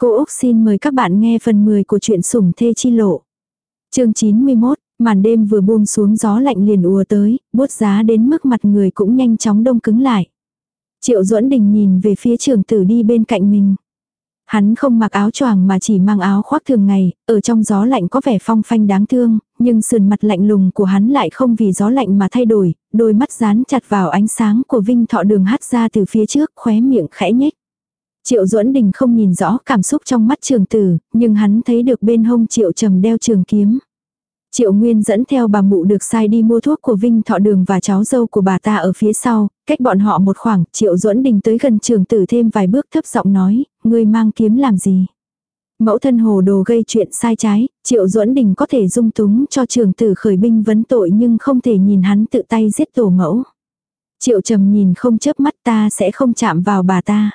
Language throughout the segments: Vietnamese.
Cô Úc xin mời các bạn nghe phần 10 của truyện sủng thê chi lộ. chương 91, màn đêm vừa buông xuống gió lạnh liền ùa tới, bốt giá đến mức mặt người cũng nhanh chóng đông cứng lại. Triệu duẫn đình nhìn về phía trường tử đi bên cạnh mình. Hắn không mặc áo choàng mà chỉ mang áo khoác thường ngày, ở trong gió lạnh có vẻ phong phanh đáng thương, nhưng sườn mặt lạnh lùng của hắn lại không vì gió lạnh mà thay đổi, đôi mắt dán chặt vào ánh sáng của Vinh Thọ Đường hắt ra từ phía trước, khóe miệng khẽ nhếch. Triệu duẫn đình không nhìn rõ cảm xúc trong mắt trường tử, nhưng hắn thấy được bên hông triệu trầm đeo trường kiếm. Triệu Nguyên dẫn theo bà mụ được sai đi mua thuốc của Vinh Thọ Đường và cháu dâu của bà ta ở phía sau, cách bọn họ một khoảng, Triệu Duẫn Đình tới gần trường tử thêm vài bước thấp giọng nói, ngươi mang kiếm làm gì? Mẫu thân hồ đồ gây chuyện sai trái, Triệu Duẫn Đình có thể dung túng cho trường tử khởi binh vấn tội nhưng không thể nhìn hắn tự tay giết tổ mẫu. Triệu Trầm nhìn không chớp mắt ta sẽ không chạm vào bà ta.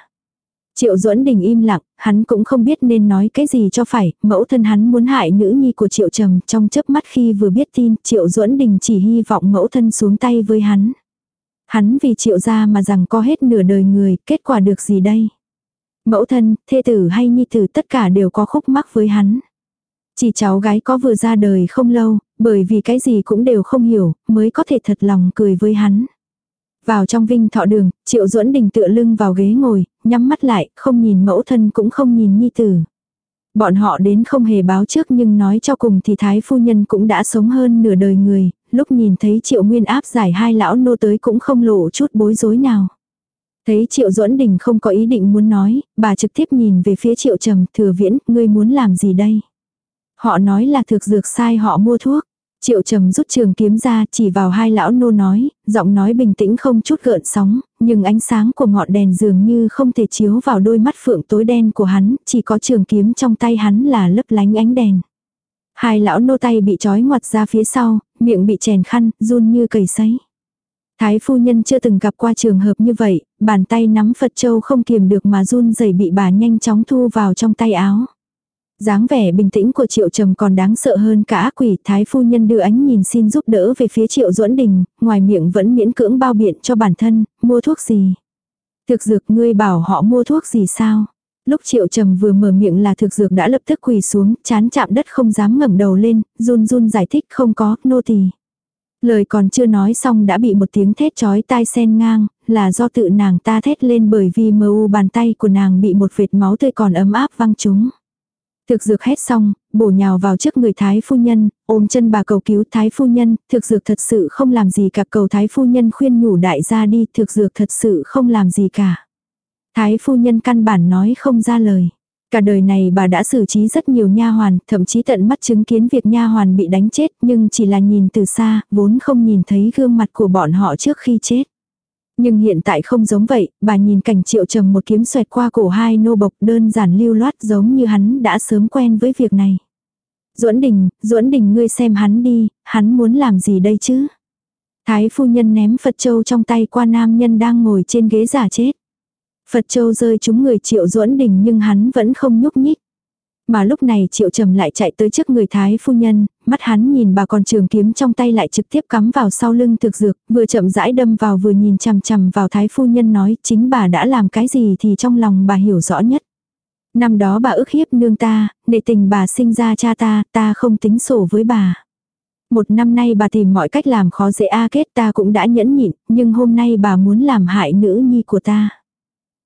Triệu Duẫn Đình im lặng, hắn cũng không biết nên nói cái gì cho phải, mẫu thân hắn muốn hại nữ nhi của Triệu Trầm, trong chớp mắt khi vừa biết tin, Triệu Duẫn Đình chỉ hy vọng mẫu thân xuống tay với hắn. Hắn vì Triệu gia mà rằng có hết nửa đời người, kết quả được gì đây? Mẫu thân, thê tử hay nhi tử tất cả đều có khúc mắc với hắn. Chỉ cháu gái có vừa ra đời không lâu, bởi vì cái gì cũng đều không hiểu, mới có thể thật lòng cười với hắn. Vào trong vinh thọ đường, triệu duẫn đình tựa lưng vào ghế ngồi, nhắm mắt lại, không nhìn mẫu thân cũng không nhìn nhi tử. Bọn họ đến không hề báo trước nhưng nói cho cùng thì thái phu nhân cũng đã sống hơn nửa đời người, lúc nhìn thấy triệu nguyên áp giải hai lão nô tới cũng không lộ chút bối rối nào. Thấy triệu duẫn đình không có ý định muốn nói, bà trực tiếp nhìn về phía triệu trầm thừa viễn, ngươi muốn làm gì đây? Họ nói là thực dược sai họ mua thuốc. Triệu trầm rút trường kiếm ra chỉ vào hai lão nô nói, giọng nói bình tĩnh không chút gợn sóng, nhưng ánh sáng của ngọn đèn dường như không thể chiếu vào đôi mắt phượng tối đen của hắn, chỉ có trường kiếm trong tay hắn là lấp lánh ánh đèn. Hai lão nô tay bị trói ngoặt ra phía sau, miệng bị chèn khăn, run như cầy sấy. Thái phu nhân chưa từng gặp qua trường hợp như vậy, bàn tay nắm Phật Châu không kiềm được mà run rẩy bị bà nhanh chóng thu vào trong tay áo dáng vẻ bình tĩnh của triệu trầm còn đáng sợ hơn cả ác quỷ. Thái phu nhân đưa ánh nhìn xin giúp đỡ về phía triệu duẫn đình, ngoài miệng vẫn miễn cưỡng bao biện cho bản thân, mua thuốc gì? Thực dược, ngươi bảo họ mua thuốc gì sao? Lúc triệu trầm vừa mở miệng là thực dược đã lập tức quỳ xuống, chán chạm đất không dám ngẩng đầu lên, run run giải thích, không có, nô tỳ. Lời còn chưa nói xong đã bị một tiếng thét chói tai sen ngang, là do tự nàng ta thét lên bởi vì mờ u bàn tay của nàng bị một vệt máu tươi còn ấm áp văng chúng Thực dược hét xong, bổ nhào vào trước người thái phu nhân, ôm chân bà cầu cứu thái phu nhân, thực dược thật sự không làm gì cả cầu thái phu nhân khuyên nhủ đại gia đi, thực dược thật sự không làm gì cả. Thái phu nhân căn bản nói không ra lời. Cả đời này bà đã xử trí rất nhiều nha hoàn, thậm chí tận mắt chứng kiến việc nha hoàn bị đánh chết, nhưng chỉ là nhìn từ xa, vốn không nhìn thấy gương mặt của bọn họ trước khi chết. Nhưng hiện tại không giống vậy, bà nhìn cảnh triệu trầm một kiếm xoẹt qua cổ hai nô bộc đơn giản lưu loát giống như hắn đã sớm quen với việc này. Duẫn đình, Duẫn đình ngươi xem hắn đi, hắn muốn làm gì đây chứ? Thái phu nhân ném Phật Châu trong tay qua nam nhân đang ngồi trên ghế giả chết. Phật Châu rơi trúng người triệu Duẫn đình nhưng hắn vẫn không nhúc nhích. Mà lúc này triệu trầm lại chạy tới trước người thái phu nhân, mắt hắn nhìn bà còn trường kiếm trong tay lại trực tiếp cắm vào sau lưng thực dược, vừa chậm rãi đâm vào vừa nhìn chằm chằm vào thái phu nhân nói chính bà đã làm cái gì thì trong lòng bà hiểu rõ nhất. Năm đó bà ức hiếp nương ta, để tình bà sinh ra cha ta, ta không tính sổ với bà. Một năm nay bà tìm mọi cách làm khó dễ A kết ta cũng đã nhẫn nhịn, nhưng hôm nay bà muốn làm hại nữ nhi của ta.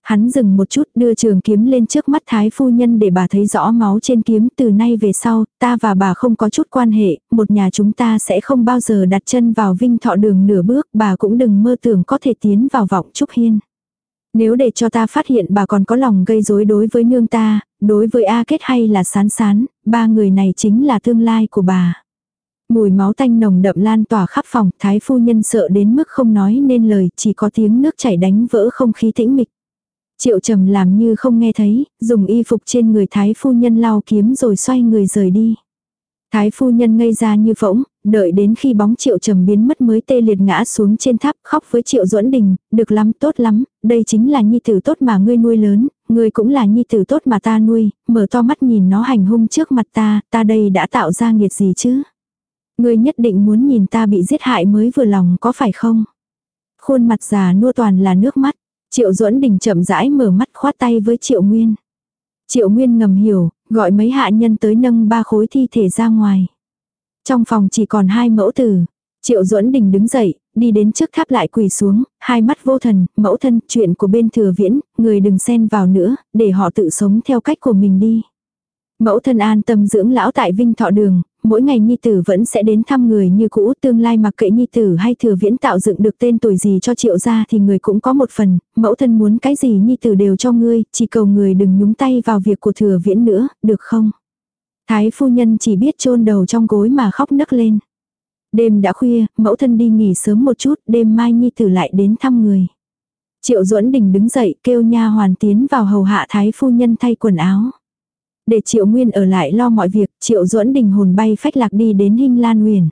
Hắn dừng một chút đưa trường kiếm lên trước mắt thái phu nhân để bà thấy rõ máu trên kiếm từ nay về sau, ta và bà không có chút quan hệ, một nhà chúng ta sẽ không bao giờ đặt chân vào vinh thọ đường nửa bước, bà cũng đừng mơ tưởng có thể tiến vào vọng trúc hiên. Nếu để cho ta phát hiện bà còn có lòng gây rối đối với nương ta, đối với A Kết hay là sán sán, ba người này chính là tương lai của bà. Mùi máu tanh nồng đậm lan tỏa khắp phòng, thái phu nhân sợ đến mức không nói nên lời, chỉ có tiếng nước chảy đánh vỡ không khí tĩnh mịch. Triệu trầm làm như không nghe thấy, dùng y phục trên người thái phu nhân lau kiếm rồi xoay người rời đi. Thái phu nhân ngây ra như phỗng, đợi đến khi bóng triệu trầm biến mất mới tê liệt ngã xuống trên tháp khóc với triệu duẫn đình, được lắm tốt lắm, đây chính là nhi tử tốt mà ngươi nuôi lớn, ngươi cũng là nhi tử tốt mà ta nuôi, mở to mắt nhìn nó hành hung trước mặt ta, ta đây đã tạo ra nghiệt gì chứ? Ngươi nhất định muốn nhìn ta bị giết hại mới vừa lòng có phải không? Khuôn mặt già nua toàn là nước mắt, Triệu duẫn đình chậm rãi mở mắt khoát tay với triệu nguyên. Triệu Nguyên ngầm hiểu, gọi mấy hạ nhân tới nâng ba khối thi thể ra ngoài. Trong phòng chỉ còn hai mẫu tử. Triệu duẫn đình đứng dậy, đi đến trước tháp lại quỳ xuống, hai mắt vô thần, mẫu thân, chuyện của bên thừa viễn, người đừng xen vào nữa, để họ tự sống theo cách của mình đi. Mẫu thân an tâm dưỡng lão tại Vinh Thọ Đường, mỗi ngày Nhi Tử vẫn sẽ đến thăm người như cũ, tương lai mặc kệ Nhi Tử hay thừa viễn tạo dựng được tên tuổi gì cho triệu gia thì người cũng có một phần, mẫu thân muốn cái gì Nhi Tử đều cho ngươi, chỉ cầu người đừng nhúng tay vào việc của thừa viễn nữa, được không? Thái phu nhân chỉ biết chôn đầu trong gối mà khóc nấc lên. Đêm đã khuya, mẫu thân đi nghỉ sớm một chút, đêm mai Nhi Tử lại đến thăm người. Triệu duẫn đình đứng dậy kêu nha hoàn tiến vào hầu hạ thái phu nhân thay quần áo. Để Triệu Nguyên ở lại lo mọi việc, Triệu Duẫn Đình hồn bay phách lạc đi đến Hinh Lan Huyền.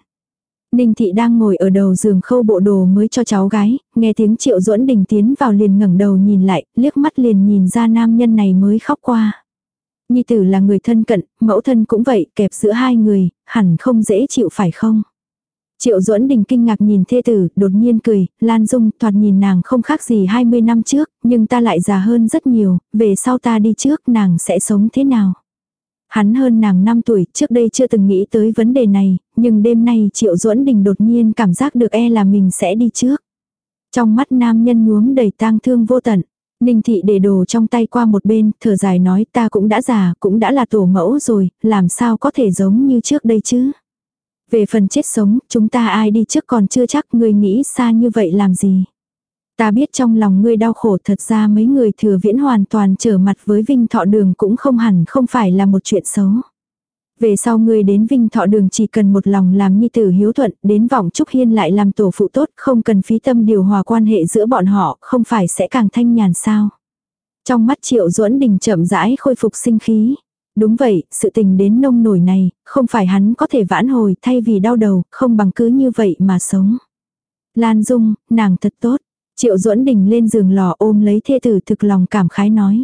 Ninh Thị đang ngồi ở đầu giường khâu bộ đồ mới cho cháu gái, nghe tiếng Triệu Duẫn Đình tiến vào liền ngẩng đầu nhìn lại, liếc mắt liền nhìn ra nam nhân này mới khóc qua. Nhi tử là người thân cận, mẫu thân cũng vậy, kẹp giữa hai người, hẳn không dễ chịu phải không? Triệu Duẫn Đình kinh ngạc nhìn thê tử, đột nhiên cười, Lan Dung thoạt nhìn nàng không khác gì 20 năm trước, nhưng ta lại già hơn rất nhiều, về sau ta đi trước nàng sẽ sống thế nào? Hắn hơn nàng 5 tuổi, trước đây chưa từng nghĩ tới vấn đề này, nhưng đêm nay Triệu Duẫn Đình đột nhiên cảm giác được e là mình sẽ đi trước. Trong mắt nam nhân nhuốm đầy tang thương vô tận. Ninh thị để đồ trong tay qua một bên, thở dài nói ta cũng đã già, cũng đã là tổ mẫu rồi, làm sao có thể giống như trước đây chứ. Về phần chết sống, chúng ta ai đi trước còn chưa chắc người nghĩ xa như vậy làm gì. Ta biết trong lòng ngươi đau khổ thật ra mấy người thừa viễn hoàn toàn trở mặt với Vinh Thọ Đường cũng không hẳn không phải là một chuyện xấu. Về sau ngươi đến Vinh Thọ Đường chỉ cần một lòng làm nhi tử hiếu thuận, đến vọng Trúc Hiên lại làm tổ phụ tốt, không cần phí tâm điều hòa quan hệ giữa bọn họ, không phải sẽ càng thanh nhàn sao. Trong mắt Triệu Duẫn Đình chậm rãi khôi phục sinh khí. Đúng vậy, sự tình đến nông nổi này, không phải hắn có thể vãn hồi thay vì đau đầu, không bằng cứ như vậy mà sống. Lan Dung, nàng thật tốt, Triệu duẫn đình lên giường lò ôm lấy thê tử thực lòng cảm khái nói.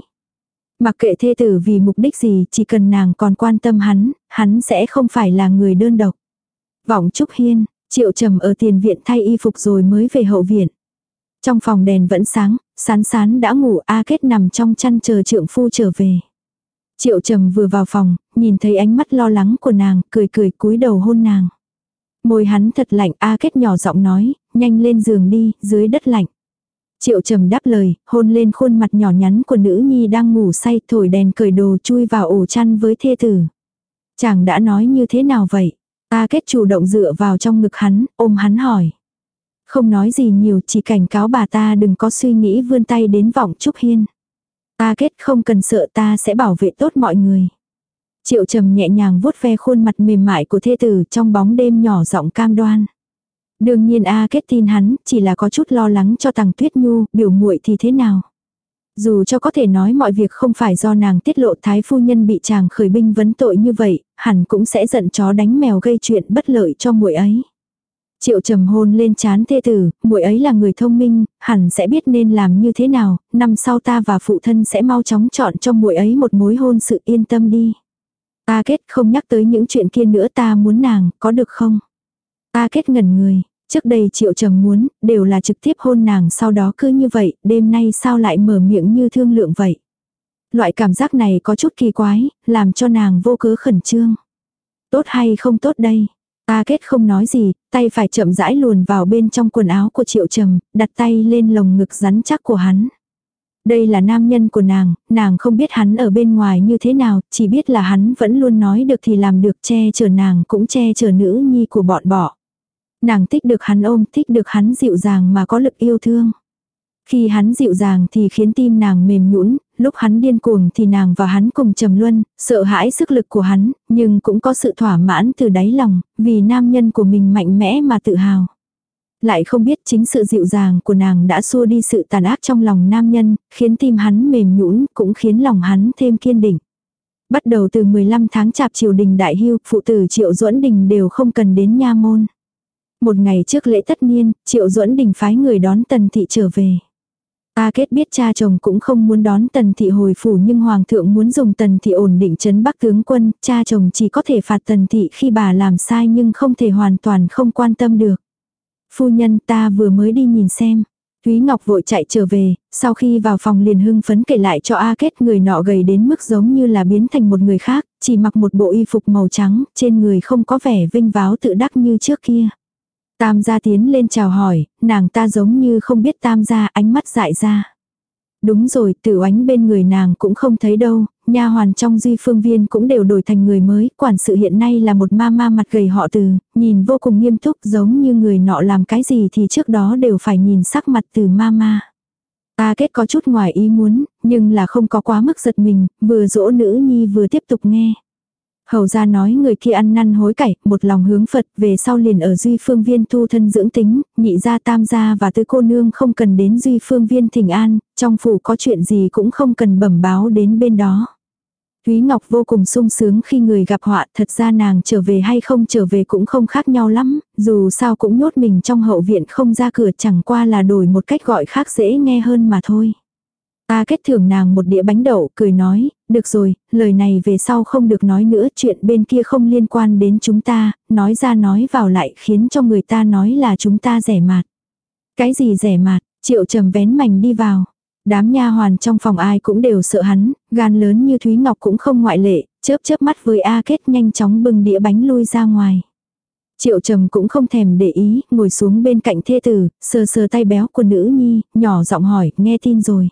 Mặc kệ thê tử vì mục đích gì, chỉ cần nàng còn quan tâm hắn, hắn sẽ không phải là người đơn độc. Vọng Trúc Hiên, Triệu trầm ở tiền viện thay y phục rồi mới về hậu viện. Trong phòng đèn vẫn sáng, sán sán đã ngủ A Kết nằm trong chăn chờ trượng phu trở về. Triệu trầm vừa vào phòng, nhìn thấy ánh mắt lo lắng của nàng, cười cười cúi đầu hôn nàng. Môi hắn thật lạnh A Kết nhỏ giọng nói, nhanh lên giường đi, dưới đất lạnh. Triệu trầm đáp lời, hôn lên khuôn mặt nhỏ nhắn của nữ nhi đang ngủ say thổi đèn cởi đồ chui vào ổ chăn với thê tử. Chàng đã nói như thế nào vậy? Ta kết chủ động dựa vào trong ngực hắn, ôm hắn hỏi. Không nói gì nhiều chỉ cảnh cáo bà ta đừng có suy nghĩ vươn tay đến vọng Trúc Hiên. Ta kết không cần sợ ta sẽ bảo vệ tốt mọi người. Triệu trầm nhẹ nhàng vuốt ve khuôn mặt mềm mại của thê tử trong bóng đêm nhỏ giọng cam đoan. Đương nhiên A kết tin hắn, chỉ là có chút lo lắng cho tàng tuyết nhu, biểu muội thì thế nào. Dù cho có thể nói mọi việc không phải do nàng tiết lộ thái phu nhân bị chàng khởi binh vấn tội như vậy, hẳn cũng sẽ giận chó đánh mèo gây chuyện bất lợi cho muội ấy. Triệu trầm hôn lên chán thê tử, muội ấy là người thông minh, hẳn sẽ biết nên làm như thế nào, năm sau ta và phụ thân sẽ mau chóng chọn cho muội ấy một mối hôn sự yên tâm đi. Ta kết không nhắc tới những chuyện kia nữa ta muốn nàng, có được không? Ta kết ngẩn người, Trước đây triệu trầm muốn, đều là trực tiếp hôn nàng sau đó cứ như vậy, đêm nay sao lại mở miệng như thương lượng vậy. Loại cảm giác này có chút kỳ quái, làm cho nàng vô cớ khẩn trương. Tốt hay không tốt đây? Ta kết không nói gì, tay phải chậm rãi luồn vào bên trong quần áo của triệu trầm, đặt tay lên lồng ngực rắn chắc của hắn. Đây là nam nhân của nàng, nàng không biết hắn ở bên ngoài như thế nào, chỉ biết là hắn vẫn luôn nói được thì làm được che chở nàng cũng che chở nữ nhi của bọn bỏ. Nàng thích được hắn ôm, thích được hắn dịu dàng mà có lực yêu thương. Khi hắn dịu dàng thì khiến tim nàng mềm nhũn, lúc hắn điên cuồng thì nàng và hắn cùng trầm luân, sợ hãi sức lực của hắn, nhưng cũng có sự thỏa mãn từ đáy lòng, vì nam nhân của mình mạnh mẽ mà tự hào. Lại không biết chính sự dịu dàng của nàng đã xua đi sự tàn ác trong lòng nam nhân, khiến tim hắn mềm nhũn, cũng khiến lòng hắn thêm kiên định. Bắt đầu từ 15 tháng chạp triều đình đại hưu, phụ tử triệu duẫn đình đều không cần đến nha môn. Một ngày trước lễ tất niên, Triệu Duẫn Đình phái người đón Tần Thị trở về. A kết biết cha chồng cũng không muốn đón Tần Thị hồi phủ nhưng Hoàng thượng muốn dùng Tần Thị ổn định chấn Bắc tướng quân, cha chồng chỉ có thể phạt Tần Thị khi bà làm sai nhưng không thể hoàn toàn không quan tâm được. Phu nhân ta vừa mới đi nhìn xem. Thúy Ngọc vội chạy trở về, sau khi vào phòng liền hưng phấn kể lại cho A Kết người nọ gầy đến mức giống như là biến thành một người khác, chỉ mặc một bộ y phục màu trắng, trên người không có vẻ vinh váo tự đắc như trước kia. Tam gia tiến lên chào hỏi, nàng ta giống như không biết tam gia ánh mắt dại ra. Đúng rồi, tử oánh bên người nàng cũng không thấy đâu, nha hoàn trong duy phương viên cũng đều đổi thành người mới, quản sự hiện nay là một ma ma mặt gầy họ từ, nhìn vô cùng nghiêm túc giống như người nọ làm cái gì thì trước đó đều phải nhìn sắc mặt từ ma ma. Ta kết có chút ngoài ý muốn, nhưng là không có quá mức giật mình, vừa dỗ nữ nhi vừa tiếp tục nghe. Hầu ra nói người kia ăn năn hối cải, một lòng hướng Phật, về sau liền ở Duy Phương Viên tu thân dưỡng tính, nhị gia tam gia và tứ cô nương không cần đến Duy Phương Viên thỉnh an, trong phủ có chuyện gì cũng không cần bẩm báo đến bên đó. Thúy Ngọc vô cùng sung sướng khi người gặp họa, thật ra nàng trở về hay không trở về cũng không khác nhau lắm, dù sao cũng nhốt mình trong hậu viện không ra cửa chẳng qua là đổi một cách gọi khác dễ nghe hơn mà thôi. Ta kết thưởng nàng một đĩa bánh đậu, cười nói, được rồi, lời này về sau không được nói nữa, chuyện bên kia không liên quan đến chúng ta, nói ra nói vào lại khiến cho người ta nói là chúng ta rẻ mạt. Cái gì rẻ mạt, triệu trầm vén mảnh đi vào. Đám nha hoàn trong phòng ai cũng đều sợ hắn, gan lớn như Thúy Ngọc cũng không ngoại lệ, chớp chớp mắt với A Kết nhanh chóng bưng đĩa bánh lui ra ngoài. Triệu trầm cũng không thèm để ý, ngồi xuống bên cạnh thê tử, sờ sờ tay béo của nữ nhi, nhỏ giọng hỏi, nghe tin rồi.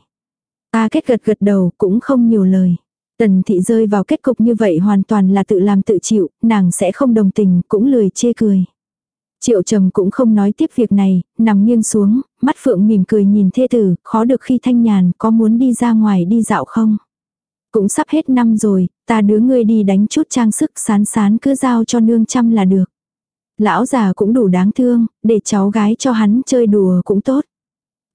A Kết gật gật đầu, cũng không nhiều lời. Tần thị rơi vào kết cục như vậy hoàn toàn là tự làm tự chịu, nàng sẽ không đồng tình, cũng lười chê cười. Triệu trầm cũng không nói tiếp việc này, nằm nghiêng xuống, mắt phượng mỉm cười nhìn thê tử, khó được khi thanh nhàn, có muốn đi ra ngoài đi dạo không? Cũng sắp hết năm rồi, ta đứa ngươi đi đánh chút trang sức sán sán cứ giao cho nương chăm là được. Lão già cũng đủ đáng thương, để cháu gái cho hắn chơi đùa cũng tốt.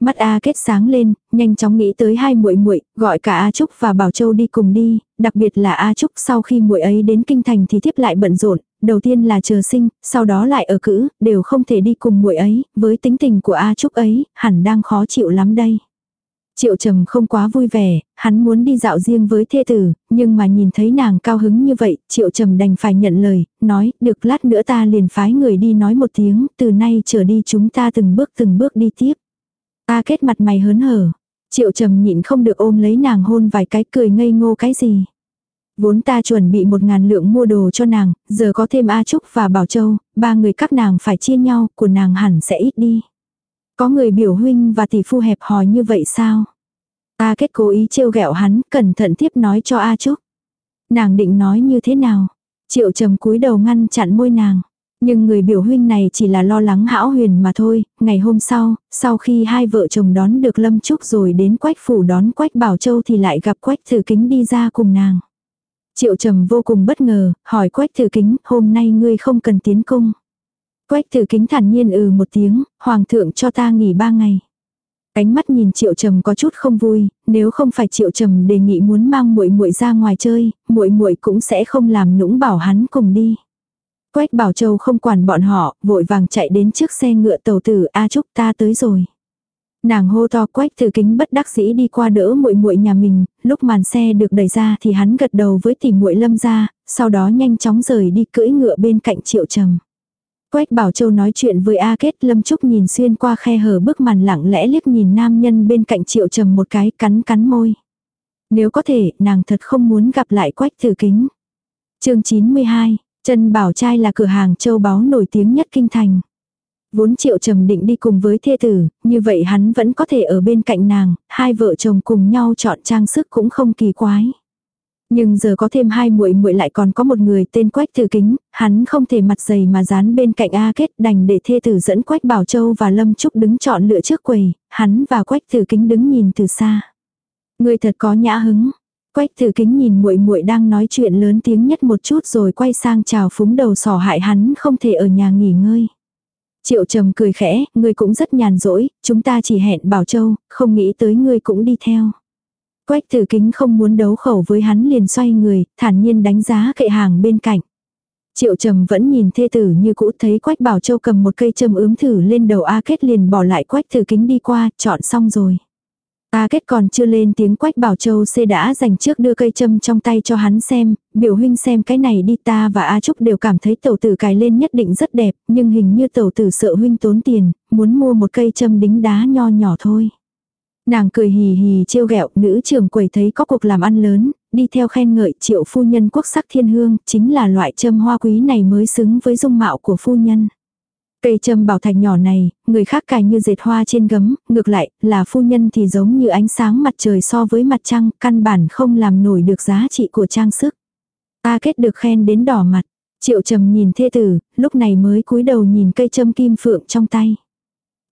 Mắt A kết sáng lên, nhanh chóng nghĩ tới hai muội muội, gọi cả A Trúc và Bảo Châu đi cùng đi, đặc biệt là A Trúc sau khi muội ấy đến kinh thành thì tiếp lại bận rộn, đầu tiên là chờ sinh, sau đó lại ở cữ, đều không thể đi cùng muội ấy, với tính tình của A Trúc ấy, hẳn đang khó chịu lắm đây. Triệu trầm không quá vui vẻ, hắn muốn đi dạo riêng với thê tử, nhưng mà nhìn thấy nàng cao hứng như vậy, triệu trầm đành phải nhận lời, nói, được lát nữa ta liền phái người đi nói một tiếng, từ nay trở đi chúng ta từng bước từng bước đi tiếp. Ta kết mặt mày hớn hở. Triệu trầm nhịn không được ôm lấy nàng hôn vài cái cười ngây ngô cái gì. Vốn ta chuẩn bị một ngàn lượng mua đồ cho nàng, giờ có thêm A Trúc và Bảo Châu, ba người các nàng phải chia nhau, của nàng hẳn sẽ ít đi. Có người biểu huynh và tỷ phu hẹp hòi như vậy sao? A kết cố ý trêu ghẹo hắn, cẩn thận tiếp nói cho A Trúc. Nàng định nói như thế nào? Triệu trầm cúi đầu ngăn chặn môi nàng. Nhưng người biểu huynh này chỉ là lo lắng hão huyền mà thôi, ngày hôm sau, sau khi hai vợ chồng đón được Lâm Trúc rồi đến quách phủ đón quách Bảo Châu thì lại gặp quách thử kính đi ra cùng nàng. Triệu trầm vô cùng bất ngờ, hỏi quách thử kính, hôm nay ngươi không cần tiến cung. Quách thử kính thản nhiên ừ một tiếng, hoàng thượng cho ta nghỉ ba ngày. Ánh mắt nhìn Triệu Trầm có chút không vui, nếu không phải Triệu Trầm đề nghị muốn mang muội muội ra ngoài chơi, muội muội cũng sẽ không làm nũng bảo hắn cùng đi. Quách Bảo Châu không quản bọn họ, vội vàng chạy đến trước xe ngựa tàu tử A Trúc ta tới rồi. Nàng hô to quách từ kính bất đắc dĩ đi qua đỡ muội muội nhà mình, lúc màn xe được đẩy ra thì hắn gật đầu với tỷ muội lâm ra, sau đó nhanh chóng rời đi cưỡi ngựa bên cạnh triệu trầm. Quách Bảo Châu nói chuyện với A Kết Lâm Trúc nhìn xuyên qua khe hở bức màn lặng lẽ liếc nhìn nam nhân bên cạnh triệu trầm một cái cắn cắn môi. Nếu có thể, nàng thật không muốn gặp lại Quách từ Kính. chương 92, Trần Bảo Trai là cửa hàng châu báu nổi tiếng nhất kinh thành. Vốn triệu trầm định đi cùng với thê tử, như vậy hắn vẫn có thể ở bên cạnh nàng, hai vợ chồng cùng nhau chọn trang sức cũng không kỳ quái. Nhưng giờ có thêm hai muội muội lại còn có một người tên Quách Tử Kính, hắn không thể mặt dày mà dán bên cạnh A Kết đành để thê tử dẫn Quách Bảo Châu và Lâm Trúc đứng chọn lựa trước quầy, hắn và Quách Tử Kính đứng nhìn từ xa. Người thật có nhã hứng, Quách Tử Kính nhìn muội muội đang nói chuyện lớn tiếng nhất một chút rồi quay sang chào phúng đầu sỏ hại hắn không thể ở nhà nghỉ ngơi. Triệu Trầm cười khẽ, ngươi cũng rất nhàn rỗi, chúng ta chỉ hẹn Bảo Châu, không nghĩ tới ngươi cũng đi theo. Quách Tử Kính không muốn đấu khẩu với hắn liền xoay người, thản nhiên đánh giá kệ hàng bên cạnh. Triệu Trầm vẫn nhìn thê tử như cũ thấy Quách Bảo Châu cầm một cây châm ướm thử lên đầu A Kết liền bỏ lại Quách Tử Kính đi qua, chọn xong rồi. A kết còn chưa lên tiếng quách bảo châu xê đã dành trước đưa cây châm trong tay cho hắn xem, biểu huynh xem cái này đi ta và A Trúc đều cảm thấy tẩu tử cài lên nhất định rất đẹp, nhưng hình như tẩu tử sợ huynh tốn tiền, muốn mua một cây châm đính đá nho nhỏ thôi. Nàng cười hì hì trêu ghẹo nữ trưởng quầy thấy có cuộc làm ăn lớn, đi theo khen ngợi triệu phu nhân quốc sắc thiên hương, chính là loại châm hoa quý này mới xứng với dung mạo của phu nhân. Cây châm bảo thạch nhỏ này, người khác cài như dệt hoa trên gấm, ngược lại, là phu nhân thì giống như ánh sáng mặt trời so với mặt trăng, căn bản không làm nổi được giá trị của trang sức. Ta kết được khen đến đỏ mặt. Triệu trầm nhìn thê tử, lúc này mới cúi đầu nhìn cây châm kim phượng trong tay.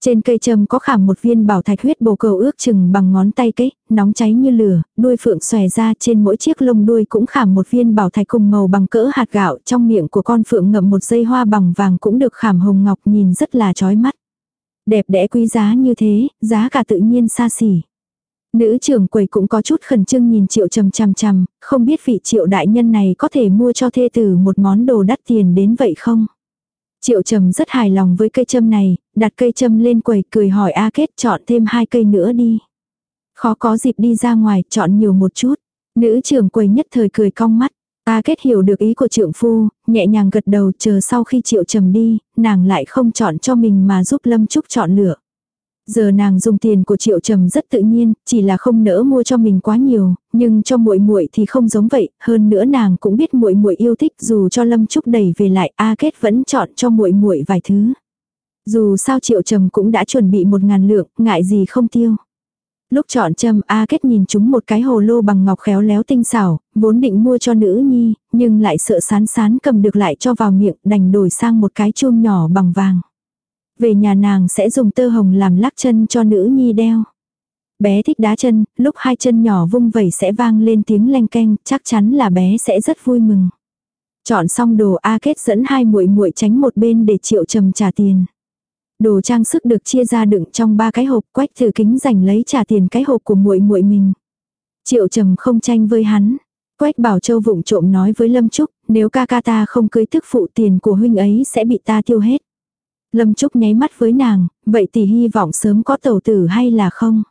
Trên cây châm có khảm một viên bảo thạch huyết bồ cầu ước chừng bằng ngón tay cái, nóng cháy như lửa, đuôi phượng xòe ra trên mỗi chiếc lông đuôi cũng khảm một viên bảo thạch cùng màu bằng cỡ hạt gạo, trong miệng của con phượng ngậm một dây hoa bằng vàng cũng được khảm hồng ngọc nhìn rất là chói mắt. Đẹp đẽ quý giá như thế, giá cả tự nhiên xa xỉ. Nữ trưởng quầy cũng có chút khẩn trương nhìn triệu trầm chằm chằm, không biết vị triệu đại nhân này có thể mua cho thê tử một món đồ đắt tiền đến vậy không? Triệu trầm rất hài lòng với cây châm này, đặt cây châm lên quầy cười hỏi A Kết chọn thêm hai cây nữa đi. Khó có dịp đi ra ngoài, chọn nhiều một chút. Nữ trưởng quầy nhất thời cười cong mắt. A Kết hiểu được ý của trượng phu, nhẹ nhàng gật đầu chờ sau khi triệu trầm đi, nàng lại không chọn cho mình mà giúp Lâm Trúc chọn lựa. Giờ nàng dùng tiền của Triệu Trầm rất tự nhiên, chỉ là không nỡ mua cho mình quá nhiều, nhưng cho muội muội thì không giống vậy, hơn nữa nàng cũng biết muội muội yêu thích, dù cho Lâm Trúc đẩy về lại, A Kết vẫn chọn cho muội muội vài thứ. Dù sao Triệu Trầm cũng đã chuẩn bị một ngàn lượng, ngại gì không tiêu. Lúc chọn châm A Kết nhìn chúng một cái hồ lô bằng ngọc khéo léo tinh xảo, vốn định mua cho nữ nhi, nhưng lại sợ sán sán cầm được lại cho vào miệng, đành đổi sang một cái chuông nhỏ bằng vàng. Về nhà nàng sẽ dùng tơ hồng làm lắc chân cho nữ nhi đeo. Bé thích đá chân, lúc hai chân nhỏ vung vẩy sẽ vang lên tiếng leng keng, chắc chắn là bé sẽ rất vui mừng. Chọn xong đồ A Kết dẫn hai muội muội tránh một bên để Triệu Trầm trả tiền. Đồ trang sức được chia ra đựng trong ba cái hộp, Quách Thử Kính giành lấy trả tiền cái hộp của muội muội mình. Triệu Trầm không tranh với hắn. Quách Bảo Châu vụng trộm nói với Lâm Trúc, nếu ca ca ta không cưới thức phụ tiền của huynh ấy sẽ bị ta tiêu hết. Lâm Trúc nháy mắt với nàng, vậy thì hy vọng sớm có tẩu tử hay là không?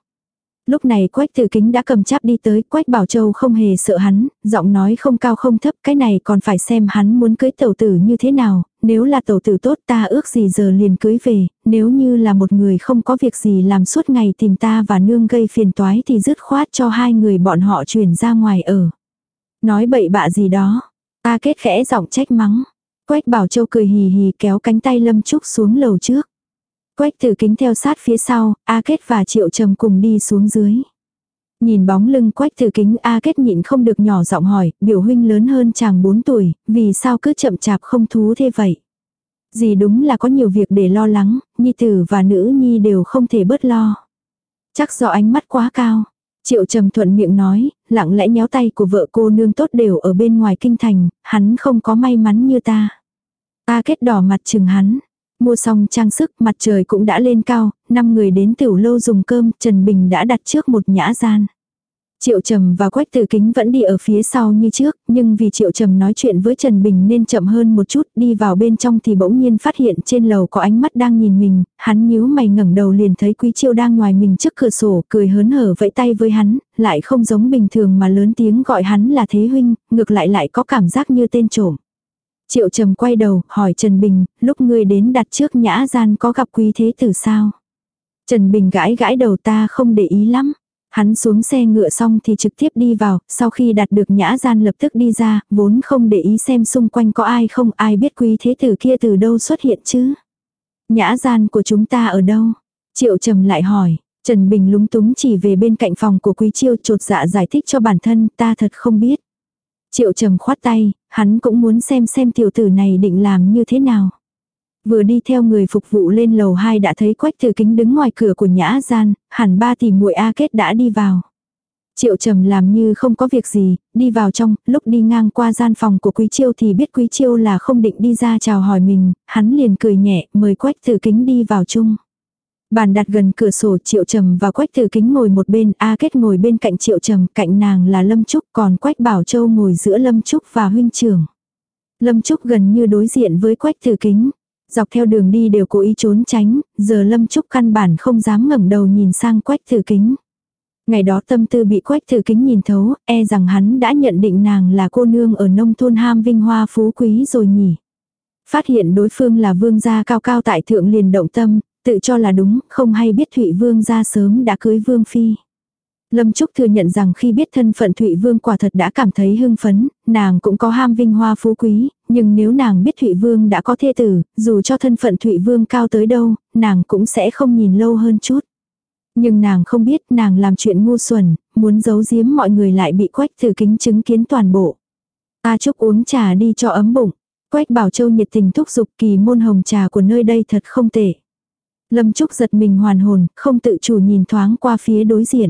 Lúc này Quách Tử Kính đã cầm cháp đi tới, Quách Bảo Châu không hề sợ hắn, giọng nói không cao không thấp, cái này còn phải xem hắn muốn cưới tẩu tử như thế nào, nếu là tẩu tử tốt ta ước gì giờ liền cưới về, nếu như là một người không có việc gì làm suốt ngày tìm ta và nương gây phiền toái thì dứt khoát cho hai người bọn họ chuyển ra ngoài ở. Nói bậy bạ gì đó, ta kết khẽ giọng trách mắng. Quách Bảo Châu cười hì hì kéo cánh tay Lâm Trúc xuống lầu trước. Quách tử kính theo sát phía sau, A Kết và Triệu Trầm cùng đi xuống dưới. Nhìn bóng lưng quách tử kính A Kết nhịn không được nhỏ giọng hỏi, biểu huynh lớn hơn chàng 4 tuổi, vì sao cứ chậm chạp không thú thế vậy? Gì đúng là có nhiều việc để lo lắng, nhi tử và nữ nhi đều không thể bớt lo. Chắc do ánh mắt quá cao. Triệu trầm thuận miệng nói, lặng lẽ nhéo tay của vợ cô nương tốt đều ở bên ngoài kinh thành, hắn không có may mắn như ta. Ta kết đỏ mặt chừng hắn. Mua xong trang sức, mặt trời cũng đã lên cao, năm người đến tiểu lâu dùng cơm, Trần Bình đã đặt trước một nhã gian. Triệu Trầm và Quách Tử Kính vẫn đi ở phía sau như trước, nhưng vì Triệu Trầm nói chuyện với Trần Bình nên chậm hơn một chút, đi vào bên trong thì bỗng nhiên phát hiện trên lầu có ánh mắt đang nhìn mình, hắn nhíu mày ngẩng đầu liền thấy Quý Chiêu đang ngoài mình trước cửa sổ, cười hớn hở vẫy tay với hắn, lại không giống bình thường mà lớn tiếng gọi hắn là Thế huynh, ngược lại lại có cảm giác như tên trộm. Triệu Trầm quay đầu, hỏi Trần Bình, lúc ngươi đến đặt trước nhã gian có gặp quý thế tử sao? Trần Bình gãi gãi đầu ta không để ý lắm. Hắn xuống xe ngựa xong thì trực tiếp đi vào, sau khi đặt được nhã gian lập tức đi ra, vốn không để ý xem xung quanh có ai không ai biết quý thế tử kia từ đâu xuất hiện chứ. Nhã gian của chúng ta ở đâu? Triệu trầm lại hỏi, Trần Bình lúng túng chỉ về bên cạnh phòng của quý chiêu trột dạ giải thích cho bản thân ta thật không biết. Triệu trầm khoát tay, hắn cũng muốn xem xem tiểu tử này định làm như thế nào. Vừa đi theo người phục vụ lên lầu 2 đã thấy quách thư kính đứng ngoài cửa của nhã gian, hẳn ba tỷ muội A kết đã đi vào. Triệu trầm làm như không có việc gì, đi vào trong, lúc đi ngang qua gian phòng của Quý Chiêu thì biết Quý Chiêu là không định đi ra chào hỏi mình, hắn liền cười nhẹ, mời Quách Tử Kính đi vào chung. Bàn đặt gần cửa sổ Triệu Trầm và Quách Tử Kính ngồi một bên, A Kết ngồi bên cạnh Triệu Trầm, cạnh nàng là Lâm Trúc, còn Quách Bảo Châu ngồi giữa Lâm Trúc và huynh trưởng. Lâm Trúc gần như đối diện với Quách Tử Kính. Dọc theo đường đi đều cố ý trốn tránh, giờ Lâm Trúc căn bản không dám ngẩng đầu nhìn sang Quách Tử Kính. Ngày đó tâm tư bị Quách Tử Kính nhìn thấu, e rằng hắn đã nhận định nàng là cô nương ở nông thôn ham vinh hoa phú quý rồi nhỉ. Phát hiện đối phương là vương gia cao cao tại thượng liền động tâm, tự cho là đúng, không hay biết Thụy Vương ra sớm đã cưới Vương Phi. Lâm Trúc thừa nhận rằng khi biết thân phận Thụy Vương quả thật đã cảm thấy hưng phấn, nàng cũng có ham vinh hoa phú quý, nhưng nếu nàng biết Thụy Vương đã có thê tử, dù cho thân phận Thụy Vương cao tới đâu, nàng cũng sẽ không nhìn lâu hơn chút. Nhưng nàng không biết nàng làm chuyện ngu xuẩn, muốn giấu giếm mọi người lại bị quách thử kính chứng kiến toàn bộ. A Trúc uống trà đi cho ấm bụng. Quách Bảo Châu nhiệt tình thúc giục kỳ môn hồng trà của nơi đây thật không tệ. Lâm Trúc giật mình hoàn hồn, không tự chủ nhìn thoáng qua phía đối diện.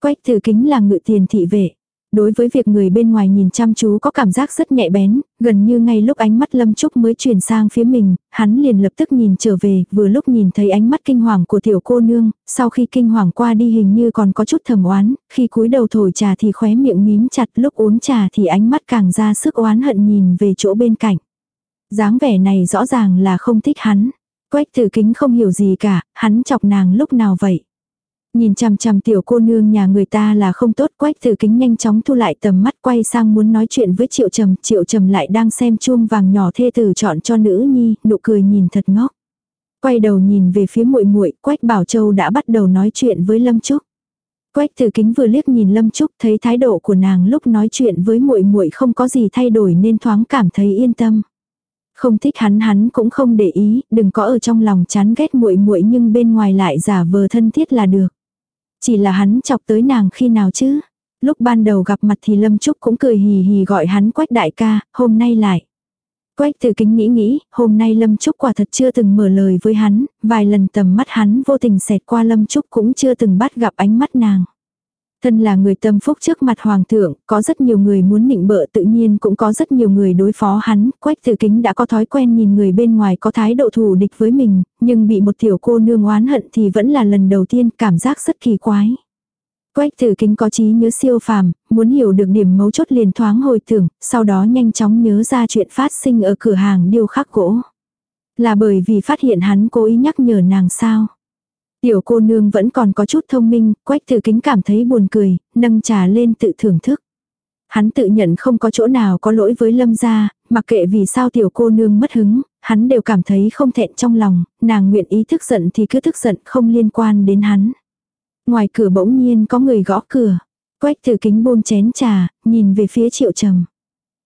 Quách thử kính là ngự tiền thị vệ. Đối với việc người bên ngoài nhìn chăm chú có cảm giác rất nhạy bén, gần như ngay lúc ánh mắt Lâm Trúc mới chuyển sang phía mình, hắn liền lập tức nhìn trở về, vừa lúc nhìn thấy ánh mắt kinh hoàng của tiểu cô nương, sau khi kinh hoàng qua đi hình như còn có chút thầm oán, khi cúi đầu thổi trà thì khóe miệng mím chặt, lúc uống trà thì ánh mắt càng ra sức oán hận nhìn về chỗ bên cạnh. dáng vẻ này rõ ràng là không thích hắn. Quách tử kính không hiểu gì cả, hắn chọc nàng lúc nào vậy. Nhìn chằm chằm tiểu cô nương nhà người ta là không tốt quách tử kính nhanh chóng thu lại tầm mắt quay sang muốn nói chuyện với triệu trầm. Triệu trầm lại đang xem chuông vàng nhỏ thê tử chọn cho nữ nhi, nụ cười nhìn thật ngốc. Quay đầu nhìn về phía muội muội quách bảo châu đã bắt đầu nói chuyện với Lâm Trúc. Quách tử kính vừa liếc nhìn Lâm Trúc thấy thái độ của nàng lúc nói chuyện với muội muội không có gì thay đổi nên thoáng cảm thấy yên tâm. Không thích hắn hắn cũng không để ý, đừng có ở trong lòng chán ghét muội muội nhưng bên ngoài lại giả vờ thân thiết là được. Chỉ là hắn chọc tới nàng khi nào chứ? Lúc ban đầu gặp mặt thì Lâm Trúc cũng cười hì hì gọi hắn quách đại ca, hôm nay lại. Quách từ kính nghĩ nghĩ, hôm nay Lâm Trúc quả thật chưa từng mở lời với hắn, vài lần tầm mắt hắn vô tình xẹt qua Lâm Trúc cũng chưa từng bắt gặp ánh mắt nàng. Thân là người tâm phúc trước mặt hoàng thượng, có rất nhiều người muốn nịnh bợ tự nhiên cũng có rất nhiều người đối phó hắn, quách tử kính đã có thói quen nhìn người bên ngoài có thái độ thù địch với mình, nhưng bị một tiểu cô nương oán hận thì vẫn là lần đầu tiên cảm giác rất kỳ quái. Quách tử kính có trí nhớ siêu phàm, muốn hiểu được điểm mấu chốt liền thoáng hồi tưởng, sau đó nhanh chóng nhớ ra chuyện phát sinh ở cửa hàng điêu khắc gỗ. Là bởi vì phát hiện hắn cố ý nhắc nhở nàng sao. Tiểu cô nương vẫn còn có chút thông minh, quách tử kính cảm thấy buồn cười, nâng trà lên tự thưởng thức. Hắn tự nhận không có chỗ nào có lỗi với lâm gia, mặc kệ vì sao tiểu cô nương mất hứng, hắn đều cảm thấy không thẹn trong lòng, nàng nguyện ý thức giận thì cứ thức giận không liên quan đến hắn. Ngoài cửa bỗng nhiên có người gõ cửa. Quách tử kính buông chén trà, nhìn về phía triệu trầm.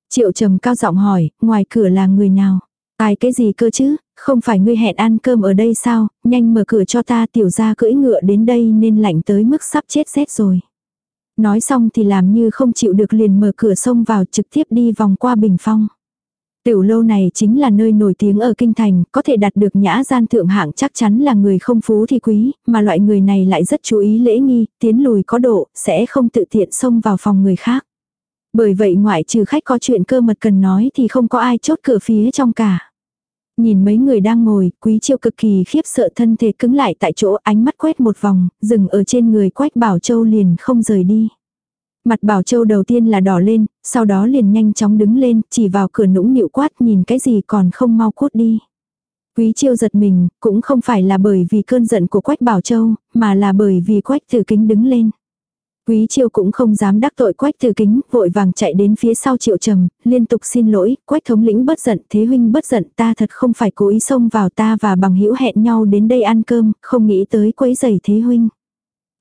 Triệu trầm cao giọng hỏi, ngoài cửa là người nào? Ai cái gì cơ chứ, không phải ngươi hẹn ăn cơm ở đây sao, nhanh mở cửa cho ta tiểu ra cưỡi ngựa đến đây nên lạnh tới mức sắp chết rét rồi. Nói xong thì làm như không chịu được liền mở cửa sông vào trực tiếp đi vòng qua bình phong. Tiểu lâu này chính là nơi nổi tiếng ở kinh thành, có thể đạt được nhã gian thượng hạng chắc chắn là người không phú thì quý, mà loại người này lại rất chú ý lễ nghi, tiến lùi có độ, sẽ không tự tiện xông vào phòng người khác. Bởi vậy ngoại trừ khách có chuyện cơ mật cần nói thì không có ai chốt cửa phía trong cả. Nhìn mấy người đang ngồi, quý chiêu cực kỳ khiếp sợ thân thể cứng lại tại chỗ ánh mắt quét một vòng, dừng ở trên người quách bảo châu liền không rời đi. Mặt bảo châu đầu tiên là đỏ lên, sau đó liền nhanh chóng đứng lên, chỉ vào cửa nũng nịu quát nhìn cái gì còn không mau cút đi. Quý chiêu giật mình, cũng không phải là bởi vì cơn giận của quách bảo châu, mà là bởi vì quách tử kính đứng lên. Quý chiêu cũng không dám đắc tội quách từ kính, vội vàng chạy đến phía sau triệu trầm, liên tục xin lỗi, quách thống lĩnh bất giận, thế huynh bất giận, ta thật không phải cố ý xông vào ta và bằng hữu hẹn nhau đến đây ăn cơm, không nghĩ tới quấy giày thế huynh.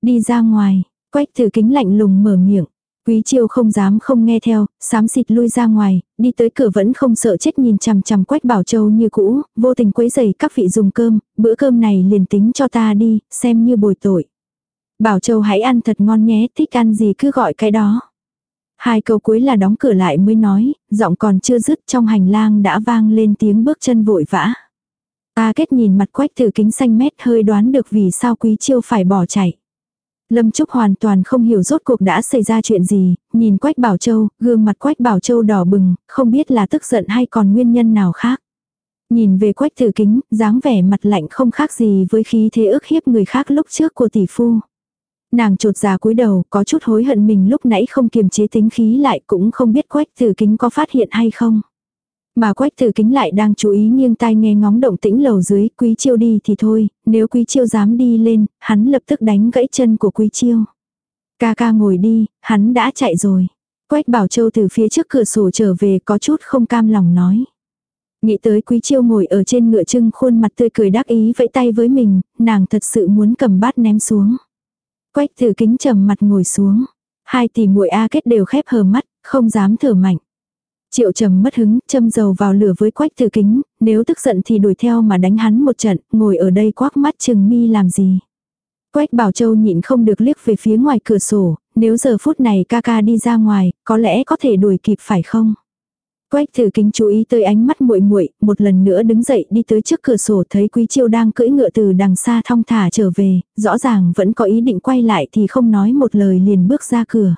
Đi ra ngoài, quách từ kính lạnh lùng mở miệng. Quý chiêu không dám không nghe theo, sám xịt lui ra ngoài, đi tới cửa vẫn không sợ chết nhìn chằm chằm quách bảo châu như cũ, vô tình quấy giày các vị dùng cơm, bữa cơm này liền tính cho ta đi, xem như bồi tội. Bảo Châu hãy ăn thật ngon nhé, thích ăn gì cứ gọi cái đó. Hai câu cuối là đóng cửa lại mới nói, giọng còn chưa dứt trong hành lang đã vang lên tiếng bước chân vội vã. Ta kết nhìn mặt quách thử kính xanh mét hơi đoán được vì sao quý chiêu phải bỏ chạy. Lâm Trúc hoàn toàn không hiểu rốt cuộc đã xảy ra chuyện gì, nhìn Quách Bảo Châu, gương mặt Quách Bảo Châu đỏ bừng, không biết là tức giận hay còn nguyên nhân nào khác. Nhìn về Quách Tử Kính, dáng vẻ mặt lạnh không khác gì với khí thế ức hiếp người khác lúc trước của tỷ phu. Nàng trột già cúi đầu, có chút hối hận mình lúc nãy không kiềm chế tính khí lại cũng không biết quách tử kính có phát hiện hay không. Mà quách tử kính lại đang chú ý nghiêng tai nghe ngóng động tĩnh lầu dưới, quý chiêu đi thì thôi, nếu quý chiêu dám đi lên, hắn lập tức đánh gãy chân của quý chiêu. Ca ca ngồi đi, hắn đã chạy rồi. Quách bảo châu từ phía trước cửa sổ trở về có chút không cam lòng nói. Nghĩ tới quý chiêu ngồi ở trên ngựa trưng khuôn mặt tươi cười đắc ý vẫy tay với mình, nàng thật sự muốn cầm bát ném xuống. Quách thử kính trầm mặt ngồi xuống. Hai tỷ muội A kết đều khép hờ mắt, không dám thở mạnh. Triệu trầm mất hứng, châm dầu vào lửa với quách thử kính, nếu tức giận thì đuổi theo mà đánh hắn một trận, ngồi ở đây quắc mắt chừng mi làm gì. Quách Bảo Châu nhịn không được liếc về phía ngoài cửa sổ, nếu giờ phút này ca ca đi ra ngoài, có lẽ có thể đuổi kịp phải không? Quách thử kính chú ý tới ánh mắt muội muội, một lần nữa đứng dậy đi tới trước cửa sổ thấy Quý Chiêu đang cưỡi ngựa từ đằng xa thong thả trở về, rõ ràng vẫn có ý định quay lại thì không nói một lời liền bước ra cửa.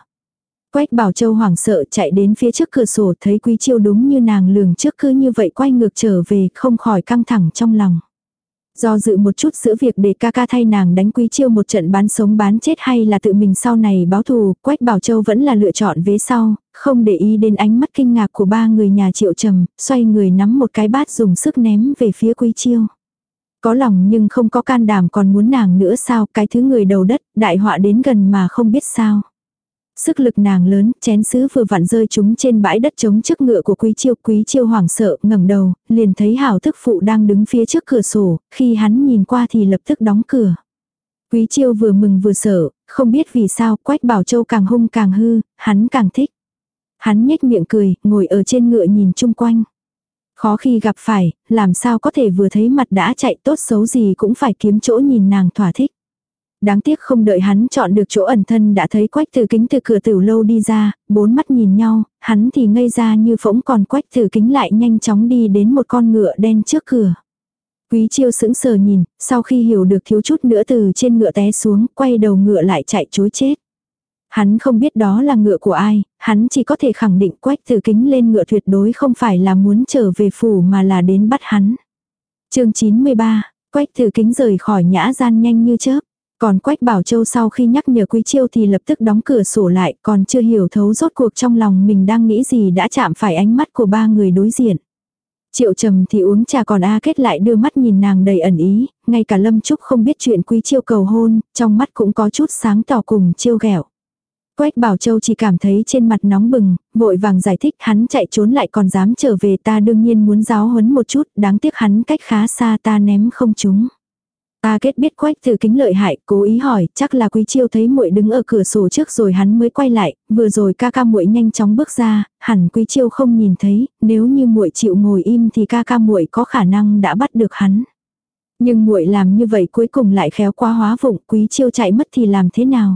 Quách Bảo Châu hoảng sợ chạy đến phía trước cửa sổ thấy Quý Chiêu đúng như nàng lường trước cứ như vậy quay ngược trở về không khỏi căng thẳng trong lòng. Do dự một chút giữa việc để ca ca thay nàng đánh quý chiêu một trận bán sống bán chết hay là tự mình sau này báo thù, Quách Bảo Châu vẫn là lựa chọn vế sau, không để ý đến ánh mắt kinh ngạc của ba người nhà triệu trầm, xoay người nắm một cái bát dùng sức ném về phía quý chiêu. Có lòng nhưng không có can đảm còn muốn nàng nữa sao, cái thứ người đầu đất, đại họa đến gần mà không biết sao. Sức lực nàng lớn, chén sứ vừa vặn rơi chúng trên bãi đất trống trước ngựa của quý chiêu. Quý chiêu hoảng sợ, ngẩng đầu, liền thấy hảo thức phụ đang đứng phía trước cửa sổ, khi hắn nhìn qua thì lập tức đóng cửa. Quý chiêu vừa mừng vừa sợ, không biết vì sao quách bảo châu càng hung càng hư, hắn càng thích. Hắn nhếch miệng cười, ngồi ở trên ngựa nhìn chung quanh. Khó khi gặp phải, làm sao có thể vừa thấy mặt đã chạy tốt xấu gì cũng phải kiếm chỗ nhìn nàng thỏa thích đáng tiếc không đợi hắn chọn được chỗ ẩn thân đã thấy quách tử kính từ cửa tử lâu đi ra, bốn mắt nhìn nhau, hắn thì ngây ra như phỗng còn quách tử kính lại nhanh chóng đi đến một con ngựa đen trước cửa. Quý chiêu sững sờ nhìn, sau khi hiểu được thiếu chút nữa từ trên ngựa té xuống, quay đầu ngựa lại chạy chối chết. Hắn không biết đó là ngựa của ai, hắn chỉ có thể khẳng định quách tử kính lên ngựa tuyệt đối không phải là muốn trở về phủ mà là đến bắt hắn. chương 93, quách tử kính rời khỏi nhã gian nhanh như chớp. Còn Quách Bảo Châu sau khi nhắc nhở Quý Chiêu thì lập tức đóng cửa sổ lại, còn chưa hiểu thấu rốt cuộc trong lòng mình đang nghĩ gì đã chạm phải ánh mắt của ba người đối diện. Triệu trầm thì uống trà còn A kết lại đưa mắt nhìn nàng đầy ẩn ý, ngay cả Lâm Trúc không biết chuyện Quý Chiêu cầu hôn, trong mắt cũng có chút sáng tỏ cùng chiêu ghẹo. Quách Bảo Châu chỉ cảm thấy trên mặt nóng bừng, vội vàng giải thích hắn chạy trốn lại còn dám trở về ta đương nhiên muốn giáo huấn một chút, đáng tiếc hắn cách khá xa ta ném không chúng. Ta kết biết quách từ kính lợi hại, cố ý hỏi, chắc là quý chiêu thấy muội đứng ở cửa sổ trước rồi hắn mới quay lại, vừa rồi ca ca muội nhanh chóng bước ra, hẳn quý chiêu không nhìn thấy, nếu như muội chịu ngồi im thì ca ca muội có khả năng đã bắt được hắn. Nhưng muội làm như vậy cuối cùng lại khéo quá hóa vụng, quý chiêu chạy mất thì làm thế nào?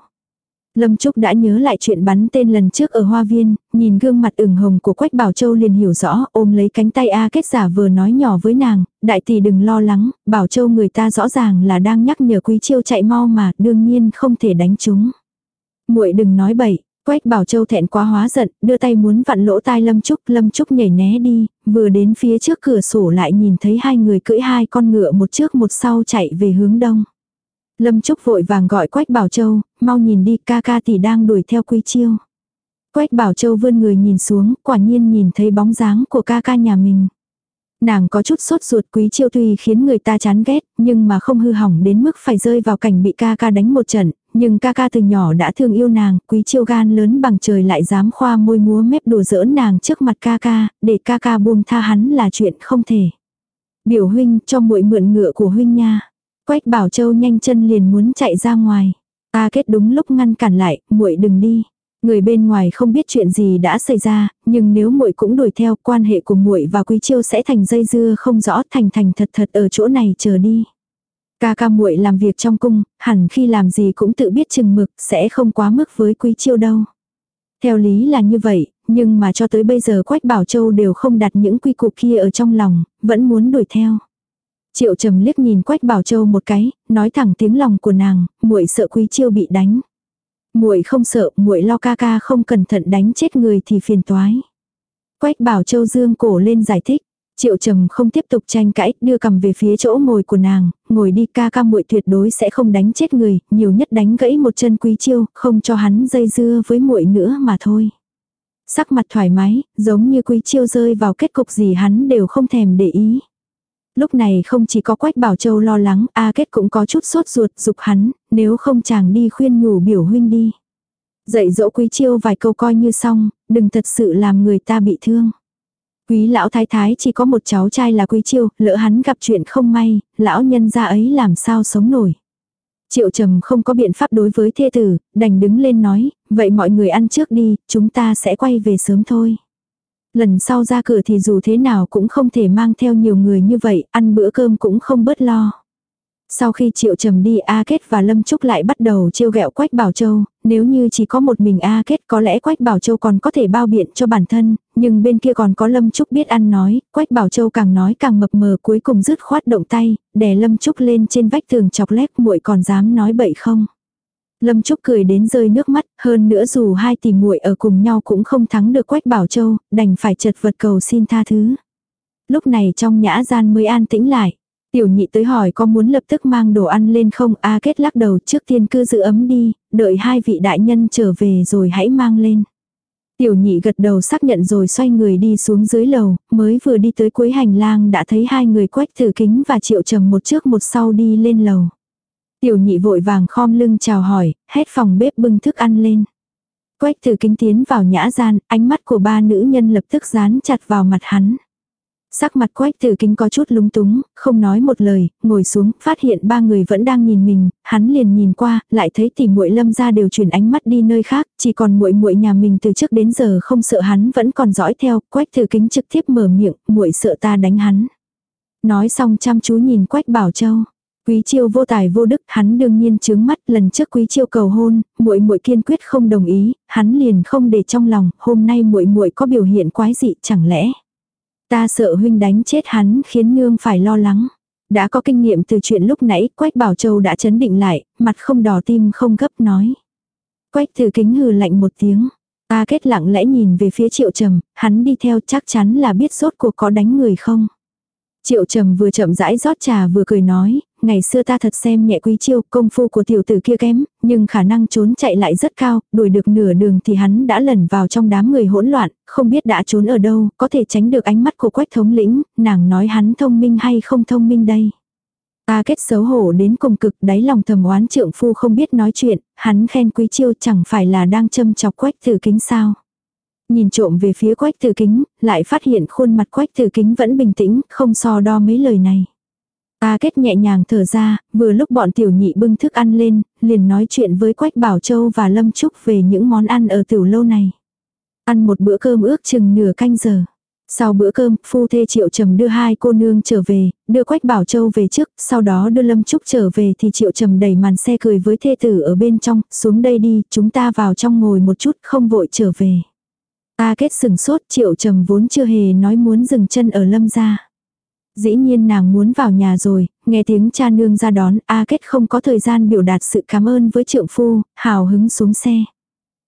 Lâm Trúc đã nhớ lại chuyện bắn tên lần trước ở hoa viên, nhìn gương mặt ửng hồng của Quách Bảo Châu liền hiểu rõ, ôm lấy cánh tay A kết giả vừa nói nhỏ với nàng, đại tỷ đừng lo lắng, Bảo Châu người ta rõ ràng là đang nhắc nhở Quý Chiêu chạy mau mà, đương nhiên không thể đánh chúng. muội đừng nói bậy, Quách Bảo Châu thẹn quá hóa giận, đưa tay muốn vặn lỗ tai Lâm Trúc, Lâm Trúc nhảy né đi, vừa đến phía trước cửa sổ lại nhìn thấy hai người cưỡi hai con ngựa một trước một sau chạy về hướng đông. Lâm Trúc vội vàng gọi Quách Bảo Châu, mau nhìn đi ca ca tỷ đang đuổi theo Quý Chiêu. Quách Bảo Châu vươn người nhìn xuống, quả nhiên nhìn thấy bóng dáng của ca ca nhà mình. Nàng có chút sốt ruột Quý Chiêu tuy khiến người ta chán ghét, nhưng mà không hư hỏng đến mức phải rơi vào cảnh bị ca ca đánh một trận, nhưng ca ca từ nhỏ đã thương yêu nàng, Quý Chiêu gan lớn bằng trời lại dám khoa môi múa mép đùa giỡn nàng trước mặt ca ca, để ca ca buông tha hắn là chuyện không thể. Biểu huynh cho muội mượn ngựa của huynh nha. Quách Bảo Châu nhanh chân liền muốn chạy ra ngoài. Ta kết đúng lúc ngăn cản lại, muội đừng đi. Người bên ngoài không biết chuyện gì đã xảy ra, nhưng nếu muội cũng đuổi theo, quan hệ của muội và Quý Chiêu sẽ thành dây dưa không rõ, thành thành thật thật ở chỗ này chờ đi. Ca ca muội làm việc trong cung, hẳn khi làm gì cũng tự biết chừng mực, sẽ không quá mức với Quý Chiêu đâu. Theo lý là như vậy, nhưng mà cho tới bây giờ Quách Bảo Châu đều không đặt những quy củ kia ở trong lòng, vẫn muốn đuổi theo. Triệu trầm liếc nhìn Quách Bảo Châu một cái, nói thẳng tiếng lòng của nàng, muội sợ Quý Chiêu bị đánh. Muội không sợ, muội lo ca ca không cẩn thận đánh chết người thì phiền toái. Quách Bảo Châu dương cổ lên giải thích. Triệu Trầm không tiếp tục tranh cãi, đưa cầm về phía chỗ ngồi của nàng, ngồi đi ca ca muội tuyệt đối sẽ không đánh chết người, nhiều nhất đánh gãy một chân quý chiêu, không cho hắn dây dưa với muội nữa mà thôi. Sắc mặt thoải mái, giống như quý chiêu rơi vào kết cục gì hắn đều không thèm để ý. Lúc này không chỉ có Quách Bảo Châu lo lắng, A Kết cũng có chút sốt ruột dục hắn, nếu không chàng đi khuyên nhủ biểu huynh đi. Dạy dỗ quý chiêu vài câu coi như xong, đừng thật sự làm người ta bị thương. Quý lão thái thái chỉ có một cháu trai là quý chiêu, lỡ hắn gặp chuyện không may, lão nhân gia ấy làm sao sống nổi. Triệu trầm không có biện pháp đối với thê tử, đành đứng lên nói, vậy mọi người ăn trước đi, chúng ta sẽ quay về sớm thôi. Lần sau ra cửa thì dù thế nào cũng không thể mang theo nhiều người như vậy, ăn bữa cơm cũng không bớt lo. Sau khi Triệu Trầm đi A Kết và Lâm Trúc lại bắt đầu trêu ghẹo Quách Bảo Châu, nếu như chỉ có một mình A Kết có lẽ Quách Bảo Châu còn có thể bao biện cho bản thân, nhưng bên kia còn có Lâm Trúc biết ăn nói, Quách Bảo Châu càng nói càng mập mờ cuối cùng dứt khoát động tay, đè Lâm Trúc lên trên vách tường chọc lép muội còn dám nói bậy không. Lâm Trúc cười đến rơi nước mắt, hơn nữa dù hai tỷ muội ở cùng nhau cũng không thắng được Quách Bảo Châu, đành phải chật vật cầu xin tha thứ. Lúc này trong nhã gian mới an tĩnh lại. Tiểu nhị tới hỏi có muốn lập tức mang đồ ăn lên không, A kết lắc đầu trước tiên cứ giữ ấm đi, đợi hai vị đại nhân trở về rồi hãy mang lên. Tiểu nhị gật đầu xác nhận rồi xoay người đi xuống dưới lầu, mới vừa đi tới cuối hành lang đã thấy hai người quách thử kính và triệu trầm một trước một sau đi lên lầu. Tiểu nhị vội vàng khom lưng chào hỏi, hết phòng bếp bưng thức ăn lên. Quách thử kính tiến vào nhã gian, ánh mắt của ba nữ nhân lập tức dán chặt vào mặt hắn. Sắc mặt quách tử kính có chút lúng túng, không nói một lời, ngồi xuống, phát hiện ba người vẫn đang nhìn mình, hắn liền nhìn qua, lại thấy tỷ muội lâm ra đều chuyển ánh mắt đi nơi khác, chỉ còn muội muội nhà mình từ trước đến giờ không sợ hắn vẫn còn dõi theo, quách tử kính trực tiếp mở miệng, muội sợ ta đánh hắn. Nói xong chăm chú nhìn quách bảo châu. Quý Chiêu vô tài vô đức, hắn đương nhiên chướng mắt, lần trước Quý Chiêu cầu hôn, muội muội kiên quyết không đồng ý, hắn liền không để trong lòng, hôm nay muội muội có biểu hiện quái dị, chẳng lẽ Ta sợ huynh đánh chết hắn khiến nương phải lo lắng. Đã có kinh nghiệm từ chuyện lúc nãy, Quách Bảo Châu đã chấn định lại, mặt không đỏ tim không gấp nói. Quách Tử Kính hừ lạnh một tiếng. Ta kết lặng lẽ nhìn về phía Triệu Trầm, hắn đi theo chắc chắn là biết sốt cuộc có đánh người không. Triệu Trầm vừa chậm rãi rót trà vừa cười nói, ngày xưa ta thật xem nhẹ quý chiêu, công phu của tiểu tử kia kém, nhưng khả năng trốn chạy lại rất cao, đuổi được nửa đường thì hắn đã lẩn vào trong đám người hỗn loạn, không biết đã trốn ở đâu, có thể tránh được ánh mắt của quách thống lĩnh, nàng nói hắn thông minh hay không thông minh đây. Ta kết xấu hổ đến cùng cực đáy lòng thầm oán trượng phu không biết nói chuyện, hắn khen quý chiêu chẳng phải là đang châm chọc quách tử kính sao. Nhìn trộm về phía quách tử kính, lại phát hiện khuôn mặt quách tử kính vẫn bình tĩnh, không so đo mấy lời này. A kết nhẹ nhàng thở ra, vừa lúc bọn tiểu nhị bưng thức ăn lên, liền nói chuyện với Quách Bảo Châu và Lâm Trúc về những món ăn ở tiểu lâu này. Ăn một bữa cơm ước chừng nửa canh giờ. Sau bữa cơm, phu thê Triệu Trầm đưa hai cô nương trở về, đưa Quách Bảo Châu về trước, sau đó đưa Lâm Trúc trở về thì Triệu Trầm đẩy màn xe cười với thê tử ở bên trong, xuống đây đi, chúng ta vào trong ngồi một chút, không vội trở về. Ta kết sừng sốt, Triệu Trầm vốn chưa hề nói muốn dừng chân ở Lâm gia. Dĩ nhiên nàng muốn vào nhà rồi, nghe tiếng cha nương ra đón, A Kết không có thời gian biểu đạt sự cảm ơn với trượng phu, hào hứng xuống xe.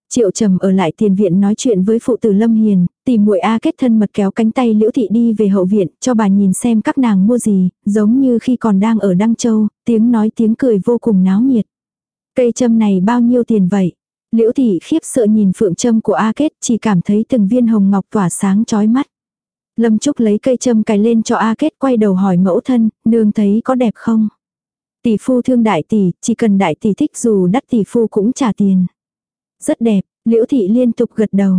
Triệu trầm ở lại tiền viện nói chuyện với phụ tử Lâm Hiền, tìm muội A kết thân mật kéo cánh tay Liễu Thị đi về hậu viện, cho bà nhìn xem các nàng mua gì, giống như khi còn đang ở Đăng Châu, tiếng nói tiếng cười vô cùng náo nhiệt. Cây châm này bao nhiêu tiền vậy? Liễu Thị khiếp sợ nhìn phượng châm của A kết, chỉ cảm thấy từng viên hồng ngọc tỏa sáng chói mắt. Lâm Trúc lấy cây châm cài lên cho A Kết quay đầu hỏi mẫu thân, nương thấy có đẹp không? Tỷ phu thương đại tỷ, chỉ cần đại tỷ thích dù đắt tỷ phu cũng trả tiền. Rất đẹp, liễu thị liên tục gật đầu.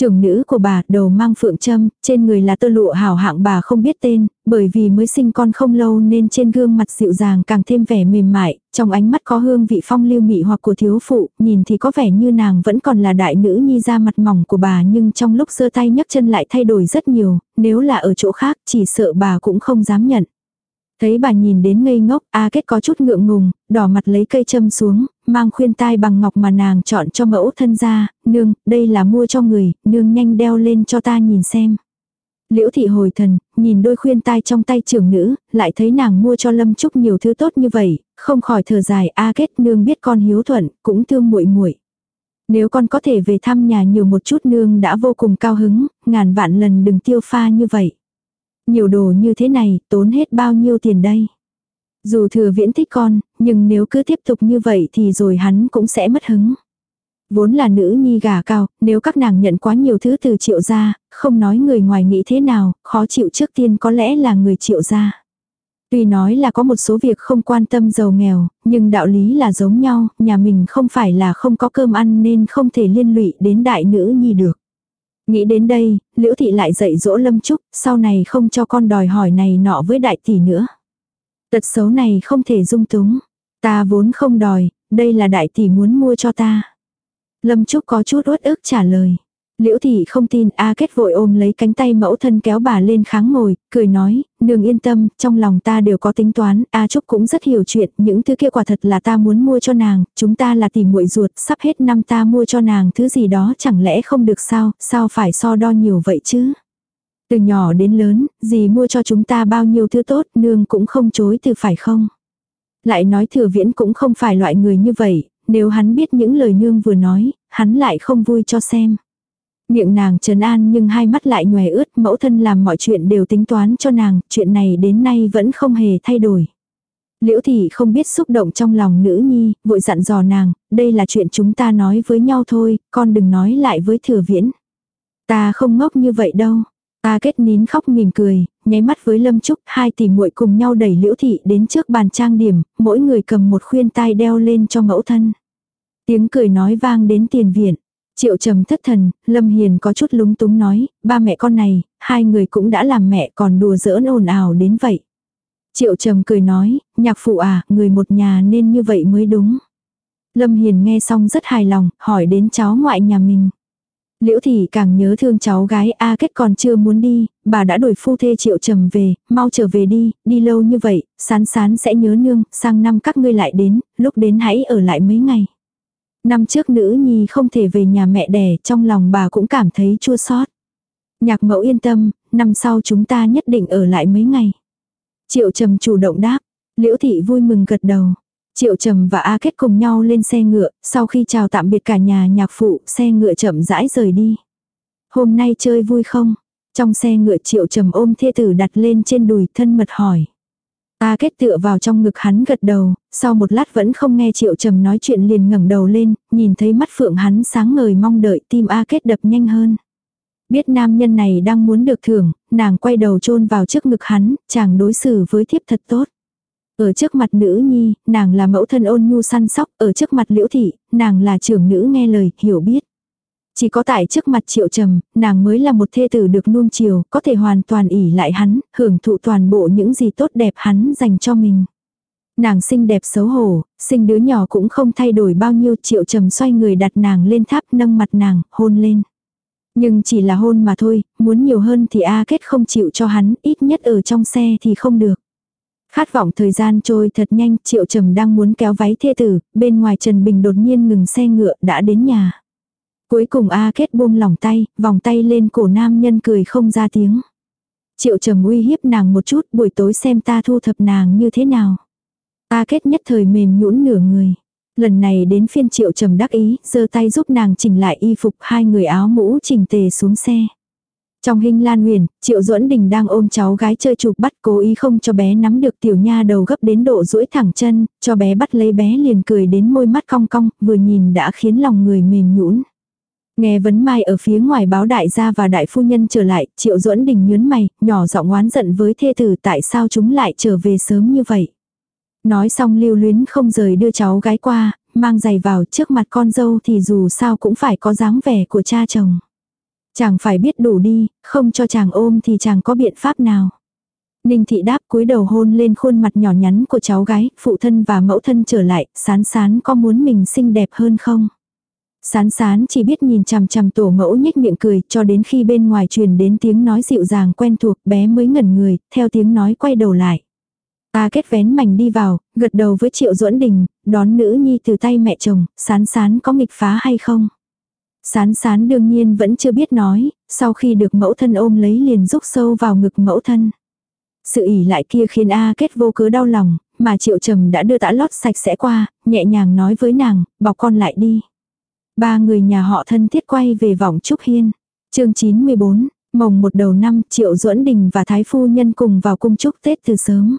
Trưởng nữ của bà đầu mang phượng châm, trên người là tơ lụa hảo hạng bà không biết tên, bởi vì mới sinh con không lâu nên trên gương mặt dịu dàng càng thêm vẻ mềm mại, trong ánh mắt có hương vị phong lưu mị hoặc của thiếu phụ, nhìn thì có vẻ như nàng vẫn còn là đại nữ nhi ra mặt mỏng của bà nhưng trong lúc giơ tay nhấc chân lại thay đổi rất nhiều, nếu là ở chỗ khác chỉ sợ bà cũng không dám nhận. Thấy bà nhìn đến ngây ngốc, A Kết có chút ngượng ngùng, đỏ mặt lấy cây châm xuống, mang khuyên tai bằng ngọc mà nàng chọn cho mẫu thân ra, nương, đây là mua cho người, nương nhanh đeo lên cho ta nhìn xem. Liễu thị hồi thần, nhìn đôi khuyên tai trong tay trưởng nữ, lại thấy nàng mua cho Lâm Trúc nhiều thứ tốt như vậy, không khỏi thở dài, A Kết nương biết con hiếu thuận, cũng thương muội muội. Nếu con có thể về thăm nhà nhiều một chút nương đã vô cùng cao hứng, ngàn vạn lần đừng tiêu pha như vậy. Nhiều đồ như thế này, tốn hết bao nhiêu tiền đây? Dù thừa viễn thích con, nhưng nếu cứ tiếp tục như vậy thì rồi hắn cũng sẽ mất hứng. Vốn là nữ nhi gà cao, nếu các nàng nhận quá nhiều thứ từ triệu gia, không nói người ngoài nghĩ thế nào, khó chịu trước tiên có lẽ là người triệu gia. Tuy nói là có một số việc không quan tâm giàu nghèo, nhưng đạo lý là giống nhau, nhà mình không phải là không có cơm ăn nên không thể liên lụy đến đại nữ nhi được. Nghĩ đến đây, Liễu Thị lại dạy dỗ Lâm Trúc, sau này không cho con đòi hỏi này nọ với đại tỷ nữa. Tật xấu này không thể dung túng. Ta vốn không đòi, đây là đại tỷ muốn mua cho ta. Lâm Trúc có chút uất ức trả lời. Liễu thị không tin A kết vội ôm lấy cánh tay mẫu thân kéo bà lên kháng ngồi, cười nói, nương yên tâm, trong lòng ta đều có tính toán, A Trúc cũng rất hiểu chuyện, những thứ kia quả thật là ta muốn mua cho nàng, chúng ta là tỷ muội ruột, sắp hết năm ta mua cho nàng thứ gì đó chẳng lẽ không được sao, sao phải so đo nhiều vậy chứ. Từ nhỏ đến lớn, gì mua cho chúng ta bao nhiêu thứ tốt, nương cũng không chối từ phải không. Lại nói thừa viễn cũng không phải loại người như vậy, nếu hắn biết những lời nương vừa nói, hắn lại không vui cho xem. Miệng nàng trấn an nhưng hai mắt lại nhòe ướt, mẫu thân làm mọi chuyện đều tính toán cho nàng, chuyện này đến nay vẫn không hề thay đổi. Liễu thị không biết xúc động trong lòng nữ nhi, vội dặn dò nàng, đây là chuyện chúng ta nói với nhau thôi, con đừng nói lại với thừa viễn. Ta không ngốc như vậy đâu. Ta kết nín khóc mỉm cười, nháy mắt với Lâm Trúc, hai tỷ muội cùng nhau đẩy Liễu thị đến trước bàn trang điểm, mỗi người cầm một khuyên tai đeo lên cho mẫu thân. Tiếng cười nói vang đến tiền viện. Triệu trầm thất thần, Lâm Hiền có chút lúng túng nói, ba mẹ con này, hai người cũng đã làm mẹ còn đùa giỡn ồn ào đến vậy. Triệu trầm cười nói, nhạc phụ à, người một nhà nên như vậy mới đúng. Lâm Hiền nghe xong rất hài lòng, hỏi đến cháu ngoại nhà mình. Liễu thị càng nhớ thương cháu gái A kết còn chưa muốn đi, bà đã đổi phu thê triệu trầm về, mau trở về đi, đi lâu như vậy, sán sán sẽ nhớ nương, sang năm các ngươi lại đến, lúc đến hãy ở lại mấy ngày. Năm trước nữ nhi không thể về nhà mẹ đẻ, trong lòng bà cũng cảm thấy chua xót. Nhạc mẫu yên tâm, năm sau chúng ta nhất định ở lại mấy ngày. Triệu trầm chủ động đáp, liễu thị vui mừng gật đầu. Triệu Trầm và A Kết cùng nhau lên xe ngựa, sau khi chào tạm biệt cả nhà nhạc phụ, xe ngựa chậm rãi rời đi. Hôm nay chơi vui không? Trong xe ngựa Triệu Trầm ôm thê tử đặt lên trên đùi thân mật hỏi. A Kết tựa vào trong ngực hắn gật đầu, sau một lát vẫn không nghe Triệu Trầm nói chuyện liền ngẩng đầu lên, nhìn thấy mắt phượng hắn sáng ngời mong đợi tim A Kết đập nhanh hơn. Biết nam nhân này đang muốn được thưởng, nàng quay đầu chôn vào trước ngực hắn, chàng đối xử với thiếp thật tốt. Ở trước mặt nữ nhi, nàng là mẫu thân ôn nhu săn sóc, ở trước mặt liễu thị, nàng là trưởng nữ nghe lời, hiểu biết. Chỉ có tại trước mặt triệu trầm, nàng mới là một thê tử được nuông chiều, có thể hoàn toàn ỉ lại hắn, hưởng thụ toàn bộ những gì tốt đẹp hắn dành cho mình. Nàng xinh đẹp xấu hổ, sinh đứa nhỏ cũng không thay đổi bao nhiêu triệu trầm xoay người đặt nàng lên tháp nâng mặt nàng, hôn lên. Nhưng chỉ là hôn mà thôi, muốn nhiều hơn thì A kết không chịu cho hắn, ít nhất ở trong xe thì không được. Khát vọng thời gian trôi thật nhanh, Triệu Trầm đang muốn kéo váy thê tử, bên ngoài Trần Bình đột nhiên ngừng xe ngựa đã đến nhà. Cuối cùng A Kết buông lỏng tay, vòng tay lên cổ nam nhân cười không ra tiếng. Triệu Trầm uy hiếp nàng một chút, buổi tối xem ta thu thập nàng như thế nào. A Kết nhất thời mềm nhũn nửa người. Lần này đến phiên Triệu Trầm đắc ý, giơ tay giúp nàng chỉnh lại y phục hai người áo mũ chỉnh tề xuống xe. Trong hình lan huyền, Triệu Duẫn Đình đang ôm cháu gái chơi chụp bắt cố ý không cho bé nắm được tiểu nha đầu gấp đến độ duỗi thẳng chân, cho bé bắt lấy bé liền cười đến môi mắt cong cong, vừa nhìn đã khiến lòng người mềm nhũn. Nghe vấn mai ở phía ngoài báo đại gia và đại phu nhân trở lại, Triệu Duẫn Đình nhớn mày, nhỏ giọng oán giận với thê tử tại sao chúng lại trở về sớm như vậy. Nói xong lưu luyến không rời đưa cháu gái qua, mang giày vào trước mặt con dâu thì dù sao cũng phải có dáng vẻ của cha chồng. Chàng phải biết đủ đi, không cho chàng ôm thì chàng có biện pháp nào. Ninh thị đáp cúi đầu hôn lên khuôn mặt nhỏ nhắn của cháu gái, phụ thân và mẫu thân trở lại, sán sán có muốn mình xinh đẹp hơn không? Sán sán chỉ biết nhìn chằm chằm tổ mẫu nhếch miệng cười cho đến khi bên ngoài truyền đến tiếng nói dịu dàng quen thuộc bé mới ngẩn người, theo tiếng nói quay đầu lại. Ta kết vén mảnh đi vào, gật đầu với triệu duẫn đình, đón nữ nhi từ tay mẹ chồng, sán sán có nghịch phá hay không? Sán sán đương nhiên vẫn chưa biết nói, sau khi được mẫu thân ôm lấy liền rúc sâu vào ngực mẫu thân. Sự ỉ lại kia khiến A kết vô cớ đau lòng, mà triệu trầm đã đưa tã lót sạch sẽ qua, nhẹ nhàng nói với nàng, bọc con lại đi. Ba người nhà họ thân thiết quay về vòng Trúc Hiên. chương 94, mồng một đầu năm triệu duẫn đình và thái phu nhân cùng vào cung trúc Tết từ sớm.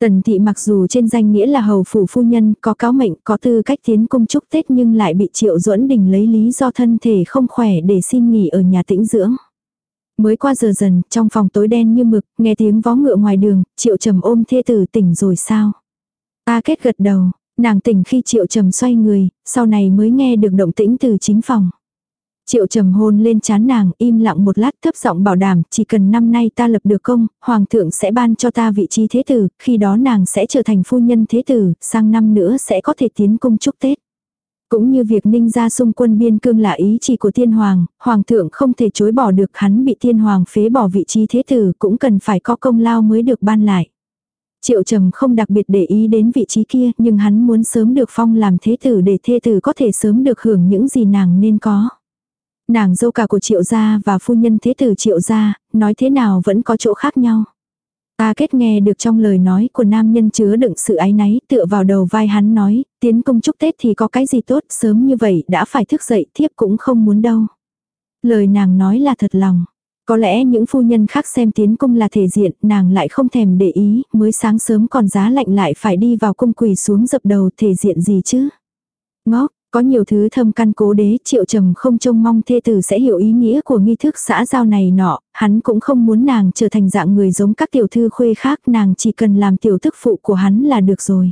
Tần thị mặc dù trên danh nghĩa là hầu phủ phu nhân, có cáo mệnh, có tư cách tiến cung chúc Tết nhưng lại bị Triệu Duẫn Đình lấy lý do thân thể không khỏe để xin nghỉ ở nhà tĩnh dưỡng. Mới qua giờ dần, trong phòng tối đen như mực, nghe tiếng vó ngựa ngoài đường, Triệu Trầm ôm thê tử tỉnh rồi sao? Ta kết gật đầu, nàng tỉnh khi Triệu Trầm xoay người, sau này mới nghe được động tĩnh từ chính phòng. Triệu trầm hôn lên chán nàng, im lặng một lát thấp giọng bảo đảm, chỉ cần năm nay ta lập được công, hoàng thượng sẽ ban cho ta vị trí thế tử, khi đó nàng sẽ trở thành phu nhân thế tử, sang năm nữa sẽ có thể tiến cung chúc Tết. Cũng như việc ninh ra xung quân biên cương là ý chỉ của tiên hoàng, hoàng thượng không thể chối bỏ được hắn bị tiên hoàng phế bỏ vị trí thế tử cũng cần phải có công lao mới được ban lại. Triệu trầm không đặc biệt để ý đến vị trí kia nhưng hắn muốn sớm được phong làm thế tử để thê tử có thể sớm được hưởng những gì nàng nên có. Nàng dâu cả của triệu gia và phu nhân thế tử triệu gia, nói thế nào vẫn có chỗ khác nhau. Ta kết nghe được trong lời nói của nam nhân chứa đựng sự ái náy tựa vào đầu vai hắn nói, tiến công chúc Tết thì có cái gì tốt sớm như vậy đã phải thức dậy thiếp cũng không muốn đâu. Lời nàng nói là thật lòng. Có lẽ những phu nhân khác xem tiến cung là thể diện, nàng lại không thèm để ý, mới sáng sớm còn giá lạnh lại phải đi vào cung quỳ xuống dập đầu thể diện gì chứ. Ngốc, có nhiều thứ thâm căn cố đế, triệu trầm không trông mong thê tử sẽ hiểu ý nghĩa của nghi thức xã giao này nọ, hắn cũng không muốn nàng trở thành dạng người giống các tiểu thư khuê khác, nàng chỉ cần làm tiểu thức phụ của hắn là được rồi.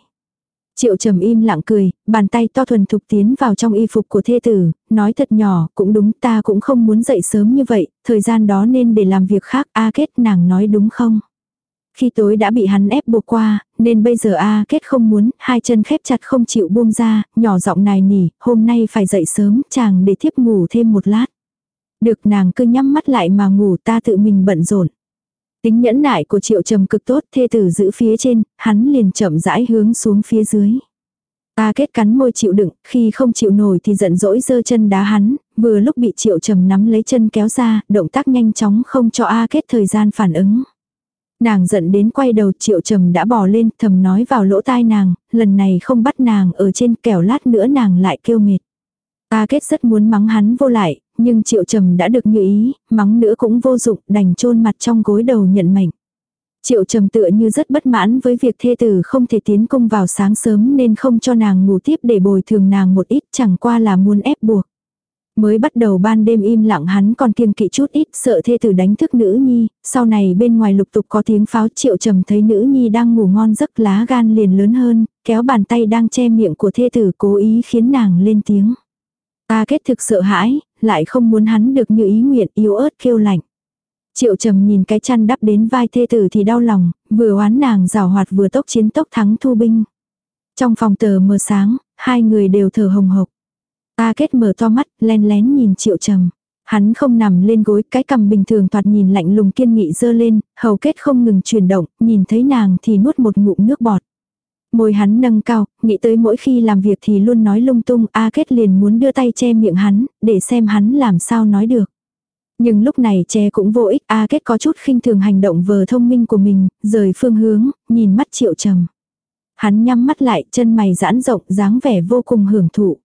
Triệu trầm im lặng cười, bàn tay to thuần thục tiến vào trong y phục của thê tử, nói thật nhỏ, cũng đúng ta cũng không muốn dậy sớm như vậy, thời gian đó nên để làm việc khác, a kết nàng nói đúng không? Khi tối đã bị hắn ép buộc qua, nên bây giờ A kết không muốn, hai chân khép chặt không chịu buông ra, nhỏ giọng nài nỉ, hôm nay phải dậy sớm, chàng để thiếp ngủ thêm một lát. Được nàng cứ nhắm mắt lại mà ngủ ta tự mình bận rộn. Tính nhẫn nại của triệu trầm cực tốt, thê tử giữ phía trên, hắn liền chậm rãi hướng xuống phía dưới. ta kết cắn môi chịu đựng, khi không chịu nổi thì giận dỗi giơ chân đá hắn, vừa lúc bị triệu trầm nắm lấy chân kéo ra, động tác nhanh chóng không cho A kết thời gian phản ứng. Nàng giận đến quay đầu triệu trầm đã bỏ lên thầm nói vào lỗ tai nàng, lần này không bắt nàng ở trên kẻo lát nữa nàng lại kêu mệt. Ta kết rất muốn mắng hắn vô lại, nhưng triệu trầm đã được như ý, mắng nữa cũng vô dụng đành chôn mặt trong gối đầu nhận mệnh. Triệu trầm tựa như rất bất mãn với việc thê tử không thể tiến công vào sáng sớm nên không cho nàng ngủ tiếp để bồi thường nàng một ít chẳng qua là muốn ép buộc. Mới bắt đầu ban đêm im lặng hắn còn kiêng kỵ chút ít sợ thê tử đánh thức nữ nhi, sau này bên ngoài lục tục có tiếng pháo triệu trầm thấy nữ nhi đang ngủ ngon giấc lá gan liền lớn hơn, kéo bàn tay đang che miệng của thê tử cố ý khiến nàng lên tiếng. Ta kết thực sợ hãi, lại không muốn hắn được như ý nguyện yếu ớt kêu lạnh. Triệu trầm nhìn cái chăn đắp đến vai thê tử thì đau lòng, vừa oán nàng rào hoạt vừa tốc chiến tốc thắng thu binh. Trong phòng tờ mờ sáng, hai người đều thở hồng hộc. Ta kết mở to mắt, len lén nhìn triệu trầm. Hắn không nằm lên gối, cái cầm bình thường toạt nhìn lạnh lùng kiên nghị dơ lên, hầu kết không ngừng chuyển động, nhìn thấy nàng thì nuốt một ngụm nước bọt. Môi hắn nâng cao, nghĩ tới mỗi khi làm việc thì luôn nói lung tung, A kết liền muốn đưa tay che miệng hắn, để xem hắn làm sao nói được. Nhưng lúc này che cũng vô ích, A kết có chút khinh thường hành động vờ thông minh của mình, rời phương hướng, nhìn mắt triệu trầm. Hắn nhắm mắt lại, chân mày giãn rộng, dáng vẻ vô cùng hưởng thụ.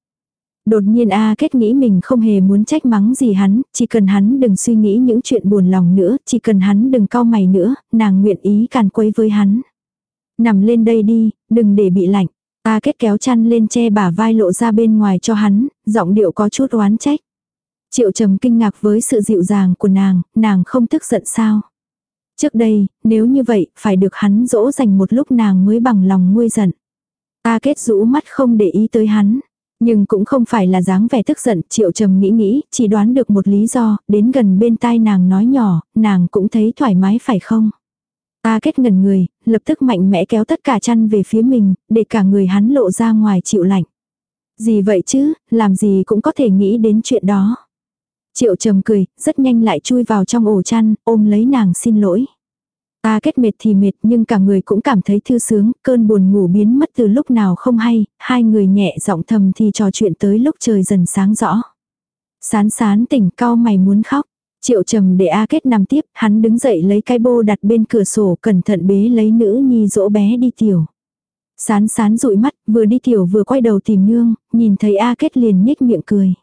Đột nhiên A kết nghĩ mình không hề muốn trách mắng gì hắn, chỉ cần hắn đừng suy nghĩ những chuyện buồn lòng nữa, chỉ cần hắn đừng cau mày nữa, nàng nguyện ý càn quấy với hắn. Nằm lên đây đi, đừng để bị lạnh. A kết kéo chăn lên che bả vai lộ ra bên ngoài cho hắn, giọng điệu có chút oán trách. Triệu trầm kinh ngạc với sự dịu dàng của nàng, nàng không tức giận sao. Trước đây, nếu như vậy, phải được hắn dỗ dành một lúc nàng mới bằng lòng nguôi giận. A kết rũ mắt không để ý tới hắn. Nhưng cũng không phải là dáng vẻ tức giận, triệu trầm nghĩ nghĩ, chỉ đoán được một lý do, đến gần bên tai nàng nói nhỏ, nàng cũng thấy thoải mái phải không? Ta kết ngần người, lập tức mạnh mẽ kéo tất cả chăn về phía mình, để cả người hắn lộ ra ngoài chịu lạnh. Gì vậy chứ, làm gì cũng có thể nghĩ đến chuyện đó. Triệu trầm cười, rất nhanh lại chui vào trong ổ chăn, ôm lấy nàng xin lỗi. Ta kết mệt thì mệt nhưng cả người cũng cảm thấy thư sướng, cơn buồn ngủ biến mất từ lúc nào không hay, hai người nhẹ giọng thầm thì trò chuyện tới lúc trời dần sáng rõ. Sán sán tỉnh cao mày muốn khóc. Triệu trầm để A kết nằm tiếp, hắn đứng dậy lấy cái bô đặt bên cửa sổ cẩn thận bế lấy nữ nhi dỗ bé đi tiểu. Sán sán dụi mắt, vừa đi tiểu vừa quay đầu tìm nương, nhìn thấy A kết liền nhếch miệng cười.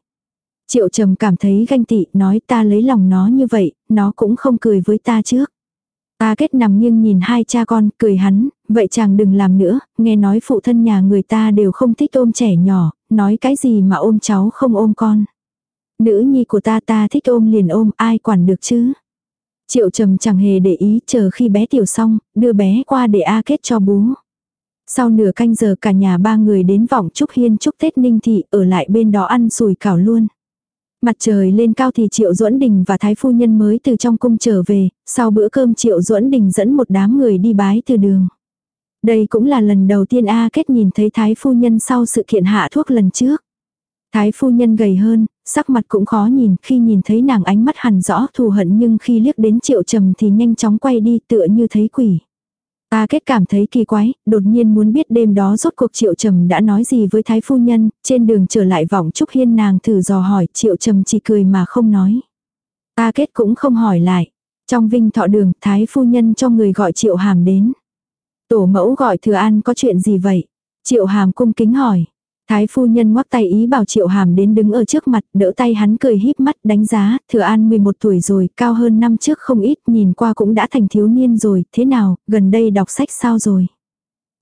Triệu trầm cảm thấy ganh tị, nói ta lấy lòng nó như vậy, nó cũng không cười với ta trước. a kết nằm nghiêng nhìn hai cha con, cười hắn, vậy chàng đừng làm nữa, nghe nói phụ thân nhà người ta đều không thích ôm trẻ nhỏ, nói cái gì mà ôm cháu không ôm con. Nữ nhi của ta ta thích ôm liền ôm, ai quản được chứ. Triệu trầm chẳng hề để ý, chờ khi bé tiểu xong, đưa bé qua để A kết cho bú. Sau nửa canh giờ cả nhà ba người đến vọng chúc hiên chúc Tết Ninh Thị ở lại bên đó ăn sùi cảo luôn. Mặt trời lên cao thì Triệu Duẫn Đình và Thái Phu Nhân mới từ trong cung trở về, sau bữa cơm Triệu Duẫn Đình dẫn một đám người đi bái từ đường. Đây cũng là lần đầu tiên A Kết nhìn thấy Thái Phu Nhân sau sự kiện hạ thuốc lần trước. Thái Phu Nhân gầy hơn, sắc mặt cũng khó nhìn khi nhìn thấy nàng ánh mắt hẳn rõ thù hận nhưng khi liếc đến Triệu Trầm thì nhanh chóng quay đi tựa như thấy quỷ. Ta kết cảm thấy kỳ quái, đột nhiên muốn biết đêm đó rốt cuộc Triệu Trầm đã nói gì với Thái Phu Nhân, trên đường trở lại vọng Trúc Hiên nàng thử dò hỏi Triệu Trầm chỉ cười mà không nói. Ta kết cũng không hỏi lại. Trong vinh thọ đường, Thái Phu Nhân cho người gọi Triệu Hàm đến. Tổ mẫu gọi Thừa An có chuyện gì vậy? Triệu Hàm cung kính hỏi. Thái phu nhân ngoắc tay ý bảo triệu hàm đến đứng ở trước mặt, đỡ tay hắn cười híp mắt đánh giá, thừa an 11 tuổi rồi, cao hơn năm trước không ít, nhìn qua cũng đã thành thiếu niên rồi, thế nào, gần đây đọc sách sao rồi?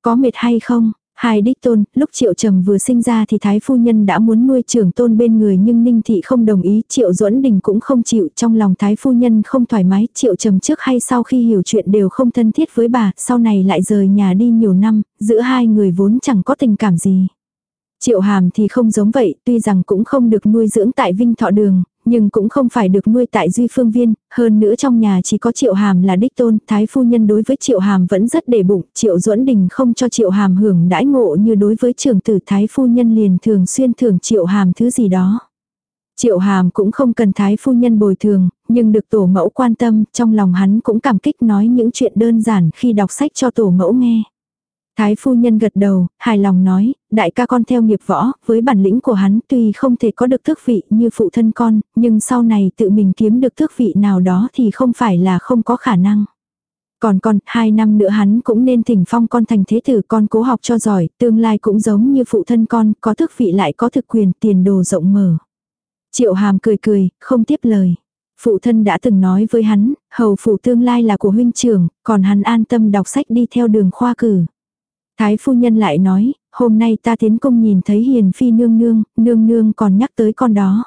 Có mệt hay không? Hai đích tôn, lúc triệu trầm vừa sinh ra thì thái phu nhân đã muốn nuôi trưởng tôn bên người nhưng ninh thị không đồng ý, triệu duẫn đình cũng không chịu, trong lòng thái phu nhân không thoải mái, triệu trầm trước hay sau khi hiểu chuyện đều không thân thiết với bà, sau này lại rời nhà đi nhiều năm, giữa hai người vốn chẳng có tình cảm gì. Triệu hàm thì không giống vậy, tuy rằng cũng không được nuôi dưỡng tại Vinh Thọ Đường, nhưng cũng không phải được nuôi tại Duy Phương Viên, hơn nữa trong nhà chỉ có Triệu Hàm là đích tôn, Thái Phu Nhân đối với Triệu Hàm vẫn rất để bụng, Triệu duẫn Đình không cho Triệu Hàm hưởng đãi ngộ như đối với trưởng tử Thái Phu Nhân liền thường xuyên thưởng Triệu Hàm thứ gì đó. Triệu Hàm cũng không cần Thái Phu Nhân bồi thường, nhưng được tổ mẫu quan tâm, trong lòng hắn cũng cảm kích nói những chuyện đơn giản khi đọc sách cho tổ mẫu nghe. Thái phu nhân gật đầu, hài lòng nói, đại ca con theo nghiệp võ, với bản lĩnh của hắn tuy không thể có được thước vị như phụ thân con, nhưng sau này tự mình kiếm được thước vị nào đó thì không phải là không có khả năng. Còn con, hai năm nữa hắn cũng nên thỉnh phong con thành thế tử con cố học cho giỏi, tương lai cũng giống như phụ thân con, có thức vị lại có thực quyền, tiền đồ rộng mở. Triệu hàm cười cười, không tiếp lời. Phụ thân đã từng nói với hắn, hầu phụ tương lai là của huynh trưởng, còn hắn an tâm đọc sách đi theo đường khoa cử. Thái phu nhân lại nói, hôm nay ta tiến công nhìn thấy hiền phi nương nương, nương nương còn nhắc tới con đó.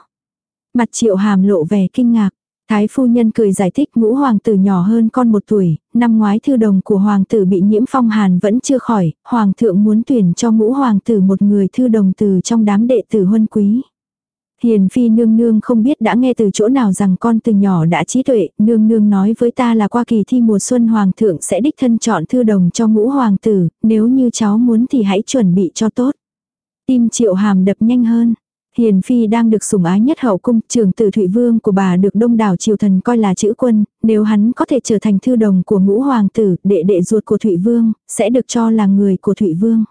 Mặt triệu hàm lộ vẻ kinh ngạc. Thái phu nhân cười giải thích ngũ hoàng tử nhỏ hơn con một tuổi, năm ngoái thư đồng của hoàng tử bị nhiễm phong hàn vẫn chưa khỏi, hoàng thượng muốn tuyển cho ngũ hoàng tử một người thư đồng từ trong đám đệ tử huân quý. Hiền phi nương nương không biết đã nghe từ chỗ nào rằng con từ nhỏ đã trí tuệ, nương nương nói với ta là qua kỳ thi mùa xuân hoàng thượng sẽ đích thân chọn thư đồng cho ngũ hoàng tử, nếu như cháu muốn thì hãy chuẩn bị cho tốt. Tim triệu hàm đập nhanh hơn. Hiền phi đang được sủng ái nhất hậu cung, trường tử Thụy Vương của bà được đông đảo triều thần coi là chữ quân, nếu hắn có thể trở thành thư đồng của ngũ hoàng tử, đệ đệ ruột của Thụy Vương, sẽ được cho là người của Thụy Vương.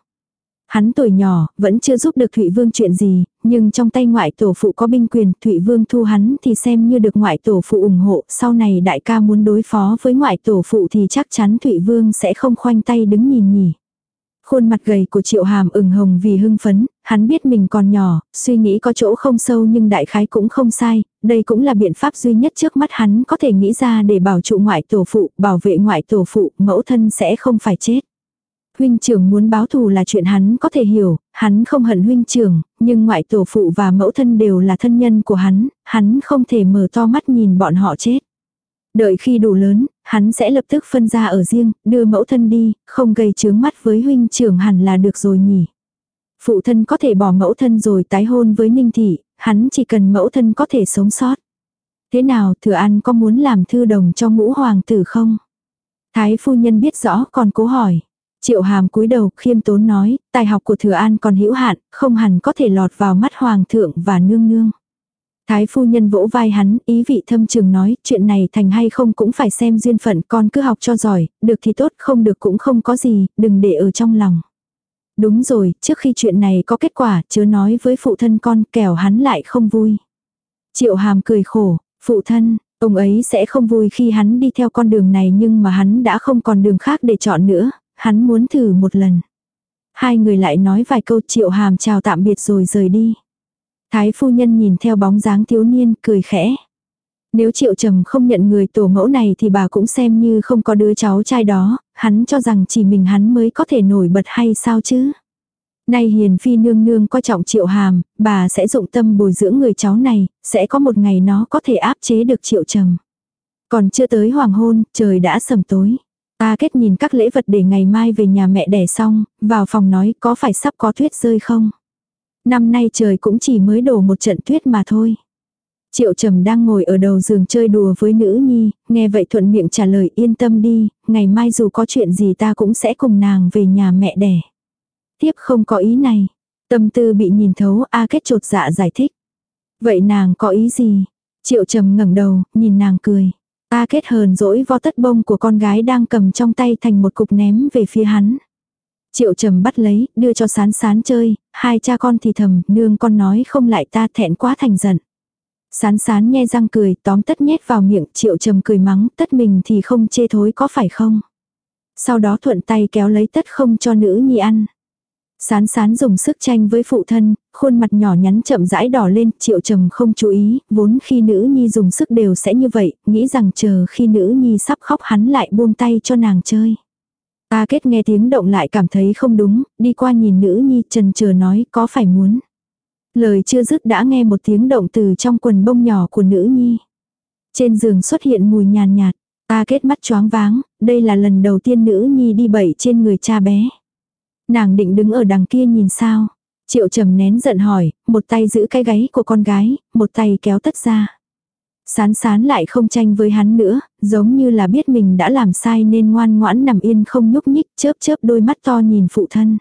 Hắn tuổi nhỏ, vẫn chưa giúp được Thụy Vương chuyện gì, nhưng trong tay ngoại tổ phụ có binh quyền, Thụy Vương thu hắn thì xem như được ngoại tổ phụ ủng hộ, sau này đại ca muốn đối phó với ngoại tổ phụ thì chắc chắn Thụy Vương sẽ không khoanh tay đứng nhìn nhỉ. Khuôn mặt gầy của Triệu Hàm ửng hồng vì hưng phấn, hắn biết mình còn nhỏ, suy nghĩ có chỗ không sâu nhưng đại khái cũng không sai, đây cũng là biện pháp duy nhất trước mắt hắn có thể nghĩ ra để bảo trụ ngoại tổ phụ, bảo vệ ngoại tổ phụ, mẫu thân sẽ không phải chết. Huynh trưởng muốn báo thù là chuyện hắn có thể hiểu, hắn không hận huynh trưởng, nhưng ngoại tổ phụ và mẫu thân đều là thân nhân của hắn, hắn không thể mở to mắt nhìn bọn họ chết. Đợi khi đủ lớn, hắn sẽ lập tức phân ra ở riêng, đưa mẫu thân đi, không gây chướng mắt với huynh trưởng hẳn là được rồi nhỉ. Phụ thân có thể bỏ mẫu thân rồi tái hôn với Ninh Thị, hắn chỉ cần mẫu thân có thể sống sót. Thế nào, thừa an có muốn làm thư đồng cho ngũ hoàng tử không? Thái phu nhân biết rõ còn cố hỏi. Triệu hàm cúi đầu khiêm tốn nói, tài học của thừa an còn hữu hạn, không hẳn có thể lọt vào mắt hoàng thượng và nương nương. Thái phu nhân vỗ vai hắn, ý vị thâm trường nói, chuyện này thành hay không cũng phải xem duyên phận, con cứ học cho giỏi, được thì tốt, không được cũng không có gì, đừng để ở trong lòng. Đúng rồi, trước khi chuyện này có kết quả, chớ nói với phụ thân con, kẻo hắn lại không vui. Triệu hàm cười khổ, phụ thân, ông ấy sẽ không vui khi hắn đi theo con đường này nhưng mà hắn đã không còn đường khác để chọn nữa, hắn muốn thử một lần. Hai người lại nói vài câu triệu hàm chào tạm biệt rồi rời đi. Thái phu nhân nhìn theo bóng dáng thiếu niên cười khẽ. Nếu triệu trầm không nhận người tổ mẫu này thì bà cũng xem như không có đứa cháu trai đó, hắn cho rằng chỉ mình hắn mới có thể nổi bật hay sao chứ. Nay hiền phi nương nương coi trọng triệu hàm, bà sẽ dụng tâm bồi dưỡng người cháu này, sẽ có một ngày nó có thể áp chế được triệu trầm. Còn chưa tới hoàng hôn, trời đã sầm tối. A kết nhìn các lễ vật để ngày mai về nhà mẹ đẻ xong, vào phòng nói có phải sắp có tuyết rơi không? Năm nay trời cũng chỉ mới đổ một trận tuyết mà thôi. Triệu trầm đang ngồi ở đầu giường chơi đùa với nữ nhi, nghe vậy thuận miệng trả lời yên tâm đi, ngày mai dù có chuyện gì ta cũng sẽ cùng nàng về nhà mẹ đẻ. Tiếp không có ý này. Tâm tư bị nhìn thấu A kết trột dạ giải thích. Vậy nàng có ý gì? Triệu trầm ngẩng đầu, nhìn nàng cười. A kết hờn dỗi vo tất bông của con gái đang cầm trong tay thành một cục ném về phía hắn. Triệu trầm bắt lấy, đưa cho sán sán chơi, hai cha con thì thầm, nương con nói không lại ta thẹn quá thành giận. Sán sán nghe răng cười, tóm tất nhét vào miệng, triệu trầm cười mắng, tất mình thì không chê thối có phải không. Sau đó thuận tay kéo lấy tất không cho nữ nhi ăn. Sán sán dùng sức tranh với phụ thân, khuôn mặt nhỏ nhắn chậm rãi đỏ lên, triệu trầm không chú ý, vốn khi nữ nhi dùng sức đều sẽ như vậy, nghĩ rằng chờ khi nữ nhi sắp khóc hắn lại buông tay cho nàng chơi. Ta kết nghe tiếng động lại cảm thấy không đúng, đi qua nhìn nữ nhi trần chờ nói có phải muốn. Lời chưa dứt đã nghe một tiếng động từ trong quần bông nhỏ của nữ nhi. Trên giường xuất hiện mùi nhàn nhạt, ta kết mắt choáng váng, đây là lần đầu tiên nữ nhi đi bậy trên người cha bé. Nàng định đứng ở đằng kia nhìn sao. Triệu trầm nén giận hỏi, một tay giữ cái gáy của con gái, một tay kéo tất ra. Sán sán lại không tranh với hắn nữa, giống như là biết mình đã làm sai nên ngoan ngoãn nằm yên không nhúc nhích, chớp chớp đôi mắt to nhìn phụ thân.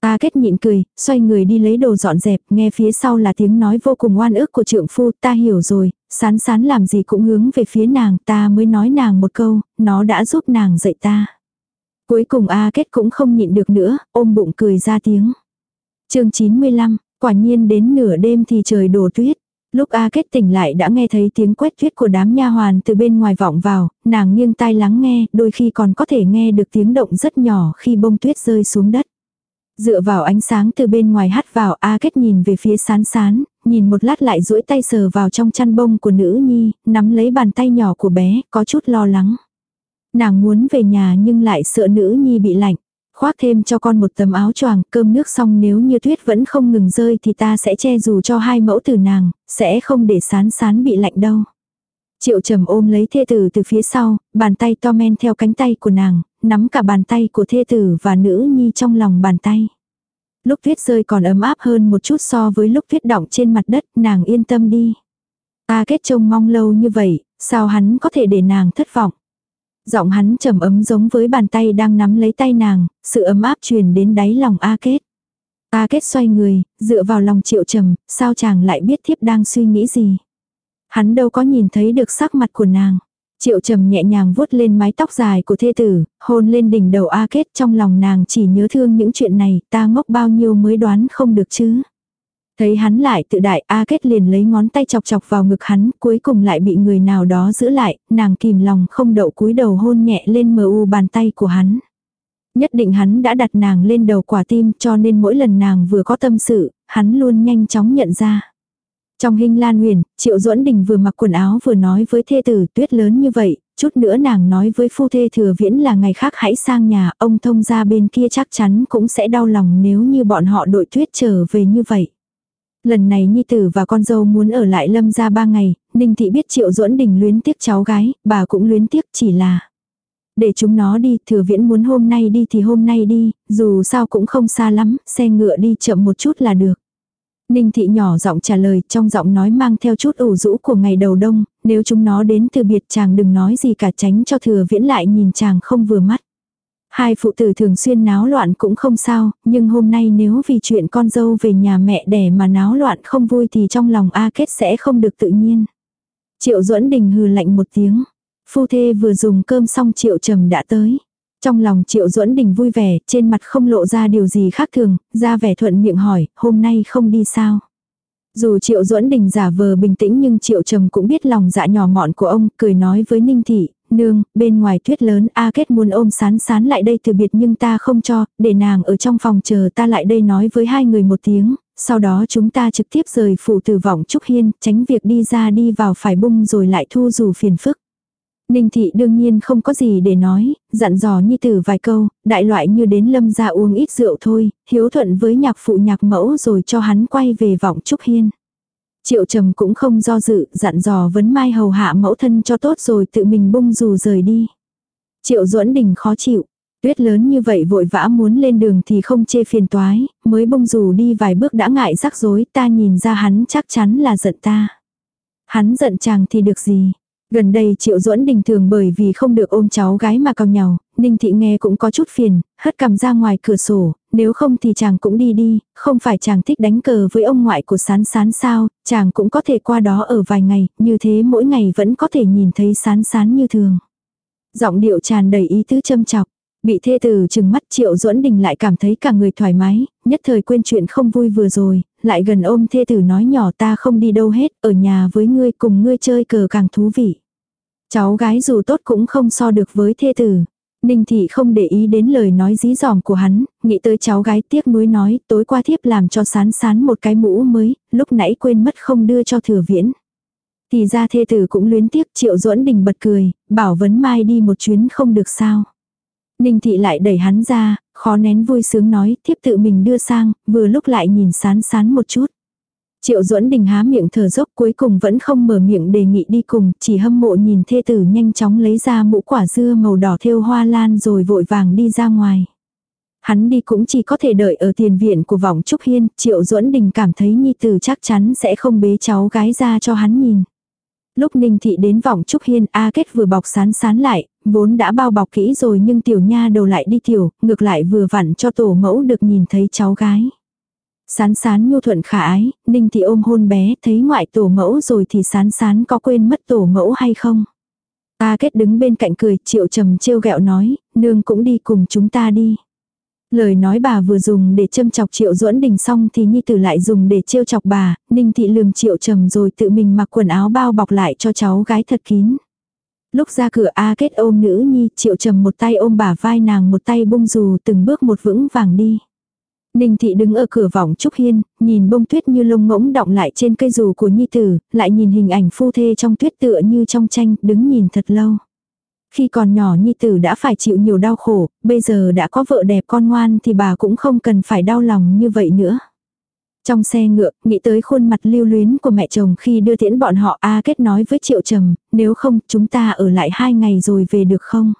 Ta kết nhịn cười, xoay người đi lấy đồ dọn dẹp, nghe phía sau là tiếng nói vô cùng oan ức của trượng phu, ta hiểu rồi, sán sán làm gì cũng hướng về phía nàng, ta mới nói nàng một câu, nó đã giúp nàng dạy ta. Cuối cùng A Kết cũng không nhịn được nữa, ôm bụng cười ra tiếng. chương 95, quả nhiên đến nửa đêm thì trời đổ tuyết. Lúc A Kết tỉnh lại đã nghe thấy tiếng quét tuyết của đám nha hoàn từ bên ngoài vọng vào, nàng nghiêng tai lắng nghe, đôi khi còn có thể nghe được tiếng động rất nhỏ khi bông tuyết rơi xuống đất. Dựa vào ánh sáng từ bên ngoài hắt vào A Kết nhìn về phía sán sán, nhìn một lát lại duỗi tay sờ vào trong chăn bông của nữ nhi, nắm lấy bàn tay nhỏ của bé, có chút lo lắng. Nàng muốn về nhà nhưng lại sợ nữ nhi bị lạnh. Khoác thêm cho con một tấm áo choàng, cơm nước xong nếu như tuyết vẫn không ngừng rơi thì ta sẽ che dù cho hai mẫu tử nàng, sẽ không để sán sán bị lạnh đâu. Triệu trầm ôm lấy thê tử từ phía sau, bàn tay to men theo cánh tay của nàng, nắm cả bàn tay của thê tử và nữ nhi trong lòng bàn tay. Lúc tuyết rơi còn ấm áp hơn một chút so với lúc tuyết đọng trên mặt đất, nàng yên tâm đi. Ta kết trông mong lâu như vậy, sao hắn có thể để nàng thất vọng. Giọng hắn trầm ấm giống với bàn tay đang nắm lấy tay nàng, sự ấm áp truyền đến đáy lòng A Kết. A Kết xoay người, dựa vào lòng triệu trầm, sao chàng lại biết thiếp đang suy nghĩ gì. Hắn đâu có nhìn thấy được sắc mặt của nàng. Triệu trầm nhẹ nhàng vuốt lên mái tóc dài của thê tử, hôn lên đỉnh đầu A Kết trong lòng nàng chỉ nhớ thương những chuyện này, ta ngốc bao nhiêu mới đoán không được chứ. Thấy hắn lại tự đại A Kết liền lấy ngón tay chọc chọc vào ngực hắn, cuối cùng lại bị người nào đó giữ lại, nàng kìm lòng không đậu cúi đầu hôn nhẹ lên mờ u bàn tay của hắn. Nhất định hắn đã đặt nàng lên đầu quả tim cho nên mỗi lần nàng vừa có tâm sự, hắn luôn nhanh chóng nhận ra. Trong hình lan huyền, Triệu duẫn Đình vừa mặc quần áo vừa nói với thê tử tuyết lớn như vậy, chút nữa nàng nói với phu thê thừa viễn là ngày khác hãy sang nhà, ông thông ra bên kia chắc chắn cũng sẽ đau lòng nếu như bọn họ đội tuyết trở về như vậy. Lần này Nhi Tử và con dâu muốn ở lại lâm ra ba ngày, Ninh Thị biết Triệu duẫn Đình luyến tiếc cháu gái, bà cũng luyến tiếc chỉ là. Để chúng nó đi, thừa viễn muốn hôm nay đi thì hôm nay đi, dù sao cũng không xa lắm, xe ngựa đi chậm một chút là được. Ninh thị nhỏ giọng trả lời, trong giọng nói mang theo chút ủ rũ của ngày đầu đông, nếu chúng nó đến từ biệt chàng đừng nói gì cả tránh cho thừa viễn lại nhìn chàng không vừa mắt. Hai phụ tử thường xuyên náo loạn cũng không sao, nhưng hôm nay nếu vì chuyện con dâu về nhà mẹ đẻ mà náo loạn không vui thì trong lòng A Kết sẽ không được tự nhiên. Triệu duẫn đình hừ lạnh một tiếng. Phu thê vừa dùng cơm xong triệu trầm đã tới. Trong lòng triệu duẫn đình vui vẻ, trên mặt không lộ ra điều gì khác thường, ra vẻ thuận miệng hỏi, hôm nay không đi sao? Dù triệu duẫn đình giả vờ bình tĩnh nhưng triệu trầm cũng biết lòng dạ nhỏ mọn của ông, cười nói với ninh thị, nương, bên ngoài tuyết lớn A Kết muốn ôm sán sán lại đây từ biệt nhưng ta không cho, để nàng ở trong phòng chờ ta lại đây nói với hai người một tiếng, sau đó chúng ta trực tiếp rời phủ từ vọng Trúc Hiên, tránh việc đi ra đi vào phải bung rồi lại thu dù phiền phức. Ninh thị đương nhiên không có gì để nói, dặn dò nhi tử vài câu, đại loại như đến lâm ra uống ít rượu thôi, hiếu thuận với nhạc phụ nhạc mẫu rồi cho hắn quay về vọng Trúc Hiên. Triệu trầm cũng không do dự, dặn dò vấn mai hầu hạ mẫu thân cho tốt rồi tự mình bung dù rời đi. Triệu duẫn đình khó chịu, tuyết lớn như vậy vội vã muốn lên đường thì không chê phiền toái, mới bung dù đi vài bước đã ngại rắc rối ta nhìn ra hắn chắc chắn là giận ta. Hắn giận chàng thì được gì. Gần đây Triệu Duẫn Đình thường bởi vì không được ôm cháu gái mà cào nhau, Ninh Thị nghe cũng có chút phiền, hất cầm ra ngoài cửa sổ, nếu không thì chàng cũng đi đi, không phải chàng thích đánh cờ với ông ngoại của sán sán sao, chàng cũng có thể qua đó ở vài ngày, như thế mỗi ngày vẫn có thể nhìn thấy sán sán như thường. Giọng điệu tràn đầy ý tứ châm chọc. Bị thê tử chừng mắt triệu duẫn đình lại cảm thấy cả người thoải mái, nhất thời quên chuyện không vui vừa rồi, lại gần ôm thê tử nói nhỏ ta không đi đâu hết, ở nhà với ngươi cùng ngươi chơi cờ càng thú vị. Cháu gái dù tốt cũng không so được với thê tử. Ninh thị không để ý đến lời nói dí dỏm của hắn, nghĩ tới cháu gái tiếc nuối nói tối qua thiếp làm cho sán sán một cái mũ mới, lúc nãy quên mất không đưa cho thừa viễn. Thì ra thê tử cũng luyến tiếc triệu duẫn đình bật cười, bảo vấn mai đi một chuyến không được sao. Ninh thị lại đẩy hắn ra, khó nén vui sướng nói, thiếp tự mình đưa sang, vừa lúc lại nhìn sán sán một chút. Triệu duẫn đình há miệng thở dốc cuối cùng vẫn không mở miệng đề nghị đi cùng, chỉ hâm mộ nhìn thê tử nhanh chóng lấy ra mũ quả dưa màu đỏ thêu hoa lan rồi vội vàng đi ra ngoài. Hắn đi cũng chỉ có thể đợi ở tiền viện của vọng Trúc Hiên, Triệu duẫn đình cảm thấy nhi tử chắc chắn sẽ không bế cháu gái ra cho hắn nhìn. Lúc Ninh Thị đến vọng Trúc Hiên A Kết vừa bọc sán sán lại, vốn đã bao bọc kỹ rồi nhưng tiểu nha đầu lại đi tiểu, ngược lại vừa vặn cho tổ mẫu được nhìn thấy cháu gái. Sán sán nhu thuận khả ái, Ninh Thị ôm hôn bé, thấy ngoại tổ mẫu rồi thì sán sán có quên mất tổ mẫu hay không. ta Kết đứng bên cạnh cười, triệu trầm trêu gẹo nói, nương cũng đi cùng chúng ta đi. Lời nói bà vừa dùng để châm chọc triệu duẫn đình xong thì nhi tử lại dùng để trêu chọc bà, ninh thị lườm triệu trầm rồi tự mình mặc quần áo bao bọc lại cho cháu gái thật kín. Lúc ra cửa A kết ôm nữ nhi, triệu trầm một tay ôm bà vai nàng một tay bung dù từng bước một vững vàng đi. Ninh thị đứng ở cửa vọng trúc hiên, nhìn bông tuyết như lông ngỗng động lại trên cây dù của nhi tử, lại nhìn hình ảnh phu thê trong tuyết tựa như trong tranh, đứng nhìn thật lâu. Khi còn nhỏ nhi tử đã phải chịu nhiều đau khổ, bây giờ đã có vợ đẹp con ngoan thì bà cũng không cần phải đau lòng như vậy nữa. Trong xe ngựa, nghĩ tới khuôn mặt lưu luyến của mẹ chồng khi đưa tiễn bọn họ A kết nói với Triệu Trầm, nếu không chúng ta ở lại hai ngày rồi về được không?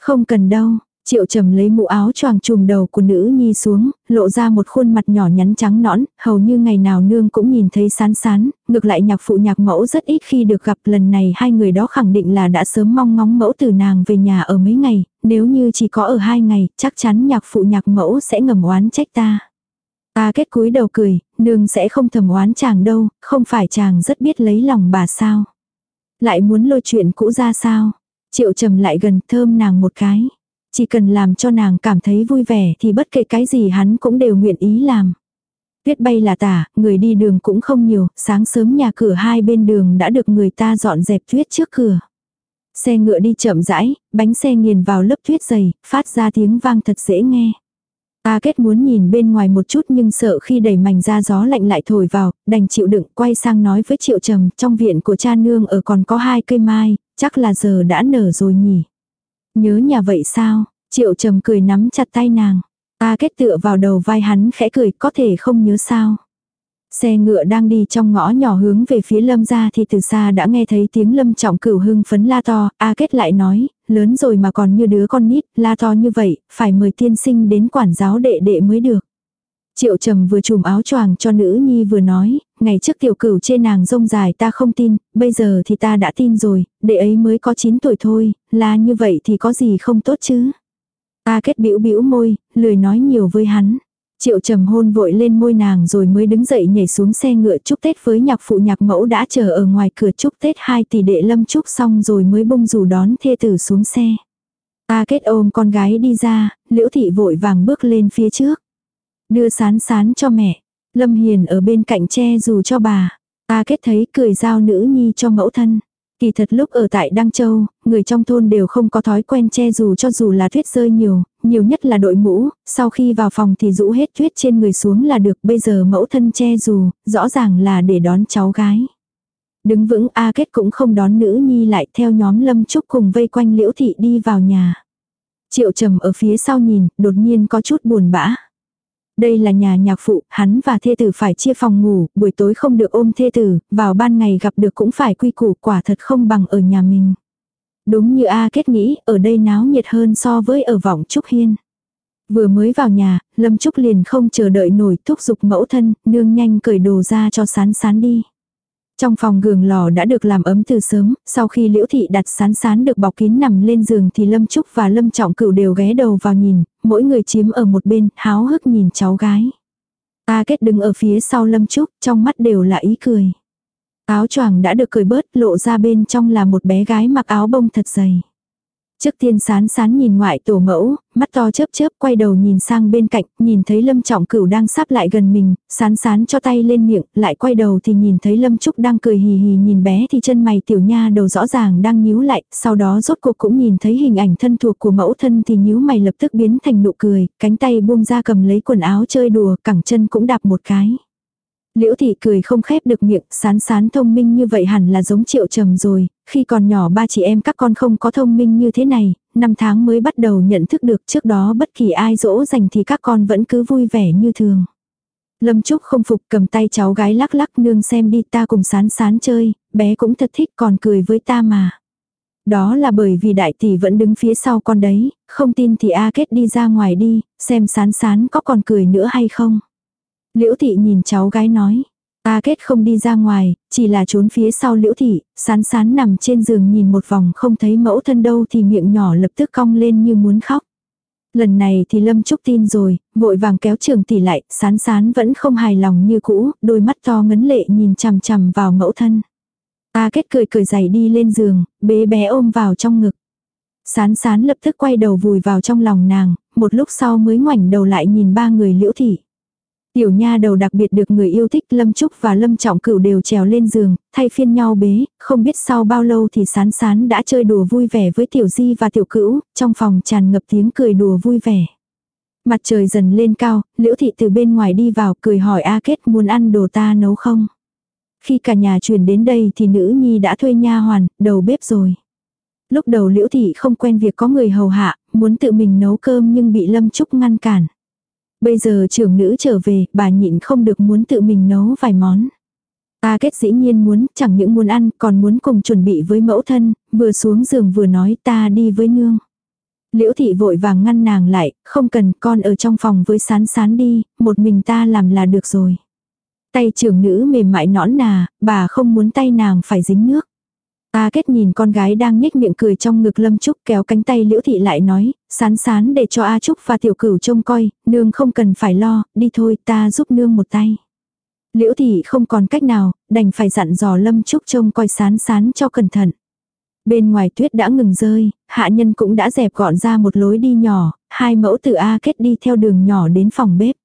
Không cần đâu, Triệu trầm lấy mũ áo choàng trùm đầu của nữ nhi xuống, lộ ra một khuôn mặt nhỏ nhắn trắng nõn, hầu như ngày nào nương cũng nhìn thấy sán sán, ngược lại nhạc phụ nhạc mẫu rất ít khi được gặp lần này hai người đó khẳng định là đã sớm mong ngóng mẫu từ nàng về nhà ở mấy ngày, nếu như chỉ có ở hai ngày, chắc chắn nhạc phụ nhạc mẫu sẽ ngầm oán trách ta. Ta kết cúi đầu cười, nương sẽ không thầm oán chàng đâu, không phải chàng rất biết lấy lòng bà sao. Lại muốn lôi chuyện cũ ra sao. Triệu trầm lại gần thơm nàng một cái. Chỉ cần làm cho nàng cảm thấy vui vẻ thì bất kể cái gì hắn cũng đều nguyện ý làm. Tuyết bay là tả, người đi đường cũng không nhiều, sáng sớm nhà cửa hai bên đường đã được người ta dọn dẹp tuyết trước cửa. Xe ngựa đi chậm rãi, bánh xe nghiền vào lớp tuyết dày, phát ra tiếng vang thật dễ nghe. Ta kết muốn nhìn bên ngoài một chút nhưng sợ khi đẩy mảnh ra gió lạnh lại thổi vào, đành chịu đựng quay sang nói với triệu trầm trong viện của cha nương ở còn có hai cây mai, chắc là giờ đã nở rồi nhỉ. Nhớ nhà vậy sao? Triệu trầm cười nắm chặt tay nàng. Ta kết tựa vào đầu vai hắn khẽ cười có thể không nhớ sao. Xe ngựa đang đi trong ngõ nhỏ hướng về phía lâm ra thì từ xa đã nghe thấy tiếng lâm trọng cửu hưng phấn la to, A kết lại nói, lớn rồi mà còn như đứa con nít, la to như vậy, phải mời tiên sinh đến quản giáo đệ đệ mới được. Triệu trầm vừa chùm áo choàng cho nữ nhi vừa nói, ngày trước tiểu cửu trên nàng rông dài ta không tin, bây giờ thì ta đã tin rồi, đệ ấy mới có 9 tuổi thôi, là như vậy thì có gì không tốt chứ. Ta kết bĩu bĩu môi, lười nói nhiều với hắn. Triệu trầm hôn vội lên môi nàng rồi mới đứng dậy nhảy xuống xe ngựa chúc Tết với nhạc phụ nhạc mẫu đã chờ ở ngoài cửa chúc Tết hai tỷ đệ lâm chúc xong rồi mới bông rủ đón thê tử xuống xe. Ta kết ôm con gái đi ra, liễu thị vội vàng bước lên phía trước. Đưa sán sán cho mẹ. Lâm Hiền ở bên cạnh che dù cho bà. Ta kết thấy cười giao nữ nhi cho mẫu thân. Kỳ thật lúc ở tại Đăng Châu, người trong thôn đều không có thói quen che dù cho dù là tuyết rơi nhiều, nhiều nhất là đội mũ, sau khi vào phòng thì rũ hết tuyết trên người xuống là được, bây giờ mẫu thân che dù, rõ ràng là để đón cháu gái. Đứng vững A Kết cũng không đón nữ nhi lại theo nhóm Lâm Trúc cùng vây quanh Liễu Thị đi vào nhà. Triệu trầm ở phía sau nhìn, đột nhiên có chút buồn bã. Đây là nhà nhạc phụ, hắn và thê tử phải chia phòng ngủ, buổi tối không được ôm thê tử, vào ban ngày gặp được cũng phải quy củ quả thật không bằng ở nhà mình. Đúng như A kết nghĩ, ở đây náo nhiệt hơn so với ở vọng Trúc Hiên. Vừa mới vào nhà, Lâm Trúc liền không chờ đợi nổi thúc giục mẫu thân, nương nhanh cởi đồ ra cho sán sán đi. Trong phòng gường lò đã được làm ấm từ sớm, sau khi liễu thị đặt sán sán được bọc kín nằm lên giường thì Lâm Trúc và Lâm Trọng Cửu đều ghé đầu vào nhìn, mỗi người chiếm ở một bên, háo hức nhìn cháu gái. A kết đứng ở phía sau Lâm Trúc, trong mắt đều là ý cười. Áo choàng đã được cởi bớt, lộ ra bên trong là một bé gái mặc áo bông thật dày. Trước tiên sán sán nhìn ngoại tổ mẫu, mắt to chớp chớp quay đầu nhìn sang bên cạnh, nhìn thấy lâm trọng cửu đang sắp lại gần mình, sán sán cho tay lên miệng, lại quay đầu thì nhìn thấy lâm trúc đang cười hì hì nhìn bé thì chân mày tiểu nha đầu rõ ràng đang nhíu lại, sau đó rốt cuộc cũng nhìn thấy hình ảnh thân thuộc của mẫu thân thì nhíu mày lập tức biến thành nụ cười, cánh tay buông ra cầm lấy quần áo chơi đùa, cẳng chân cũng đạp một cái. Liễu thị cười không khép được miệng, sán sán thông minh như vậy hẳn là giống triệu trầm rồi, khi còn nhỏ ba chị em các con không có thông minh như thế này, năm tháng mới bắt đầu nhận thức được trước đó bất kỳ ai dỗ dành thì các con vẫn cứ vui vẻ như thường. Lâm Trúc không phục cầm tay cháu gái lắc lắc nương xem đi ta cùng sán sán chơi, bé cũng thật thích còn cười với ta mà. Đó là bởi vì đại tỷ vẫn đứng phía sau con đấy, không tin thì A kết đi ra ngoài đi, xem sán sán có còn cười nữa hay không. Liễu thị nhìn cháu gái nói. A kết không đi ra ngoài, chỉ là trốn phía sau liễu thị, sán sán nằm trên giường nhìn một vòng không thấy mẫu thân đâu thì miệng nhỏ lập tức cong lên như muốn khóc. Lần này thì Lâm Trúc tin rồi, vội vàng kéo trường tỷ lại, sán sán vẫn không hài lòng như cũ, đôi mắt to ngấn lệ nhìn chằm chằm vào mẫu thân. A kết cười cười giày đi lên giường, bế bé ôm vào trong ngực. Sán sán lập tức quay đầu vùi vào trong lòng nàng, một lúc sau mới ngoảnh đầu lại nhìn ba người liễu thị. Tiểu nha đầu đặc biệt được người yêu thích Lâm Trúc và Lâm Trọng Cửu đều trèo lên giường, thay phiên nhau bế, không biết sau bao lâu thì sán sán đã chơi đùa vui vẻ với Tiểu Di và Tiểu Cửu, trong phòng tràn ngập tiếng cười đùa vui vẻ. Mặt trời dần lên cao, Liễu Thị từ bên ngoài đi vào cười hỏi A Kết muốn ăn đồ ta nấu không. Khi cả nhà chuyển đến đây thì nữ nhi đã thuê nha hoàn, đầu bếp rồi. Lúc đầu Liễu Thị không quen việc có người hầu hạ, muốn tự mình nấu cơm nhưng bị Lâm Trúc ngăn cản. Bây giờ trưởng nữ trở về, bà nhịn không được muốn tự mình nấu vài món. Ta kết dĩ nhiên muốn, chẳng những muốn ăn, còn muốn cùng chuẩn bị với mẫu thân, vừa xuống giường vừa nói ta đi với nương. Liễu thị vội vàng ngăn nàng lại, không cần con ở trong phòng với sán sán đi, một mình ta làm là được rồi. Tay trưởng nữ mềm mại nõn nà, bà không muốn tay nàng phải dính nước. Ta kết nhìn con gái đang nhếch miệng cười trong ngực Lâm Trúc kéo cánh tay Liễu Thị lại nói, sán sán để cho A Trúc và Tiểu Cửu trông coi, nương không cần phải lo, đi thôi ta giúp nương một tay. Liễu Thị không còn cách nào, đành phải dặn dò Lâm Trúc trông coi sán sán cho cẩn thận. Bên ngoài tuyết đã ngừng rơi, hạ nhân cũng đã dẹp gọn ra một lối đi nhỏ, hai mẫu từ A kết đi theo đường nhỏ đến phòng bếp.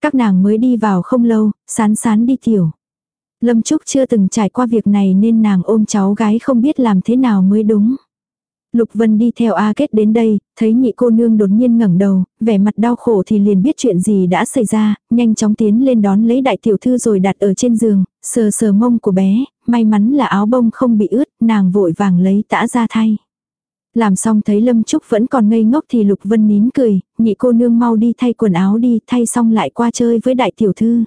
Các nàng mới đi vào không lâu, sán sán đi tiểu. Lâm Trúc chưa từng trải qua việc này nên nàng ôm cháu gái không biết làm thế nào mới đúng. Lục Vân đi theo A Kết đến đây, thấy nhị cô nương đột nhiên ngẩng đầu, vẻ mặt đau khổ thì liền biết chuyện gì đã xảy ra, nhanh chóng tiến lên đón lấy đại tiểu thư rồi đặt ở trên giường, sờ sờ mông của bé, may mắn là áo bông không bị ướt, nàng vội vàng lấy tã ra thay. Làm xong thấy Lâm Trúc vẫn còn ngây ngốc thì Lục Vân nín cười, nhị cô nương mau đi thay quần áo đi, thay xong lại qua chơi với đại tiểu thư.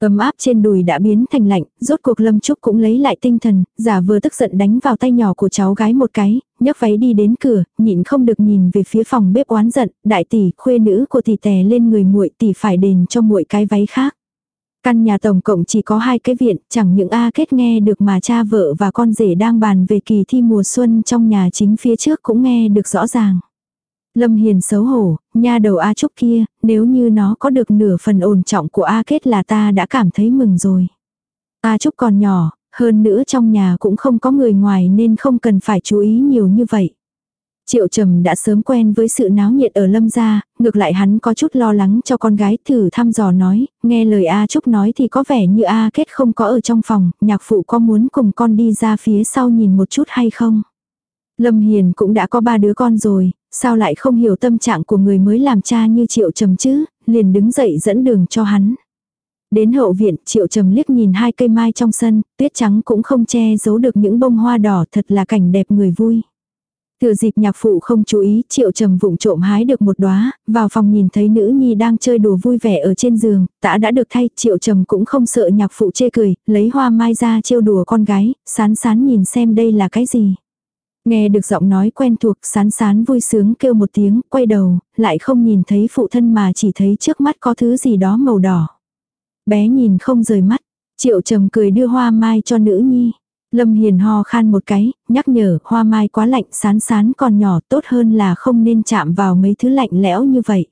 Ấm áp trên đùi đã biến thành lạnh, rốt cuộc Lâm Trúc cũng lấy lại tinh thần, giả vừa tức giận đánh vào tay nhỏ của cháu gái một cái, nhấc váy đi đến cửa, nhịn không được nhìn về phía phòng bếp oán giận, đại tỷ, khuê nữ của tỷ tè lên người muội tỷ phải đền cho muội cái váy khác. Căn nhà tổng cộng chỉ có hai cái viện, chẳng những A kết nghe được mà cha vợ và con rể đang bàn về kỳ thi mùa xuân trong nhà chính phía trước cũng nghe được rõ ràng. Lâm Hiền xấu hổ, nha đầu A Trúc kia, nếu như nó có được nửa phần ổn trọng của A Kết là ta đã cảm thấy mừng rồi. A Trúc còn nhỏ, hơn nữa trong nhà cũng không có người ngoài nên không cần phải chú ý nhiều như vậy. Triệu Trầm đã sớm quen với sự náo nhiệt ở Lâm gia, ngược lại hắn có chút lo lắng cho con gái thử thăm dò nói, nghe lời A Trúc nói thì có vẻ như A Kết không có ở trong phòng, nhạc phụ có muốn cùng con đi ra phía sau nhìn một chút hay không? Lâm Hiền cũng đã có ba đứa con rồi, sao lại không hiểu tâm trạng của người mới làm cha như Triệu Trầm chứ, liền đứng dậy dẫn đường cho hắn. Đến hậu viện, Triệu Trầm liếc nhìn hai cây mai trong sân, tuyết trắng cũng không che giấu được những bông hoa đỏ thật là cảnh đẹp người vui. Thừa dịp nhạc phụ không chú ý, Triệu Trầm vụng trộm hái được một đóa, vào phòng nhìn thấy nữ nhi đang chơi đùa vui vẻ ở trên giường, tã đã được thay, Triệu Trầm cũng không sợ nhạc phụ chê cười, lấy hoa mai ra trêu đùa con gái, sán sán nhìn xem đây là cái gì. Nghe được giọng nói quen thuộc sán sán vui sướng kêu một tiếng, quay đầu, lại không nhìn thấy phụ thân mà chỉ thấy trước mắt có thứ gì đó màu đỏ. Bé nhìn không rời mắt. Triệu trầm cười đưa hoa mai cho nữ nhi. Lâm Hiền ho khan một cái, nhắc nhở hoa mai quá lạnh sán sán còn nhỏ tốt hơn là không nên chạm vào mấy thứ lạnh lẽo như vậy.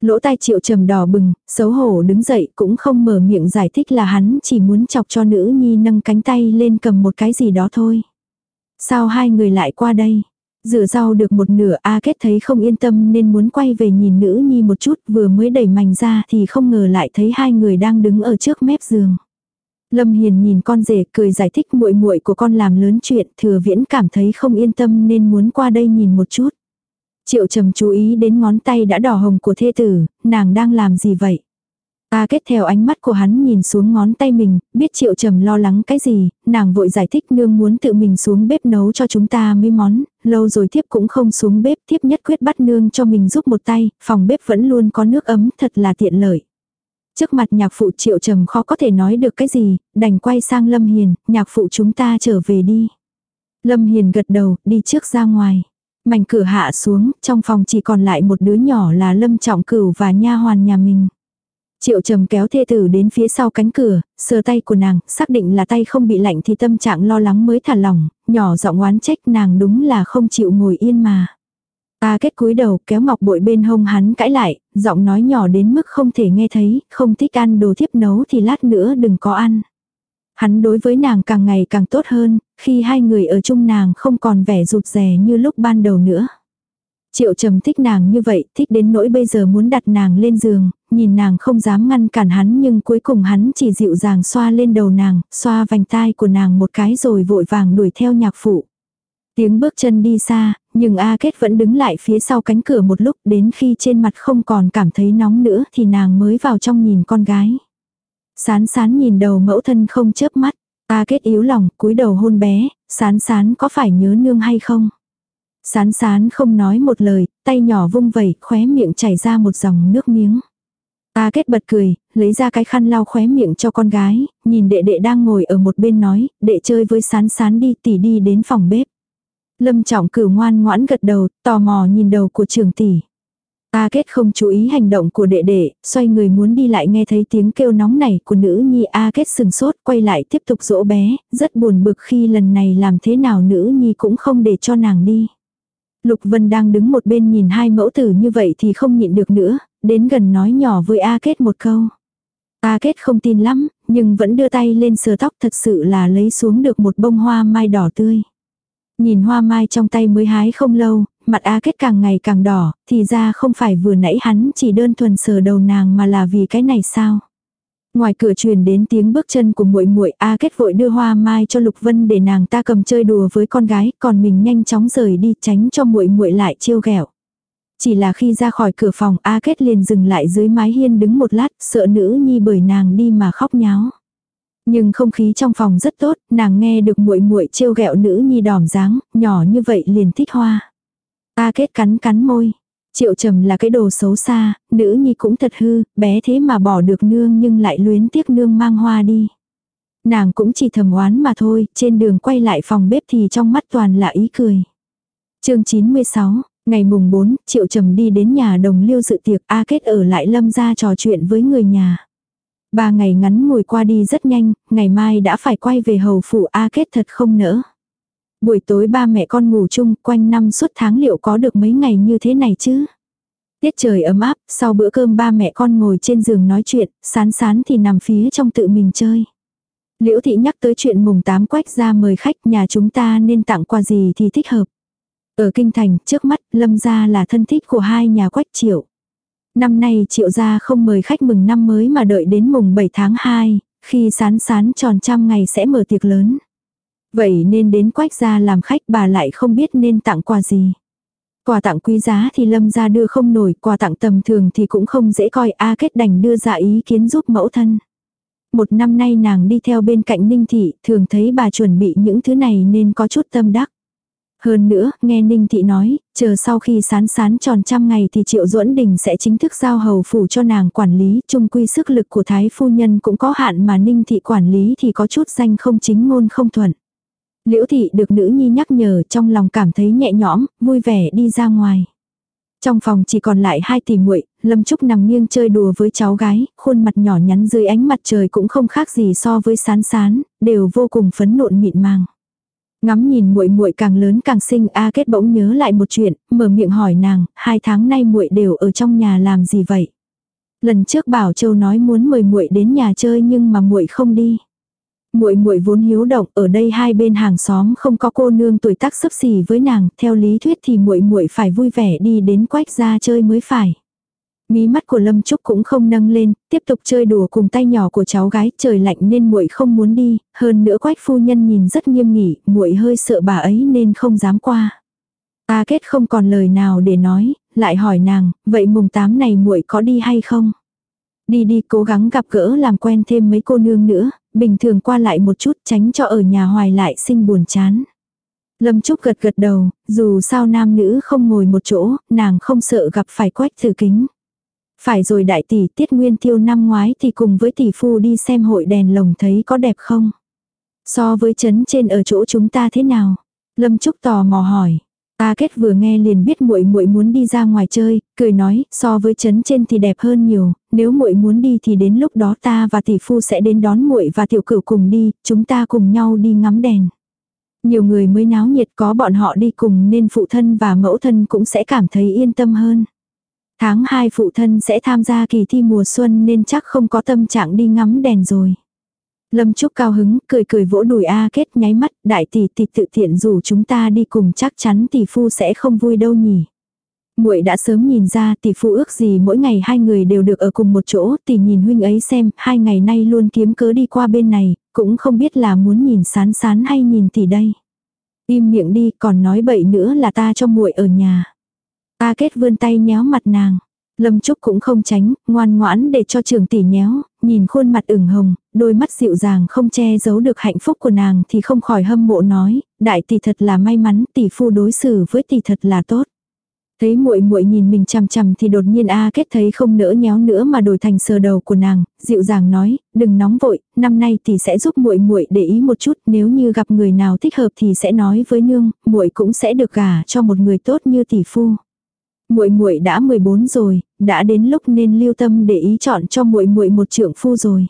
Lỗ tai triệu trầm đỏ bừng, xấu hổ đứng dậy cũng không mở miệng giải thích là hắn chỉ muốn chọc cho nữ nhi nâng cánh tay lên cầm một cái gì đó thôi. Sao hai người lại qua đây? Rửa rau được một nửa A Kết thấy không yên tâm nên muốn quay về nhìn nữ nhi một chút vừa mới đẩy mảnh ra thì không ngờ lại thấy hai người đang đứng ở trước mép giường. Lâm Hiền nhìn con rể cười giải thích muội muội của con làm lớn chuyện thừa viễn cảm thấy không yên tâm nên muốn qua đây nhìn một chút. Triệu trầm chú ý đến ngón tay đã đỏ hồng của thê tử, nàng đang làm gì vậy? Ta kết theo ánh mắt của hắn nhìn xuống ngón tay mình, biết triệu trầm lo lắng cái gì, nàng vội giải thích nương muốn tự mình xuống bếp nấu cho chúng ta mấy món, lâu rồi thiếp cũng không xuống bếp, thiếp nhất quyết bắt nương cho mình giúp một tay, phòng bếp vẫn luôn có nước ấm, thật là tiện lợi. Trước mặt nhạc phụ triệu trầm khó có thể nói được cái gì, đành quay sang Lâm Hiền, nhạc phụ chúng ta trở về đi. Lâm Hiền gật đầu, đi trước ra ngoài. Mảnh cửa hạ xuống, trong phòng chỉ còn lại một đứa nhỏ là Lâm Trọng Cửu và nha hoàn nhà mình. Triệu trầm kéo thê tử đến phía sau cánh cửa, sờ tay của nàng, xác định là tay không bị lạnh thì tâm trạng lo lắng mới thả lỏng, nhỏ giọng oán trách nàng đúng là không chịu ngồi yên mà. Ta kết cúi đầu kéo ngọc bội bên hông hắn cãi lại, giọng nói nhỏ đến mức không thể nghe thấy, không thích ăn đồ thiếp nấu thì lát nữa đừng có ăn. Hắn đối với nàng càng ngày càng tốt hơn, khi hai người ở chung nàng không còn vẻ rụt rè như lúc ban đầu nữa. Triệu trầm thích nàng như vậy, thích đến nỗi bây giờ muốn đặt nàng lên giường, nhìn nàng không dám ngăn cản hắn nhưng cuối cùng hắn chỉ dịu dàng xoa lên đầu nàng, xoa vành tai của nàng một cái rồi vội vàng đuổi theo nhạc phụ. Tiếng bước chân đi xa, nhưng A Kết vẫn đứng lại phía sau cánh cửa một lúc đến khi trên mặt không còn cảm thấy nóng nữa thì nàng mới vào trong nhìn con gái. Sán sán nhìn đầu mẫu thân không chớp mắt, A Kết yếu lòng cúi đầu hôn bé, sán sán có phải nhớ nương hay không? Sán sán không nói một lời, tay nhỏ vung vẩy, khóe miệng chảy ra một dòng nước miếng. ta kết bật cười, lấy ra cái khăn lau khóe miệng cho con gái, nhìn đệ đệ đang ngồi ở một bên nói, đệ chơi với sán sán đi tỉ đi đến phòng bếp. Lâm trọng cửu ngoan ngoãn gật đầu, tò mò nhìn đầu của trường tỷ. ta kết không chú ý hành động của đệ đệ, xoay người muốn đi lại nghe thấy tiếng kêu nóng này của nữ nhi A kết sừng sốt quay lại tiếp tục dỗ bé, rất buồn bực khi lần này làm thế nào nữ nhi cũng không để cho nàng đi. Lục Vân đang đứng một bên nhìn hai mẫu tử như vậy thì không nhịn được nữa, đến gần nói nhỏ với A Kết một câu. A Kết không tin lắm, nhưng vẫn đưa tay lên sờ tóc thật sự là lấy xuống được một bông hoa mai đỏ tươi. Nhìn hoa mai trong tay mới hái không lâu, mặt A Kết càng ngày càng đỏ, thì ra không phải vừa nãy hắn chỉ đơn thuần sờ đầu nàng mà là vì cái này sao. Ngoài cửa truyền đến tiếng bước chân của muội muội, A Kết vội đưa hoa mai cho Lục Vân để nàng ta cầm chơi đùa với con gái, còn mình nhanh chóng rời đi tránh cho muội muội lại trêu ghẹo. Chỉ là khi ra khỏi cửa phòng A Kết liền dừng lại dưới mái hiên đứng một lát, sợ nữ nhi bởi nàng đi mà khóc nháo. Nhưng không khí trong phòng rất tốt, nàng nghe được muội muội trêu ghẹo nữ nhi đỏm dáng, nhỏ như vậy liền thích hoa. A Kết cắn cắn môi, Triệu trầm là cái đồ xấu xa, nữ nhi cũng thật hư, bé thế mà bỏ được nương nhưng lại luyến tiếc nương mang hoa đi. Nàng cũng chỉ thầm oán mà thôi, trên đường quay lại phòng bếp thì trong mắt toàn là ý cười. chương 96, ngày mùng 4, Triệu Trầm đi đến nhà đồng liêu dự tiệc A Kết ở lại lâm ra trò chuyện với người nhà. Ba ngày ngắn ngồi qua đi rất nhanh, ngày mai đã phải quay về hầu phủ A Kết thật không nỡ. Buổi tối ba mẹ con ngủ chung quanh năm suốt tháng liệu có được mấy ngày như thế này chứ? Tiết trời ấm áp, sau bữa cơm ba mẹ con ngồi trên giường nói chuyện, sán sán thì nằm phía trong tự mình chơi. Liễu thị nhắc tới chuyện mùng tám quách ra mời khách nhà chúng ta nên tặng quà gì thì thích hợp. Ở kinh thành, trước mắt, lâm gia là thân thích của hai nhà quách triệu. Năm nay triệu gia không mời khách mừng năm mới mà đợi đến mùng 7 tháng 2, khi sán sán tròn trăm ngày sẽ mở tiệc lớn. Vậy nên đến quách gia làm khách bà lại không biết nên tặng quà gì. Quà tặng quý giá thì lâm gia đưa không nổi, quà tặng tầm thường thì cũng không dễ coi A kết đành đưa ra ý kiến giúp mẫu thân. Một năm nay nàng đi theo bên cạnh Ninh Thị, thường thấy bà chuẩn bị những thứ này nên có chút tâm đắc. Hơn nữa, nghe Ninh Thị nói, chờ sau khi sán sán tròn trăm ngày thì Triệu Duẫn Đình sẽ chính thức giao hầu phủ cho nàng quản lý, chung quy sức lực của Thái Phu Nhân cũng có hạn mà Ninh Thị quản lý thì có chút danh không chính ngôn không thuận. Liễu thị được nữ nhi nhắc nhở trong lòng cảm thấy nhẹ nhõm, vui vẻ đi ra ngoài. Trong phòng chỉ còn lại hai tỷ muội, Lâm Trúc nằm nghiêng chơi đùa với cháu gái, khuôn mặt nhỏ nhắn dưới ánh mặt trời cũng không khác gì so với sán sán, đều vô cùng phấn nộn mịn màng. Ngắm nhìn muội muội càng lớn càng xinh A Kết bỗng nhớ lại một chuyện, mở miệng hỏi nàng, hai tháng nay muội đều ở trong nhà làm gì vậy? Lần trước Bảo Châu nói muốn mời muội đến nhà chơi nhưng mà muội không đi. Muội muội vốn hiếu động, ở đây hai bên hàng xóm không có cô nương tuổi tác sấp xỉ với nàng, theo lý thuyết thì muội muội phải vui vẻ đi đến quách ra chơi mới phải. Mí mắt của Lâm Trúc cũng không nâng lên, tiếp tục chơi đùa cùng tay nhỏ của cháu gái, trời lạnh nên muội không muốn đi, hơn nữa Quách phu nhân nhìn rất nghiêm nghỉ, muội hơi sợ bà ấy nên không dám qua. Ta kết không còn lời nào để nói, lại hỏi nàng, vậy mùng 8 này muội có đi hay không? Đi đi cố gắng gặp gỡ làm quen thêm mấy cô nương nữa, bình thường qua lại một chút tránh cho ở nhà hoài lại sinh buồn chán. Lâm Trúc gật gật đầu, dù sao nam nữ không ngồi một chỗ, nàng không sợ gặp phải quách thử kính. Phải rồi đại tỷ tiết nguyên tiêu năm ngoái thì cùng với tỷ phu đi xem hội đèn lồng thấy có đẹp không? So với chấn trên ở chỗ chúng ta thế nào? Lâm Trúc tò mò hỏi. Ta kết vừa nghe liền biết muội muội muốn đi ra ngoài chơi, cười nói, so với chấn trên thì đẹp hơn nhiều, nếu muội muốn đi thì đến lúc đó ta và tỷ phu sẽ đến đón muội và tiểu cửu cùng đi, chúng ta cùng nhau đi ngắm đèn. Nhiều người mới náo nhiệt có bọn họ đi cùng nên phụ thân và mẫu thân cũng sẽ cảm thấy yên tâm hơn. Tháng 2 phụ thân sẽ tham gia kỳ thi mùa xuân nên chắc không có tâm trạng đi ngắm đèn rồi. Lâm Trúc cao hứng, cười cười vỗ đùi A kết nháy mắt, đại tỷ tỷ tự thiện rủ chúng ta đi cùng chắc chắn tỷ phu sẽ không vui đâu nhỉ. Muội đã sớm nhìn ra tỷ phu ước gì mỗi ngày hai người đều được ở cùng một chỗ, tỷ nhìn huynh ấy xem, hai ngày nay luôn kiếm cớ đi qua bên này, cũng không biết là muốn nhìn sán sán hay nhìn tỷ đây. Im miệng đi, còn nói bậy nữa là ta cho muội ở nhà. A kết vươn tay nhéo mặt nàng. Lâm Trúc cũng không tránh, ngoan ngoãn để cho trường tỷ nhéo, nhìn khuôn mặt ửng hồng, đôi mắt dịu dàng không che giấu được hạnh phúc của nàng thì không khỏi hâm mộ nói, đại tỷ thật là may mắn, tỷ phu đối xử với tỷ thật là tốt. Thấy muội muội nhìn mình chằm chằm thì đột nhiên A kết thấy không nỡ nhéo nữa mà đổi thành sờ đầu của nàng, dịu dàng nói, đừng nóng vội, năm nay tỷ sẽ giúp muội muội để ý một chút, nếu như gặp người nào thích hợp thì sẽ nói với nương, muội cũng sẽ được gả cho một người tốt như tỷ phu muội muội đã 14 rồi, đã đến lúc nên lưu tâm để ý chọn cho muội muội một trưởng phu rồi.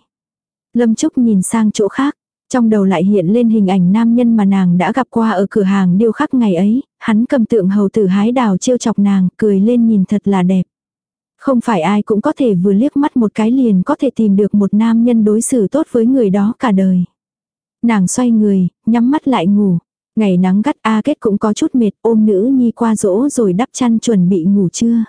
Lâm Trúc nhìn sang chỗ khác, trong đầu lại hiện lên hình ảnh nam nhân mà nàng đã gặp qua ở cửa hàng điêu khắc ngày ấy, hắn cầm tượng hầu tử hái đào trêu chọc nàng, cười lên nhìn thật là đẹp. Không phải ai cũng có thể vừa liếc mắt một cái liền có thể tìm được một nam nhân đối xử tốt với người đó cả đời. Nàng xoay người, nhắm mắt lại ngủ. Ngày nắng gắt A Kết cũng có chút mệt ôm nữ nhi qua dỗ rồi đắp chăn chuẩn bị ngủ trưa.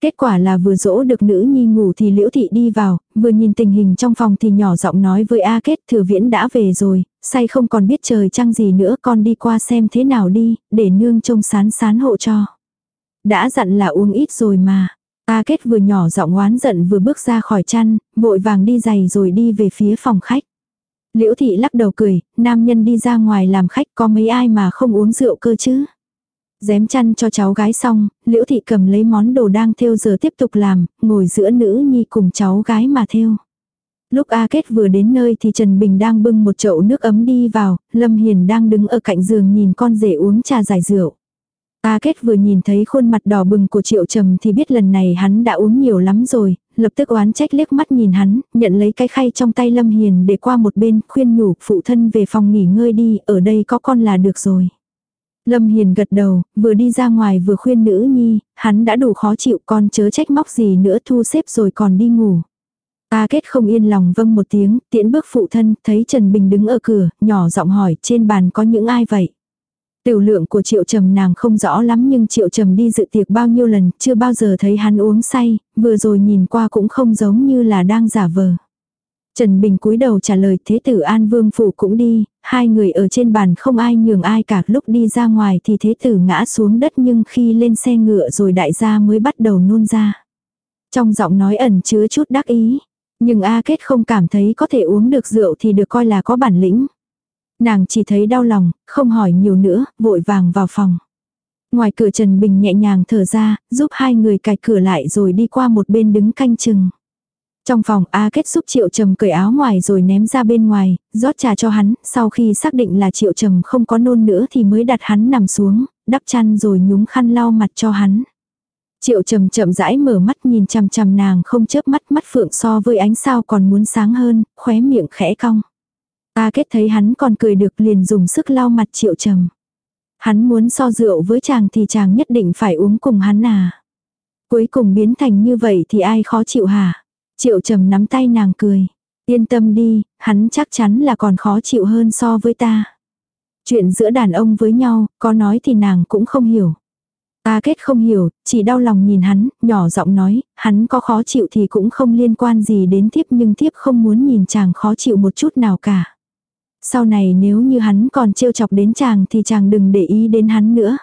Kết quả là vừa dỗ được nữ nhi ngủ thì liễu thị đi vào, vừa nhìn tình hình trong phòng thì nhỏ giọng nói với A Kết thừa viễn đã về rồi, say không còn biết trời trăng gì nữa con đi qua xem thế nào đi, để nương trông sán sán hộ cho. Đã dặn là uống ít rồi mà. A Kết vừa nhỏ giọng oán giận vừa bước ra khỏi chăn, vội vàng đi giày rồi đi về phía phòng khách. Liễu thị lắc đầu cười, nam nhân đi ra ngoài làm khách có mấy ai mà không uống rượu cơ chứ. Dém chăn cho cháu gái xong, liễu thị cầm lấy món đồ đang thêu giờ tiếp tục làm, ngồi giữa nữ nhi cùng cháu gái mà thêu. Lúc A Kết vừa đến nơi thì Trần Bình đang bưng một chậu nước ấm đi vào, Lâm Hiền đang đứng ở cạnh giường nhìn con rể uống trà giải rượu. A Kết vừa nhìn thấy khuôn mặt đỏ bừng của Triệu Trầm thì biết lần này hắn đã uống nhiều lắm rồi, lập tức oán trách liếc mắt nhìn hắn, nhận lấy cái khay trong tay Lâm Hiền để qua một bên, khuyên nhủ phụ thân về phòng nghỉ ngơi đi, ở đây có con là được rồi. Lâm Hiền gật đầu, vừa đi ra ngoài vừa khuyên nữ nhi, hắn đã đủ khó chịu con chớ trách móc gì nữa thu xếp rồi còn đi ngủ. ta kết không yên lòng vâng một tiếng, tiễn bước phụ thân, thấy Trần Bình đứng ở cửa, nhỏ giọng hỏi trên bàn có những ai vậy. Tiểu lượng của Triệu Trầm nàng không rõ lắm nhưng Triệu Trầm đi dự tiệc bao nhiêu lần, chưa bao giờ thấy hắn uống say, vừa rồi nhìn qua cũng không giống như là đang giả vờ. Trần Bình cúi đầu trả lời thế tử An Vương Phủ cũng đi, hai người ở trên bàn không ai nhường ai cả lúc đi ra ngoài thì thế tử ngã xuống đất nhưng khi lên xe ngựa rồi đại gia mới bắt đầu nôn ra. Trong giọng nói ẩn chứa chút đắc ý, nhưng A Kết không cảm thấy có thể uống được rượu thì được coi là có bản lĩnh. Nàng chỉ thấy đau lòng, không hỏi nhiều nữa, vội vàng vào phòng. Ngoài cửa Trần Bình nhẹ nhàng thở ra, giúp hai người cài cửa lại rồi đi qua một bên đứng canh chừng. Trong phòng A Kết giúp Triệu Trầm cởi áo ngoài rồi ném ra bên ngoài, rót trà cho hắn, sau khi xác định là Triệu Trầm không có nôn nữa thì mới đặt hắn nằm xuống, đắp chăn rồi nhúng khăn lau mặt cho hắn. Triệu trầm chậm rãi mở mắt nhìn chằm chằm nàng không chớp mắt mắt phượng so với ánh sao còn muốn sáng hơn, khóe miệng khẽ cong. Ta kết thấy hắn còn cười được liền dùng sức lau mặt triệu trầm. Hắn muốn so rượu với chàng thì chàng nhất định phải uống cùng hắn à. Cuối cùng biến thành như vậy thì ai khó chịu hả? Triệu trầm nắm tay nàng cười. Yên tâm đi, hắn chắc chắn là còn khó chịu hơn so với ta. Chuyện giữa đàn ông với nhau, có nói thì nàng cũng không hiểu. Ta kết không hiểu, chỉ đau lòng nhìn hắn, nhỏ giọng nói, hắn có khó chịu thì cũng không liên quan gì đến thiếp nhưng thiếp không muốn nhìn chàng khó chịu một chút nào cả. Sau này nếu như hắn còn trêu chọc đến chàng thì chàng đừng để ý đến hắn nữa.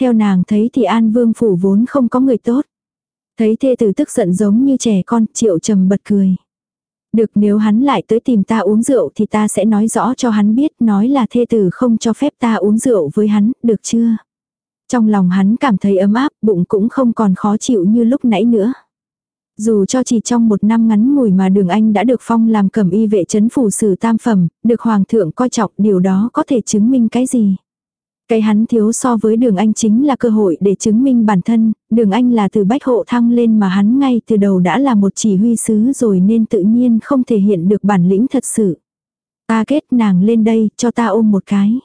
Theo nàng thấy thì An Vương Phủ vốn không có người tốt. Thấy thê tử tức giận giống như trẻ con, triệu trầm bật cười. Được nếu hắn lại tới tìm ta uống rượu thì ta sẽ nói rõ cho hắn biết nói là thê tử không cho phép ta uống rượu với hắn, được chưa? Trong lòng hắn cảm thấy ấm áp, bụng cũng không còn khó chịu như lúc nãy nữa. Dù cho chỉ trong một năm ngắn ngủi mà đường anh đã được phong làm cẩm y vệ chấn phủ sử tam phẩm, được hoàng thượng coi trọng điều đó có thể chứng minh cái gì. Cái hắn thiếu so với đường anh chính là cơ hội để chứng minh bản thân, đường anh là từ bách hộ thăng lên mà hắn ngay từ đầu đã là một chỉ huy sứ rồi nên tự nhiên không thể hiện được bản lĩnh thật sự. Ta kết nàng lên đây, cho ta ôm một cái.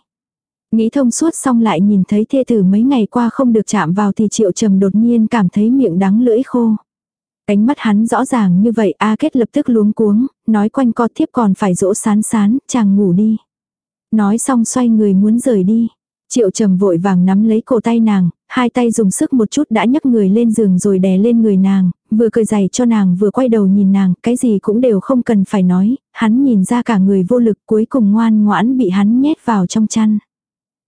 Nghĩ thông suốt xong lại nhìn thấy thê tử mấy ngày qua không được chạm vào thì triệu trầm đột nhiên cảm thấy miệng đắng lưỡi khô. Ánh mắt hắn rõ ràng như vậy A Kết lập tức luống cuống, nói quanh co tiếp còn phải dỗ sán sán, chàng ngủ đi. Nói xong xoay người muốn rời đi. Triệu trầm vội vàng nắm lấy cổ tay nàng, hai tay dùng sức một chút đã nhấc người lên giường rồi đè lên người nàng, vừa cười giày cho nàng vừa quay đầu nhìn nàng, cái gì cũng đều không cần phải nói, hắn nhìn ra cả người vô lực cuối cùng ngoan ngoãn bị hắn nhét vào trong chăn.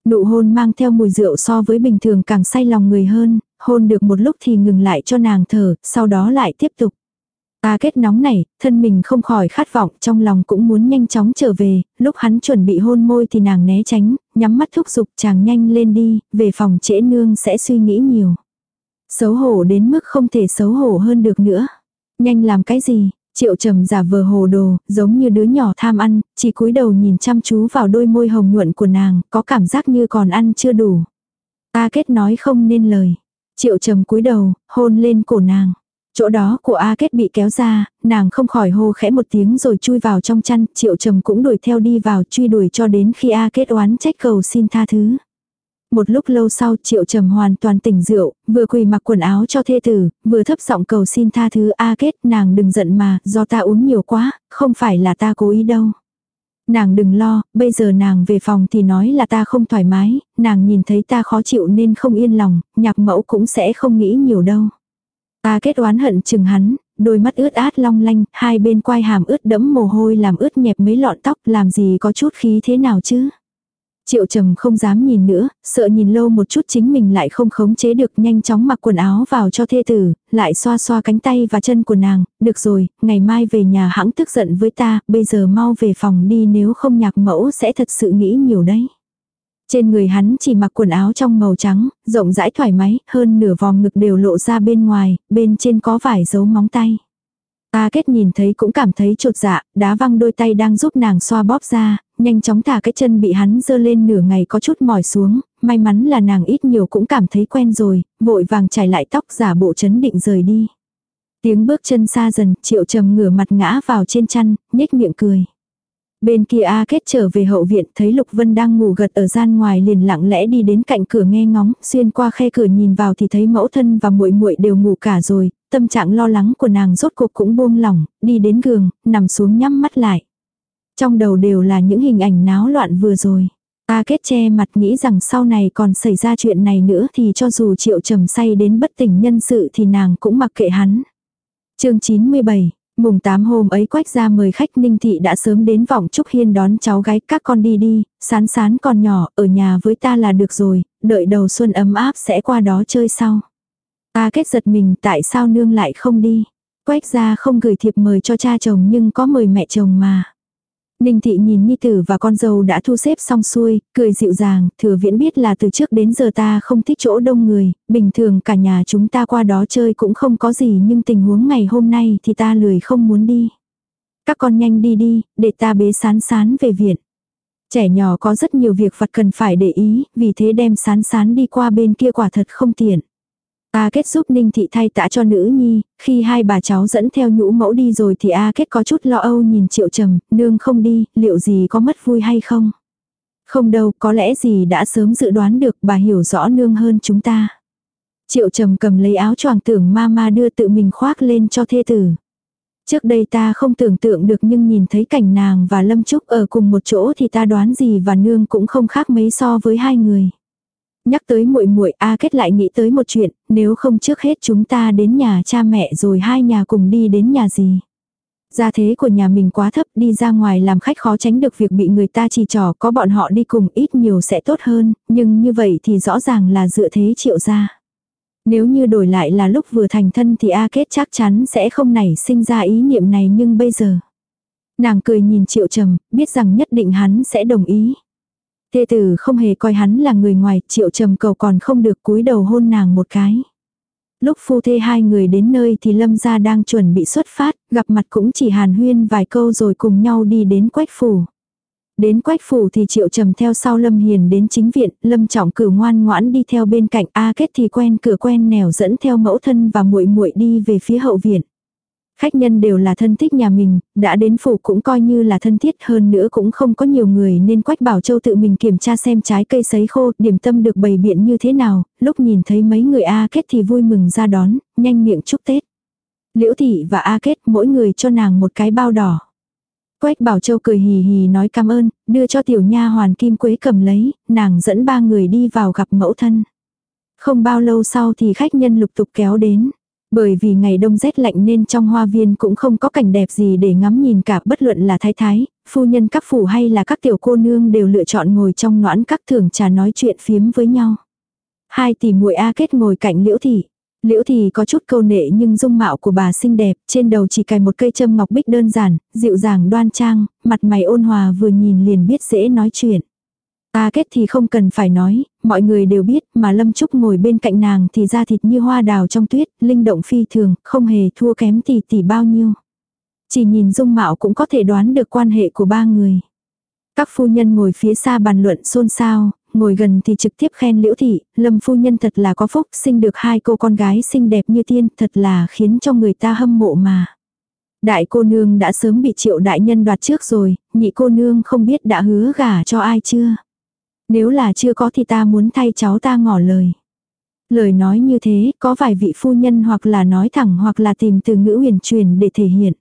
Nụ hôn mang theo mùi rượu so với bình thường càng say lòng người hơn, hôn được một lúc thì ngừng lại cho nàng thở, sau đó lại tiếp tục. Ta kết nóng này, thân mình không khỏi khát vọng, trong lòng cũng muốn nhanh chóng trở về, lúc hắn chuẩn bị hôn môi thì nàng né tránh, nhắm mắt thúc giục chàng nhanh lên đi, về phòng trễ nương sẽ suy nghĩ nhiều. Xấu hổ đến mức không thể xấu hổ hơn được nữa. Nhanh làm cái gì, Triệu trầm giả vờ hồ đồ, giống như đứa nhỏ tham ăn, chỉ cúi đầu nhìn chăm chú vào đôi môi hồng nhuận của nàng, có cảm giác như còn ăn chưa đủ. Ta kết nói không nên lời. Triệu trầm cúi đầu, hôn lên cổ nàng. Chỗ đó của A Kết bị kéo ra, nàng không khỏi hô khẽ một tiếng rồi chui vào trong chăn, triệu trầm cũng đuổi theo đi vào truy đuổi cho đến khi A Kết oán trách cầu xin tha thứ. Một lúc lâu sau triệu trầm hoàn toàn tỉnh rượu, vừa quỳ mặc quần áo cho thê tử, vừa thấp giọng cầu xin tha thứ A Kết nàng đừng giận mà, do ta uống nhiều quá, không phải là ta cố ý đâu. Nàng đừng lo, bây giờ nàng về phòng thì nói là ta không thoải mái, nàng nhìn thấy ta khó chịu nên không yên lòng, nhạc mẫu cũng sẽ không nghĩ nhiều đâu. Ta kết oán hận chừng hắn, đôi mắt ướt át long lanh, hai bên quai hàm ướt đẫm mồ hôi làm ướt nhẹp mấy lọn tóc, làm gì có chút khí thế nào chứ. Triệu trầm không dám nhìn nữa, sợ nhìn lâu một chút chính mình lại không khống chế được nhanh chóng mặc quần áo vào cho thê tử, lại xoa xoa cánh tay và chân của nàng, được rồi, ngày mai về nhà hãng tức giận với ta, bây giờ mau về phòng đi nếu không nhạc mẫu sẽ thật sự nghĩ nhiều đấy. Trên người hắn chỉ mặc quần áo trong màu trắng, rộng rãi thoải mái, hơn nửa vòng ngực đều lộ ra bên ngoài, bên trên có vải dấu móng tay. Ta kết nhìn thấy cũng cảm thấy trột dạ, đá văng đôi tay đang giúp nàng xoa bóp ra, nhanh chóng thả cái chân bị hắn dơ lên nửa ngày có chút mỏi xuống, may mắn là nàng ít nhiều cũng cảm thấy quen rồi, vội vàng trải lại tóc giả bộ chấn định rời đi. Tiếng bước chân xa dần, triệu trầm ngửa mặt ngã vào trên chăn, nhếch miệng cười. Bên kia A Kết trở về hậu viện thấy Lục Vân đang ngủ gật ở gian ngoài liền lặng lẽ đi đến cạnh cửa nghe ngóng, xuyên qua khe cửa nhìn vào thì thấy mẫu thân và muội muội đều ngủ cả rồi, tâm trạng lo lắng của nàng rốt cuộc cũng buông lỏng, đi đến giường, nằm xuống nhắm mắt lại. Trong đầu đều là những hình ảnh náo loạn vừa rồi. A Kết che mặt nghĩ rằng sau này còn xảy ra chuyện này nữa thì cho dù triệu trầm say đến bất tỉnh nhân sự thì nàng cũng mặc kệ hắn. chương 97 Mùng 8 hôm ấy quách ra mời khách Ninh Thị đã sớm đến vọng Trúc Hiên đón cháu gái các con đi đi, sán sán còn nhỏ, ở nhà với ta là được rồi, đợi đầu xuân ấm áp sẽ qua đó chơi sau. Ta kết giật mình tại sao nương lại không đi. Quách ra không gửi thiệp mời cho cha chồng nhưng có mời mẹ chồng mà. Ninh thị nhìn Nhi tử và con dâu đã thu xếp xong xuôi, cười dịu dàng, thừa viễn biết là từ trước đến giờ ta không thích chỗ đông người, bình thường cả nhà chúng ta qua đó chơi cũng không có gì nhưng tình huống ngày hôm nay thì ta lười không muốn đi. Các con nhanh đi đi, để ta bế sán sán về viện. Trẻ nhỏ có rất nhiều việc vặt cần phải để ý, vì thế đem sán sán đi qua bên kia quả thật không tiện. A Kết giúp Ninh Thị thay tã cho nữ nhi, khi hai bà cháu dẫn theo nhũ mẫu đi rồi thì A Kết có chút lo âu nhìn Triệu Trầm, nương không đi, liệu gì có mất vui hay không? Không đâu, có lẽ gì đã sớm dự đoán được bà hiểu rõ nương hơn chúng ta. Triệu Trầm cầm lấy áo choàng tưởng ma ma đưa tự mình khoác lên cho thê tử. Trước đây ta không tưởng tượng được nhưng nhìn thấy cảnh nàng và Lâm Trúc ở cùng một chỗ thì ta đoán gì và nương cũng không khác mấy so với hai người. Nhắc tới muội muội A Kết lại nghĩ tới một chuyện, nếu không trước hết chúng ta đến nhà cha mẹ rồi hai nhà cùng đi đến nhà gì. Gia thế của nhà mình quá thấp đi ra ngoài làm khách khó tránh được việc bị người ta chỉ trỏ có bọn họ đi cùng ít nhiều sẽ tốt hơn, nhưng như vậy thì rõ ràng là dựa thế triệu ra. Nếu như đổi lại là lúc vừa thành thân thì A Kết chắc chắn sẽ không nảy sinh ra ý niệm này nhưng bây giờ. Nàng cười nhìn triệu trầm, biết rằng nhất định hắn sẽ đồng ý. Thê tử không hề coi hắn là người ngoài, triệu trầm cầu còn không được cúi đầu hôn nàng một cái. Lúc phu thê hai người đến nơi thì lâm gia đang chuẩn bị xuất phát, gặp mặt cũng chỉ hàn huyên vài câu rồi cùng nhau đi đến quách phủ. Đến quách phủ thì triệu trầm theo sau lâm hiền đến chính viện, lâm trọng cử ngoan ngoãn đi theo bên cạnh A kết thì quen cửa quen nẻo dẫn theo mẫu thân và muội muội đi về phía hậu viện. Khách nhân đều là thân thích nhà mình, đã đến phủ cũng coi như là thân thiết hơn nữa cũng không có nhiều người nên Quách Bảo Châu tự mình kiểm tra xem trái cây sấy khô, điểm tâm được bày biện như thế nào, lúc nhìn thấy mấy người A Kết thì vui mừng ra đón, nhanh miệng chúc Tết. Liễu Thị và A Kết mỗi người cho nàng một cái bao đỏ. Quách Bảo Châu cười hì hì nói cảm ơn, đưa cho tiểu nha hoàn Kim Quế cầm lấy, nàng dẫn ba người đi vào gặp mẫu thân. Không bao lâu sau thì khách nhân lục tục kéo đến. Bởi vì ngày đông rét lạnh nên trong hoa viên cũng không có cảnh đẹp gì để ngắm nhìn cả bất luận là thái thái, phu nhân các phủ hay là các tiểu cô nương đều lựa chọn ngồi trong noãn các thưởng trà nói chuyện phiếm với nhau. Hai tỷ muội A kết ngồi cạnh liễu thị. Liễu thì có chút câu nệ nhưng dung mạo của bà xinh đẹp, trên đầu chỉ cài một cây châm ngọc bích đơn giản, dịu dàng đoan trang, mặt mày ôn hòa vừa nhìn liền biết dễ nói chuyện. Ta kết thì không cần phải nói, mọi người đều biết mà Lâm Trúc ngồi bên cạnh nàng thì da thịt như hoa đào trong tuyết, linh động phi thường, không hề thua kém tỷ tỷ bao nhiêu. Chỉ nhìn dung mạo cũng có thể đoán được quan hệ của ba người. Các phu nhân ngồi phía xa bàn luận xôn xao, ngồi gần thì trực tiếp khen liễu thị, lâm phu nhân thật là có phúc, sinh được hai cô con gái xinh đẹp như tiên, thật là khiến cho người ta hâm mộ mà. Đại cô nương đã sớm bị triệu đại nhân đoạt trước rồi, nhị cô nương không biết đã hứa gả cho ai chưa. Nếu là chưa có thì ta muốn thay cháu ta ngỏ lời. Lời nói như thế có vài vị phu nhân hoặc là nói thẳng hoặc là tìm từ ngữ huyền truyền để thể hiện.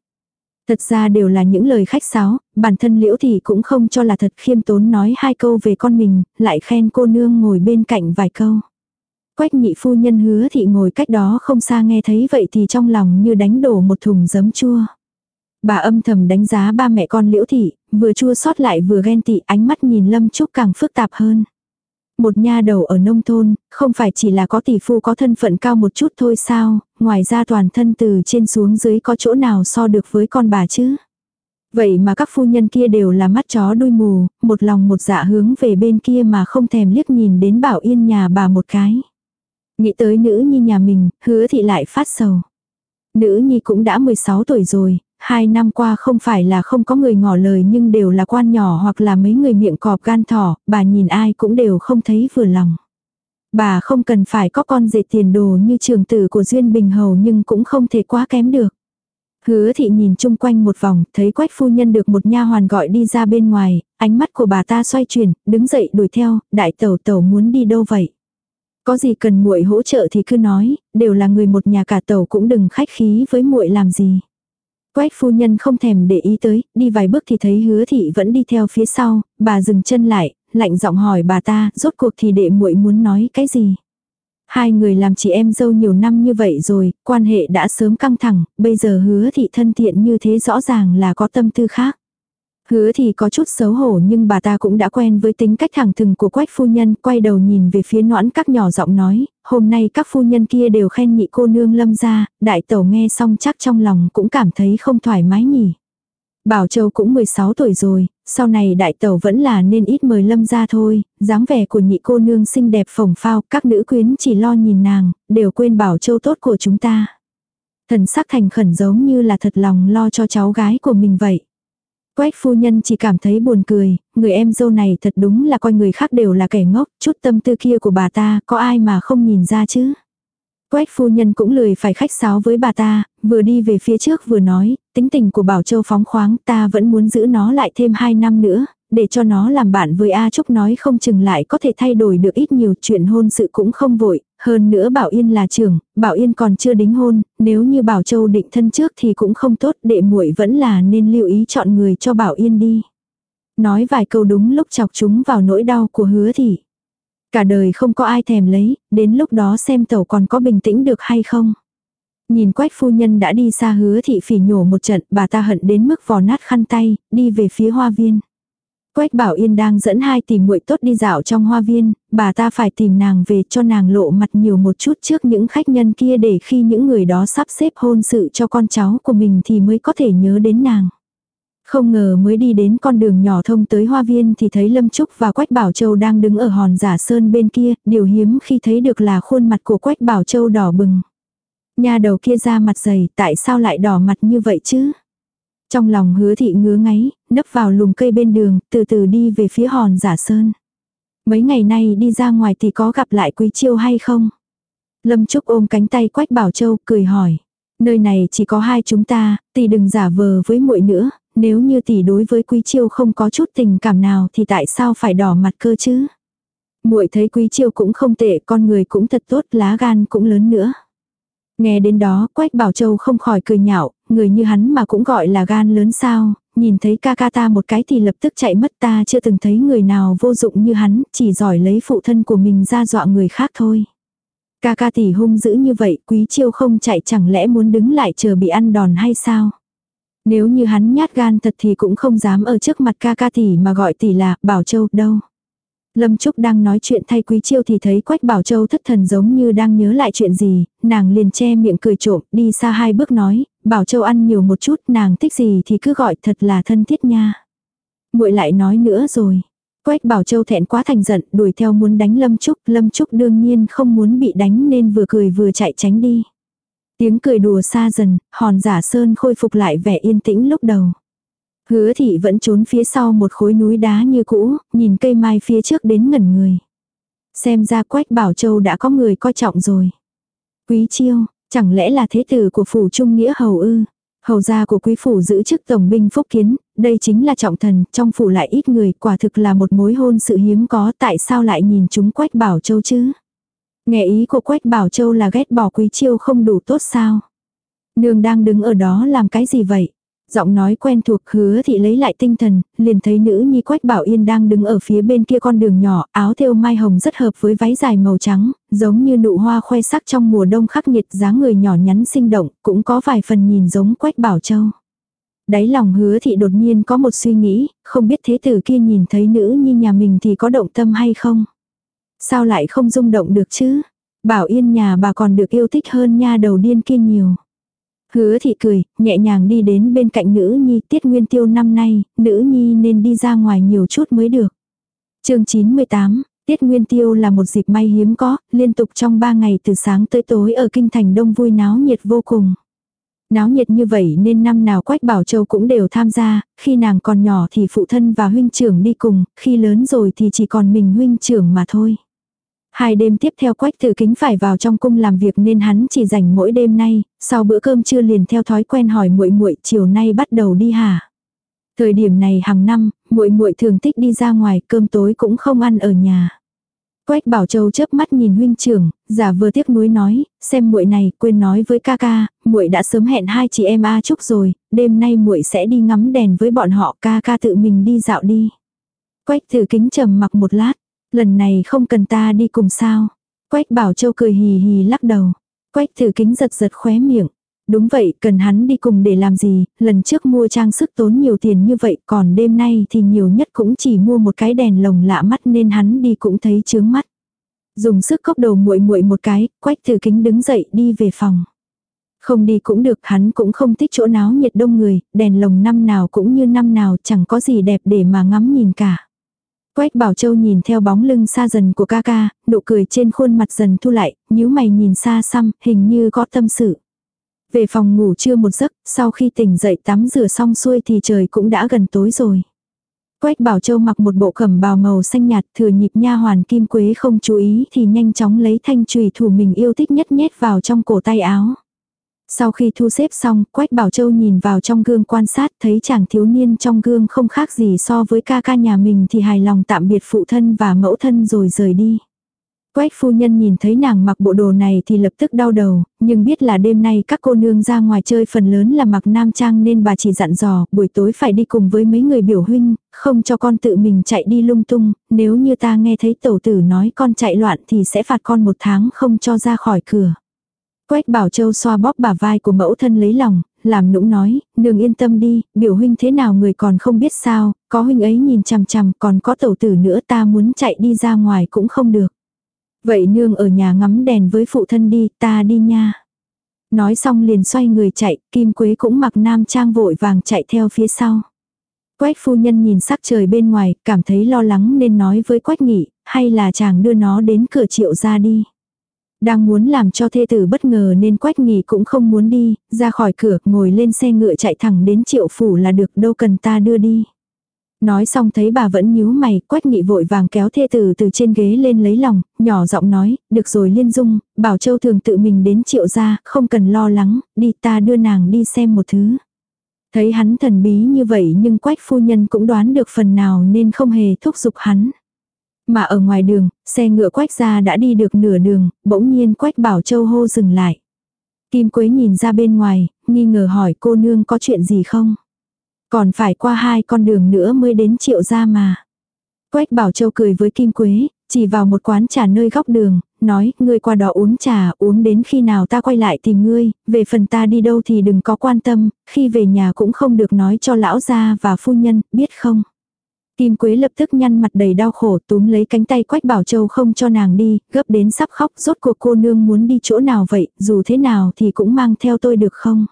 Thật ra đều là những lời khách sáo, bản thân liễu thì cũng không cho là thật khiêm tốn nói hai câu về con mình, lại khen cô nương ngồi bên cạnh vài câu. Quách nhị phu nhân hứa thị ngồi cách đó không xa nghe thấy vậy thì trong lòng như đánh đổ một thùng giấm chua. Bà âm thầm đánh giá ba mẹ con liễu thị, vừa chua xót lại vừa ghen tị ánh mắt nhìn Lâm Trúc càng phức tạp hơn. Một nha đầu ở nông thôn, không phải chỉ là có tỷ phu có thân phận cao một chút thôi sao, ngoài ra toàn thân từ trên xuống dưới có chỗ nào so được với con bà chứ. Vậy mà các phu nhân kia đều là mắt chó đuôi mù, một lòng một dạ hướng về bên kia mà không thèm liếc nhìn đến bảo yên nhà bà một cái. Nghĩ tới nữ nhi nhà mình, hứa thị lại phát sầu. Nữ nhi cũng đã 16 tuổi rồi, hai năm qua không phải là không có người ngỏ lời nhưng đều là quan nhỏ hoặc là mấy người miệng cọp gan thỏ, bà nhìn ai cũng đều không thấy vừa lòng. Bà không cần phải có con dệt tiền đồ như trường tử của Duyên Bình Hầu nhưng cũng không thể quá kém được. Hứa thị nhìn chung quanh một vòng, thấy quách phu nhân được một nha hoàn gọi đi ra bên ngoài, ánh mắt của bà ta xoay chuyển, đứng dậy đuổi theo, đại tẩu tẩu muốn đi đâu vậy? Có gì cần muội hỗ trợ thì cứ nói, đều là người một nhà cả tẩu cũng đừng khách khí với muội làm gì. Quách phu nhân không thèm để ý tới, đi vài bước thì thấy hứa thị vẫn đi theo phía sau, bà dừng chân lại, lạnh giọng hỏi bà ta, rốt cuộc thì đệ muội muốn nói cái gì. Hai người làm chị em dâu nhiều năm như vậy rồi, quan hệ đã sớm căng thẳng, bây giờ hứa thị thân thiện như thế rõ ràng là có tâm tư khác. Hứa thì có chút xấu hổ nhưng bà ta cũng đã quen với tính cách thẳng thừng của quách phu nhân, quay đầu nhìn về phía noãn các nhỏ giọng nói, hôm nay các phu nhân kia đều khen nhị cô nương lâm ra, đại tẩu nghe xong chắc trong lòng cũng cảm thấy không thoải mái nhỉ. Bảo Châu cũng 16 tuổi rồi, sau này đại tẩu vẫn là nên ít mời lâm ra thôi, dáng vẻ của nhị cô nương xinh đẹp phồng phao, các nữ quyến chỉ lo nhìn nàng, đều quên Bảo Châu tốt của chúng ta. Thần sắc thành khẩn giống như là thật lòng lo cho cháu gái của mình vậy. Quách phu nhân chỉ cảm thấy buồn cười, người em dâu này thật đúng là coi người khác đều là kẻ ngốc, chút tâm tư kia của bà ta có ai mà không nhìn ra chứ. Quách phu nhân cũng lười phải khách sáo với bà ta, vừa đi về phía trước vừa nói, tính tình của Bảo Châu phóng khoáng ta vẫn muốn giữ nó lại thêm 2 năm nữa, để cho nó làm bạn với A Trúc nói không chừng lại có thể thay đổi được ít nhiều chuyện hôn sự cũng không vội, hơn nữa Bảo Yên là trưởng, Bảo Yên còn chưa đính hôn, nếu như Bảo Châu định thân trước thì cũng không tốt, đệ muội vẫn là nên lưu ý chọn người cho Bảo Yên đi. Nói vài câu đúng lúc chọc chúng vào nỗi đau của hứa thị. Cả đời không có ai thèm lấy, đến lúc đó xem tẩu còn có bình tĩnh được hay không. Nhìn quách phu nhân đã đi xa hứa thị phỉ nhổ một trận, bà ta hận đến mức vò nát khăn tay, đi về phía hoa viên. Quách Bảo Yên đang dẫn hai tìm muội tốt đi dạo trong hoa viên, bà ta phải tìm nàng về cho nàng lộ mặt nhiều một chút trước những khách nhân kia để khi những người đó sắp xếp hôn sự cho con cháu của mình thì mới có thể nhớ đến nàng. Không ngờ mới đi đến con đường nhỏ thông tới hoa viên thì thấy Lâm Trúc và Quách Bảo Châu đang đứng ở hòn giả sơn bên kia, điều hiếm khi thấy được là khuôn mặt của Quách Bảo Châu đỏ bừng. Nhà đầu kia ra mặt dày, tại sao lại đỏ mặt như vậy chứ? Trong lòng hứa thị ngứa ngáy, nấp vào lùm cây bên đường, từ từ đi về phía hòn giả sơn. Mấy ngày nay đi ra ngoài thì có gặp lại Quý Chiêu hay không? Lâm Trúc ôm cánh tay Quách Bảo Châu, cười hỏi. Nơi này chỉ có hai chúng ta, tỷ đừng giả vờ với muội nữa, nếu như tỷ đối với Quý Chiêu không có chút tình cảm nào thì tại sao phải đỏ mặt cơ chứ? Muội thấy Quý Chiêu cũng không tệ, con người cũng thật tốt, lá gan cũng lớn nữa. Nghe đến đó, Quách Bảo Châu không khỏi cười nhạo, người như hắn mà cũng gọi là gan lớn sao, nhìn thấy ca ca ta một cái thì lập tức chạy mất ta chưa từng thấy người nào vô dụng như hắn, chỉ giỏi lấy phụ thân của mình ra dọa người khác thôi. Ca ca tỷ hung dữ như vậy, quý chiêu không chạy chẳng lẽ muốn đứng lại chờ bị ăn đòn hay sao? Nếu như hắn nhát gan thật thì cũng không dám ở trước mặt ca ca tỷ mà gọi tỷ là Bảo Châu đâu. Lâm Trúc đang nói chuyện thay Quý Chiêu thì thấy Quách Bảo Châu thất thần giống như đang nhớ lại chuyện gì, nàng liền che miệng cười trộm, đi xa hai bước nói, Bảo Châu ăn nhiều một chút, nàng thích gì thì cứ gọi thật là thân thiết nha. muội lại nói nữa rồi. Quách Bảo Châu thẹn quá thành giận, đuổi theo muốn đánh Lâm Trúc, Lâm Trúc đương nhiên không muốn bị đánh nên vừa cười vừa chạy tránh đi. Tiếng cười đùa xa dần, hòn giả sơn khôi phục lại vẻ yên tĩnh lúc đầu. Hứa thị vẫn trốn phía sau một khối núi đá như cũ, nhìn cây mai phía trước đến ngẩn người. Xem ra Quách Bảo Châu đã có người coi trọng rồi. Quý chiêu, chẳng lẽ là thế tử của phủ trung nghĩa hầu ư? Hầu gia của quý phủ giữ chức tổng binh phúc kiến, đây chính là trọng thần, trong phủ lại ít người, quả thực là một mối hôn sự hiếm có, tại sao lại nhìn chúng Quách Bảo Châu chứ? Nghe ý của Quách Bảo Châu là ghét bỏ quý chiêu không đủ tốt sao? Nương đang đứng ở đó làm cái gì vậy? Giọng nói quen thuộc hứa thị lấy lại tinh thần, liền thấy nữ nhi quách bảo yên đang đứng ở phía bên kia con đường nhỏ, áo thêu mai hồng rất hợp với váy dài màu trắng, giống như nụ hoa khoe sắc trong mùa đông khắc nghiệt dáng người nhỏ nhắn sinh động, cũng có vài phần nhìn giống quách bảo châu. Đáy lòng hứa thị đột nhiên có một suy nghĩ, không biết thế tử kia nhìn thấy nữ nhi nhà mình thì có động tâm hay không. Sao lại không rung động được chứ? Bảo yên nhà bà còn được yêu thích hơn nha đầu điên kia nhiều. Hứa thị cười, nhẹ nhàng đi đến bên cạnh nữ nhi tiết nguyên tiêu năm nay, nữ nhi nên đi ra ngoài nhiều chút mới được. chương 98, tiết nguyên tiêu là một dịp may hiếm có, liên tục trong 3 ngày từ sáng tới tối ở kinh thành đông vui náo nhiệt vô cùng. Náo nhiệt như vậy nên năm nào Quách Bảo Châu cũng đều tham gia, khi nàng còn nhỏ thì phụ thân và huynh trưởng đi cùng, khi lớn rồi thì chỉ còn mình huynh trưởng mà thôi. Hai đêm tiếp theo Quách Tử Kính phải vào trong cung làm việc nên hắn chỉ dành mỗi đêm nay, sau bữa cơm trưa liền theo thói quen hỏi muội muội chiều nay bắt đầu đi hả? Thời điểm này hàng năm, muội muội thường thích đi ra ngoài, cơm tối cũng không ăn ở nhà. Quách Bảo Châu chớp mắt nhìn huynh trưởng, giả vừa tiếc nuối nói, xem muội này, quên nói với ca ca, muội đã sớm hẹn hai chị em A Trúc rồi, đêm nay muội sẽ đi ngắm đèn với bọn họ, ca ca tự mình đi dạo đi. Quách Thử Kính trầm mặc một lát, Lần này không cần ta đi cùng sao. Quách Bảo Châu cười hì hì lắc đầu. Quách thử kính giật giật khóe miệng. Đúng vậy, cần hắn đi cùng để làm gì, lần trước mua trang sức tốn nhiều tiền như vậy, còn đêm nay thì nhiều nhất cũng chỉ mua một cái đèn lồng lạ mắt nên hắn đi cũng thấy chướng mắt. Dùng sức cốc đầu muội muội một cái, quách thử kính đứng dậy đi về phòng. Không đi cũng được, hắn cũng không thích chỗ náo nhiệt đông người, đèn lồng năm nào cũng như năm nào chẳng có gì đẹp để mà ngắm nhìn cả. Quách Bảo Châu nhìn theo bóng lưng xa dần của ca ca, nụ cười trên khuôn mặt dần thu lại, nhíu mày nhìn xa xăm, hình như có tâm sự. Về phòng ngủ trưa một giấc, sau khi tỉnh dậy tắm rửa xong xuôi thì trời cũng đã gần tối rồi. Quách Bảo Châu mặc một bộ cẩm bào màu xanh nhạt thừa nhịp nha hoàn kim quế không chú ý thì nhanh chóng lấy thanh trùy thủ mình yêu thích nhất nhét vào trong cổ tay áo. Sau khi thu xếp xong, Quách Bảo Châu nhìn vào trong gương quan sát thấy chàng thiếu niên trong gương không khác gì so với ca ca nhà mình thì hài lòng tạm biệt phụ thân và mẫu thân rồi rời đi. Quách phu nhân nhìn thấy nàng mặc bộ đồ này thì lập tức đau đầu, nhưng biết là đêm nay các cô nương ra ngoài chơi phần lớn là mặc nam trang nên bà chỉ dặn dò buổi tối phải đi cùng với mấy người biểu huynh, không cho con tự mình chạy đi lung tung, nếu như ta nghe thấy tổ tử nói con chạy loạn thì sẽ phạt con một tháng không cho ra khỏi cửa. Quách Bảo Châu xoa bóp bả vai của mẫu thân lấy lòng, làm nũng nói, nương yên tâm đi, biểu huynh thế nào người còn không biết sao, có huynh ấy nhìn chằm chằm còn có tẩu tử nữa ta muốn chạy đi ra ngoài cũng không được. Vậy nương ở nhà ngắm đèn với phụ thân đi, ta đi nha. Nói xong liền xoay người chạy, Kim Quế cũng mặc nam trang vội vàng chạy theo phía sau. Quách phu nhân nhìn sắc trời bên ngoài, cảm thấy lo lắng nên nói với Quách Nghị, hay là chàng đưa nó đến cửa triệu ra đi. Đang muốn làm cho thê tử bất ngờ nên Quách Nghị cũng không muốn đi, ra khỏi cửa, ngồi lên xe ngựa chạy thẳng đến triệu phủ là được, đâu cần ta đưa đi. Nói xong thấy bà vẫn nhíu mày, quách nghị vội vàng kéo thê tử từ trên ghế lên lấy lòng, nhỏ giọng nói, được rồi liên dung, bảo châu thường tự mình đến triệu gia, không cần lo lắng, đi ta đưa nàng đi xem một thứ. Thấy hắn thần bí như vậy nhưng quách phu nhân cũng đoán được phần nào nên không hề thúc giục hắn. Mà ở ngoài đường, xe ngựa quách ra đã đi được nửa đường, bỗng nhiên quách bảo châu hô dừng lại. Kim Quế nhìn ra bên ngoài, nghi ngờ hỏi cô nương có chuyện gì không? Còn phải qua hai con đường nữa mới đến triệu gia mà. Quách Bảo Châu cười với Kim Quế, chỉ vào một quán trà nơi góc đường, nói, ngươi qua đó uống trà, uống đến khi nào ta quay lại tìm ngươi, về phần ta đi đâu thì đừng có quan tâm, khi về nhà cũng không được nói cho lão gia và phu nhân, biết không? Kim Quế lập tức nhăn mặt đầy đau khổ túm lấy cánh tay Quách Bảo Châu không cho nàng đi, gấp đến sắp khóc, rốt cuộc cô nương muốn đi chỗ nào vậy, dù thế nào thì cũng mang theo tôi được không?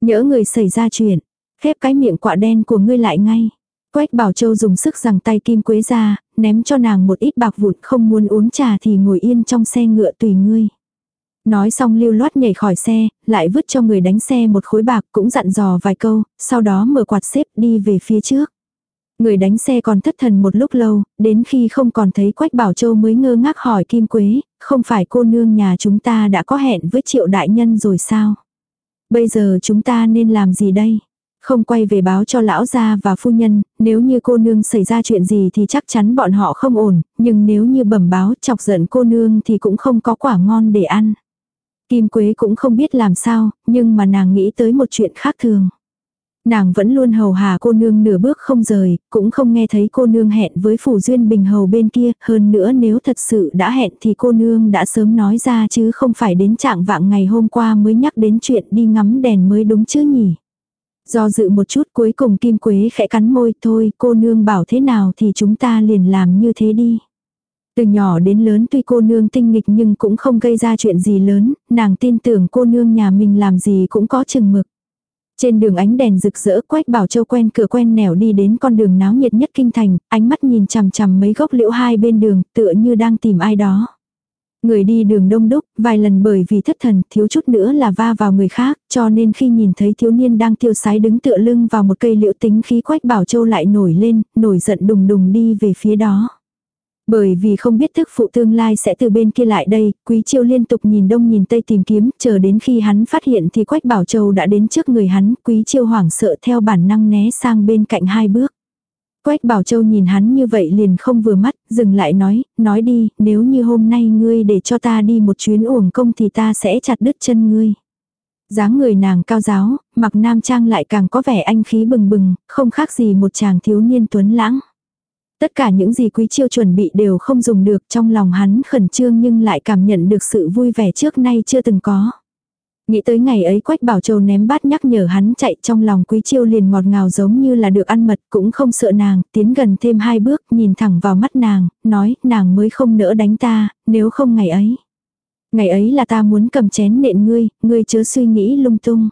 Nhỡ người xảy ra chuyện, Khép cái miệng quạ đen của ngươi lại ngay. Quách Bảo Châu dùng sức rằng tay Kim Quế ra, ném cho nàng một ít bạc vụn không muốn uống trà thì ngồi yên trong xe ngựa tùy ngươi. Nói xong lưu loát nhảy khỏi xe, lại vứt cho người đánh xe một khối bạc cũng dặn dò vài câu, sau đó mở quạt xếp đi về phía trước. Người đánh xe còn thất thần một lúc lâu, đến khi không còn thấy Quách Bảo Châu mới ngơ ngác hỏi Kim Quế, không phải cô nương nhà chúng ta đã có hẹn với triệu đại nhân rồi sao? Bây giờ chúng ta nên làm gì đây? Không quay về báo cho lão gia và phu nhân, nếu như cô nương xảy ra chuyện gì thì chắc chắn bọn họ không ổn, nhưng nếu như bẩm báo chọc giận cô nương thì cũng không có quả ngon để ăn. Kim Quế cũng không biết làm sao, nhưng mà nàng nghĩ tới một chuyện khác thường. Nàng vẫn luôn hầu hà cô nương nửa bước không rời, cũng không nghe thấy cô nương hẹn với phủ duyên bình hầu bên kia, hơn nữa nếu thật sự đã hẹn thì cô nương đã sớm nói ra chứ không phải đến trạng vạng ngày hôm qua mới nhắc đến chuyện đi ngắm đèn mới đúng chứ nhỉ. Do dự một chút cuối cùng Kim Quế khẽ cắn môi thôi cô nương bảo thế nào thì chúng ta liền làm như thế đi. Từ nhỏ đến lớn tuy cô nương tinh nghịch nhưng cũng không gây ra chuyện gì lớn, nàng tin tưởng cô nương nhà mình làm gì cũng có chừng mực. Trên đường ánh đèn rực rỡ Quách Bảo Châu quen cửa quen nẻo đi đến con đường náo nhiệt nhất kinh thành, ánh mắt nhìn chằm chằm mấy gốc liễu hai bên đường, tựa như đang tìm ai đó. Người đi đường đông đúc, vài lần bởi vì thất thần, thiếu chút nữa là va vào người khác, cho nên khi nhìn thấy thiếu niên đang tiêu sái đứng tựa lưng vào một cây liễu tính khí quách bảo châu lại nổi lên, nổi giận đùng đùng đi về phía đó. Bởi vì không biết thức phụ tương lai sẽ từ bên kia lại đây, Quý Chiêu liên tục nhìn đông nhìn tây tìm kiếm, chờ đến khi hắn phát hiện thì Quách Bảo Châu đã đến trước người hắn, Quý Chiêu hoảng sợ theo bản năng né sang bên cạnh hai bước. Quách Bảo Châu nhìn hắn như vậy liền không vừa mắt, dừng lại nói, nói đi, nếu như hôm nay ngươi để cho ta đi một chuyến uổng công thì ta sẽ chặt đứt chân ngươi. dáng người nàng cao giáo, mặc nam trang lại càng có vẻ anh khí bừng bừng, không khác gì một chàng thiếu niên tuấn lãng. Tất cả những gì quý chiêu chuẩn bị đều không dùng được trong lòng hắn khẩn trương nhưng lại cảm nhận được sự vui vẻ trước nay chưa từng có. Nghĩ tới ngày ấy Quách Bảo Châu ném bát nhắc nhở hắn chạy trong lòng Quý Chiêu liền ngọt ngào giống như là được ăn mật cũng không sợ nàng, tiến gần thêm hai bước nhìn thẳng vào mắt nàng, nói nàng mới không nỡ đánh ta, nếu không ngày ấy. Ngày ấy là ta muốn cầm chén nện ngươi, ngươi chớ suy nghĩ lung tung.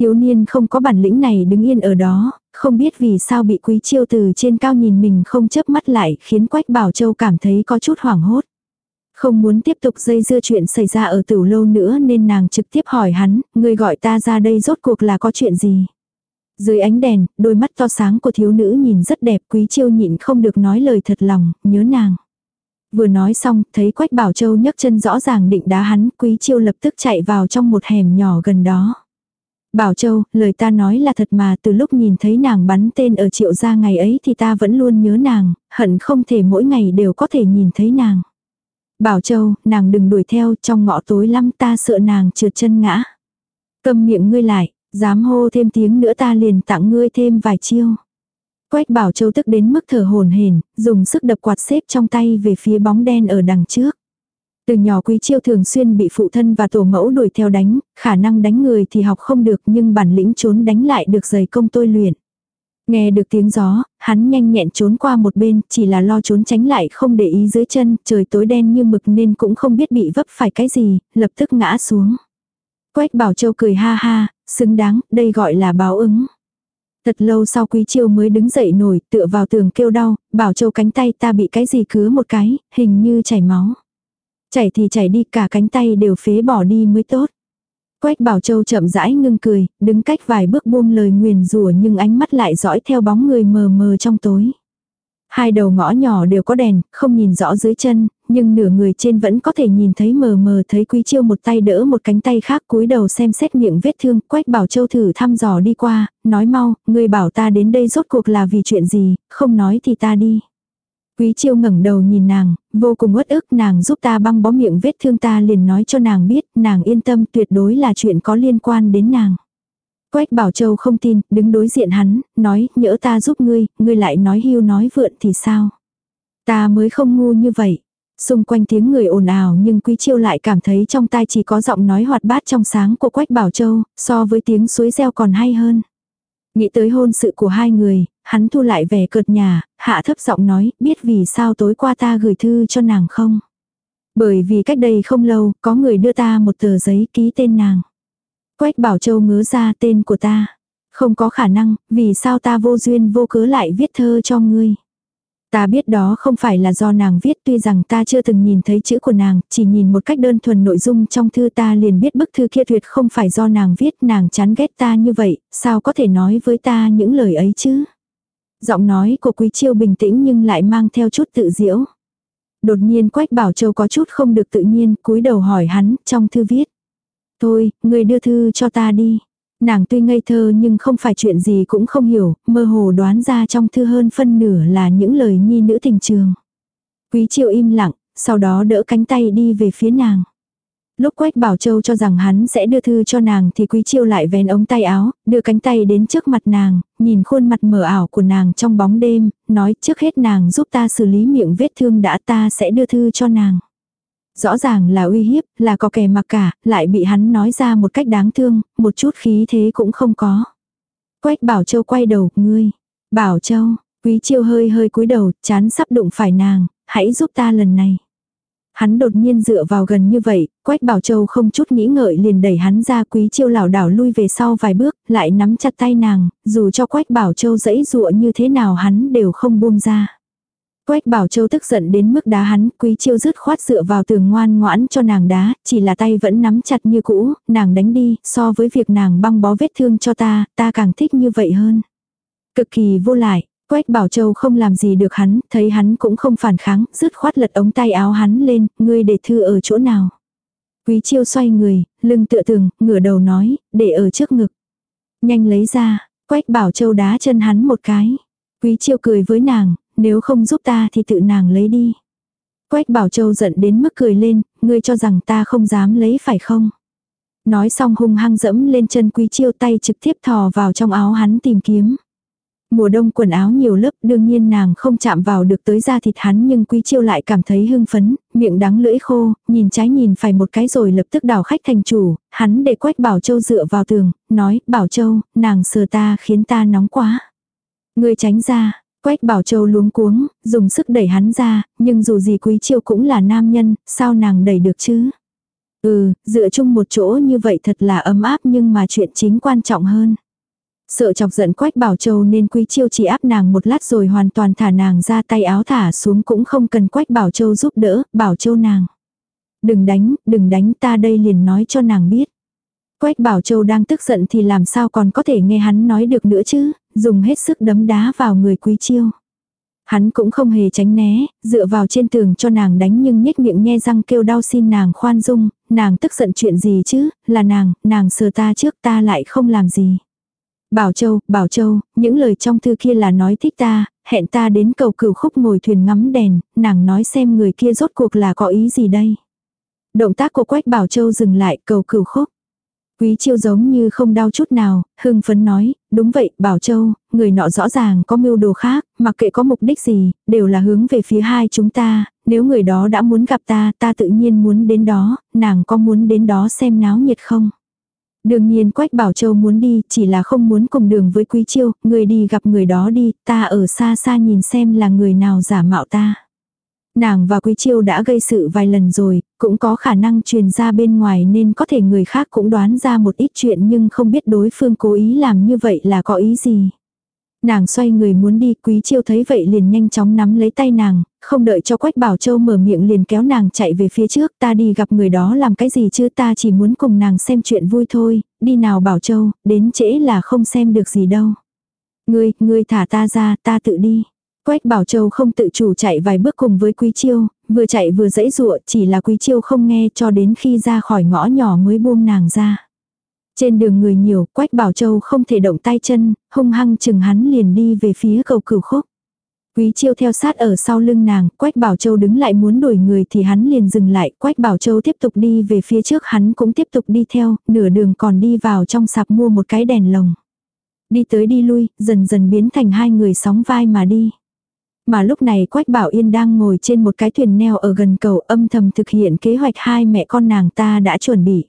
Thiếu niên không có bản lĩnh này đứng yên ở đó, không biết vì sao bị Quý Chiêu từ trên cao nhìn mình không chớp mắt lại khiến Quách Bảo Châu cảm thấy có chút hoảng hốt. Không muốn tiếp tục dây dưa chuyện xảy ra ở tử lâu nữa nên nàng trực tiếp hỏi hắn, người gọi ta ra đây rốt cuộc là có chuyện gì. Dưới ánh đèn, đôi mắt to sáng của thiếu nữ nhìn rất đẹp quý chiêu nhịn không được nói lời thật lòng, nhớ nàng. Vừa nói xong, thấy Quách Bảo Châu nhấc chân rõ ràng định đá hắn, Quý Chiêu lập tức chạy vào trong một hẻm nhỏ gần đó. Bảo Châu, lời ta nói là thật mà từ lúc nhìn thấy nàng bắn tên ở triệu gia ngày ấy thì ta vẫn luôn nhớ nàng, hận không thể mỗi ngày đều có thể nhìn thấy nàng. Bảo Châu, nàng đừng đuổi theo, trong ngõ tối lắm ta sợ nàng trượt chân ngã. Cầm miệng ngươi lại, dám hô thêm tiếng nữa ta liền tặng ngươi thêm vài chiêu. Quách Bảo Châu tức đến mức thở hồn hển, dùng sức đập quạt xếp trong tay về phía bóng đen ở đằng trước. Từ nhỏ Quý Chiêu thường xuyên bị phụ thân và tổ mẫu đuổi theo đánh, khả năng đánh người thì học không được nhưng bản lĩnh trốn đánh lại được dày công tôi luyện. Nghe được tiếng gió, hắn nhanh nhẹn trốn qua một bên, chỉ là lo trốn tránh lại không để ý dưới chân, trời tối đen như mực nên cũng không biết bị vấp phải cái gì, lập tức ngã xuống. Quách Bảo Châu cười ha ha, xứng đáng, đây gọi là báo ứng. Thật lâu sau Quý Chiêu mới đứng dậy nổi, tựa vào tường kêu đau, Bảo Châu cánh tay ta bị cái gì cứa một cái, hình như chảy máu. Chảy thì chảy đi, cả cánh tay đều phế bỏ đi mới tốt. Quách Bảo Châu chậm rãi ngưng cười, đứng cách vài bước buông lời nguyền rủa nhưng ánh mắt lại dõi theo bóng người mờ mờ trong tối. Hai đầu ngõ nhỏ đều có đèn, không nhìn rõ dưới chân, nhưng nửa người trên vẫn có thể nhìn thấy mờ mờ thấy Quý Chiêu một tay đỡ một cánh tay khác cúi đầu xem xét miệng vết thương, Quách Bảo Châu thử thăm dò đi qua, nói mau, người bảo ta đến đây rốt cuộc là vì chuyện gì, không nói thì ta đi. Quý Chiêu ngẩng đầu nhìn nàng, vô cùng uất ức nàng giúp ta băng bó miệng vết thương ta liền nói cho nàng biết, nàng yên tâm tuyệt đối là chuyện có liên quan đến nàng. Quách Bảo Châu không tin, đứng đối diện hắn, nói, nhỡ ta giúp ngươi, ngươi lại nói hưu nói vượn thì sao? Ta mới không ngu như vậy. Xung quanh tiếng người ồn ào nhưng Quý Chiêu lại cảm thấy trong tai chỉ có giọng nói hoạt bát trong sáng của Quách Bảo Châu, so với tiếng suối reo còn hay hơn. Nghĩ tới hôn sự của hai người, hắn thu lại vẻ cợt nhà, hạ thấp giọng nói, biết vì sao tối qua ta gửi thư cho nàng không? Bởi vì cách đây không lâu, có người đưa ta một tờ giấy ký tên nàng. Quách Bảo Châu ngớ ra tên của ta. Không có khả năng, vì sao ta vô duyên vô cớ lại viết thơ cho ngươi. Ta biết đó không phải là do nàng viết tuy rằng ta chưa từng nhìn thấy chữ của nàng, chỉ nhìn một cách đơn thuần nội dung trong thư ta liền biết bức thư kia tuyệt không phải do nàng viết nàng chán ghét ta như vậy, sao có thể nói với ta những lời ấy chứ. Giọng nói của Quý Chiêu bình tĩnh nhưng lại mang theo chút tự diễu. Đột nhiên Quách Bảo Châu có chút không được tự nhiên, cúi đầu hỏi hắn, trong thư viết. Thôi, người đưa thư cho ta đi. Nàng tuy ngây thơ nhưng không phải chuyện gì cũng không hiểu, mơ hồ đoán ra trong thư hơn phân nửa là những lời nhi nữ tình trường. Quý Chiêu im lặng, sau đó đỡ cánh tay đi về phía nàng. Lúc Quách Bảo Châu cho rằng hắn sẽ đưa thư cho nàng thì Quý Chiêu lại vén ống tay áo, đưa cánh tay đến trước mặt nàng, nhìn khuôn mặt mờ ảo của nàng trong bóng đêm, nói trước hết nàng giúp ta xử lý miệng vết thương đã ta sẽ đưa thư cho nàng. Rõ ràng là uy hiếp, là có kẻ mặc cả, lại bị hắn nói ra một cách đáng thương, một chút khí thế cũng không có. Quách Bảo Châu quay đầu, ngươi. Bảo Châu, Quý Chiêu hơi hơi cúi đầu, chán sắp đụng phải nàng, hãy giúp ta lần này. Hắn đột nhiên dựa vào gần như vậy, Quách Bảo Châu không chút nghĩ ngợi liền đẩy hắn ra quý chiêu lảo đảo lui về sau vài bước, lại nắm chặt tay nàng, dù cho Quách Bảo Châu dẫy dụa như thế nào hắn đều không buông ra. Quách Bảo Châu tức giận đến mức đá hắn, quý chiêu dứt khoát dựa vào tường ngoan ngoãn cho nàng đá, chỉ là tay vẫn nắm chặt như cũ, nàng đánh đi, so với việc nàng băng bó vết thương cho ta, ta càng thích như vậy hơn. Cực kỳ vô lại, Quách Bảo Châu không làm gì được hắn, thấy hắn cũng không phản kháng, dứt khoát lật ống tay áo hắn lên, ngươi để thư ở chỗ nào. Quý Chiêu xoay người, lưng tựa tường, ngửa đầu nói, để ở trước ngực. Nhanh lấy ra, Quách Bảo Châu đá chân hắn một cái. Quý Chiêu cười với nàng, nếu không giúp ta thì tự nàng lấy đi. Quách Bảo Châu giận đến mức cười lên, ngươi cho rằng ta không dám lấy phải không? Nói xong hung hăng dẫm lên chân Quý Chiêu tay trực tiếp thò vào trong áo hắn tìm kiếm. Mùa đông quần áo nhiều lớp đương nhiên nàng không chạm vào được tới da thịt hắn nhưng quý chiêu lại cảm thấy hưng phấn, miệng đắng lưỡi khô, nhìn trái nhìn phải một cái rồi lập tức đảo khách thành chủ, hắn để quách Bảo Châu dựa vào tường, nói, Bảo Châu, nàng sờ ta khiến ta nóng quá. Người tránh ra, Quách Bảo Châu luống cuống, dùng sức đẩy hắn ra, nhưng dù gì Quý Chiêu cũng là nam nhân, sao nàng đẩy được chứ? Ừ, dựa chung một chỗ như vậy thật là ấm áp nhưng mà chuyện chính quan trọng hơn. Sợ chọc giận Quách Bảo Châu nên Quý Chiêu chỉ áp nàng một lát rồi hoàn toàn thả nàng ra tay áo thả xuống cũng không cần Quách Bảo Châu giúp đỡ, Bảo Châu nàng. Đừng đánh, đừng đánh ta đây liền nói cho nàng biết. Quách Bảo Châu đang tức giận thì làm sao còn có thể nghe hắn nói được nữa chứ, dùng hết sức đấm đá vào người Quý Chiêu. Hắn cũng không hề tránh né, dựa vào trên tường cho nàng đánh nhưng nhếch miệng nhe răng kêu đau xin nàng khoan dung, nàng tức giận chuyện gì chứ, là nàng, nàng sờ ta trước ta lại không làm gì. Bảo Châu, Bảo Châu, những lời trong thư kia là nói thích ta, hẹn ta đến cầu cửu khúc ngồi thuyền ngắm đèn, nàng nói xem người kia rốt cuộc là có ý gì đây. Động tác của Quách Bảo Châu dừng lại cầu cửu khúc. Quý chiêu giống như không đau chút nào, hưng phấn nói, đúng vậy, Bảo Châu, người nọ rõ ràng có mưu đồ khác, mặc kệ có mục đích gì, đều là hướng về phía hai chúng ta, nếu người đó đã muốn gặp ta, ta tự nhiên muốn đến đó, nàng có muốn đến đó xem náo nhiệt không? Đương nhiên Quách Bảo Châu muốn đi, chỉ là không muốn cùng đường với Quý Chiêu, người đi gặp người đó đi, ta ở xa xa nhìn xem là người nào giả mạo ta. Nàng và Quý Chiêu đã gây sự vài lần rồi, cũng có khả năng truyền ra bên ngoài nên có thể người khác cũng đoán ra một ít chuyện nhưng không biết đối phương cố ý làm như vậy là có ý gì. Nàng xoay người muốn đi, Quý Chiêu thấy vậy liền nhanh chóng nắm lấy tay nàng, không đợi cho Quách Bảo Châu mở miệng liền kéo nàng chạy về phía trước, ta đi gặp người đó làm cái gì chứ ta chỉ muốn cùng nàng xem chuyện vui thôi, đi nào Bảo Châu, đến trễ là không xem được gì đâu. Ngươi, ngươi thả ta ra, ta tự đi. Quách Bảo Châu không tự chủ chạy vài bước cùng với Quý Chiêu, vừa chạy vừa dãy dụa, chỉ là Quý Chiêu không nghe cho đến khi ra khỏi ngõ nhỏ mới buông nàng ra. Trên đường người nhiều, Quách Bảo Châu không thể động tay chân, hung hăng chừng hắn liền đi về phía cầu cửu khúc. Quý Chiêu theo sát ở sau lưng nàng, Quách Bảo Châu đứng lại muốn đuổi người thì hắn liền dừng lại, Quách Bảo Châu tiếp tục đi về phía trước hắn cũng tiếp tục đi theo, nửa đường còn đi vào trong sạp mua một cái đèn lồng. Đi tới đi lui, dần dần biến thành hai người sóng vai mà đi. Mà lúc này Quách Bảo Yên đang ngồi trên một cái thuyền neo ở gần cầu âm thầm thực hiện kế hoạch hai mẹ con nàng ta đã chuẩn bị.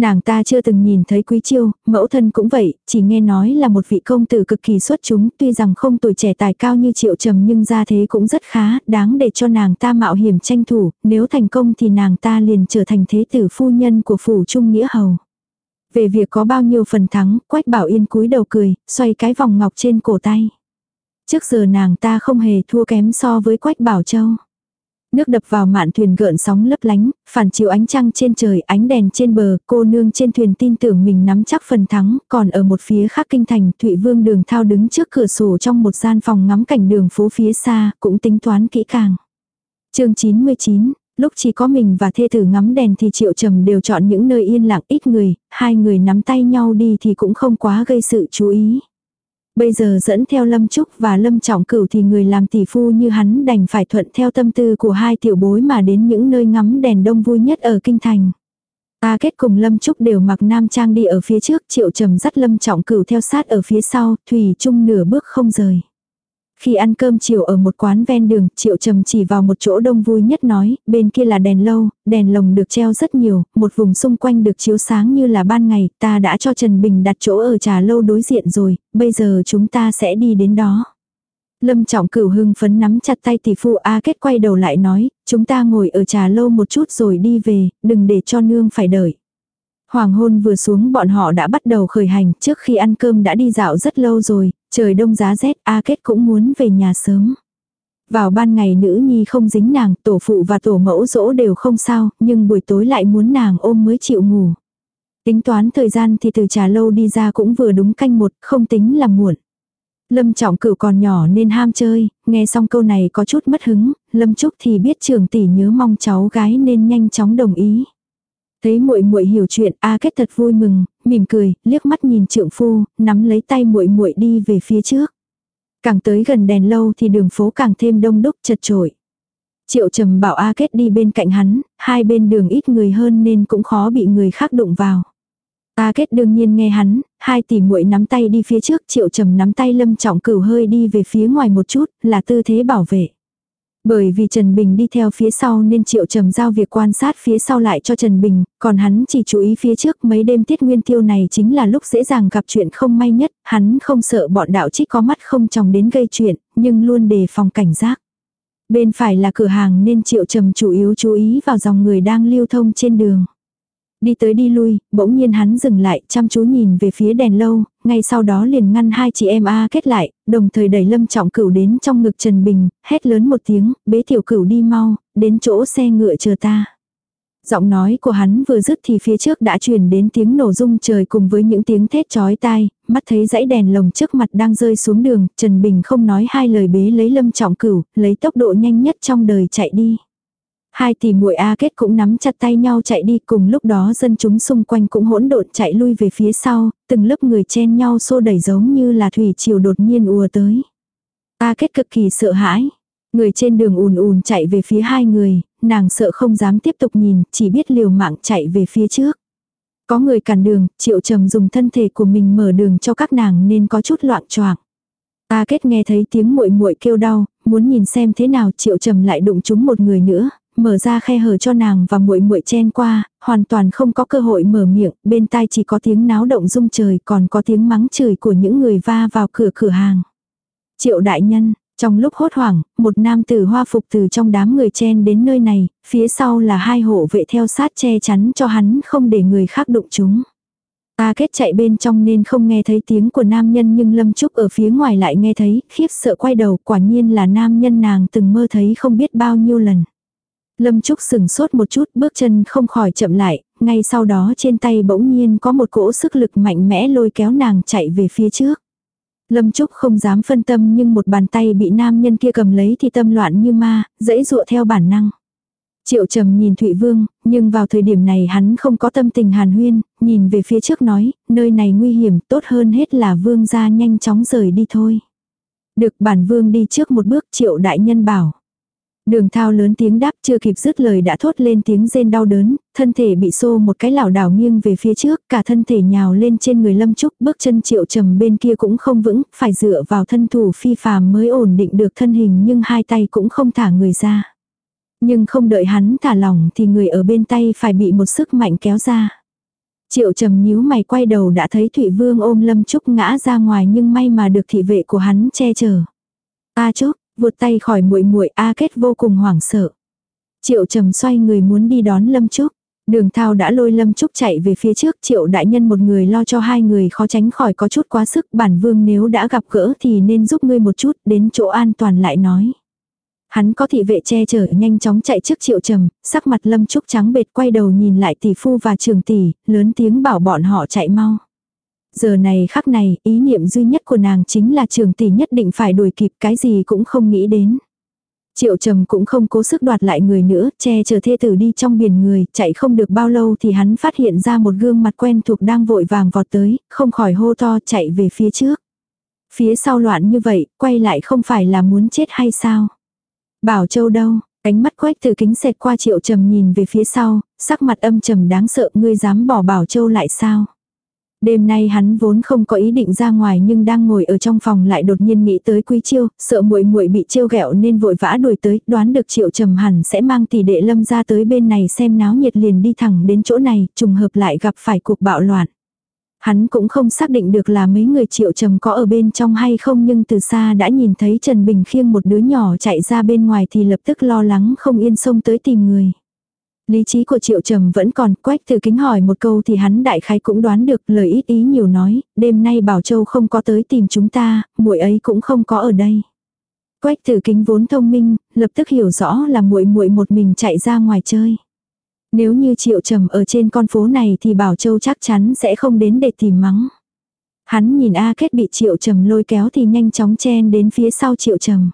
Nàng ta chưa từng nhìn thấy quý chiêu, mẫu thân cũng vậy, chỉ nghe nói là một vị công tử cực kỳ xuất chúng, tuy rằng không tuổi trẻ tài cao như triệu trầm nhưng ra thế cũng rất khá, đáng để cho nàng ta mạo hiểm tranh thủ, nếu thành công thì nàng ta liền trở thành thế tử phu nhân của phủ trung nghĩa hầu. Về việc có bao nhiêu phần thắng, Quách Bảo Yên cúi đầu cười, xoay cái vòng ngọc trên cổ tay. Trước giờ nàng ta không hề thua kém so với Quách Bảo Châu. Nước đập vào mạn thuyền gợn sóng lấp lánh, phản chiếu ánh trăng trên trời, ánh đèn trên bờ, cô nương trên thuyền tin tưởng mình nắm chắc phần thắng, còn ở một phía khác kinh thành, Thụy Vương Đường Thao đứng trước cửa sổ trong một gian phòng ngắm cảnh đường phố phía xa, cũng tính toán kỹ càng. chương 99, lúc chỉ có mình và thê tử ngắm đèn thì Triệu Trầm đều chọn những nơi yên lặng ít người, hai người nắm tay nhau đi thì cũng không quá gây sự chú ý. Bây giờ dẫn theo Lâm Trúc và Lâm Trọng Cửu thì người làm tỷ phu như hắn đành phải thuận theo tâm tư của hai tiểu bối mà đến những nơi ngắm đèn đông vui nhất ở kinh thành. Ta kết cùng Lâm Trúc đều mặc nam trang đi ở phía trước, Triệu Trầm dắt Lâm Trọng Cửu theo sát ở phía sau, Thủy chung nửa bước không rời. Khi ăn cơm chiều ở một quán ven đường, Triệu Trầm chỉ vào một chỗ đông vui nhất nói, bên kia là đèn lâu, đèn lồng được treo rất nhiều, một vùng xung quanh được chiếu sáng như là ban ngày, ta đã cho Trần Bình đặt chỗ ở trà lâu đối diện rồi, bây giờ chúng ta sẽ đi đến đó. Lâm Trọng Cửu hưng phấn nắm chặt tay tỷ phu A Kết quay đầu lại nói, chúng ta ngồi ở trà lâu một chút rồi đi về, đừng để cho nương phải đợi. Hoàng hôn vừa xuống bọn họ đã bắt đầu khởi hành, trước khi ăn cơm đã đi dạo rất lâu rồi, trời đông giá rét A Kết cũng muốn về nhà sớm. Vào ban ngày nữ nhi không dính nàng, tổ phụ và tổ mẫu dỗ đều không sao, nhưng buổi tối lại muốn nàng ôm mới chịu ngủ. Tính toán thời gian thì từ trà lâu đi ra cũng vừa đúng canh một, không tính là muộn. Lâm trọng cửu còn nhỏ nên ham chơi, nghe xong câu này có chút mất hứng, Lâm Trúc thì biết trường tỷ nhớ mong cháu gái nên nhanh chóng đồng ý. Thấy muội muội hiểu chuyện, A Kết thật vui mừng, mỉm cười, liếc mắt nhìn trượng phu, nắm lấy tay muội muội đi về phía trước. Càng tới gần đèn lâu thì đường phố càng thêm đông đúc chật trội. Triệu Trầm bảo A Kết đi bên cạnh hắn, hai bên đường ít người hơn nên cũng khó bị người khác đụng vào. A Kết đương nhiên nghe hắn, hai tỷ muội nắm tay đi phía trước, Triệu Trầm nắm tay Lâm Trọng Cửu hơi đi về phía ngoài một chút, là tư thế bảo vệ. Bởi vì Trần Bình đi theo phía sau nên Triệu Trầm giao việc quan sát phía sau lại cho Trần Bình, còn hắn chỉ chú ý phía trước mấy đêm tiết nguyên tiêu này chính là lúc dễ dàng gặp chuyện không may nhất, hắn không sợ bọn đạo trích có mắt không chồng đến gây chuyện, nhưng luôn đề phòng cảnh giác. Bên phải là cửa hàng nên Triệu Trầm chủ yếu chú ý vào dòng người đang lưu thông trên đường. Đi tới đi lui, bỗng nhiên hắn dừng lại, chăm chú nhìn về phía đèn lâu, ngay sau đó liền ngăn hai chị em A kết lại, đồng thời đẩy lâm trọng cửu đến trong ngực Trần Bình, hét lớn một tiếng, bế tiểu cửu đi mau, đến chỗ xe ngựa chờ ta. Giọng nói của hắn vừa dứt thì phía trước đã truyền đến tiếng nổ rung trời cùng với những tiếng thét chói tai, mắt thấy dãy đèn lồng trước mặt đang rơi xuống đường, Trần Bình không nói hai lời bế lấy Lâm Trọng Cửu, lấy tốc độ nhanh nhất trong đời chạy đi. Hai tỷ muội A kết cũng nắm chặt tay nhau chạy đi cùng lúc đó dân chúng xung quanh cũng hỗn độn chạy lui về phía sau, từng lớp người chen nhau xô đẩy giống như là thủy triều đột nhiên ùa tới. A kết cực kỳ sợ hãi. Người trên đường ùn ùn chạy về phía hai người, nàng sợ không dám tiếp tục nhìn, chỉ biết liều mạng chạy về phía trước. Có người cản đường, triệu trầm dùng thân thể của mình mở đường cho các nàng nên có chút loạn choạng. a kết nghe thấy tiếng muội muội kêu đau, muốn nhìn xem thế nào triệu trầm lại đụng chúng một người nữa, mở ra khe hở cho nàng và muội muội chen qua, hoàn toàn không có cơ hội mở miệng, bên tai chỉ có tiếng náo động rung trời còn có tiếng mắng chửi của những người va vào cửa cửa hàng. Triệu đại nhân, trong lúc hốt hoảng, một nam tử hoa phục từ trong đám người chen đến nơi này, phía sau là hai hộ vệ theo sát che chắn cho hắn không để người khác đụng chúng. Ta kết chạy bên trong nên không nghe thấy tiếng của nam nhân nhưng Lâm Trúc ở phía ngoài lại nghe thấy, khiếp sợ quay đầu quả nhiên là nam nhân nàng từng mơ thấy không biết bao nhiêu lần. Lâm Trúc sừng sốt một chút bước chân không khỏi chậm lại, ngay sau đó trên tay bỗng nhiên có một cỗ sức lực mạnh mẽ lôi kéo nàng chạy về phía trước. Lâm Trúc không dám phân tâm nhưng một bàn tay bị nam nhân kia cầm lấy thì tâm loạn như ma, dãy dụa theo bản năng. Triệu trầm nhìn Thụy Vương, nhưng vào thời điểm này hắn không có tâm tình hàn huyên, nhìn về phía trước nói, nơi này nguy hiểm tốt hơn hết là Vương ra nhanh chóng rời đi thôi. Được bản Vương đi trước một bước triệu đại nhân bảo. Đường thao lớn tiếng đáp chưa kịp dứt lời đã thốt lên tiếng rên đau đớn, thân thể bị xô một cái lảo đảo nghiêng về phía trước, cả thân thể nhào lên trên người lâm trúc, bước chân triệu trầm bên kia cũng không vững, phải dựa vào thân thủ phi phàm mới ổn định được thân hình nhưng hai tay cũng không thả người ra. Nhưng không đợi hắn thả lỏng thì người ở bên tay phải bị một sức mạnh kéo ra. Triệu trầm nhíu mày quay đầu đã thấy Thụy Vương ôm Lâm Trúc ngã ra ngoài nhưng may mà được thị vệ của hắn che chở. A Trúc, vượt tay khỏi muội muội A Kết vô cùng hoảng sợ. Triệu trầm xoay người muốn đi đón Lâm Trúc. Đường thao đã lôi Lâm Trúc chạy về phía trước triệu đại nhân một người lo cho hai người khó tránh khỏi có chút quá sức bản vương nếu đã gặp gỡ thì nên giúp ngươi một chút đến chỗ an toàn lại nói. Hắn có thị vệ che chở nhanh chóng chạy trước triệu trầm, sắc mặt Lâm Trúc trắng bệt quay đầu nhìn lại tỷ phu và trường tỷ, lớn tiếng bảo bọn họ chạy mau. Giờ này khắc này, ý niệm duy nhất của nàng chính là trường tỷ nhất định phải đuổi kịp cái gì cũng không nghĩ đến. Triệu trầm cũng không cố sức đoạt lại người nữa, che chở thê tử đi trong biển người, chạy không được bao lâu thì hắn phát hiện ra một gương mặt quen thuộc đang vội vàng vọt tới, không khỏi hô to chạy về phía trước. Phía sau loạn như vậy, quay lại không phải là muốn chết hay sao? Bảo Châu đâu? Cánh mắt quách từ kính xẹt qua triệu trầm nhìn về phía sau, sắc mặt âm trầm đáng sợ ngươi dám bỏ Bảo Châu lại sao? Đêm nay hắn vốn không có ý định ra ngoài nhưng đang ngồi ở trong phòng lại đột nhiên nghĩ tới Quý Chiêu, sợ muội muội bị trêu ghẹo nên vội vã đuổi tới, đoán được Triệu Trầm hẳn sẽ mang tỷ đệ Lâm ra tới bên này xem náo nhiệt liền đi thẳng đến chỗ này, trùng hợp lại gặp phải cuộc bạo loạn. Hắn cũng không xác định được là mấy người Triệu Trầm có ở bên trong hay không nhưng từ xa đã nhìn thấy Trần Bình khiêng một đứa nhỏ chạy ra bên ngoài thì lập tức lo lắng không yên xông tới tìm người. Lý trí của Triệu Trầm vẫn còn, Quách Từ Kính hỏi một câu thì hắn đại khái cũng đoán được, lời ít ý nhiều nói, đêm nay Bảo Châu không có tới tìm chúng ta, muội ấy cũng không có ở đây. Quách Từ Kính vốn thông minh, lập tức hiểu rõ là muội muội một mình chạy ra ngoài chơi. Nếu như Triệu Trầm ở trên con phố này thì Bảo Châu chắc chắn sẽ không đến để tìm mắng. Hắn nhìn A Kết bị Triệu Trầm lôi kéo thì nhanh chóng chen đến phía sau Triệu Trầm.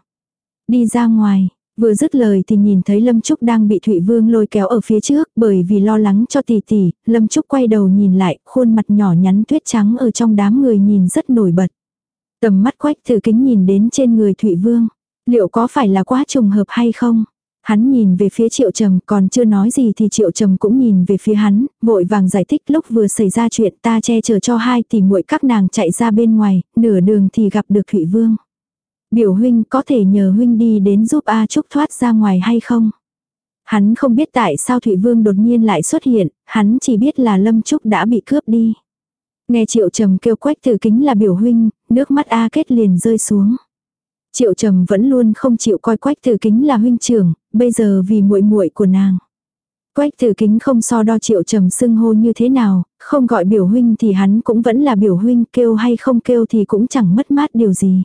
Đi ra ngoài, Vừa dứt lời thì nhìn thấy Lâm Trúc đang bị Thụy Vương lôi kéo ở phía trước, bởi vì lo lắng cho tỷ tỷ, Lâm Trúc quay đầu nhìn lại, khuôn mặt nhỏ nhắn tuyết trắng ở trong đám người nhìn rất nổi bật. Tầm mắt quách thử kính nhìn đến trên người Thụy Vương, liệu có phải là quá trùng hợp hay không? Hắn nhìn về phía Triệu Trầm, còn chưa nói gì thì Triệu Trầm cũng nhìn về phía hắn, vội vàng giải thích lúc vừa xảy ra chuyện ta che chở cho hai tỷ muội các nàng chạy ra bên ngoài, nửa đường thì gặp được Thụy Vương. Biểu huynh có thể nhờ huynh đi đến giúp A Trúc thoát ra ngoài hay không? Hắn không biết tại sao Thụy Vương đột nhiên lại xuất hiện, hắn chỉ biết là Lâm Trúc đã bị cướp đi. Nghe Triệu Trầm kêu quách tử kính là biểu huynh, nước mắt A kết liền rơi xuống. Triệu Trầm vẫn luôn không chịu coi quách tử kính là huynh trưởng, bây giờ vì muội muội của nàng. Quách tử kính không so đo triệu trầm xưng hô như thế nào, không gọi biểu huynh thì hắn cũng vẫn là biểu huynh kêu hay không kêu thì cũng chẳng mất mát điều gì.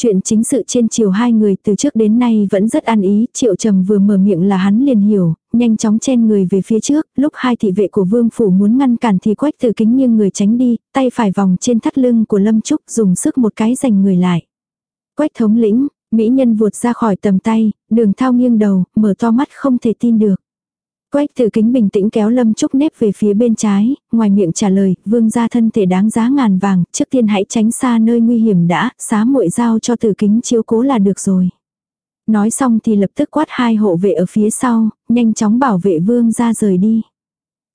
Chuyện chính sự trên chiều hai người từ trước đến nay vẫn rất an ý, triệu trầm vừa mở miệng là hắn liền hiểu, nhanh chóng chen người về phía trước, lúc hai thị vệ của vương phủ muốn ngăn cản thì quách từ kính nghiêng người tránh đi, tay phải vòng trên thắt lưng của Lâm Trúc dùng sức một cái giành người lại. Quách thống lĩnh, mỹ nhân vụt ra khỏi tầm tay, đường thao nghiêng đầu, mở to mắt không thể tin được. Quách tử kính bình tĩnh kéo Lâm Trúc nếp về phía bên trái, ngoài miệng trả lời, vương gia thân thể đáng giá ngàn vàng, trước tiên hãy tránh xa nơi nguy hiểm đã, xá muội giao cho tử kính chiếu cố là được rồi. Nói xong thì lập tức quát hai hộ vệ ở phía sau, nhanh chóng bảo vệ vương gia rời đi.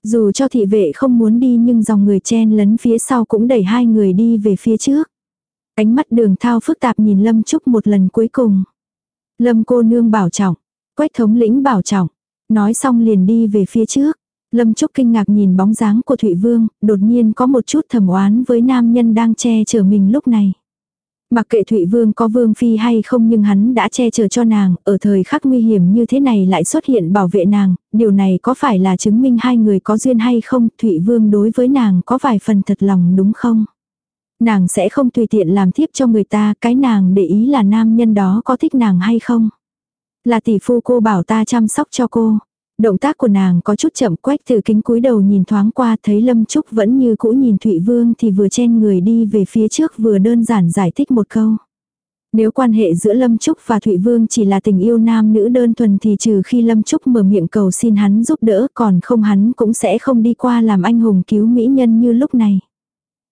Dù cho thị vệ không muốn đi nhưng dòng người chen lấn phía sau cũng đẩy hai người đi về phía trước. Ánh mắt đường thao phức tạp nhìn Lâm Trúc một lần cuối cùng. Lâm cô nương bảo trọng, quách thống lĩnh bảo trọng, Nói xong liền đi về phía trước. Lâm Trúc kinh ngạc nhìn bóng dáng của Thụy Vương, đột nhiên có một chút thầm oán với nam nhân đang che chở mình lúc này. Mặc kệ Thụy Vương có Vương Phi hay không nhưng hắn đã che chở cho nàng, ở thời khắc nguy hiểm như thế này lại xuất hiện bảo vệ nàng, điều này có phải là chứng minh hai người có duyên hay không, Thụy Vương đối với nàng có vài phần thật lòng đúng không? Nàng sẽ không tùy tiện làm thiếp cho người ta, cái nàng để ý là nam nhân đó có thích nàng hay không? Là tỷ phu cô bảo ta chăm sóc cho cô. Động tác của nàng có chút chậm quách từ kính cúi đầu nhìn thoáng qua, thấy Lâm Trúc vẫn như cũ nhìn Thụy Vương thì vừa chen người đi về phía trước vừa đơn giản giải thích một câu. Nếu quan hệ giữa Lâm Trúc và Thụy Vương chỉ là tình yêu nam nữ đơn thuần thì trừ khi Lâm Trúc mở miệng cầu xin hắn giúp đỡ, còn không hắn cũng sẽ không đi qua làm anh hùng cứu mỹ nhân như lúc này.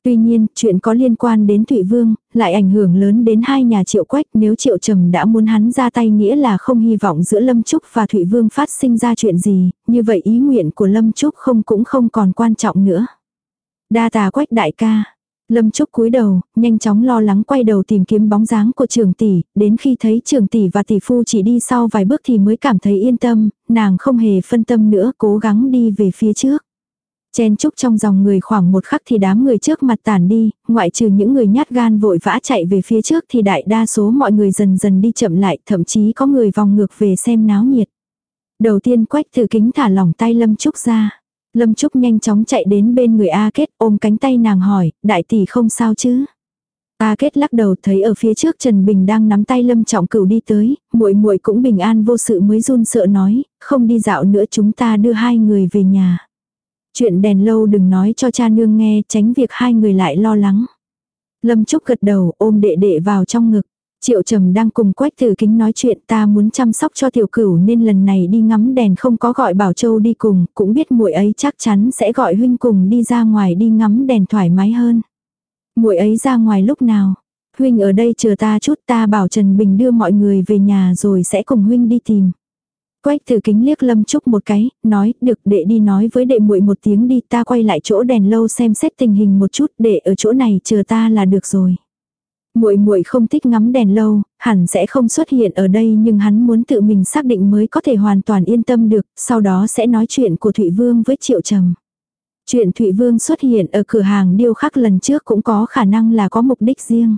Tuy nhiên, chuyện có liên quan đến Thụy Vương, lại ảnh hưởng lớn đến hai nhà triệu quách nếu triệu trầm đã muốn hắn ra tay nghĩa là không hy vọng giữa Lâm Trúc và Thụy Vương phát sinh ra chuyện gì, như vậy ý nguyện của Lâm Trúc không cũng không còn quan trọng nữa. Đa tà quách đại ca. Lâm Trúc cúi đầu, nhanh chóng lo lắng quay đầu tìm kiếm bóng dáng của trường tỷ, đến khi thấy trường tỷ và tỷ phu chỉ đi sau vài bước thì mới cảm thấy yên tâm, nàng không hề phân tâm nữa cố gắng đi về phía trước. Chen chúc trong dòng người khoảng một khắc thì đám người trước mặt tản đi, ngoại trừ những người nhát gan vội vã chạy về phía trước thì đại đa số mọi người dần dần đi chậm lại, thậm chí có người vòng ngược về xem náo nhiệt. Đầu tiên quách thử kính thả lỏng tay Lâm Trúc ra. Lâm Trúc nhanh chóng chạy đến bên người A Kết ôm cánh tay nàng hỏi, đại tỷ không sao chứ? A Kết lắc đầu thấy ở phía trước Trần Bình đang nắm tay Lâm Trọng Cửu đi tới, muội muội cũng bình an vô sự mới run sợ nói, không đi dạo nữa chúng ta đưa hai người về nhà. Chuyện đèn lâu đừng nói cho cha nương nghe tránh việc hai người lại lo lắng. Lâm Trúc gật đầu ôm đệ đệ vào trong ngực. Triệu trầm đang cùng quách tử kính nói chuyện ta muốn chăm sóc cho tiểu cửu nên lần này đi ngắm đèn không có gọi Bảo Châu đi cùng, cũng biết muội ấy chắc chắn sẽ gọi huynh cùng đi ra ngoài đi ngắm đèn thoải mái hơn. muội ấy ra ngoài lúc nào? Huynh ở đây chờ ta chút ta bảo Trần Bình đưa mọi người về nhà rồi sẽ cùng huynh đi tìm. Quách tử kính liếc Lâm Trúc một cái, nói, được đệ đi nói với đệ muội một tiếng đi, ta quay lại chỗ đèn lâu xem xét tình hình một chút, để ở chỗ này chờ ta là được rồi. Muội muội không thích ngắm đèn lâu, hẳn sẽ không xuất hiện ở đây nhưng hắn muốn tự mình xác định mới có thể hoàn toàn yên tâm được, sau đó sẽ nói chuyện của Thụy Vương với Triệu Trầm. Chuyện Thụy Vương xuất hiện ở cửa hàng điêu khắc lần trước cũng có khả năng là có mục đích riêng.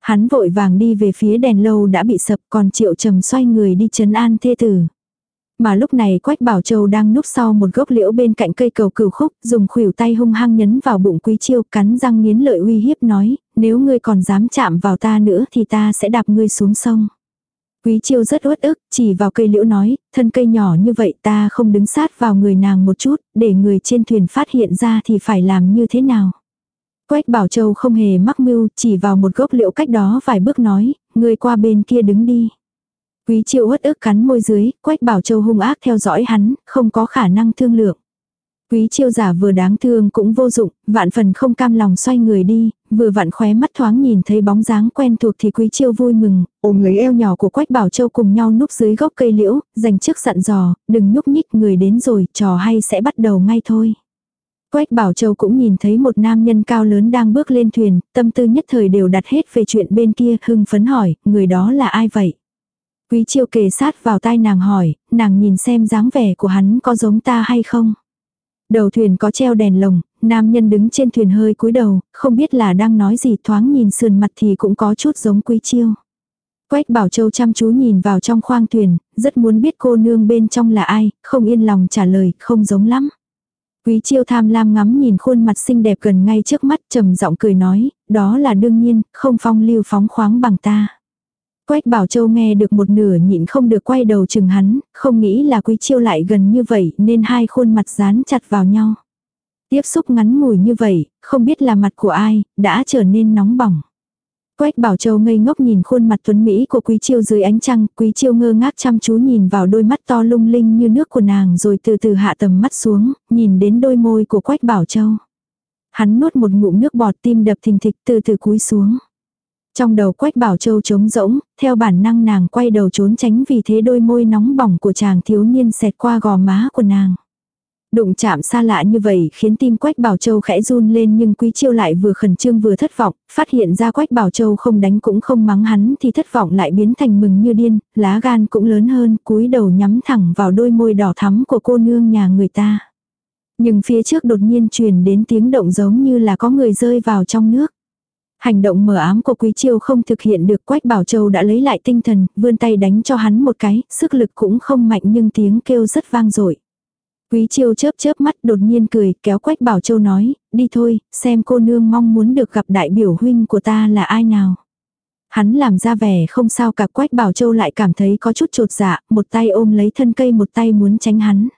Hắn vội vàng đi về phía đèn lâu đã bị sập còn Triệu Trầm xoay người đi chấn an thê tử. Mà lúc này Quách Bảo Châu đang núp sau một gốc liễu bên cạnh cây cầu cửu khúc, dùng khuỷu tay hung hăng nhấn vào bụng Quý Chiêu, cắn răng nghiến lợi uy hiếp nói, nếu ngươi còn dám chạm vào ta nữa thì ta sẽ đạp ngươi xuống sông. Quý Chiêu rất uất ức, chỉ vào cây liễu nói, thân cây nhỏ như vậy ta không đứng sát vào người nàng một chút, để người trên thuyền phát hiện ra thì phải làm như thế nào. Quách Bảo Châu không hề mắc mưu, chỉ vào một gốc liễu cách đó vài bước nói, ngươi qua bên kia đứng đi. Quý triệu uất ức cắn môi dưới, quách bảo châu hung ác theo dõi hắn, không có khả năng thương lượng. Quý chiêu giả vừa đáng thương cũng vô dụng, vạn phần không cam lòng xoay người đi, vừa vặn khóe mắt thoáng nhìn thấy bóng dáng quen thuộc thì quý chiêu vui mừng, ôm lấy eo nhỏ của quách bảo châu cùng nhau núp dưới gốc cây liễu, dành trước dặn dò, đừng nhúc nhích người đến rồi, trò hay sẽ bắt đầu ngay thôi. Quách Bảo Châu cũng nhìn thấy một nam nhân cao lớn đang bước lên thuyền, tâm tư nhất thời đều đặt hết về chuyện bên kia, hưng phấn hỏi, người đó là ai vậy? Quý chiêu kề sát vào tai nàng hỏi, nàng nhìn xem dáng vẻ của hắn có giống ta hay không. Đầu thuyền có treo đèn lồng, nam nhân đứng trên thuyền hơi cúi đầu, không biết là đang nói gì thoáng nhìn sườn mặt thì cũng có chút giống quý chiêu. Quách Bảo Châu chăm chú nhìn vào trong khoang thuyền, rất muốn biết cô nương bên trong là ai, không yên lòng trả lời, không giống lắm. Quý chiêu tham lam ngắm nhìn khuôn mặt xinh đẹp gần ngay trước mắt trầm giọng cười nói, đó là đương nhiên, không phong lưu phóng khoáng bằng ta. Quách Bảo Châu nghe được một nửa nhịn không được quay đầu chừng hắn, không nghĩ là Quý Chiêu lại gần như vậy nên hai khuôn mặt dán chặt vào nhau. Tiếp xúc ngắn ngủi như vậy, không biết là mặt của ai, đã trở nên nóng bỏng. Quách Bảo Châu ngây ngốc nhìn khuôn mặt tuấn Mỹ của Quý Chiêu dưới ánh trăng, Quý Chiêu ngơ ngác chăm chú nhìn vào đôi mắt to lung linh như nước của nàng rồi từ từ hạ tầm mắt xuống, nhìn đến đôi môi của Quách Bảo Châu. Hắn nuốt một ngụm nước bọt tim đập thình thịch từ từ cúi xuống. Trong đầu Quách Bảo Châu trống rỗng, theo bản năng nàng quay đầu trốn tránh vì thế đôi môi nóng bỏng của chàng thiếu niên xẹt qua gò má của nàng. Đụng chạm xa lạ như vậy khiến tim Quách Bảo Châu khẽ run lên nhưng Quý Chiêu lại vừa khẩn trương vừa thất vọng, phát hiện ra Quách Bảo Châu không đánh cũng không mắng hắn thì thất vọng lại biến thành mừng như điên, lá gan cũng lớn hơn, cúi đầu nhắm thẳng vào đôi môi đỏ thắm của cô nương nhà người ta. Nhưng phía trước đột nhiên truyền đến tiếng động giống như là có người rơi vào trong nước. Hành động mở ám của Quý Chiêu không thực hiện được Quách Bảo Châu đã lấy lại tinh thần, vươn tay đánh cho hắn một cái, sức lực cũng không mạnh nhưng tiếng kêu rất vang dội. Quý chiêu chớp chớp mắt đột nhiên cười, kéo Quách Bảo Châu nói, đi thôi, xem cô nương mong muốn được gặp đại biểu huynh của ta là ai nào. Hắn làm ra vẻ không sao cả Quách Bảo Châu lại cảm thấy có chút trột dạ, một tay ôm lấy thân cây một tay muốn tránh hắn.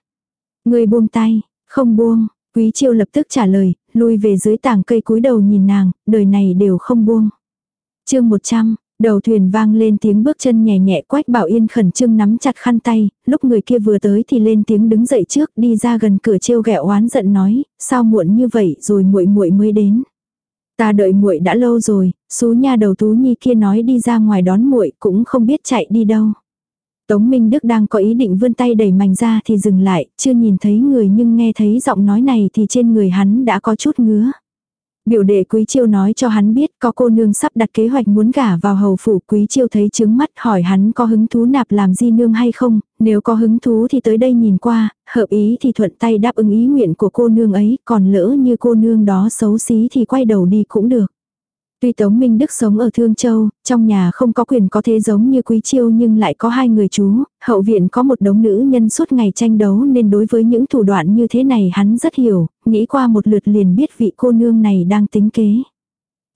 Người buông tay, không buông, Quý Chiêu lập tức trả lời, lui về dưới tảng cây cúi đầu nhìn nàng, đời này đều không buông. chương 100, Đầu thuyền vang lên tiếng bước chân nhẹ nhẹ quách bảo yên khẩn trương nắm chặt khăn tay, lúc người kia vừa tới thì lên tiếng đứng dậy trước đi ra gần cửa trêu ghẹo oán giận nói, sao muộn như vậy rồi muội muội mới đến. Ta đợi muội đã lâu rồi, số nhà đầu tú nhi kia nói đi ra ngoài đón muội cũng không biết chạy đi đâu. Tống Minh Đức đang có ý định vươn tay đẩy mảnh ra thì dừng lại, chưa nhìn thấy người nhưng nghe thấy giọng nói này thì trên người hắn đã có chút ngứa. Biểu đệ Quý Chiêu nói cho hắn biết có cô nương sắp đặt kế hoạch muốn gả vào hầu phủ Quý Chiêu thấy chứng mắt hỏi hắn có hứng thú nạp làm di nương hay không, nếu có hứng thú thì tới đây nhìn qua, hợp ý thì thuận tay đáp ứng ý nguyện của cô nương ấy, còn lỡ như cô nương đó xấu xí thì quay đầu đi cũng được. Tuy Tống Minh Đức sống ở Thương Châu, trong nhà không có quyền có thế giống như Quý Chiêu nhưng lại có hai người chú, hậu viện có một đống nữ nhân suốt ngày tranh đấu nên đối với những thủ đoạn như thế này hắn rất hiểu, nghĩ qua một lượt liền biết vị cô nương này đang tính kế.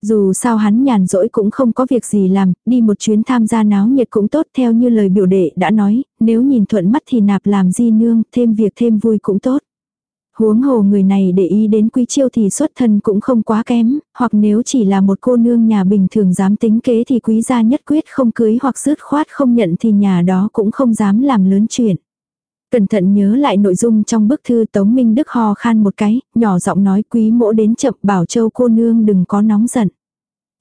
Dù sao hắn nhàn rỗi cũng không có việc gì làm, đi một chuyến tham gia náo nhiệt cũng tốt theo như lời biểu đệ đã nói, nếu nhìn thuận mắt thì nạp làm di nương, thêm việc thêm vui cũng tốt. Huống hồ người này để ý đến quý chiêu thì xuất thân cũng không quá kém, hoặc nếu chỉ là một cô nương nhà bình thường dám tính kế thì quý gia nhất quyết không cưới hoặc dứt khoát không nhận thì nhà đó cũng không dám làm lớn chuyện. Cẩn thận nhớ lại nội dung trong bức thư Tống Minh Đức ho khan một cái, nhỏ giọng nói quý mỗ đến chậm bảo châu cô nương đừng có nóng giận.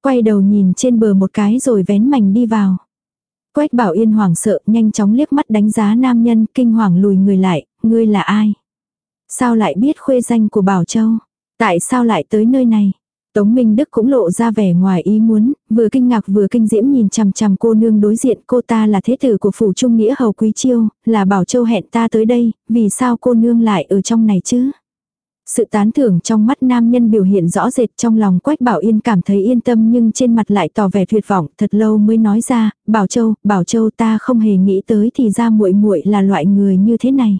Quay đầu nhìn trên bờ một cái rồi vén mảnh đi vào. Quách bảo yên hoảng sợ nhanh chóng liếc mắt đánh giá nam nhân kinh hoàng lùi người lại, ngươi là ai? Sao lại biết khuê danh của Bảo Châu? Tại sao lại tới nơi này? Tống Minh Đức cũng lộ ra vẻ ngoài ý muốn, vừa kinh ngạc vừa kinh diễm nhìn chằm chằm cô nương đối diện cô ta là thế tử của phủ trung nghĩa hầu quý chiêu, là Bảo Châu hẹn ta tới đây, vì sao cô nương lại ở trong này chứ? Sự tán thưởng trong mắt nam nhân biểu hiện rõ rệt trong lòng Quách Bảo Yên cảm thấy yên tâm nhưng trên mặt lại tỏ vẻ tuyệt vọng, thật lâu mới nói ra, Bảo Châu, Bảo Châu ta không hề nghĩ tới thì ra muội muội là loại người như thế này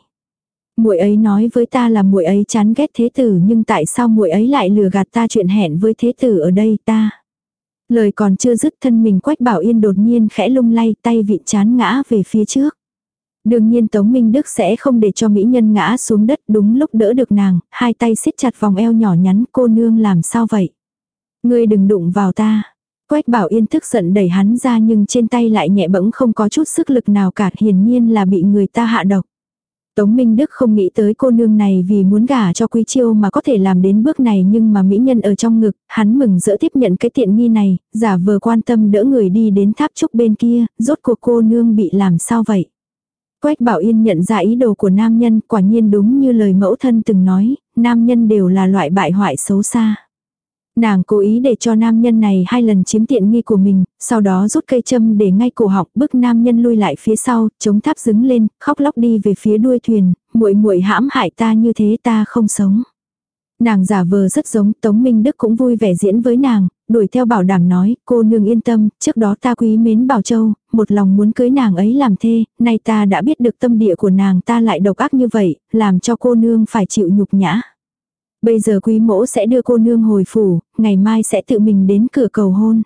muội ấy nói với ta là muội ấy chán ghét thế tử nhưng tại sao muội ấy lại lừa gạt ta chuyện hẹn với thế tử ở đây ta. Lời còn chưa dứt thân mình quách bảo yên đột nhiên khẽ lung lay tay vịn chán ngã về phía trước. Đương nhiên Tống Minh Đức sẽ không để cho mỹ nhân ngã xuống đất đúng lúc đỡ được nàng, hai tay siết chặt vòng eo nhỏ nhắn cô nương làm sao vậy. Ngươi đừng đụng vào ta. Quách bảo yên tức giận đẩy hắn ra nhưng trên tay lại nhẹ bẫng không có chút sức lực nào cả hiển nhiên là bị người ta hạ độc. Tống Minh Đức không nghĩ tới cô nương này vì muốn gả cho Quý Chiêu mà có thể làm đến bước này nhưng mà mỹ nhân ở trong ngực, hắn mừng dỡ tiếp nhận cái tiện nghi này, giả vờ quan tâm đỡ người đi đến tháp trúc bên kia, rốt cuộc cô nương bị làm sao vậy. Quách Bảo Yên nhận ra ý đồ của nam nhân, quả nhiên đúng như lời mẫu thân từng nói, nam nhân đều là loại bại hoại xấu xa. Nàng cố ý để cho nam nhân này hai lần chiếm tiện nghi của mình, sau đó rút cây châm để ngay cổ họng, bức nam nhân lui lại phía sau, chống tháp dứng lên, khóc lóc đi về phía đuôi thuyền, muội muội hãm hại ta như thế ta không sống. Nàng giả vờ rất giống, Tống Minh Đức cũng vui vẻ diễn với nàng, đuổi theo bảo đảm nói, cô nương yên tâm, trước đó ta quý mến Bảo Châu, một lòng muốn cưới nàng ấy làm thê, nay ta đã biết được tâm địa của nàng ta lại độc ác như vậy, làm cho cô nương phải chịu nhục nhã. Bây giờ quý mẫu sẽ đưa cô nương hồi phủ, ngày mai sẽ tự mình đến cửa cầu hôn.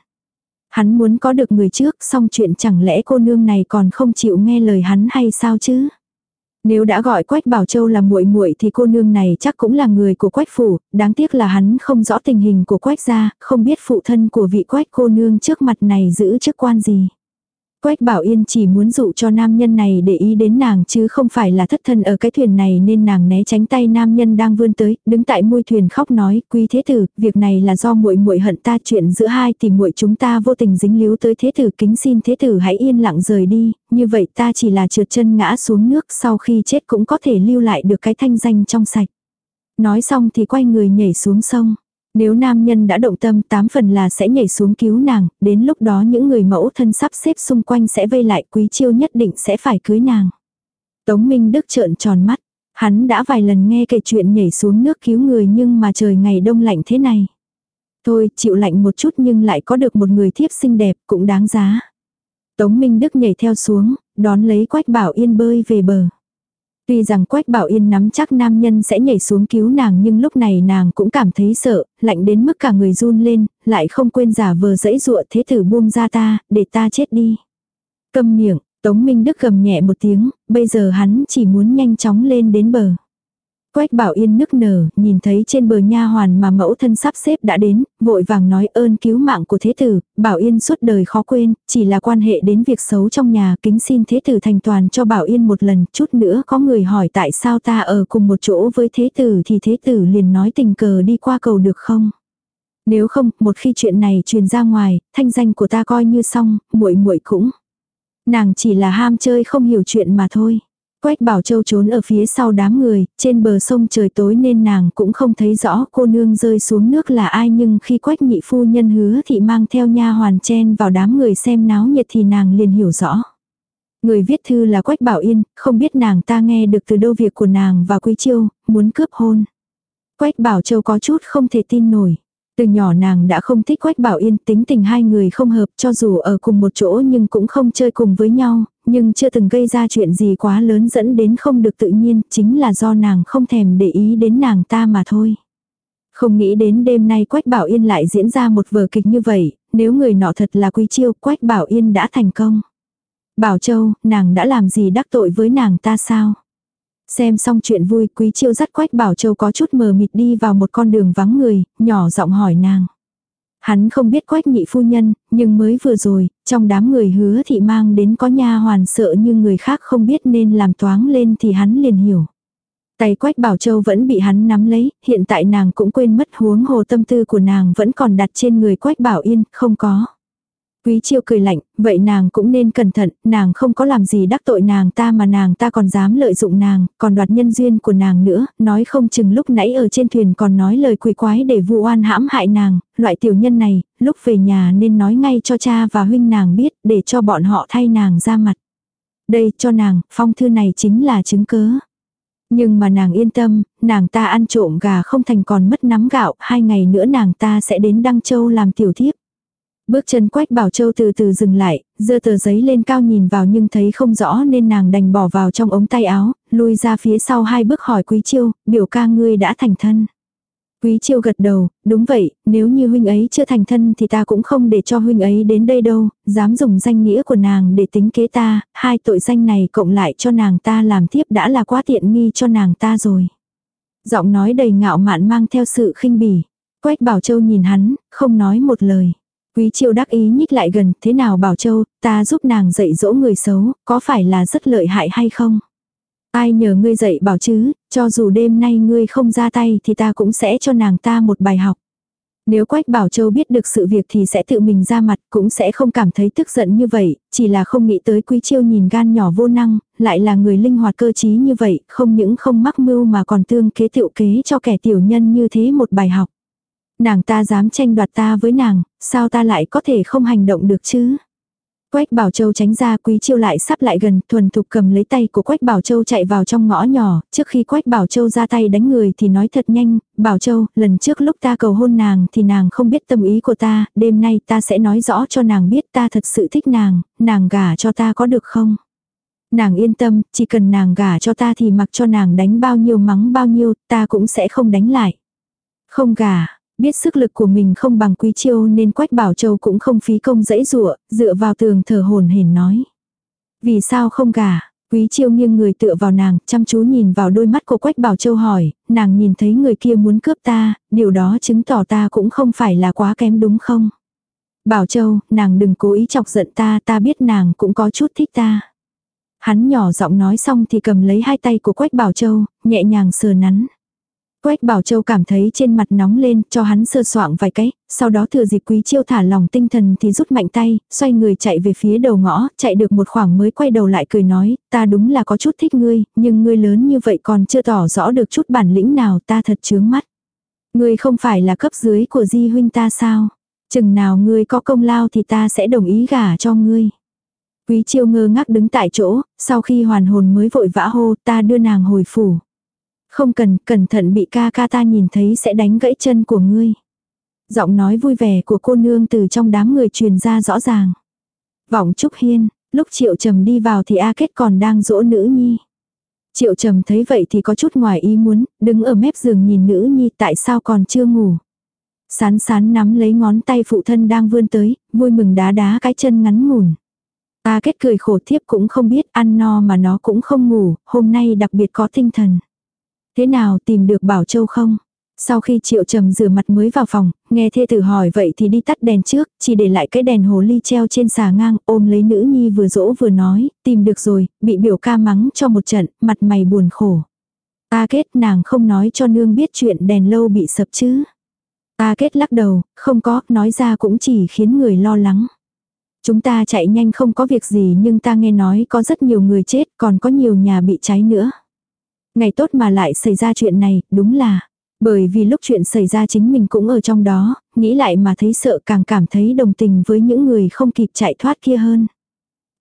Hắn muốn có được người trước, xong chuyện chẳng lẽ cô nương này còn không chịu nghe lời hắn hay sao chứ? Nếu đã gọi Quách Bảo Châu là muội muội thì cô nương này chắc cũng là người của Quách phủ, đáng tiếc là hắn không rõ tình hình của Quách gia, không biết phụ thân của vị Quách cô nương trước mặt này giữ chức quan gì. Quách Bảo Yên chỉ muốn dụ cho nam nhân này để ý đến nàng chứ không phải là thất thân ở cái thuyền này nên nàng né tránh tay nam nhân đang vươn tới, đứng tại môi thuyền khóc nói, "Quý thế tử, việc này là do muội muội hận ta chuyện giữa hai thì muội chúng ta vô tình dính líu tới thế tử, kính xin thế tử hãy yên lặng rời đi, như vậy ta chỉ là trượt chân ngã xuống nước, sau khi chết cũng có thể lưu lại được cái thanh danh trong sạch." Nói xong thì quay người nhảy xuống sông. Nếu nam nhân đã động tâm tám phần là sẽ nhảy xuống cứu nàng, đến lúc đó những người mẫu thân sắp xếp xung quanh sẽ vây lại quý chiêu nhất định sẽ phải cưới nàng. Tống Minh Đức trợn tròn mắt, hắn đã vài lần nghe kể chuyện nhảy xuống nước cứu người nhưng mà trời ngày đông lạnh thế này. Thôi, chịu lạnh một chút nhưng lại có được một người thiếp xinh đẹp cũng đáng giá. Tống Minh Đức nhảy theo xuống, đón lấy Quách Bảo Yên bơi về bờ. Tuy rằng Quách Bảo Yên nắm chắc nam nhân sẽ nhảy xuống cứu nàng nhưng lúc này nàng cũng cảm thấy sợ, lạnh đến mức cả người run lên, lại không quên giả vờ dẫy dụa thế thử buông ra ta, để ta chết đi. Câm miệng, Tống Minh Đức gầm nhẹ một tiếng, bây giờ hắn chỉ muốn nhanh chóng lên đến bờ. Quách Bảo Yên nức nở, nhìn thấy trên bờ nha hoàn mà mẫu thân sắp xếp đã đến, vội vàng nói ơn cứu mạng của thế tử, Bảo Yên suốt đời khó quên, chỉ là quan hệ đến việc xấu trong nhà, kính xin thế tử thành toàn cho Bảo Yên một lần, chút nữa có người hỏi tại sao ta ở cùng một chỗ với thế tử thì thế tử liền nói tình cờ đi qua cầu được không? Nếu không, một khi chuyện này truyền ra ngoài, thanh danh của ta coi như xong, muội muội cũng. Nàng chỉ là ham chơi không hiểu chuyện mà thôi. Quách Bảo Châu trốn ở phía sau đám người, trên bờ sông trời tối nên nàng cũng không thấy rõ cô nương rơi xuống nước là ai nhưng khi Quách nhị phu nhân hứa thì mang theo nha hoàn chen vào đám người xem náo nhiệt thì nàng liền hiểu rõ. Người viết thư là Quách Bảo Yên, không biết nàng ta nghe được từ đâu việc của nàng và Quý Chiêu, muốn cướp hôn. Quách Bảo Châu có chút không thể tin nổi. Từ nhỏ nàng đã không thích Quách Bảo Yên, tính tình hai người không hợp cho dù ở cùng một chỗ nhưng cũng không chơi cùng với nhau, nhưng chưa từng gây ra chuyện gì quá lớn dẫn đến không được tự nhiên, chính là do nàng không thèm để ý đến nàng ta mà thôi. Không nghĩ đến đêm nay Quách Bảo Yên lại diễn ra một vở kịch như vậy, nếu người nọ thật là Quý Chiêu, Quách Bảo Yên đã thành công. Bảo Châu, nàng đã làm gì đắc tội với nàng ta sao? Xem xong chuyện vui quý chiêu dắt quách bảo châu có chút mờ mịt đi vào một con đường vắng người, nhỏ giọng hỏi nàng. Hắn không biết quách nhị phu nhân, nhưng mới vừa rồi, trong đám người hứa thị mang đến có nha hoàn sợ như người khác không biết nên làm toáng lên thì hắn liền hiểu. Tay quách bảo châu vẫn bị hắn nắm lấy, hiện tại nàng cũng quên mất huống hồ tâm tư của nàng vẫn còn đặt trên người quách bảo yên, không có. Quý chiêu cười lạnh, vậy nàng cũng nên cẩn thận, nàng không có làm gì đắc tội nàng ta mà nàng ta còn dám lợi dụng nàng, còn đoạt nhân duyên của nàng nữa, nói không chừng lúc nãy ở trên thuyền còn nói lời quỷ quái để vu oan hãm hại nàng, loại tiểu nhân này, lúc về nhà nên nói ngay cho cha và huynh nàng biết để cho bọn họ thay nàng ra mặt. Đây cho nàng, phong thư này chính là chứng cớ. Nhưng mà nàng yên tâm, nàng ta ăn trộm gà không thành còn mất nắm gạo, hai ngày nữa nàng ta sẽ đến Đăng Châu làm tiểu thiếp. Bước chân quách bảo châu từ từ dừng lại, giơ tờ giấy lên cao nhìn vào nhưng thấy không rõ nên nàng đành bỏ vào trong ống tay áo, lui ra phía sau hai bước hỏi quý chiêu, biểu ca ngươi đã thành thân. Quý chiêu gật đầu, đúng vậy, nếu như huynh ấy chưa thành thân thì ta cũng không để cho huynh ấy đến đây đâu, dám dùng danh nghĩa của nàng để tính kế ta, hai tội danh này cộng lại cho nàng ta làm tiếp đã là quá tiện nghi cho nàng ta rồi. Giọng nói đầy ngạo mạn mang theo sự khinh bỉ. Quách Bảo Châu nhìn hắn, không nói một lời. Quý chiêu đắc ý nhích lại gần, thế nào Bảo Châu, ta giúp nàng dạy dỗ người xấu, có phải là rất lợi hại hay không? Ai nhờ ngươi dạy bảo chứ, cho dù đêm nay ngươi không ra tay thì ta cũng sẽ cho nàng ta một bài học. Nếu Quách Bảo Châu biết được sự việc thì sẽ tự mình ra mặt, cũng sẽ không cảm thấy tức giận như vậy, chỉ là không nghĩ tới Quý Chiêu nhìn gan nhỏ vô năng, lại là người linh hoạt cơ trí như vậy, không những không mắc mưu mà còn tương kế tiệu kế cho kẻ tiểu nhân như thế một bài học. Nàng ta dám tranh đoạt ta với nàng, sao ta lại có thể không hành động được chứ? Quách Bảo Châu tránh ra Quý Chiêu lại sắp lại gần, thuần thục cầm lấy tay của Quách Bảo Châu chạy vào trong ngõ nhỏ, trước khi Quách Bảo Châu ra tay đánh người thì nói thật nhanh, Bảo Châu, lần trước lúc ta cầu hôn nàng thì nàng không biết tâm ý của ta, đêm nay ta sẽ nói rõ cho nàng biết ta thật sự thích nàng, nàng gả cho ta có được không? Nàng yên tâm, chỉ cần nàng gả cho ta thì mặc cho nàng đánh bao nhiêu mắng bao nhiêu, ta cũng sẽ không đánh lại. Không gả, Biết sức lực của mình không bằng Quý Chiêu nên Quách Bảo Châu cũng không phí công dãy dụa, dựa vào tường thở hồn hển nói. Vì sao không gả? Quý Chiêu nghiêng người tựa vào nàng, chăm chú nhìn vào đôi mắt của Quách Bảo Châu hỏi, nàng nhìn thấy người kia muốn cướp ta, điều đó chứng tỏ ta cũng không phải là quá kém đúng không? Bảo Châu, nàng đừng cố ý chọc giận ta, ta biết nàng cũng có chút thích ta. Hắn nhỏ giọng nói xong thì cầm lấy hai tay của Quách Bảo Châu, nhẹ nhàng sờ nắn. Quách Bảo Châu cảm thấy trên mặt nóng lên, cho hắn sơ soạng vài cái, sau đó thừa dịp Quý Chiêu thả lòng tinh thần thì rút mạnh tay, xoay người chạy về phía đầu ngõ, chạy được một khoảng mới quay đầu lại cười nói, ta đúng là có chút thích ngươi, nhưng ngươi lớn như vậy còn chưa tỏ rõ được chút bản lĩnh nào ta thật chướng mắt. Ngươi không phải là cấp dưới của Di huynh ta sao? Chừng nào ngươi có công lao thì ta sẽ đồng ý gả cho ngươi. Quý Chiêu ngơ ngác đứng tại chỗ, sau khi hoàn hồn mới vội vã hô ta đưa nàng hồi phủ. Không cần, cẩn thận bị ca ca ta nhìn thấy sẽ đánh gãy chân của ngươi. Giọng nói vui vẻ của cô nương từ trong đám người truyền ra rõ ràng. Vọng Trúc Hiên, lúc Triệu Trầm đi vào thì A Kết còn đang dỗ nữ nhi. Triệu Trầm thấy vậy thì có chút ngoài ý muốn, đứng ở mép giường nhìn nữ nhi tại sao còn chưa ngủ. Sán sán nắm lấy ngón tay phụ thân đang vươn tới, vui mừng đá đá cái chân ngắn ngủn. A Kết cười khổ thiếp cũng không biết ăn no mà nó cũng không ngủ, hôm nay đặc biệt có tinh thần. Thế nào tìm được Bảo Châu không? Sau khi Triệu Trầm rửa mặt mới vào phòng, nghe thê tử hỏi vậy thì đi tắt đèn trước, chỉ để lại cái đèn hồ ly treo trên xà ngang, ôm lấy nữ nhi vừa dỗ vừa nói, tìm được rồi, bị biểu ca mắng cho một trận, mặt mày buồn khổ. Ta kết nàng không nói cho nương biết chuyện đèn lâu bị sập chứ. Ta kết lắc đầu, không có, nói ra cũng chỉ khiến người lo lắng. Chúng ta chạy nhanh không có việc gì nhưng ta nghe nói có rất nhiều người chết, còn có nhiều nhà bị cháy nữa. Ngày tốt mà lại xảy ra chuyện này, đúng là. Bởi vì lúc chuyện xảy ra chính mình cũng ở trong đó, nghĩ lại mà thấy sợ càng cảm thấy đồng tình với những người không kịp chạy thoát kia hơn.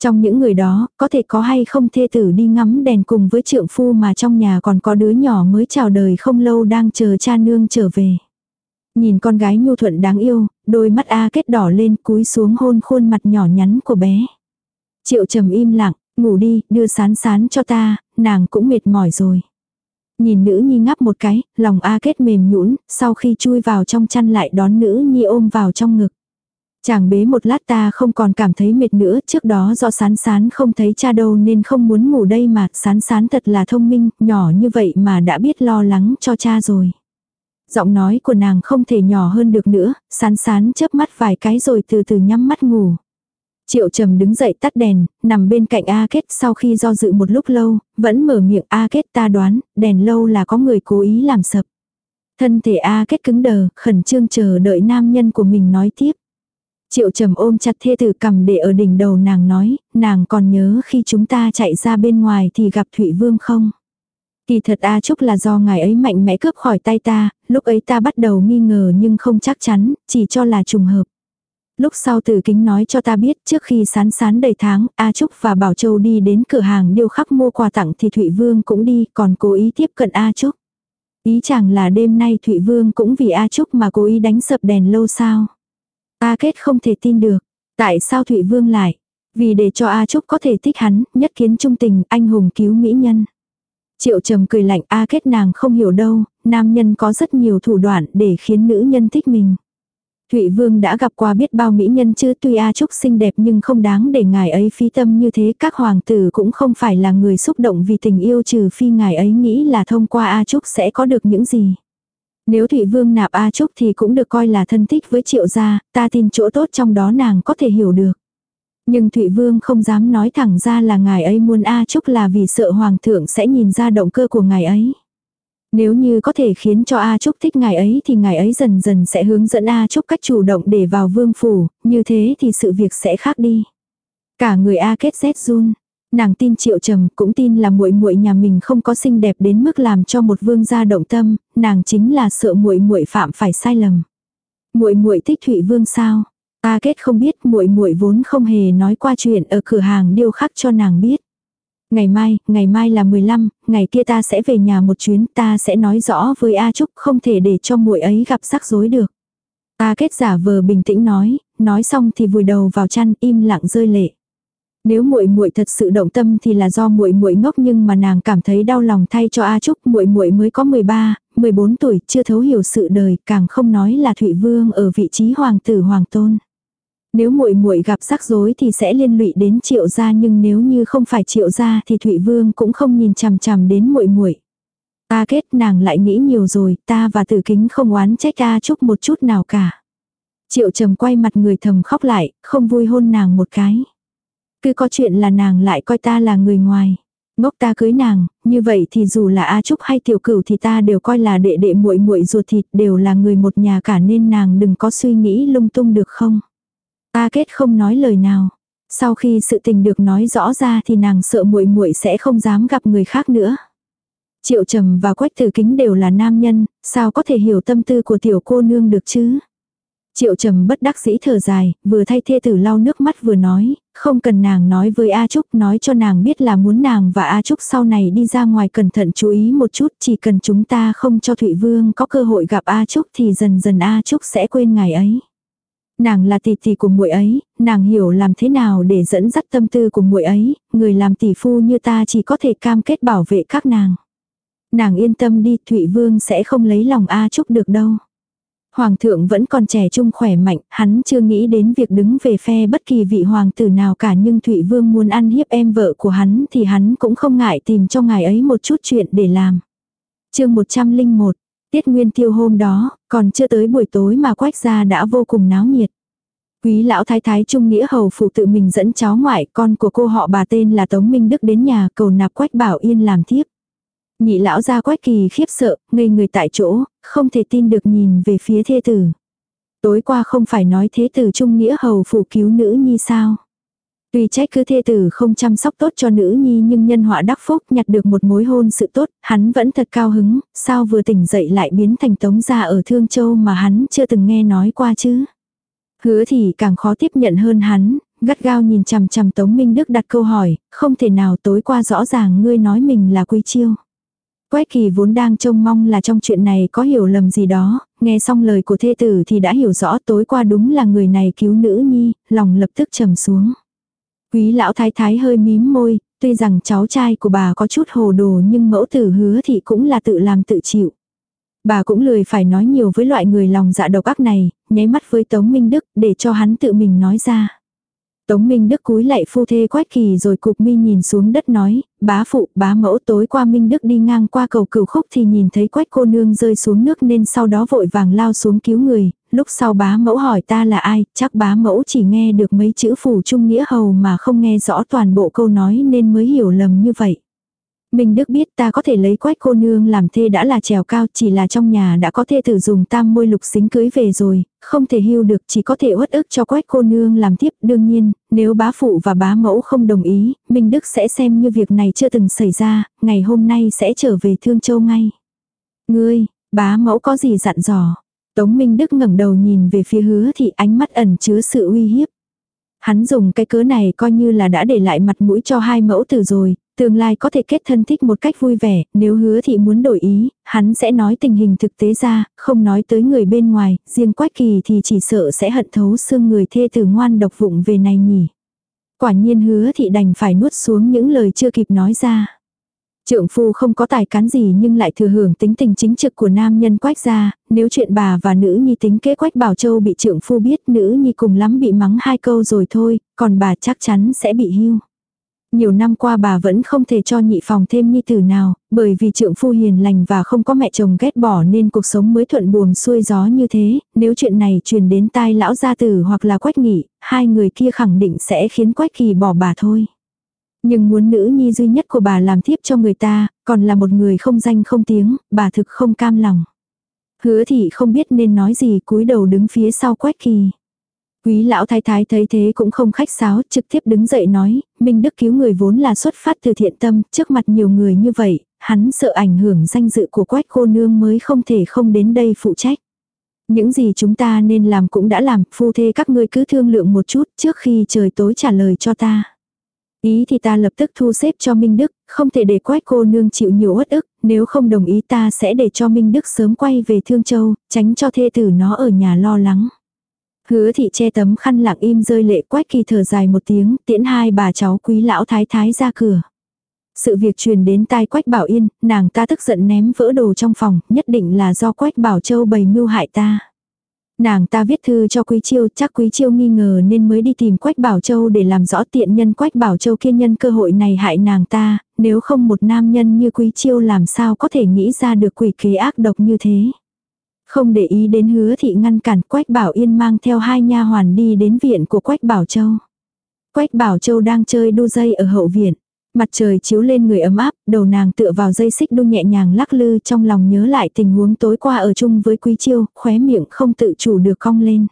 Trong những người đó, có thể có hay không thê tử đi ngắm đèn cùng với trượng phu mà trong nhà còn có đứa nhỏ mới chào đời không lâu đang chờ cha nương trở về. Nhìn con gái nhu thuận đáng yêu, đôi mắt A kết đỏ lên cúi xuống hôn khuôn mặt nhỏ nhắn của bé. Triệu trầm im lặng, ngủ đi, đưa sán sán cho ta, nàng cũng mệt mỏi rồi. Nhìn nữ nhi ngắp một cái, lòng A kết mềm nhũn sau khi chui vào trong chăn lại đón nữ nhi ôm vào trong ngực. Chàng bế một lát ta không còn cảm thấy mệt nữa, trước đó do sán sán không thấy cha đâu nên không muốn ngủ đây mà, sán sán thật là thông minh, nhỏ như vậy mà đã biết lo lắng cho cha rồi. Giọng nói của nàng không thể nhỏ hơn được nữa, sán sán chớp mắt vài cái rồi từ từ nhắm mắt ngủ. Triệu trầm đứng dậy tắt đèn, nằm bên cạnh A Kết sau khi do dự một lúc lâu, vẫn mở miệng A Kết ta đoán, đèn lâu là có người cố ý làm sập. Thân thể A Kết cứng đờ, khẩn trương chờ đợi nam nhân của mình nói tiếp. Triệu trầm ôm chặt thê tử cầm để ở đỉnh đầu nàng nói, nàng còn nhớ khi chúng ta chạy ra bên ngoài thì gặp Thụy Vương không? Kỳ thật A Trúc là do ngài ấy mạnh mẽ cướp khỏi tay ta, lúc ấy ta bắt đầu nghi ngờ nhưng không chắc chắn, chỉ cho là trùng hợp. Lúc sau tử kính nói cho ta biết trước khi sán sán đầy tháng, A Trúc và Bảo Châu đi đến cửa hàng điêu khắc mua quà tặng thì Thụy Vương cũng đi, còn cố ý tiếp cận A Trúc. Ý chẳng là đêm nay Thụy Vương cũng vì A Trúc mà cố ý đánh sập đèn lâu sao. A Kết không thể tin được. Tại sao Thụy Vương lại? Vì để cho A Trúc có thể thích hắn, nhất kiến trung tình, anh hùng cứu mỹ nhân. Triệu trầm cười lạnh A Kết nàng không hiểu đâu, nam nhân có rất nhiều thủ đoạn để khiến nữ nhân thích mình. Thụy Vương đã gặp qua biết bao mỹ nhân chứ tuy A Trúc xinh đẹp nhưng không đáng để ngài ấy phi tâm như thế các hoàng tử cũng không phải là người xúc động vì tình yêu trừ phi ngài ấy nghĩ là thông qua A Trúc sẽ có được những gì. Nếu Thụy Vương nạp A Trúc thì cũng được coi là thân thích với triệu gia, ta tin chỗ tốt trong đó nàng có thể hiểu được. Nhưng Thụy Vương không dám nói thẳng ra là ngài ấy muốn A Trúc là vì sợ Hoàng thượng sẽ nhìn ra động cơ của ngài ấy. Nếu như có thể khiến cho A Trúc thích ngài ấy thì ngài ấy dần dần sẽ hướng dẫn A Trúc cách chủ động để vào vương phủ, như thế thì sự việc sẽ khác đi. Cả người A kết rét run. Nàng tin Triệu Trầm, cũng tin là muội muội nhà mình không có xinh đẹp đến mức làm cho một vương gia động tâm, nàng chính là sợ muội muội phạm phải sai lầm. Muội muội thích Thụy Vương sao? A Kết không biết, muội muội vốn không hề nói qua chuyện ở cửa hàng điêu khắc cho nàng biết. Ngày mai, ngày mai là 15, ngày kia ta sẽ về nhà một chuyến, ta sẽ nói rõ với A Trúc không thể để cho muội ấy gặp rắc rối được. A kết giả vờ bình tĩnh nói, nói xong thì vùi đầu vào chăn im lặng rơi lệ. Nếu muội muội thật sự động tâm thì là do muội muội ngốc nhưng mà nàng cảm thấy đau lòng thay cho A Trúc, muội muội mới có 13, 14 tuổi, chưa thấu hiểu sự đời, càng không nói là Thụy Vương ở vị trí hoàng tử hoàng tôn. Nếu muội muội gặp rắc rối thì sẽ liên lụy đến Triệu gia, nhưng nếu như không phải Triệu gia thì Thụy Vương cũng không nhìn chằm chằm đến muội muội. Ta kết nàng lại nghĩ nhiều rồi, ta và Tử Kính không oán trách ta Trúc một chút nào cả. Triệu Trầm quay mặt người thầm khóc lại, không vui hôn nàng một cái. Cứ có chuyện là nàng lại coi ta là người ngoài. Ngốc ta cưới nàng, như vậy thì dù là A Trúc hay Tiểu Cửu thì ta đều coi là đệ đệ muội muội ruột thịt đều là người một nhà cả nên nàng đừng có suy nghĩ lung tung được không. A kết không nói lời nào. Sau khi sự tình được nói rõ ra thì nàng sợ muội muội sẽ không dám gặp người khác nữa. Triệu Trầm và Quách Tử Kính đều là nam nhân, sao có thể hiểu tâm tư của tiểu cô nương được chứ? Triệu trầm bất đắc dĩ thở dài, vừa thay thê tử lau nước mắt vừa nói, không cần nàng nói với A Trúc, nói cho nàng biết là muốn nàng và A Trúc sau này đi ra ngoài cẩn thận chú ý một chút, chỉ cần chúng ta không cho Thụy Vương có cơ hội gặp A Trúc thì dần dần A Trúc sẽ quên ngày ấy. Nàng là tỷ tỷ của muội ấy, nàng hiểu làm thế nào để dẫn dắt tâm tư của muội ấy, người làm tỷ phu như ta chỉ có thể cam kết bảo vệ các nàng. Nàng yên tâm đi, Thụy Vương sẽ không lấy lòng A Trúc được đâu. Hoàng thượng vẫn còn trẻ trung khỏe mạnh, hắn chưa nghĩ đến việc đứng về phe bất kỳ vị hoàng tử nào cả nhưng Thụy Vương muốn ăn hiếp em vợ của hắn thì hắn cũng không ngại tìm cho ngài ấy một chút chuyện để làm. chương 101, tiết nguyên tiêu hôm đó, còn chưa tới buổi tối mà quách gia đã vô cùng náo nhiệt. Quý lão thái thái trung nghĩa hầu phụ tự mình dẫn cháu ngoại con của cô họ bà tên là Tống Minh Đức đến nhà cầu nạp quách bảo yên làm thiếp. Nhị lão ra quách kỳ khiếp sợ, ngây người tại chỗ, không thể tin được nhìn về phía thê tử. Tối qua không phải nói thế tử trung nghĩa hầu phụ cứu nữ nhi sao. Tuy trách cứ thê tử không chăm sóc tốt cho nữ nhi nhưng nhân họa đắc phúc nhặt được một mối hôn sự tốt, hắn vẫn thật cao hứng, sao vừa tỉnh dậy lại biến thành tống gia ở Thương Châu mà hắn chưa từng nghe nói qua chứ. Hứa thì càng khó tiếp nhận hơn hắn, gắt gao nhìn chằm chằm Tống Minh Đức đặt câu hỏi, không thể nào tối qua rõ ràng ngươi nói mình là quý chiêu. Quách kỳ vốn đang trông mong là trong chuyện này có hiểu lầm gì đó, nghe xong lời của thê tử thì đã hiểu rõ tối qua đúng là người này cứu nữ nhi, lòng lập tức trầm xuống. Quý lão thái thái hơi mím môi, tuy rằng cháu trai của bà có chút hồ đồ nhưng mẫu tử hứa thì cũng là tự làm tự chịu. Bà cũng lười phải nói nhiều với loại người lòng dạ độc ác này, nháy mắt với Tống Minh Đức để cho hắn tự mình nói ra. Tống Minh Đức cúi lại phu thê quách kỳ rồi cục mi nhìn xuống đất nói, bá phụ, bá mẫu tối qua Minh Đức đi ngang qua cầu cửu khúc thì nhìn thấy quách cô nương rơi xuống nước nên sau đó vội vàng lao xuống cứu người, lúc sau bá mẫu hỏi ta là ai, chắc bá mẫu chỉ nghe được mấy chữ phủ trung nghĩa hầu mà không nghe rõ toàn bộ câu nói nên mới hiểu lầm như vậy. Minh Đức biết ta có thể lấy quách cô nương làm thê đã là trèo cao chỉ là trong nhà đã có thê tử dùng tam môi lục xính cưới về rồi, không thể hưu được chỉ có thể uất ức cho quách cô nương làm tiếp. Đương nhiên, nếu bá phụ và bá mẫu không đồng ý, Minh Đức sẽ xem như việc này chưa từng xảy ra, ngày hôm nay sẽ trở về Thương Châu ngay. Ngươi, bá mẫu có gì dặn dò? Tống Minh Đức ngẩng đầu nhìn về phía hứa thì ánh mắt ẩn chứa sự uy hiếp. Hắn dùng cái cớ này coi như là đã để lại mặt mũi cho hai mẫu tử rồi, Tương lai có thể kết thân thích một cách vui vẻ, nếu hứa thị muốn đổi ý, hắn sẽ nói tình hình thực tế ra, không nói tới người bên ngoài, riêng quách kỳ thì chỉ sợ sẽ hận thấu xương người thê tử ngoan độc vụng về này nhỉ. Quả nhiên hứa thị đành phải nuốt xuống những lời chưa kịp nói ra. Trượng phu không có tài cán gì nhưng lại thừa hưởng tính tình chính trực của nam nhân quách gia, nếu chuyện bà và nữ nhi tính kế quách bảo châu bị trượng phu biết nữ nhi cùng lắm bị mắng hai câu rồi thôi, còn bà chắc chắn sẽ bị hưu. Nhiều năm qua bà vẫn không thể cho nhị phòng thêm nhi tử nào, bởi vì trượng phu hiền lành và không có mẹ chồng ghét bỏ nên cuộc sống mới thuận buồm xuôi gió như thế, nếu chuyện này truyền đến tai lão gia tử hoặc là quách nghị, hai người kia khẳng định sẽ khiến quách kỳ bỏ bà thôi. Nhưng muốn nữ nhi duy nhất của bà làm thiếp cho người ta, còn là một người không danh không tiếng, bà thực không cam lòng. Hứa thị không biết nên nói gì cúi đầu đứng phía sau quách kỳ. Quý lão thái thái thấy thế cũng không khách sáo, trực tiếp đứng dậy nói, Minh Đức cứu người vốn là xuất phát từ thiện tâm, trước mặt nhiều người như vậy, hắn sợ ảnh hưởng danh dự của quách cô nương mới không thể không đến đây phụ trách. Những gì chúng ta nên làm cũng đã làm, phu thê các ngươi cứ thương lượng một chút trước khi trời tối trả lời cho ta. Ý thì ta lập tức thu xếp cho Minh Đức, không thể để quách cô nương chịu nhiều uất ức, nếu không đồng ý ta sẽ để cho Minh Đức sớm quay về Thương Châu, tránh cho thê tử nó ở nhà lo lắng. Hứa thị che tấm khăn lặng im rơi lệ quách kỳ thở dài một tiếng, tiễn hai bà cháu quý lão thái thái ra cửa. Sự việc truyền đến tai Quách Bảo Yên, nàng ta tức giận ném vỡ đồ trong phòng, nhất định là do Quách Bảo Châu bày mưu hại ta. Nàng ta viết thư cho Quý Chiêu, chắc Quý Chiêu nghi ngờ nên mới đi tìm Quách Bảo Châu để làm rõ tiện nhân Quách Bảo Châu kia nhân cơ hội này hại nàng ta, nếu không một nam nhân như Quý Chiêu làm sao có thể nghĩ ra được quỷ kế ác độc như thế. Không để ý đến hứa thị ngăn cản Quách Bảo Yên mang theo hai nha hoàn đi đến viện của Quách Bảo Châu. Quách Bảo Châu đang chơi đu dây ở hậu viện. Mặt trời chiếu lên người ấm áp, đầu nàng tựa vào dây xích đu nhẹ nhàng lắc lư trong lòng nhớ lại tình huống tối qua ở chung với Quý Chiêu, khóe miệng không tự chủ được cong lên.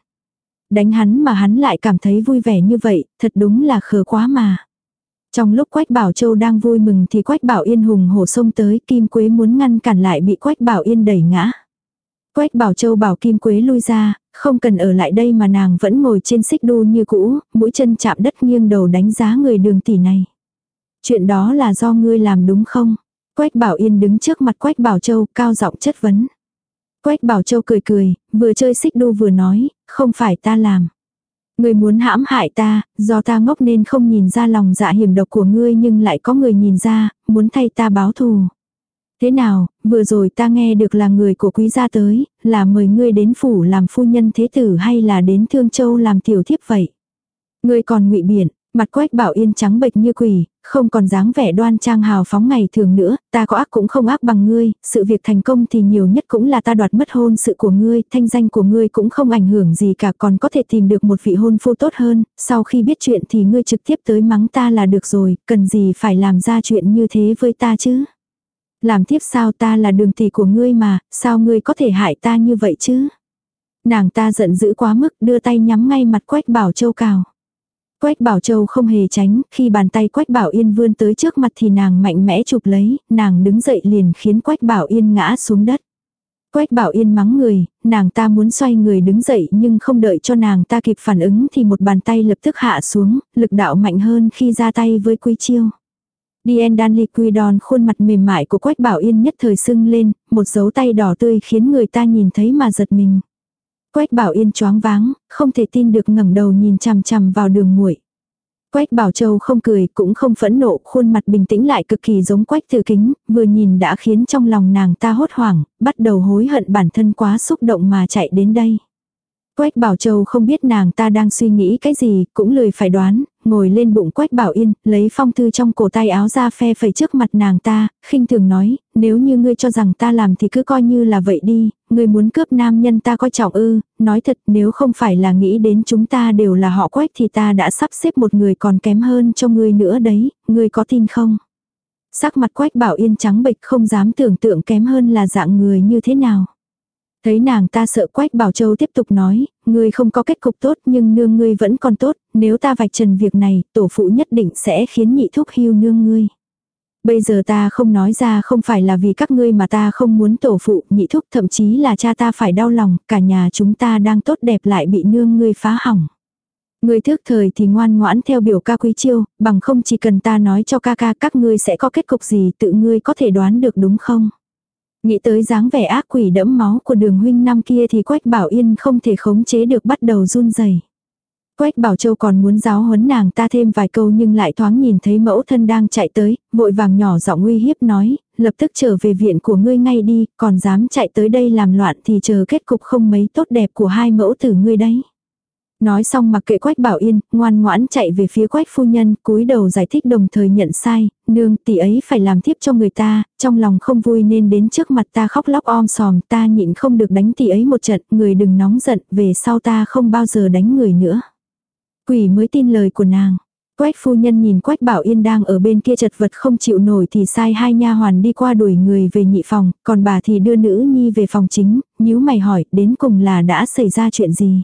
Đánh hắn mà hắn lại cảm thấy vui vẻ như vậy, thật đúng là khờ quá mà. Trong lúc Quách Bảo Châu đang vui mừng thì Quách Bảo Yên hùng hổ xông tới, Kim Quế muốn ngăn cản lại bị Quách Bảo Yên đẩy ngã. Quách Bảo Châu bảo Kim Quế lui ra, không cần ở lại đây mà nàng vẫn ngồi trên xích đu như cũ, mũi chân chạm đất nghiêng đầu đánh giá người đường tỷ này. Chuyện đó là do ngươi làm đúng không? Quách Bảo Yên đứng trước mặt Quách Bảo Châu cao giọng chất vấn. Quách Bảo Châu cười cười, vừa chơi xích đu vừa nói, không phải ta làm. Ngươi muốn hãm hại ta, do ta ngốc nên không nhìn ra lòng dạ hiểm độc của ngươi nhưng lại có người nhìn ra, muốn thay ta báo thù. Thế nào, vừa rồi ta nghe được là người của quý gia tới, là mời ngươi đến phủ làm phu nhân thế tử hay là đến Thương Châu làm tiểu thiếp vậy? Ngươi còn ngụy biện, mặt quách bảo yên trắng bệch như quỷ, không còn dáng vẻ đoan trang hào phóng ngày thường nữa, ta có ác cũng không ác bằng ngươi, sự việc thành công thì nhiều nhất cũng là ta đoạt mất hôn sự của ngươi, thanh danh của ngươi cũng không ảnh hưởng gì cả còn có thể tìm được một vị hôn phu tốt hơn, sau khi biết chuyện thì ngươi trực tiếp tới mắng ta là được rồi, cần gì phải làm ra chuyện như thế với ta chứ. Làm tiếp sao ta là đường tỷ của ngươi mà, sao ngươi có thể hại ta như vậy chứ? Nàng ta giận dữ quá mức đưa tay nhắm ngay mặt Quách Bảo Châu cào. Quách Bảo Châu không hề tránh, khi bàn tay Quách Bảo Yên vươn tới trước mặt thì nàng mạnh mẽ chụp lấy, nàng đứng dậy liền khiến Quách Bảo Yên ngã xuống đất. Quách Bảo Yên mắng người, nàng ta muốn xoay người đứng dậy nhưng không đợi cho nàng ta kịp phản ứng thì một bàn tay lập tức hạ xuống, lực đạo mạnh hơn khi ra tay với Quý Chiêu. Dien đan liquidon khuôn mặt mềm mại của Quách Bảo Yên nhất thời sưng lên, một dấu tay đỏ tươi khiến người ta nhìn thấy mà giật mình. Quách Bảo Yên choáng váng, không thể tin được ngẩng đầu nhìn chằm chằm vào đường muội. Quách Bảo Châu không cười, cũng không phẫn nộ, khuôn mặt bình tĩnh lại cực kỳ giống Quách Tử Kính, vừa nhìn đã khiến trong lòng nàng ta hốt hoảng, bắt đầu hối hận bản thân quá xúc động mà chạy đến đây. Quách Bảo Châu không biết nàng ta đang suy nghĩ cái gì, cũng lười phải đoán, ngồi lên bụng Quách Bảo Yên, lấy phong thư trong cổ tay áo ra phe phẩy trước mặt nàng ta, khinh thường nói, nếu như ngươi cho rằng ta làm thì cứ coi như là vậy đi, ngươi muốn cướp nam nhân ta coi trọng ư, nói thật nếu không phải là nghĩ đến chúng ta đều là họ Quách thì ta đã sắp xếp một người còn kém hơn cho ngươi nữa đấy, ngươi có tin không? Sắc mặt Quách Bảo Yên trắng bệch không dám tưởng tượng kém hơn là dạng người như thế nào. Thấy nàng ta sợ Quách Bảo Châu tiếp tục nói, ngươi không có kết cục tốt nhưng nương ngươi vẫn còn tốt, nếu ta vạch trần việc này, tổ phụ nhất định sẽ khiến nhị thúc hưu nương ngươi. Bây giờ ta không nói ra không phải là vì các ngươi mà ta không muốn tổ phụ, nhị thúc thậm chí là cha ta phải đau lòng, cả nhà chúng ta đang tốt đẹp lại bị nương ngươi phá hỏng. Ngươi thước thời thì ngoan ngoãn theo biểu ca quý chiêu, bằng không chỉ cần ta nói cho ca ca các ngươi sẽ có kết cục gì tự ngươi có thể đoán được đúng không? Nghĩ tới dáng vẻ ác quỷ đẫm máu của đường huynh năm kia thì Quách Bảo Yên không thể khống chế được bắt đầu run rẩy. Quách Bảo Châu còn muốn giáo huấn nàng ta thêm vài câu nhưng lại thoáng nhìn thấy mẫu thân đang chạy tới, vội vàng nhỏ giọng uy hiếp nói, lập tức trở về viện của ngươi ngay đi, còn dám chạy tới đây làm loạn thì chờ kết cục không mấy tốt đẹp của hai mẫu tử ngươi đấy. Nói xong mặc kệ Quách Bảo Yên, ngoan ngoãn chạy về phía Quách phu nhân, cúi đầu giải thích đồng thời nhận sai, nương tỷ ấy phải làm tiếp cho người ta, trong lòng không vui nên đến trước mặt ta khóc lóc om sòm, ta nhịn không được đánh tỷ ấy một trận, người đừng nóng giận, về sau ta không bao giờ đánh người nữa. Quỷ mới tin lời của nàng. Quách phu nhân nhìn Quách Bảo Yên đang ở bên kia chật vật không chịu nổi thì sai hai nha hoàn đi qua đuổi người về nhị phòng, còn bà thì đưa nữ nhi về phòng chính, nhíu mày hỏi đến cùng là đã xảy ra chuyện gì.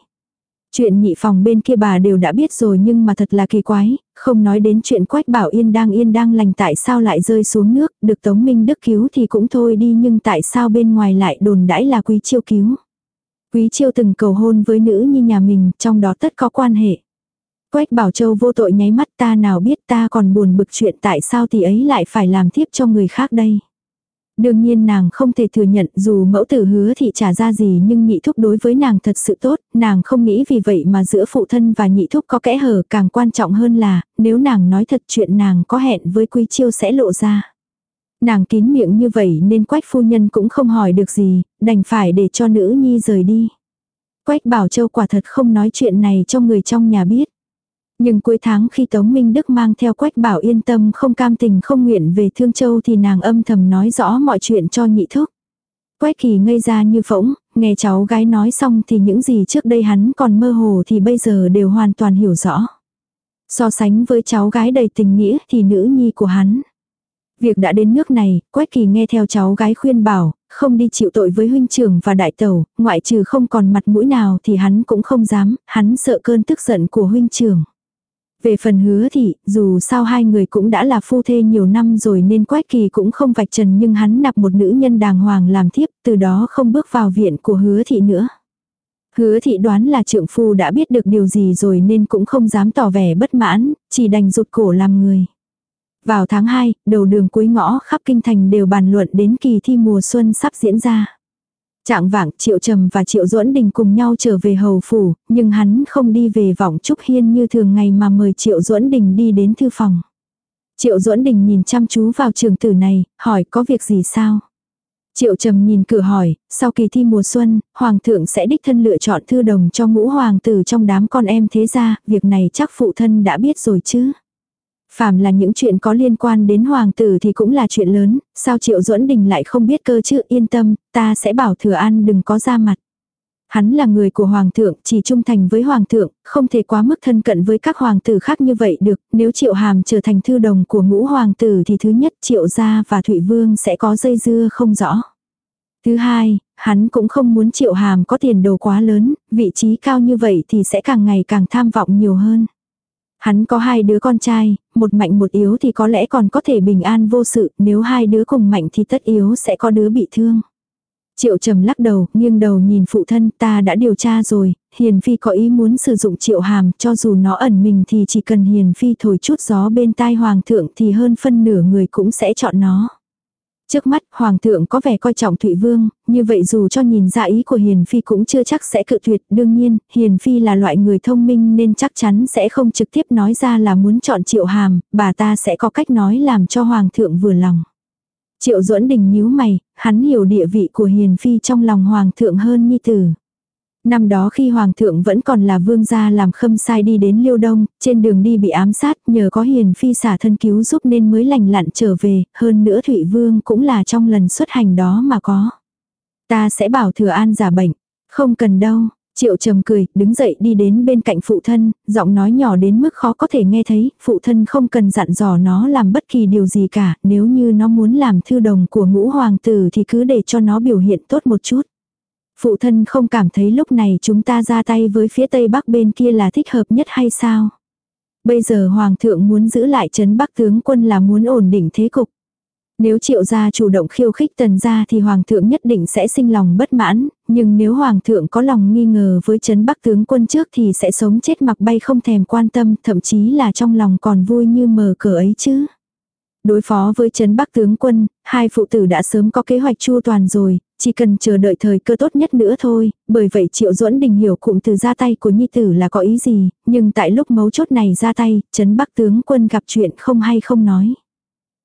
Chuyện nhị phòng bên kia bà đều đã biết rồi nhưng mà thật là kỳ quái, không nói đến chuyện Quách Bảo Yên đang yên đang lành tại sao lại rơi xuống nước, được Tống Minh Đức cứu thì cũng thôi đi nhưng tại sao bên ngoài lại đồn đãi là Quý Chiêu cứu. Quý Chiêu từng cầu hôn với nữ như nhà mình, trong đó tất có quan hệ. Quách Bảo Châu vô tội nháy mắt ta nào biết ta còn buồn bực chuyện tại sao thì ấy lại phải làm tiếp cho người khác đây. Đương nhiên nàng không thể thừa nhận dù mẫu tử hứa thì trả ra gì nhưng nhị thúc đối với nàng thật sự tốt, nàng không nghĩ vì vậy mà giữa phụ thân và nhị thúc có kẽ hở càng quan trọng hơn là, nếu nàng nói thật chuyện nàng có hẹn với quý chiêu sẽ lộ ra. Nàng kín miệng như vậy nên quách phu nhân cũng không hỏi được gì, đành phải để cho nữ nhi rời đi. Quách bảo châu quả thật không nói chuyện này cho người trong nhà biết. Nhưng cuối tháng khi Tống Minh Đức mang theo Quách Bảo yên tâm không cam tình không nguyện về Thương Châu thì nàng âm thầm nói rõ mọi chuyện cho nhị thúc. Quách kỳ ngây ra như phỗng, nghe cháu gái nói xong thì những gì trước đây hắn còn mơ hồ thì bây giờ đều hoàn toàn hiểu rõ. So sánh với cháu gái đầy tình nghĩa thì nữ nhi của hắn. Việc đã đến nước này, Quách kỳ nghe theo cháu gái khuyên bảo, không đi chịu tội với huynh trưởng và đại tẩu, ngoại trừ không còn mặt mũi nào thì hắn cũng không dám, hắn sợ cơn tức giận của huynh trưởng. Về phần hứa thị, dù sao hai người cũng đã là phu thê nhiều năm rồi nên quách kỳ cũng không vạch trần nhưng hắn nạp một nữ nhân đàng hoàng làm thiếp, từ đó không bước vào viện của hứa thị nữa. Hứa thị đoán là trượng phu đã biết được điều gì rồi nên cũng không dám tỏ vẻ bất mãn, chỉ đành rụt cổ làm người. Vào tháng 2, đầu đường cuối ngõ khắp kinh thành đều bàn luận đến kỳ thi mùa xuân sắp diễn ra. Trạng vạng Triệu Trầm và Triệu Duẫn Đình cùng nhau trở về hầu phủ, nhưng hắn không đi về vọng Trúc Hiên như thường ngày mà mời Triệu Duẫn Đình đi đến thư phòng. Triệu Duẫn Đình nhìn chăm chú vào trường tử này, hỏi có việc gì sao? Triệu Trầm nhìn cửa hỏi, sau kỳ thi mùa xuân, Hoàng thượng sẽ đích thân lựa chọn thư đồng cho ngũ hoàng tử trong đám con em thế gia, việc này chắc phụ thân đã biết rồi chứ? Phàm là những chuyện có liên quan đến hoàng tử thì cũng là chuyện lớn, sao Triệu Duẫn Đình lại không biết cơ chứ yên tâm, ta sẽ bảo thừa an đừng có ra mặt. Hắn là người của hoàng thượng, chỉ trung thành với hoàng thượng, không thể quá mức thân cận với các hoàng tử khác như vậy được, nếu Triệu Hàm trở thành thư đồng của ngũ hoàng tử thì thứ nhất Triệu gia và Thụy Vương sẽ có dây dưa không rõ. Thứ hai, hắn cũng không muốn Triệu Hàm có tiền đồ quá lớn, vị trí cao như vậy thì sẽ càng ngày càng tham vọng nhiều hơn. Hắn có hai đứa con trai, một mạnh một yếu thì có lẽ còn có thể bình an vô sự, nếu hai đứa cùng mạnh thì tất yếu sẽ có đứa bị thương. Triệu trầm lắc đầu, nghiêng đầu nhìn phụ thân ta đã điều tra rồi, Hiền Phi có ý muốn sử dụng triệu hàm, cho dù nó ẩn mình thì chỉ cần Hiền Phi thổi chút gió bên tai Hoàng thượng thì hơn phân nửa người cũng sẽ chọn nó. Trước mắt, Hoàng thượng có vẻ coi trọng Thụy Vương, như vậy dù cho nhìn ra ý của Hiền Phi cũng chưa chắc sẽ cự tuyệt. Đương nhiên, Hiền Phi là loại người thông minh nên chắc chắn sẽ không trực tiếp nói ra là muốn chọn Triệu Hàm, bà ta sẽ có cách nói làm cho Hoàng thượng vừa lòng. Triệu duẫn đình nhíu mày, hắn hiểu địa vị của Hiền Phi trong lòng Hoàng thượng hơn Nhi Tử. Năm đó khi Hoàng thượng vẫn còn là vương gia làm khâm sai đi đến Liêu Đông, trên đường đi bị ám sát nhờ có hiền phi xả thân cứu giúp nên mới lành lặn trở về, hơn nữa Thụy Vương cũng là trong lần xuất hành đó mà có. Ta sẽ bảo thừa an giả bệnh, không cần đâu. Triệu trầm cười, đứng dậy đi đến bên cạnh phụ thân, giọng nói nhỏ đến mức khó có thể nghe thấy, phụ thân không cần dặn dò nó làm bất kỳ điều gì cả, nếu như nó muốn làm thư đồng của ngũ hoàng tử thì cứ để cho nó biểu hiện tốt một chút. Phụ thân không cảm thấy lúc này chúng ta ra tay với phía tây bắc bên kia là thích hợp nhất hay sao? Bây giờ Hoàng thượng muốn giữ lại chấn bắc tướng quân là muốn ổn định thế cục. Nếu triệu gia chủ động khiêu khích tần gia thì hoàng thượng nhất định sẽ sinh lòng bất mãn, nhưng nếu hoàng thượng có lòng nghi ngờ với chấn bắc tướng quân trước thì sẽ sống chết mặc bay không thèm quan tâm, thậm chí là trong lòng còn vui như mờ cờ ấy chứ. Đối phó với chấn bắc tướng quân, hai phụ tử đã sớm có kế hoạch chu toàn rồi, chỉ cần chờ đợi thời cơ tốt nhất nữa thôi, bởi vậy Triệu Duẫn Đình hiểu cụm từ ra tay của Nhi Tử là có ý gì, nhưng tại lúc mấu chốt này ra tay, chấn bắc tướng quân gặp chuyện không hay không nói.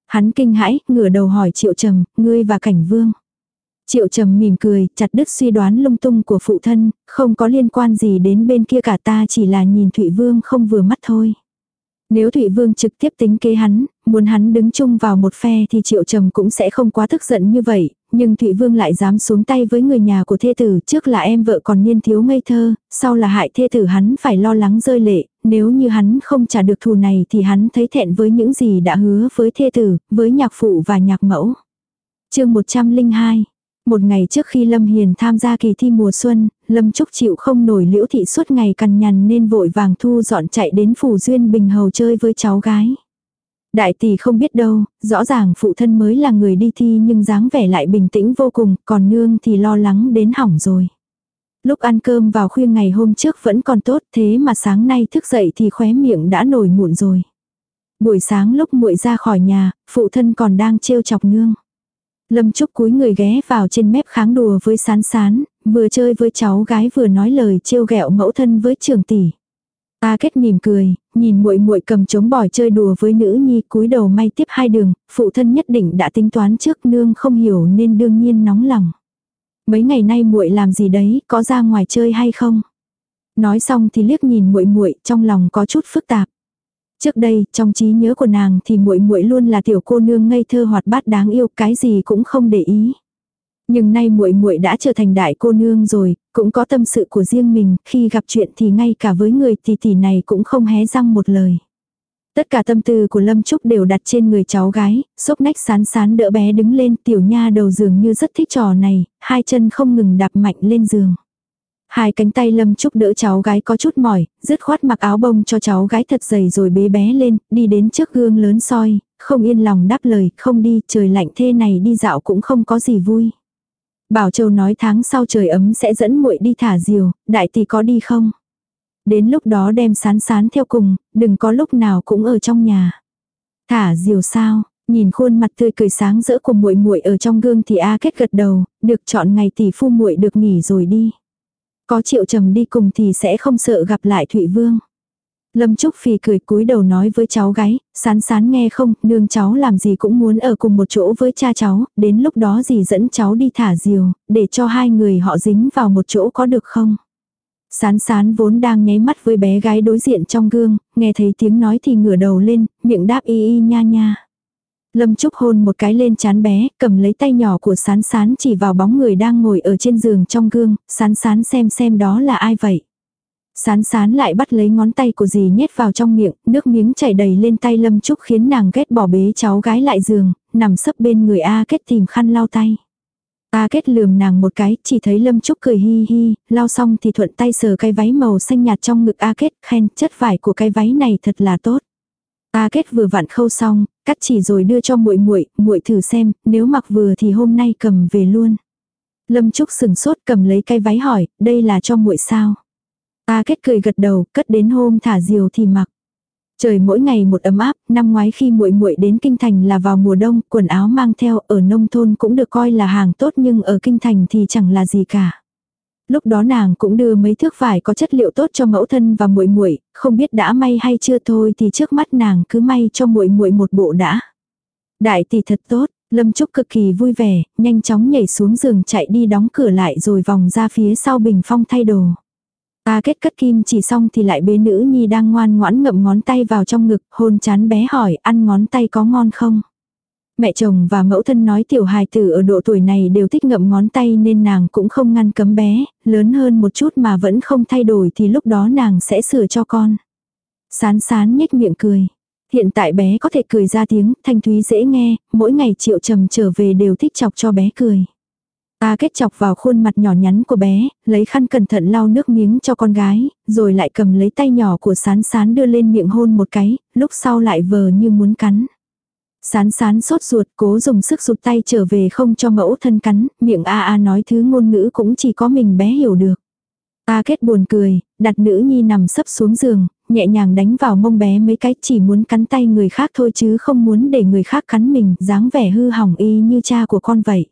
Hắn kinh hãi, ngửa đầu hỏi Triệu Trầm, ngươi và Cảnh Vương. Triệu Trầm mỉm cười, chặt đứt suy đoán lung tung của phụ thân, không có liên quan gì đến bên kia cả ta chỉ là nhìn Thụy Vương không vừa mắt thôi. Nếu Thụy Vương trực tiếp tính kế hắn, muốn hắn đứng chung vào một phe thì Triệu Trầm cũng sẽ không quá tức giận như vậy, nhưng Thụy Vương lại dám xuống tay với người nhà của thê tử, trước là em vợ còn niên thiếu ngây thơ, sau là hại thê tử hắn phải lo lắng rơi lệ, nếu như hắn không trả được thù này thì hắn thấy thẹn với những gì đã hứa với thê tử, với nhạc phụ và nhạc mẫu. chương 102 một ngày trước khi Lâm Hiền tham gia kỳ thi mùa xuân, Lâm Trúc chịu không nổi liễu thị suốt ngày cằn nhằn nên vội vàng thu dọn chạy đến phủ duyên bình hầu chơi với cháu gái. Đại tỷ không biết đâu, rõ ràng phụ thân mới là người đi thi nhưng dáng vẻ lại bình tĩnh vô cùng, còn nương thì lo lắng đến hỏng rồi. Lúc ăn cơm vào khuya ngày hôm trước vẫn còn tốt thế mà sáng nay thức dậy thì khóe miệng đã nổi mụn rồi. Buổi sáng lúc muội ra khỏi nhà, phụ thân còn đang trêu chọc nương. Lâm Trúc cúi người ghé vào trên mép kháng đùa với sán sán, vừa chơi với cháu gái vừa nói lời trêu ghẹo mẫu thân với trường tỷ. Ta kết mỉm cười, nhìn muội muội cầm trống bỏi chơi đùa với nữ nhi cúi đầu may tiếp hai đường, phụ thân nhất định đã tính toán trước nương không hiểu nên đương nhiên nóng lòng. Mấy ngày nay muội làm gì đấy, có ra ngoài chơi hay không? Nói xong thì liếc nhìn muội muội, trong lòng có chút phức tạp. Trước đây, trong trí nhớ của nàng thì muội muội luôn là tiểu cô nương ngây thơ hoạt bát đáng yêu, cái gì cũng không để ý. Nhưng nay muội muội đã trở thành đại cô nương rồi, cũng có tâm sự của riêng mình, khi gặp chuyện thì ngay cả với người tỷ tỷ này cũng không hé răng một lời. Tất cả tâm tư của Lâm Trúc đều đặt trên người cháu gái, xốp nách sán sán đỡ bé đứng lên tiểu nha đầu giường như rất thích trò này, hai chân không ngừng đạp mạnh lên giường. Hai cánh tay Lâm Trúc đỡ cháu gái có chút mỏi, dứt khoát mặc áo bông cho cháu gái thật dày rồi bế bé lên, đi đến trước gương lớn soi, không yên lòng đáp lời, không đi, trời lạnh thế này đi dạo cũng không có gì vui. Bảo Châu nói tháng sau trời ấm sẽ dẫn muội đi thả diều, đại tỷ có đi không? Đến lúc đó đem sán sán theo cùng, đừng có lúc nào cũng ở trong nhà. Thả diều sao? Nhìn khuôn mặt tươi cười sáng rỡ của muội muội ở trong gương thì A Kết gật đầu, được chọn ngày tỷ phu muội được nghỉ rồi đi. Có triệu trầm đi cùng thì sẽ không sợ gặp lại Thụy Vương. Lâm Trúc Phi cười cúi đầu nói với cháu gái, sán sán nghe không, nương cháu làm gì cũng muốn ở cùng một chỗ với cha cháu, đến lúc đó dì dẫn cháu đi thả diều, để cho hai người họ dính vào một chỗ có được không? Sán sán vốn đang nháy mắt với bé gái đối diện trong gương, nghe thấy tiếng nói thì ngửa đầu lên, miệng đáp y y nha nha. Lâm Trúc hôn một cái lên chán bé, cầm lấy tay nhỏ của sán sán chỉ vào bóng người đang ngồi ở trên giường trong gương, sán sán xem xem đó là ai vậy. Sán sán lại bắt lấy ngón tay của dì nhét vào trong miệng, nước miếng chảy đầy lên tay Lâm Trúc khiến nàng ghét bỏ bế cháu gái lại giường, nằm sấp bên người A kết tìm khăn lau tay. A kết lườm nàng một cái, chỉ thấy Lâm Trúc cười hi hi, lau xong thì thuận tay sờ cái váy màu xanh nhạt trong ngực A kết, khen chất vải của cái váy này thật là tốt. A kết vừa vặn khâu xong, cắt chỉ rồi đưa cho muội muội, muội thử xem, nếu mặc vừa thì hôm nay cầm về luôn. Lâm Trúc sừng sốt cầm lấy cái váy hỏi, đây là cho muội sao? A kết cười gật đầu, cất đến hôm thả diều thì mặc. Trời mỗi ngày một ấm áp, năm ngoái khi muội muội đến kinh thành là vào mùa đông, quần áo mang theo ở nông thôn cũng được coi là hàng tốt nhưng ở kinh thành thì chẳng là gì cả. Lúc đó nàng cũng đưa mấy thước vải có chất liệu tốt cho mẫu thân và muội muội, không biết đã may hay chưa thôi thì trước mắt nàng cứ may cho muội muội một bộ đã. Đại tỷ thật tốt, Lâm Trúc cực kỳ vui vẻ, nhanh chóng nhảy xuống giường chạy đi đóng cửa lại rồi vòng ra phía sau bình phong thay đồ. Ta kết cất kim chỉ xong thì lại bế nữ nhi đang ngoan ngoãn ngậm ngón tay vào trong ngực, hôn chán bé hỏi ăn ngón tay có ngon không. Mẹ chồng và mẫu thân nói tiểu hài tử ở độ tuổi này đều thích ngậm ngón tay nên nàng cũng không ngăn cấm bé, lớn hơn một chút mà vẫn không thay đổi thì lúc đó nàng sẽ sửa cho con. Sán sán nhếch miệng cười. Hiện tại bé có thể cười ra tiếng, thanh thúy dễ nghe, mỗi ngày triệu trầm trở về đều thích chọc cho bé cười. Ta kết chọc vào khuôn mặt nhỏ nhắn của bé, lấy khăn cẩn thận lau nước miếng cho con gái, rồi lại cầm lấy tay nhỏ của sán sán đưa lên miệng hôn một cái, lúc sau lại vờ như muốn cắn. Sán sán sốt ruột cố dùng sức rụt tay trở về không cho mẫu thân cắn, miệng a a nói thứ ngôn ngữ cũng chỉ có mình bé hiểu được. Ta kết buồn cười, đặt nữ nhi nằm sấp xuống giường, nhẹ nhàng đánh vào mông bé mấy cái chỉ muốn cắn tay người khác thôi chứ không muốn để người khác cắn mình, dáng vẻ hư hỏng y như cha của con vậy.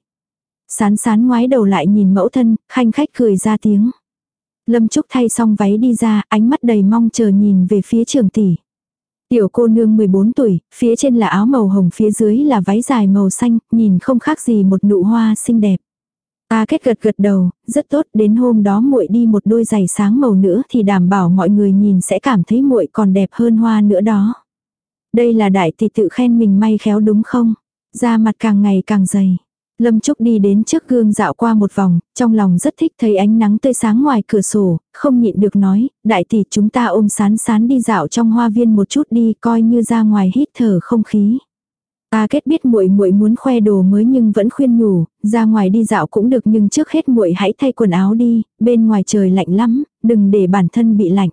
Sán sán ngoái đầu lại nhìn mẫu thân, khanh khách cười ra tiếng. Lâm Trúc thay xong váy đi ra, ánh mắt đầy mong chờ nhìn về phía trường tỷ. Tiểu cô nương 14 tuổi, phía trên là áo màu hồng phía dưới là váy dài màu xanh, nhìn không khác gì một nụ hoa xinh đẹp. Ta kết gật gật đầu, rất tốt, đến hôm đó muội đi một đôi giày sáng màu nữa thì đảm bảo mọi người nhìn sẽ cảm thấy muội còn đẹp hơn hoa nữa đó. Đây là đại tỷ tự khen mình may khéo đúng không? Da mặt càng ngày càng dày. Lâm Trúc đi đến trước gương dạo qua một vòng, trong lòng rất thích thấy ánh nắng tươi sáng ngoài cửa sổ, không nhịn được nói, đại tỷ chúng ta ôm sán sán đi dạo trong hoa viên một chút đi coi như ra ngoài hít thở không khí. Ta kết biết muội muội muốn khoe đồ mới nhưng vẫn khuyên nhủ, ra ngoài đi dạo cũng được nhưng trước hết muội hãy thay quần áo đi, bên ngoài trời lạnh lắm, đừng để bản thân bị lạnh.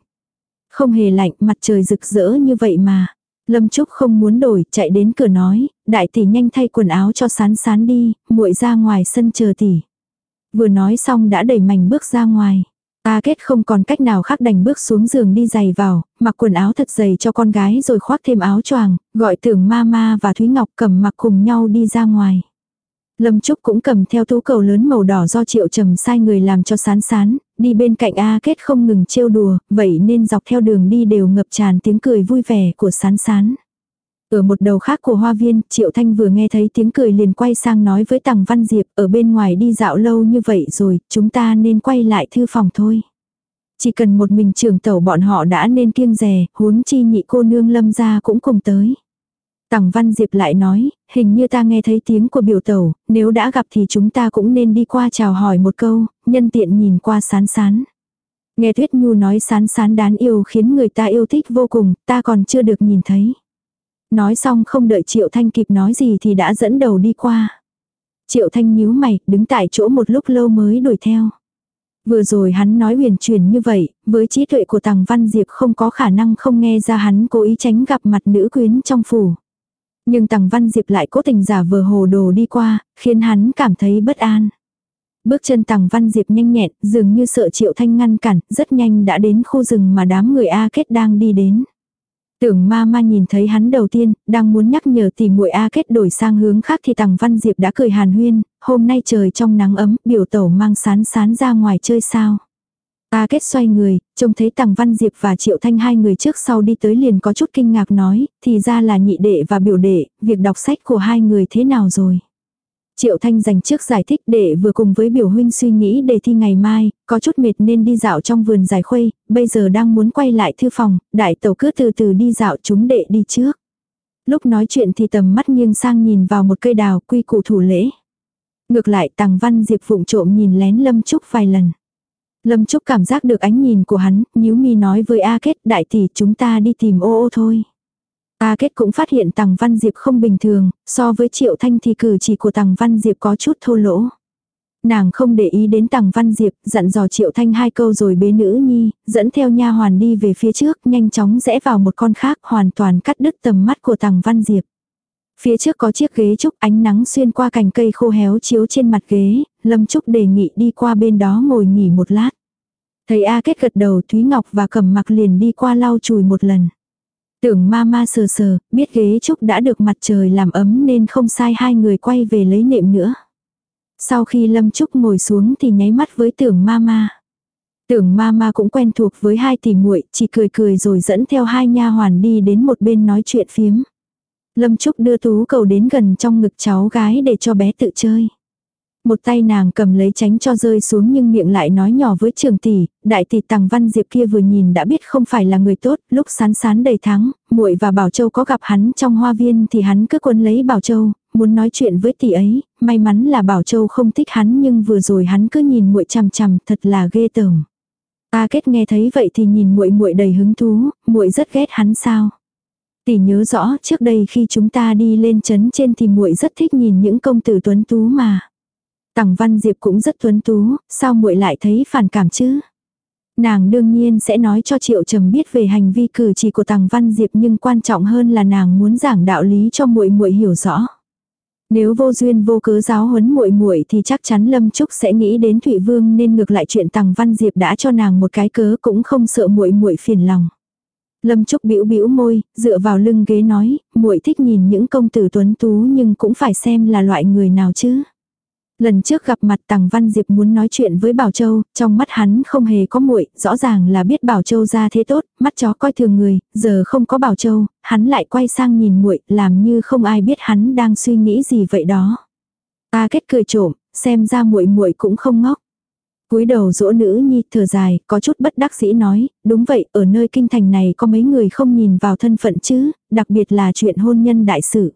Không hề lạnh, mặt trời rực rỡ như vậy mà. Lâm Trúc không muốn đổi, chạy đến cửa nói, đại tỷ nhanh thay quần áo cho sán sán đi, muội ra ngoài sân chờ tỷ. Vừa nói xong đã đẩy mảnh bước ra ngoài. Ta kết không còn cách nào khác đành bước xuống giường đi giày vào, mặc quần áo thật dày cho con gái rồi khoác thêm áo choàng, gọi tưởng ma ma và Thúy Ngọc cầm mặc cùng nhau đi ra ngoài. Lâm Trúc cũng cầm theo tú cầu lớn màu đỏ do triệu trầm sai người làm cho sán sán, đi bên cạnh A kết không ngừng trêu đùa, vậy nên dọc theo đường đi đều ngập tràn tiếng cười vui vẻ của sán sán. Ở một đầu khác của hoa viên, Triệu Thanh vừa nghe thấy tiếng cười liền quay sang nói với Tằng Văn Diệp, ở bên ngoài đi dạo lâu như vậy rồi, chúng ta nên quay lại thư phòng thôi. Chỉ cần một mình trưởng tẩu bọn họ đã nên kiêng rè, huống chi nhị cô nương lâm ra cũng cùng tới. Tằng Văn Diệp lại nói, hình như ta nghe thấy tiếng của biểu tẩu, nếu đã gặp thì chúng ta cũng nên đi qua chào hỏi một câu, nhân tiện nhìn qua sán sán. Nghe Tuyết Nhu nói sán sán đán yêu khiến người ta yêu thích vô cùng, ta còn chưa được nhìn thấy. Nói xong không đợi Triệu Thanh kịp nói gì thì đã dẫn đầu đi qua. Triệu Thanh nhíu mày, đứng tại chỗ một lúc lâu mới đuổi theo. Vừa rồi hắn nói huyền truyền như vậy, với trí tuệ của Tằng Văn Diệp không có khả năng không nghe ra hắn cố ý tránh gặp mặt nữ quyến trong phủ. Nhưng Tằng Văn Diệp lại cố tình giả vờ hồ đồ đi qua, khiến hắn cảm thấy bất an. Bước chân Tằng Văn Diệp nhanh nhẹn, dường như sợ Triệu Thanh ngăn cản, rất nhanh đã đến khu rừng mà đám người A Kết đang đi đến. Tưởng ma ma nhìn thấy hắn đầu tiên, đang muốn nhắc nhở tìm muội A kết đổi sang hướng khác thì Tằng Văn Diệp đã cười hàn huyên, hôm nay trời trong nắng ấm, biểu tẩu mang sán sán ra ngoài chơi sao. A kết xoay người, trông thấy Tằng Văn Diệp và Triệu Thanh hai người trước sau đi tới liền có chút kinh ngạc nói, thì ra là nhị đệ và biểu đệ, việc đọc sách của hai người thế nào rồi. Triệu Thanh dành trước giải thích để vừa cùng với biểu huynh suy nghĩ đề thi ngày mai, có chút mệt nên đi dạo trong vườn giải khuây, bây giờ đang muốn quay lại thư phòng, đại tẩu cứ từ từ đi dạo chúng đệ đi trước. Lúc nói chuyện thì tầm mắt nghiêng sang nhìn vào một cây đào quy củ thủ lễ. Ngược lại tàng văn diệp phụng trộm nhìn lén Lâm Trúc vài lần. Lâm Trúc cảm giác được ánh nhìn của hắn, nhíu mi nói với A Kết đại tỷ chúng ta đi tìm ô ô thôi. A Kết cũng phát hiện Tằng Văn Diệp không bình thường, so với Triệu Thanh thì cử chỉ của Tằng Văn Diệp có chút thô lỗ. Nàng không để ý đến Tằng Văn Diệp, dặn dò Triệu Thanh hai câu rồi bế nữ nhi, dẫn theo nha hoàn đi về phía trước, nhanh chóng rẽ vào một con khác, hoàn toàn cắt đứt tầm mắt của Tằng Văn Diệp. Phía trước có chiếc ghế trúc ánh nắng xuyên qua cành cây khô héo chiếu trên mặt ghế, Lâm Trúc đề nghị đi qua bên đó ngồi nghỉ một lát. Thấy A Kết gật đầu Thúy Ngọc và Cẩm Mặc liền đi qua lau chùi một lần. Tưởng ma ma sờ sờ, biết ghế trúc đã được mặt trời làm ấm nên không sai hai người quay về lấy nệm nữa. Sau khi Lâm Trúc ngồi xuống thì nháy mắt với tưởng ma ma. Tưởng ma ma cũng quen thuộc với hai tỷ muội, chỉ cười cười rồi dẫn theo hai nha hoàn đi đến một bên nói chuyện phiếm. Lâm Trúc đưa tú cầu đến gần trong ngực cháu gái để cho bé tự chơi. Một tay nàng cầm lấy tránh cho rơi xuống nhưng miệng lại nói nhỏ với trường tỷ, đại tỷ tàng văn diệp kia vừa nhìn đã biết không phải là người tốt, lúc sán sán đầy tháng, muội và Bảo Châu có gặp hắn trong hoa viên thì hắn cứ quân lấy Bảo Châu, muốn nói chuyện với tỷ ấy, may mắn là Bảo Châu không thích hắn nhưng vừa rồi hắn cứ nhìn muội chằm chằm, thật là ghê tởm. Ta kết nghe thấy vậy thì nhìn muội muội đầy hứng thú, muội rất ghét hắn sao? Tỷ nhớ rõ, trước đây khi chúng ta đi lên chấn trên thì muội rất thích nhìn những công tử tuấn tú mà. Tằng Văn Diệp cũng rất tuấn tú, sao muội lại thấy phản cảm chứ? Nàng đương nhiên sẽ nói cho Triệu Trầm biết về hành vi cử chỉ của Tằng Văn Diệp nhưng quan trọng hơn là nàng muốn giảng đạo lý cho muội muội hiểu rõ. Nếu vô duyên vô cớ giáo huấn muội muội thì chắc chắn Lâm Trúc sẽ nghĩ đến Thụy Vương nên ngược lại chuyện Tằng Văn Diệp đã cho nàng một cái cớ cũng không sợ muội muội phiền lòng. Lâm Trúc bĩu bĩu môi, dựa vào lưng ghế nói, muội thích nhìn những công tử tuấn tú nhưng cũng phải xem là loại người nào chứ. Lần trước gặp mặt Tằng Văn Diệp muốn nói chuyện với Bảo Châu, trong mắt hắn không hề có muội, rõ ràng là biết Bảo Châu ra thế tốt, mắt chó coi thường người, giờ không có Bảo Châu, hắn lại quay sang nhìn muội, làm như không ai biết hắn đang suy nghĩ gì vậy đó. Ta kết cười trộm, xem ra muội muội cũng không ngốc cúi đầu dỗ nữ nhi thở dài, có chút bất đắc dĩ nói, đúng vậy, ở nơi kinh thành này có mấy người không nhìn vào thân phận chứ, đặc biệt là chuyện hôn nhân đại sự.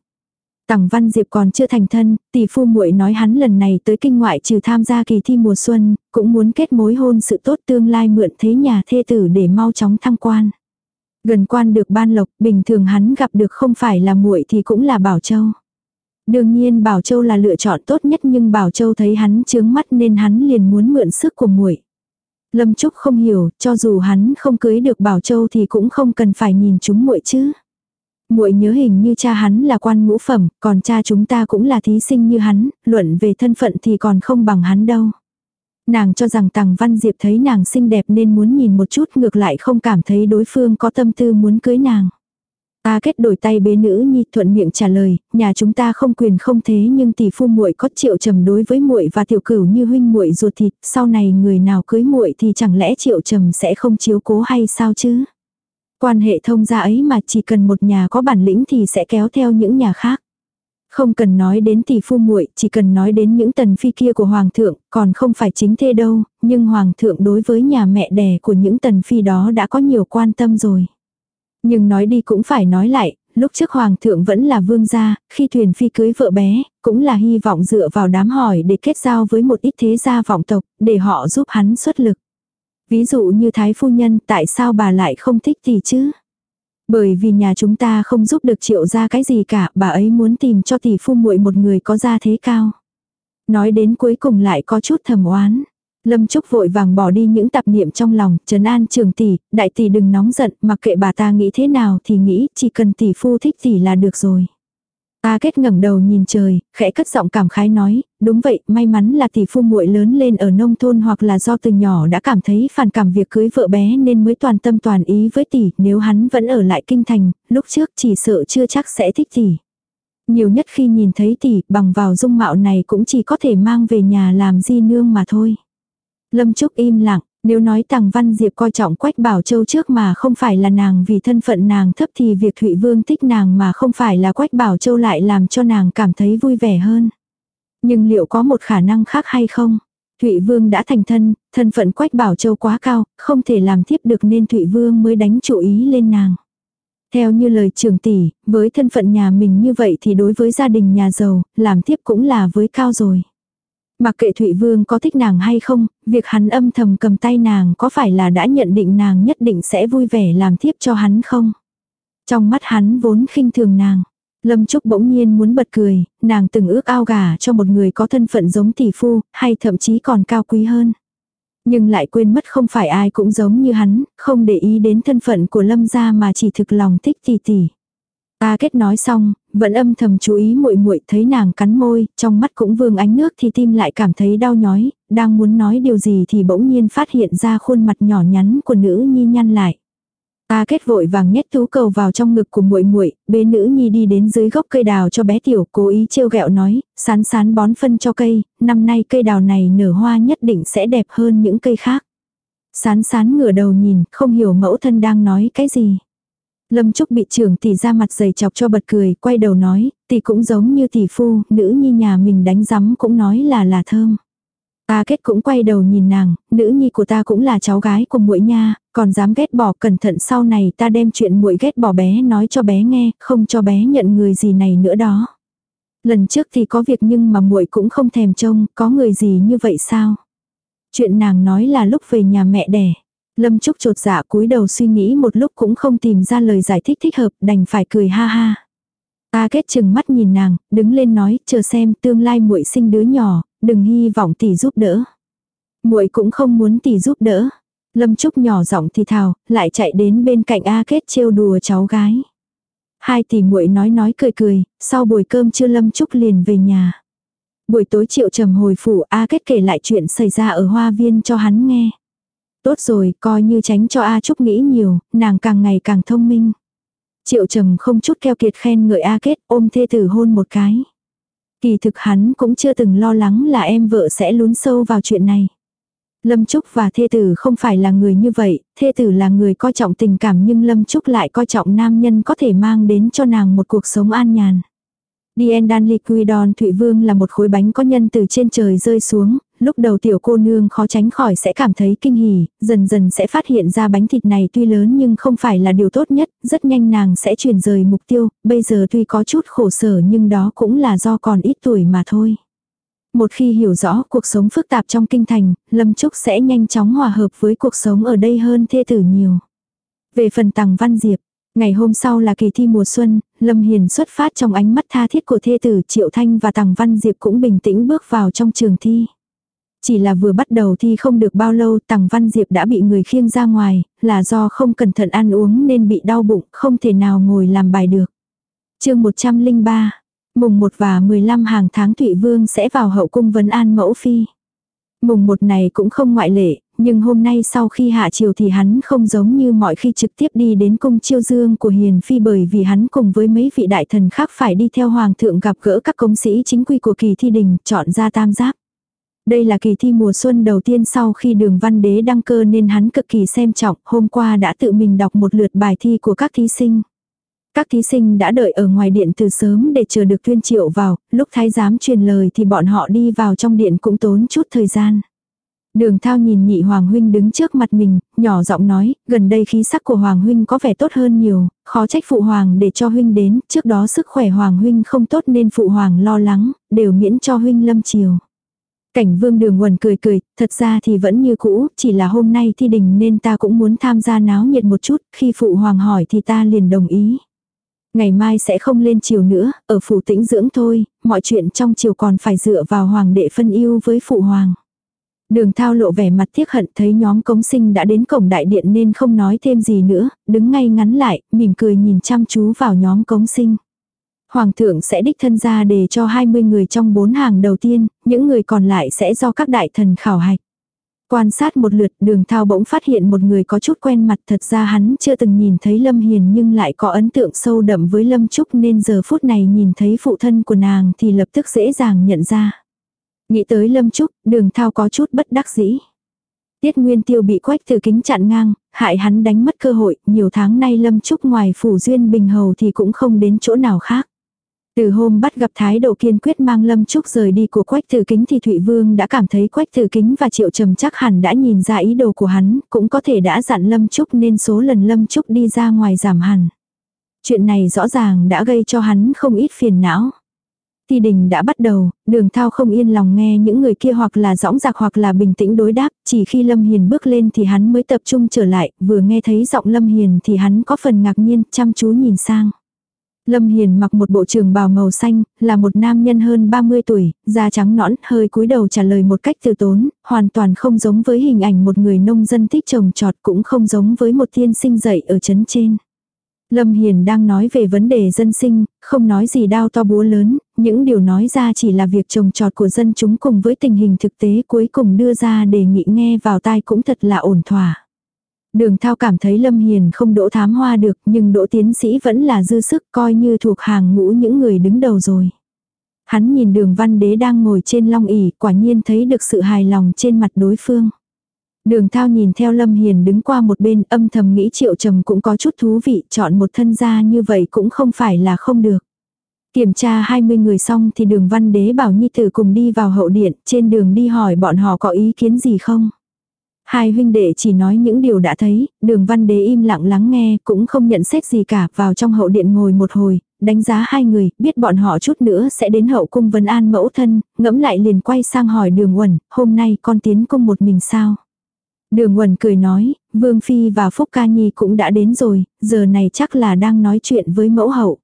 Tằng Văn Diệp còn chưa thành thân, tỷ phu muội nói hắn lần này tới kinh ngoại trừ tham gia kỳ thi mùa xuân, cũng muốn kết mối hôn sự tốt tương lai mượn thế nhà thê tử để mau chóng thăng quan. Gần quan được ban lộc, bình thường hắn gặp được không phải là muội thì cũng là Bảo Châu. Đương nhiên Bảo Châu là lựa chọn tốt nhất nhưng Bảo Châu thấy hắn chướng mắt nên hắn liền muốn mượn sức của muội. Lâm Trúc không hiểu, cho dù hắn không cưới được Bảo Châu thì cũng không cần phải nhìn chúng muội chứ muội nhớ hình như cha hắn là quan ngũ phẩm, còn cha chúng ta cũng là thí sinh như hắn, luận về thân phận thì còn không bằng hắn đâu. Nàng cho rằng Tằng Văn Diệp thấy nàng xinh đẹp nên muốn nhìn một chút ngược lại không cảm thấy đối phương có tâm tư muốn cưới nàng. Ta kết đổi tay bế nữ nhi thuận miệng trả lời, nhà chúng ta không quyền không thế nhưng tỷ phu muội có triệu trầm đối với muội và tiểu cửu như huynh muội ruột thịt, sau này người nào cưới muội thì chẳng lẽ triệu trầm sẽ không chiếu cố hay sao chứ? Quan hệ thông gia ấy mà chỉ cần một nhà có bản lĩnh thì sẽ kéo theo những nhà khác. Không cần nói đến tỷ phu muội, chỉ cần nói đến những tần phi kia của hoàng thượng, còn không phải chính thê đâu, nhưng hoàng thượng đối với nhà mẹ đẻ của những tần phi đó đã có nhiều quan tâm rồi. Nhưng nói đi cũng phải nói lại, lúc trước hoàng thượng vẫn là vương gia, khi thuyền phi cưới vợ bé, cũng là hy vọng dựa vào đám hỏi để kết giao với một ít thế gia vọng tộc, để họ giúp hắn xuất lực. Ví dụ như thái phu nhân, tại sao bà lại không thích thì chứ? Bởi vì nhà chúng ta không giúp được triệu ra cái gì cả, bà ấy muốn tìm cho tỷ phu muội một người có gia thế cao. Nói đến cuối cùng lại có chút thầm oán. Lâm Trúc vội vàng bỏ đi những tạp niệm trong lòng, trấn an trường tỷ, đại tỷ đừng nóng giận, mặc kệ bà ta nghĩ thế nào thì nghĩ, chỉ cần tỷ phu thích tỷ là được rồi. Ta kết ngẩng đầu nhìn trời, khẽ cất giọng cảm khái nói, đúng vậy, may mắn là tỷ phu muội lớn lên ở nông thôn hoặc là do từ nhỏ đã cảm thấy phản cảm việc cưới vợ bé nên mới toàn tâm toàn ý với tỷ, nếu hắn vẫn ở lại kinh thành, lúc trước chỉ sợ chưa chắc sẽ thích tỷ. Nhiều nhất khi nhìn thấy tỷ, bằng vào dung mạo này cũng chỉ có thể mang về nhà làm di nương mà thôi. Lâm Trúc im lặng, nếu nói Tằng Văn Diệp coi trọng Quách Bảo Châu trước mà không phải là nàng vì thân phận nàng thấp thì việc Thụy Vương thích nàng mà không phải là Quách Bảo Châu lại làm cho nàng cảm thấy vui vẻ hơn. Nhưng liệu có một khả năng khác hay không? Thụy Vương đã thành thân, thân phận Quách Bảo Châu quá cao, không thể làm thiếp được nên Thụy Vương mới đánh chủ ý lên nàng. Theo như lời trưởng tỷ, với thân phận nhà mình như vậy thì đối với gia đình nhà giàu, làm thiếp cũng là với cao rồi. Mặc kệ Thụy Vương có thích nàng hay không, việc hắn âm thầm cầm tay nàng có phải là đã nhận định nàng nhất định sẽ vui vẻ làm thiếp cho hắn không? Trong mắt hắn vốn khinh thường nàng. Lâm Trúc bỗng nhiên muốn bật cười, nàng từng ước ao gà cho một người có thân phận giống tỷ phu, hay thậm chí còn cao quý hơn. Nhưng lại quên mất không phải ai cũng giống như hắn, không để ý đến thân phận của Lâm gia mà chỉ thực lòng thích tỷ tỷ. Ta kết nói xong, vẫn âm thầm chú ý muội muội thấy nàng cắn môi, trong mắt cũng vương ánh nước thì tim lại cảm thấy đau nhói, đang muốn nói điều gì thì bỗng nhiên phát hiện ra khuôn mặt nhỏ nhắn của nữ nhi nhăn lại. Ta kết vội vàng nhét thú cầu vào trong ngực của muội muội, bế nữ nhi đi đến dưới gốc cây đào cho bé tiểu, cố ý trêu ghẹo nói, sán sán bón phân cho cây, năm nay cây đào này nở hoa nhất định sẽ đẹp hơn những cây khác. Sán sán ngửa đầu nhìn, không hiểu mẫu thân đang nói cái gì. Lâm Trúc bị trưởng tỷ ra mặt dày chọc cho bật cười, quay đầu nói, tỷ cũng giống như tỷ phu, nữ nhi nhà mình đánh rắm cũng nói là là thơm. Ta kết cũng quay đầu nhìn nàng, nữ nhi của ta cũng là cháu gái của muội nha, còn dám ghét bỏ cẩn thận sau này ta đem chuyện muội ghét bỏ bé nói cho bé nghe, không cho bé nhận người gì này nữa đó. Lần trước thì có việc nhưng mà muội cũng không thèm trông, có người gì như vậy sao? Chuyện nàng nói là lúc về nhà mẹ đẻ. Lâm Trúc trột dạ cúi đầu suy nghĩ một lúc cũng không tìm ra lời giải thích thích hợp, đành phải cười ha ha. Ta kết chừng mắt nhìn nàng, đứng lên nói, chờ xem tương lai muội sinh đứa nhỏ, đừng hy vọng tỷ giúp đỡ. Muội cũng không muốn tỷ giúp đỡ. Lâm Trúc nhỏ giọng thì thào, lại chạy đến bên cạnh A Kết trêu đùa cháu gái. Hai tỷ muội nói nói cười cười, sau buổi cơm trưa Lâm Trúc liền về nhà. Buổi tối triệu trầm hồi phủ A Kết kể lại chuyện xảy ra ở hoa viên cho hắn nghe. Tốt rồi, coi như tránh cho A Trúc nghĩ nhiều, nàng càng ngày càng thông minh. Triệu trầm không chút keo kiệt khen ngợi A Kết ôm thê tử hôn một cái. Kỳ thực hắn cũng chưa từng lo lắng là em vợ sẽ lún sâu vào chuyện này. Lâm Trúc và thê tử không phải là người như vậy, thê tử là người coi trọng tình cảm nhưng Lâm Trúc lại coi trọng nam nhân có thể mang đến cho nàng một cuộc sống an nhàn. Dien Dan Liquidon Thụy Vương là một khối bánh có nhân từ trên trời rơi xuống, lúc đầu tiểu cô nương khó tránh khỏi sẽ cảm thấy kinh hỉ, dần dần sẽ phát hiện ra bánh thịt này tuy lớn nhưng không phải là điều tốt nhất, rất nhanh nàng sẽ chuyển rời mục tiêu, bây giờ tuy có chút khổ sở nhưng đó cũng là do còn ít tuổi mà thôi. Một khi hiểu rõ cuộc sống phức tạp trong kinh thành, Lâm Trúc sẽ nhanh chóng hòa hợp với cuộc sống ở đây hơn thê tử nhiều. Về phần tàng văn diệp, Ngày hôm sau là kỳ thi mùa xuân, Lâm Hiền xuất phát trong ánh mắt tha thiết của thê tử Triệu Thanh và Tằng Văn Diệp cũng bình tĩnh bước vào trong trường thi. Chỉ là vừa bắt đầu thi không được bao lâu Tằng Văn Diệp đã bị người khiêng ra ngoài, là do không cẩn thận ăn uống nên bị đau bụng, không thể nào ngồi làm bài được. chương 103, mùng 1 và 15 hàng tháng Thụy Vương sẽ vào hậu cung vấn an mẫu phi. Mùng một này cũng không ngoại lệ, nhưng hôm nay sau khi hạ chiều thì hắn không giống như mọi khi trực tiếp đi đến cung chiêu dương của Hiền Phi bởi vì hắn cùng với mấy vị đại thần khác phải đi theo Hoàng thượng gặp gỡ các công sĩ chính quy của kỳ thi đình, chọn ra tam giáp. Đây là kỳ thi mùa xuân đầu tiên sau khi đường văn đế đăng cơ nên hắn cực kỳ xem trọng, hôm qua đã tự mình đọc một lượt bài thi của các thí sinh. Các thí sinh đã đợi ở ngoài điện từ sớm để chờ được tuyên triệu vào, lúc thái giám truyền lời thì bọn họ đi vào trong điện cũng tốn chút thời gian. Đường thao nhìn nhị Hoàng Huynh đứng trước mặt mình, nhỏ giọng nói, gần đây khí sắc của Hoàng Huynh có vẻ tốt hơn nhiều, khó trách Phụ Hoàng để cho Huynh đến, trước đó sức khỏe Hoàng Huynh không tốt nên Phụ Hoàng lo lắng, đều miễn cho Huynh lâm chiều. Cảnh vương đường quần cười cười, thật ra thì vẫn như cũ, chỉ là hôm nay thi đình nên ta cũng muốn tham gia náo nhiệt một chút, khi Phụ Hoàng hỏi thì ta liền đồng ý. Ngày mai sẽ không lên chiều nữa, ở phủ tĩnh dưỡng thôi, mọi chuyện trong chiều còn phải dựa vào Hoàng đệ phân yêu với Phụ Hoàng. Đường thao lộ vẻ mặt tiếc hận thấy nhóm cống sinh đã đến cổng đại điện nên không nói thêm gì nữa, đứng ngay ngắn lại, mỉm cười nhìn chăm chú vào nhóm cống sinh. Hoàng thượng sẽ đích thân ra để cho 20 người trong bốn hàng đầu tiên, những người còn lại sẽ do các đại thần khảo hạch. Quan sát một lượt đường thao bỗng phát hiện một người có chút quen mặt thật ra hắn chưa từng nhìn thấy Lâm Hiền nhưng lại có ấn tượng sâu đậm với Lâm Trúc nên giờ phút này nhìn thấy phụ thân của nàng thì lập tức dễ dàng nhận ra. Nghĩ tới Lâm Trúc, đường thao có chút bất đắc dĩ. Tiết Nguyên Tiêu bị quách từ kính chặn ngang, hại hắn đánh mất cơ hội, nhiều tháng nay Lâm Trúc ngoài phủ duyên bình hầu thì cũng không đến chỗ nào khác. Từ hôm bắt gặp thái độ kiên quyết mang Lâm Trúc rời đi của Quách Tử Kính thì Thụy Vương đã cảm thấy Quách Tử Kính và Triệu Trầm chắc hẳn đã nhìn ra ý đồ của hắn, cũng có thể đã dặn Lâm Trúc nên số lần Lâm Trúc đi ra ngoài giảm hẳn. Chuyện này rõ ràng đã gây cho hắn không ít phiền não. Thi đình đã bắt đầu, đường thao không yên lòng nghe những người kia hoặc là rõng rạc hoặc là bình tĩnh đối đáp, chỉ khi Lâm Hiền bước lên thì hắn mới tập trung trở lại, vừa nghe thấy giọng Lâm Hiền thì hắn có phần ngạc nhiên, chăm chú nhìn sang. Lâm Hiền mặc một bộ trường bào màu xanh, là một nam nhân hơn 30 tuổi, da trắng nõn, hơi cúi đầu trả lời một cách từ tốn, hoàn toàn không giống với hình ảnh một người nông dân thích trồng trọt cũng không giống với một thiên sinh dậy ở chấn trên. Lâm Hiền đang nói về vấn đề dân sinh, không nói gì đao to búa lớn, những điều nói ra chỉ là việc trồng trọt của dân chúng cùng với tình hình thực tế cuối cùng đưa ra đề nghị nghe vào tai cũng thật là ổn thỏa. Đường thao cảm thấy Lâm Hiền không đỗ thám hoa được, nhưng đỗ tiến sĩ vẫn là dư sức, coi như thuộc hàng ngũ những người đứng đầu rồi. Hắn nhìn đường văn đế đang ngồi trên long ỉ quả nhiên thấy được sự hài lòng trên mặt đối phương. Đường thao nhìn theo Lâm Hiền đứng qua một bên, âm thầm nghĩ triệu trầm cũng có chút thú vị, chọn một thân gia như vậy cũng không phải là không được. Kiểm tra 20 người xong thì đường văn đế bảo Nhi Tử cùng đi vào hậu điện, trên đường đi hỏi bọn họ có ý kiến gì không. Hai huynh đệ chỉ nói những điều đã thấy, đường văn đế im lặng lắng nghe, cũng không nhận xét gì cả, vào trong hậu điện ngồi một hồi, đánh giá hai người, biết bọn họ chút nữa sẽ đến hậu cung vấn an mẫu thân, ngẫm lại liền quay sang hỏi đường uẩn, hôm nay con tiến cung một mình sao? Đường uẩn cười nói, Vương Phi và Phúc Ca Nhi cũng đã đến rồi, giờ này chắc là đang nói chuyện với mẫu hậu.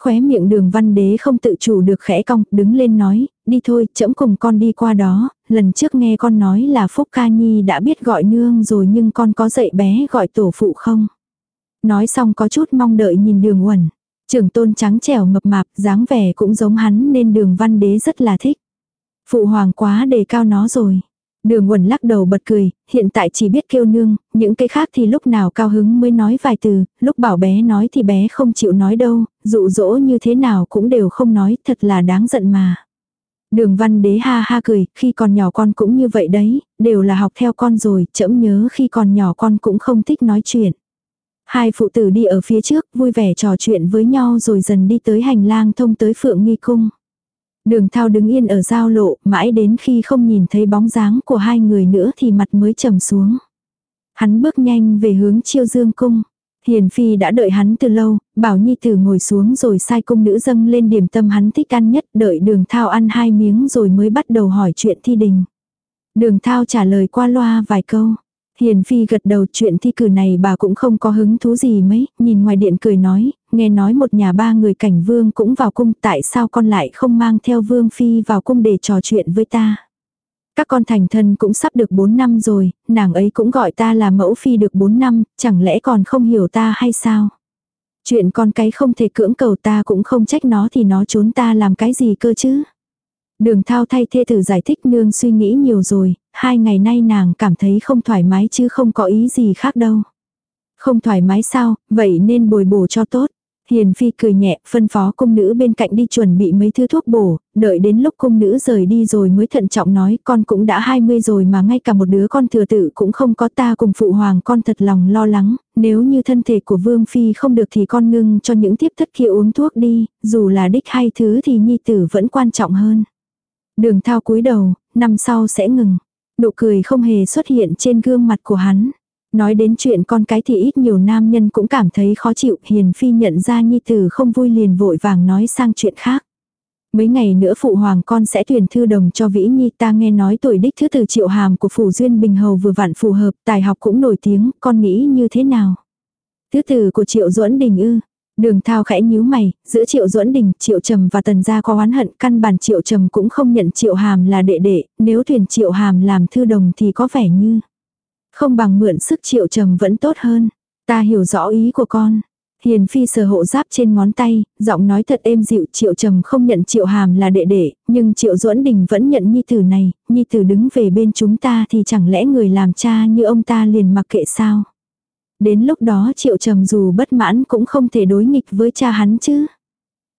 Khóe miệng đường văn đế không tự chủ được khẽ cong, đứng lên nói, đi thôi, chẫm cùng con đi qua đó, lần trước nghe con nói là Phúc Ca Nhi đã biết gọi nương rồi nhưng con có dạy bé gọi tổ phụ không? Nói xong có chút mong đợi nhìn đường uẩn. Trưởng tôn trắng trẻo mập mạp, dáng vẻ cũng giống hắn nên đường văn đế rất là thích. Phụ hoàng quá đề cao nó rồi. Đường quần lắc đầu bật cười, hiện tại chỉ biết kêu nương, những cái khác thì lúc nào cao hứng mới nói vài từ, lúc bảo bé nói thì bé không chịu nói đâu, dụ dỗ như thế nào cũng đều không nói, thật là đáng giận mà. Đường văn đế ha ha cười, khi còn nhỏ con cũng như vậy đấy, đều là học theo con rồi, chậm nhớ khi còn nhỏ con cũng không thích nói chuyện. Hai phụ tử đi ở phía trước, vui vẻ trò chuyện với nhau rồi dần đi tới hành lang thông tới phượng nghi cung. Đường thao đứng yên ở giao lộ, mãi đến khi không nhìn thấy bóng dáng của hai người nữa thì mặt mới trầm xuống. Hắn bước nhanh về hướng chiêu dương cung. Hiền Phi đã đợi hắn từ lâu, bảo Nhi Tử ngồi xuống rồi sai cung nữ dâng lên điểm tâm hắn thích ăn nhất, đợi đường thao ăn hai miếng rồi mới bắt đầu hỏi chuyện thi đình. Đường thao trả lời qua loa vài câu. Hiền Phi gật đầu chuyện thi cử này bà cũng không có hứng thú gì mấy, nhìn ngoài điện cười nói, nghe nói một nhà ba người cảnh vương cũng vào cung tại sao con lại không mang theo vương Phi vào cung để trò chuyện với ta. Các con thành thân cũng sắp được 4 năm rồi, nàng ấy cũng gọi ta là mẫu phi được 4 năm, chẳng lẽ còn không hiểu ta hay sao? Chuyện con cái không thể cưỡng cầu ta cũng không trách nó thì nó trốn ta làm cái gì cơ chứ? Đường thao thay thê tử giải thích nương suy nghĩ nhiều rồi, hai ngày nay nàng cảm thấy không thoải mái chứ không có ý gì khác đâu. Không thoải mái sao, vậy nên bồi bổ cho tốt. Hiền Phi cười nhẹ, phân phó cung nữ bên cạnh đi chuẩn bị mấy thứ thuốc bổ, đợi đến lúc cung nữ rời đi rồi mới thận trọng nói con cũng đã 20 rồi mà ngay cả một đứa con thừa tự cũng không có ta cùng phụ hoàng con thật lòng lo lắng, nếu như thân thể của Vương Phi không được thì con ngưng cho những tiếp thất kia uống thuốc đi, dù là đích hay thứ thì nhi tử vẫn quan trọng hơn. Đường thao cúi đầu, năm sau sẽ ngừng. Nụ cười không hề xuất hiện trên gương mặt của hắn. Nói đến chuyện con cái thì ít nhiều nam nhân cũng cảm thấy khó chịu, hiền phi nhận ra nhi tử không vui liền vội vàng nói sang chuyện khác. Mấy ngày nữa phụ hoàng con sẽ tuyển thư đồng cho Vĩ Nhi ta nghe nói tuổi đích thứ từ triệu hàm của phủ duyên bình hầu vừa vặn phù hợp, tài học cũng nổi tiếng, con nghĩ như thế nào? Thứ tử của triệu duẫn đình ư, Đường thao khẽ nhíu mày, giữa triệu duẫn đình, triệu trầm và tần gia có oán hận, căn bản triệu trầm cũng không nhận triệu hàm là đệ đệ, nếu tuyển triệu hàm làm thư đồng thì có vẻ như không bằng mượn sức triệu trầm vẫn tốt hơn. Ta hiểu rõ ý của con. Hiền phi sờ hộ giáp trên ngón tay, giọng nói thật êm dịu triệu trầm không nhận triệu hàm là đệ đệ, nhưng triệu duẫn đình vẫn nhận nhi tử này, nhi tử đứng về bên chúng ta thì chẳng lẽ người làm cha như ông ta liền mặc kệ sao. Đến lúc đó triệu trầm dù bất mãn cũng không thể đối nghịch với cha hắn chứ.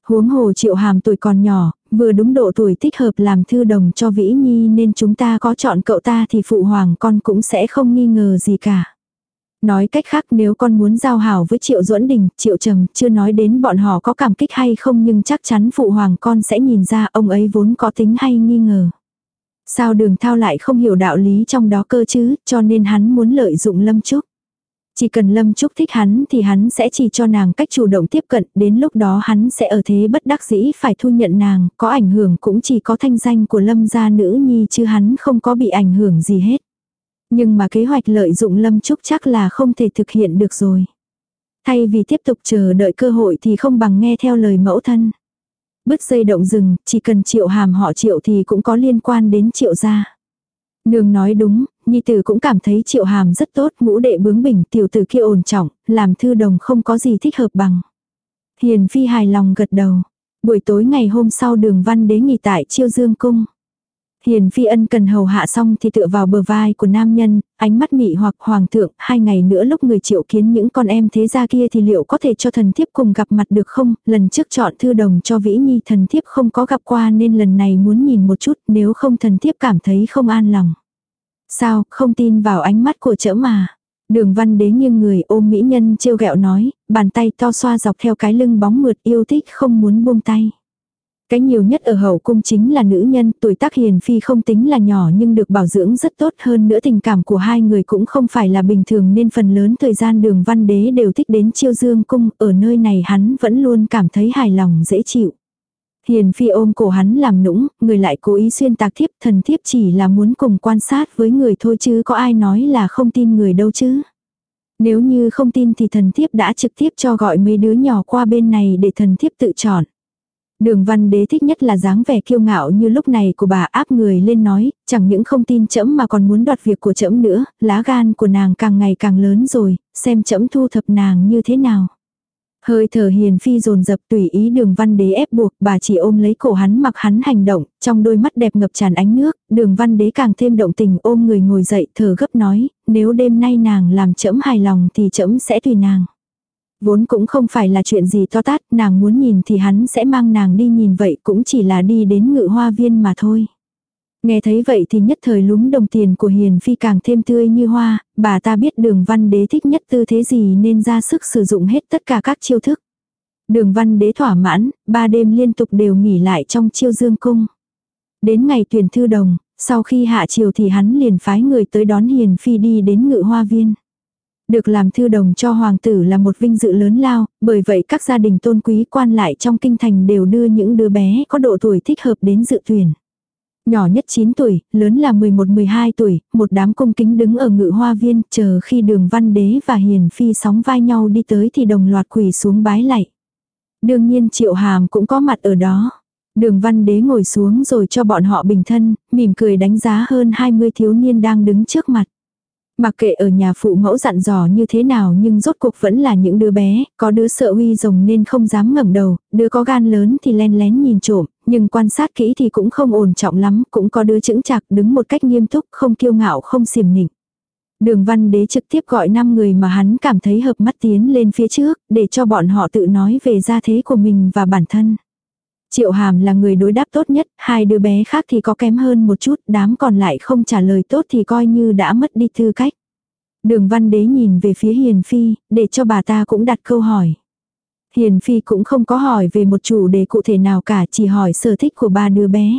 Huống hồ triệu hàm tuổi còn nhỏ, vừa đúng độ tuổi thích hợp làm thư đồng cho Vĩ Nhi nên chúng ta có chọn cậu ta thì phụ hoàng con cũng sẽ không nghi ngờ gì cả. Nói cách khác nếu con muốn giao hảo với Triệu Duẫn Đình, Triệu Trầm chưa nói đến bọn họ có cảm kích hay không nhưng chắc chắn phụ hoàng con sẽ nhìn ra ông ấy vốn có tính hay nghi ngờ. Sao đường thao lại không hiểu đạo lý trong đó cơ chứ, cho nên hắn muốn lợi dụng Lâm Trúc. Chỉ cần Lâm Trúc thích hắn thì hắn sẽ chỉ cho nàng cách chủ động tiếp cận, đến lúc đó hắn sẽ ở thế bất đắc dĩ phải thu nhận nàng, có ảnh hưởng cũng chỉ có thanh danh của Lâm gia nữ nhi chứ hắn không có bị ảnh hưởng gì hết. Nhưng mà kế hoạch lợi dụng Lâm Trúc chắc là không thể thực hiện được rồi. Thay vì tiếp tục chờ đợi cơ hội thì không bằng nghe theo lời mẫu thân. Bứt dây động rừng, chỉ cần triệu hàm họ triệu thì cũng có liên quan đến triệu gia. Nương nói đúng, Nhi tử cũng cảm thấy triệu hàm rất tốt, ngũ đệ bướng bỉnh, tiểu tử kia ổn trọng, làm thư đồng không có gì thích hợp bằng. Hiền phi hài lòng gật đầu. Buổi tối ngày hôm sau đường văn đế nghỉ tại chiêu dương cung. Hiền phi ân cần hầu hạ xong thì tựa vào bờ vai của nam nhân, ánh mắt mị hoặc hoàng thượng, hai ngày nữa lúc người triệu kiến những con em thế gia kia thì liệu có thể cho thần thiếp cùng gặp mặt được không? Lần trước chọn thư đồng cho vĩ nhi thần thiếp không có gặp qua nên lần này muốn nhìn một chút nếu không thần thiếp cảm thấy không an lòng. Sao, không tin vào ánh mắt của chỡ mà. Đường văn đế nghiêng người ôm mỹ nhân trêu ghẹo nói, bàn tay to xoa dọc theo cái lưng bóng mượt yêu thích không muốn buông tay. Cái nhiều nhất ở hậu cung chính là nữ nhân, tuổi tác hiền phi không tính là nhỏ nhưng được bảo dưỡng rất tốt hơn nữa tình cảm của hai người cũng không phải là bình thường nên phần lớn thời gian đường văn đế đều thích đến chiêu dương cung, ở nơi này hắn vẫn luôn cảm thấy hài lòng dễ chịu. Hiền phi ôm cổ hắn làm nũng, người lại cố ý xuyên tạc thiếp thần thiếp chỉ là muốn cùng quan sát với người thôi chứ có ai nói là không tin người đâu chứ. Nếu như không tin thì thần thiếp đã trực tiếp cho gọi mấy đứa nhỏ qua bên này để thần thiếp tự chọn. Đường văn đế thích nhất là dáng vẻ kiêu ngạo như lúc này của bà áp người lên nói, chẳng những không tin chẫm mà còn muốn đoạt việc của chẫm nữa, lá gan của nàng càng ngày càng lớn rồi, xem chẫm thu thập nàng như thế nào. Hơi thở hiền phi dồn dập tùy ý đường văn đế ép buộc, bà chỉ ôm lấy cổ hắn mặc hắn hành động, trong đôi mắt đẹp ngập tràn ánh nước, đường văn đế càng thêm động tình ôm người ngồi dậy thở gấp nói, nếu đêm nay nàng làm chẫm hài lòng thì chẫm sẽ tùy nàng. Vốn cũng không phải là chuyện gì to tát, nàng muốn nhìn thì hắn sẽ mang nàng đi nhìn vậy cũng chỉ là đi đến ngự hoa viên mà thôi. Nghe thấy vậy thì nhất thời lúm đồng tiền của Hiền Phi càng thêm tươi như hoa, bà ta biết đường văn đế thích nhất tư thế gì nên ra sức sử dụng hết tất cả các chiêu thức. Đường văn đế thỏa mãn, ba đêm liên tục đều nghỉ lại trong chiêu dương cung. Đến ngày tuyển thư đồng, sau khi hạ chiều thì hắn liền phái người tới đón Hiền Phi đi đến ngự hoa viên. Được làm thư đồng cho hoàng tử là một vinh dự lớn lao, bởi vậy các gia đình tôn quý quan lại trong kinh thành đều đưa những đứa bé có độ tuổi thích hợp đến dự tuyển. Nhỏ nhất 9 tuổi, lớn là 11-12 tuổi, một đám cung kính đứng ở ngự hoa viên, chờ khi đường văn đế và hiền phi sóng vai nhau đi tới thì đồng loạt quỳ xuống bái lạy. Đương nhiên triệu hàm cũng có mặt ở đó. Đường văn đế ngồi xuống rồi cho bọn họ bình thân, mỉm cười đánh giá hơn 20 thiếu niên đang đứng trước mặt. Mặc kệ ở nhà phụ mẫu dặn dò như thế nào nhưng rốt cuộc vẫn là những đứa bé, có đứa sợ uy rồng nên không dám ngẩng đầu, đứa có gan lớn thì len lén nhìn trộm, nhưng quan sát kỹ thì cũng không ổn trọng lắm, cũng có đứa chững chạc đứng một cách nghiêm túc, không kiêu ngạo không xiềm nịnh. Đường văn đế trực tiếp gọi 5 người mà hắn cảm thấy hợp mắt tiến lên phía trước, để cho bọn họ tự nói về gia thế của mình và bản thân. Triệu hàm là người đối đáp tốt nhất, hai đứa bé khác thì có kém hơn một chút, đám còn lại không trả lời tốt thì coi như đã mất đi tư cách. Đường văn đế nhìn về phía Hiền Phi, để cho bà ta cũng đặt câu hỏi. Hiền Phi cũng không có hỏi về một chủ đề cụ thể nào cả, chỉ hỏi sở thích của ba đứa bé.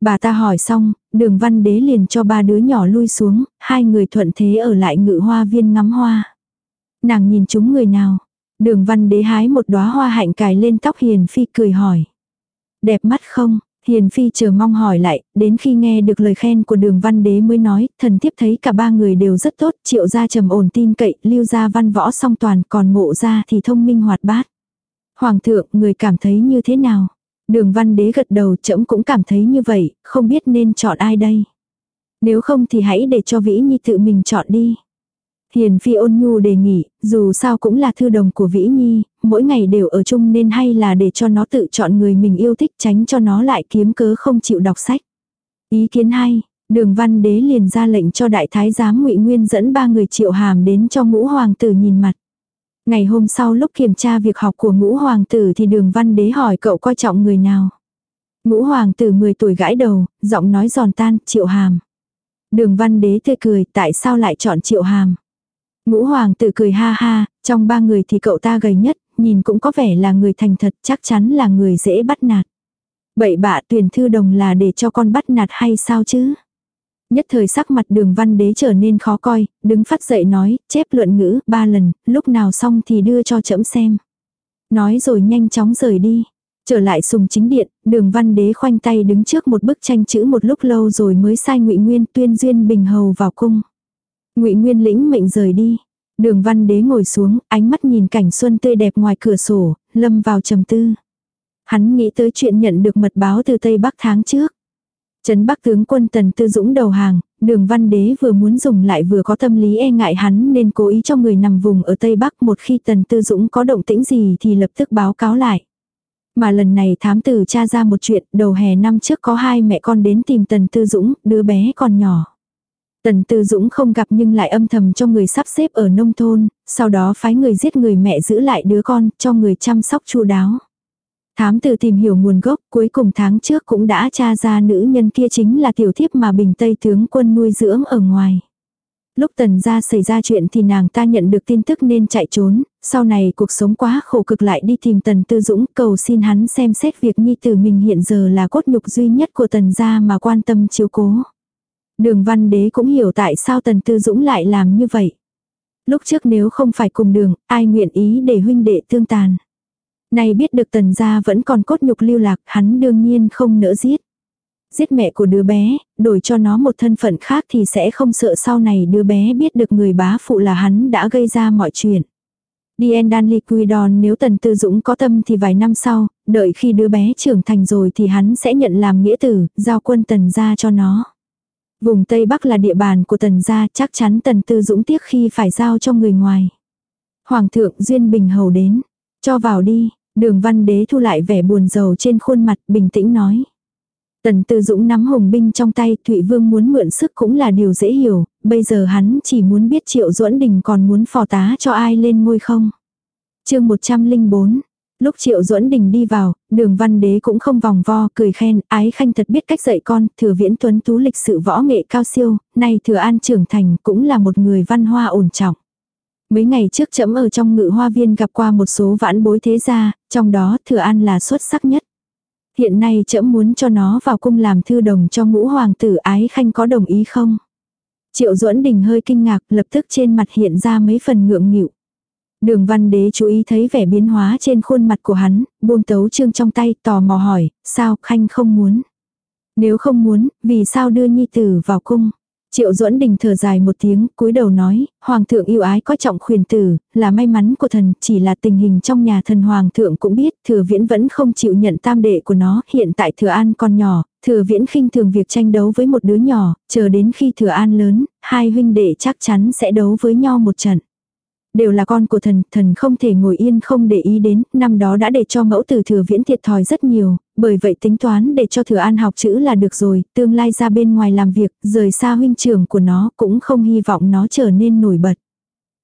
Bà ta hỏi xong, đường văn đế liền cho ba đứa nhỏ lui xuống, hai người thuận thế ở lại ngự hoa viên ngắm hoa. Nàng nhìn chúng người nào? Đường văn đế hái một đóa hoa hạnh cài lên tóc Hiền Phi cười hỏi. Đẹp mắt không? Hiền Phi chờ mong hỏi lại, đến khi nghe được lời khen của đường văn đế mới nói, thần thiếp thấy cả ba người đều rất tốt, triệu gia trầm ổn tin cậy, lưu gia văn võ song toàn, còn mộ gia thì thông minh hoạt bát. Hoàng thượng, người cảm thấy như thế nào? Đường văn đế gật đầu trẫm cũng cảm thấy như vậy, không biết nên chọn ai đây. Nếu không thì hãy để cho Vĩ Nhi tự mình chọn đi. Hiền Phi ôn nhu đề nghị, dù sao cũng là thư đồng của Vĩ Nhi, mỗi ngày đều ở chung nên hay là để cho nó tự chọn người mình yêu thích tránh cho nó lại kiếm cớ không chịu đọc sách. Ý kiến hay, đường văn đế liền ra lệnh cho đại thái giám ngụy Nguyên dẫn ba người triệu hàm đến cho ngũ hoàng tử nhìn mặt. Ngày hôm sau lúc kiểm tra việc học của ngũ hoàng tử thì đường văn đế hỏi cậu coi trọng người nào. Ngũ hoàng tử 10 tuổi gãi đầu, giọng nói giòn tan, triệu hàm. Đường văn đế tươi cười, tại sao lại chọn triệu hàm? Ngũ hoàng tử cười ha ha, trong ba người thì cậu ta gầy nhất, nhìn cũng có vẻ là người thành thật, chắc chắn là người dễ bắt nạt. Bậy bạ tuyển thư đồng là để cho con bắt nạt hay sao chứ? Nhất thời sắc mặt đường văn đế trở nên khó coi, đứng phát dậy nói, chép luận ngữ, ba lần, lúc nào xong thì đưa cho trẫm xem. Nói rồi nhanh chóng rời đi. Trở lại sùng chính điện, đường văn đế khoanh tay đứng trước một bức tranh chữ một lúc lâu rồi mới sai ngụy Nguyên tuyên duyên bình hầu vào cung. ngụy Nguyên lĩnh mệnh rời đi. Đường văn đế ngồi xuống, ánh mắt nhìn cảnh xuân tươi đẹp ngoài cửa sổ, lâm vào trầm tư. Hắn nghĩ tới chuyện nhận được mật báo từ Tây Bắc tháng trước. Trấn Bắc tướng quân Tần Tư Dũng đầu hàng, đường văn đế vừa muốn dùng lại vừa có tâm lý e ngại hắn nên cố ý cho người nằm vùng ở Tây Bắc một khi Tần Tư Dũng có động tĩnh gì thì lập tức báo cáo lại. Mà lần này thám tử tra ra một chuyện, đầu hè năm trước có hai mẹ con đến tìm Tần Tư Dũng, đứa bé còn nhỏ. Tần Tư Dũng không gặp nhưng lại âm thầm cho người sắp xếp ở nông thôn, sau đó phái người giết người mẹ giữ lại đứa con, cho người chăm sóc chu đáo. Thám tử tìm hiểu nguồn gốc, cuối cùng tháng trước cũng đã tra ra nữ nhân kia chính là tiểu thiếp mà Bình Tây tướng quân nuôi dưỡng ở ngoài. Lúc tần gia xảy ra chuyện thì nàng ta nhận được tin tức nên chạy trốn, sau này cuộc sống quá khổ cực lại đi tìm tần tư dũng cầu xin hắn xem xét việc nhi tử mình hiện giờ là cốt nhục duy nhất của tần gia mà quan tâm chiếu cố. Đường văn đế cũng hiểu tại sao tần tư dũng lại làm như vậy. Lúc trước nếu không phải cùng đường, ai nguyện ý để huynh đệ tương tàn. Nay biết được tần gia vẫn còn cốt nhục lưu lạc, hắn đương nhiên không nỡ giết. Giết mẹ của đứa bé, đổi cho nó một thân phận khác thì sẽ không sợ sau này đứa bé biết được người bá phụ là hắn đã gây ra mọi chuyện. Diendan Liquidon nếu Tần Tư Dũng có tâm thì vài năm sau, đợi khi đứa bé trưởng thành rồi thì hắn sẽ nhận làm nghĩa tử, giao quân Tần gia cho nó. Vùng Tây Bắc là địa bàn của Tần gia, chắc chắn Tần Tư Dũng tiếc khi phải giao cho người ngoài. Hoàng thượng Duyên Bình Hầu đến, cho vào đi, Đường văn đế thu lại vẻ buồn rầu trên khuôn mặt bình tĩnh nói. Tần tư dũng nắm hồng binh trong tay Thụy Vương muốn mượn sức cũng là điều dễ hiểu, bây giờ hắn chỉ muốn biết Triệu duẫn Đình còn muốn phò tá cho ai lên ngôi không. chương 104 Lúc Triệu duẫn Đình đi vào, đường văn đế cũng không vòng vo, cười khen, ái khanh thật biết cách dạy con, thừa viễn tuấn tú lịch sự võ nghệ cao siêu, nay thừa an trưởng thành cũng là một người văn hoa ổn trọng. Mấy ngày trước trẫm ở trong ngự hoa viên gặp qua một số vãn bối thế gia, trong đó thừa an là xuất sắc nhất. Hiện nay trẫm muốn cho nó vào cung làm thư đồng cho ngũ hoàng tử ái khanh có đồng ý không? Triệu duẫn đình hơi kinh ngạc lập tức trên mặt hiện ra mấy phần ngượng nghịu. Đường văn đế chú ý thấy vẻ biến hóa trên khuôn mặt của hắn, buông tấu trương trong tay tò mò hỏi, sao khanh không muốn? Nếu không muốn, vì sao đưa nhi tử vào cung? Triệu duẫn đình thở dài một tiếng, cúi đầu nói, Hoàng thượng yêu ái có trọng khuyên tử, là may mắn của thần, chỉ là tình hình trong nhà thần Hoàng thượng cũng biết, thừa viễn vẫn không chịu nhận tam đệ của nó, hiện tại thừa an còn nhỏ, thừa viễn khinh thường việc tranh đấu với một đứa nhỏ, chờ đến khi thừa an lớn, hai huynh đệ chắc chắn sẽ đấu với nhau một trận đều là con của thần, thần không thể ngồi yên không để ý đến, năm đó đã để cho mẫu tử thừa viễn thiệt thòi rất nhiều, bởi vậy tính toán để cho thừa an học chữ là được rồi, tương lai ra bên ngoài làm việc, rời xa huynh trưởng của nó cũng không hy vọng nó trở nên nổi bật.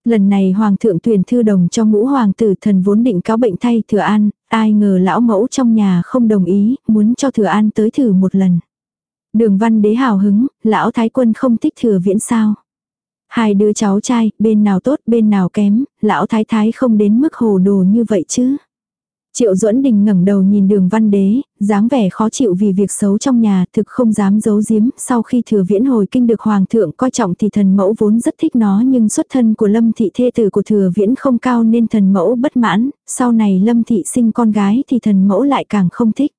Lần này hoàng thượng tuyển thư đồng cho ngũ hoàng tử thần vốn định cáo bệnh thay thừa an, ai ngờ lão mẫu trong nhà không đồng ý, muốn cho thừa an tới thử một lần. Đường văn đế hào hứng, lão thái quân không thích thừa viễn sao. Hai đứa cháu trai, bên nào tốt bên nào kém, lão thái thái không đến mức hồ đồ như vậy chứ. Triệu duẫn đình ngẩng đầu nhìn đường văn đế, dáng vẻ khó chịu vì việc xấu trong nhà, thực không dám giấu giếm, sau khi thừa viễn hồi kinh được hoàng thượng coi trọng thì thần mẫu vốn rất thích nó nhưng xuất thân của lâm thị thê tử của thừa viễn không cao nên thần mẫu bất mãn, sau này lâm thị sinh con gái thì thần mẫu lại càng không thích.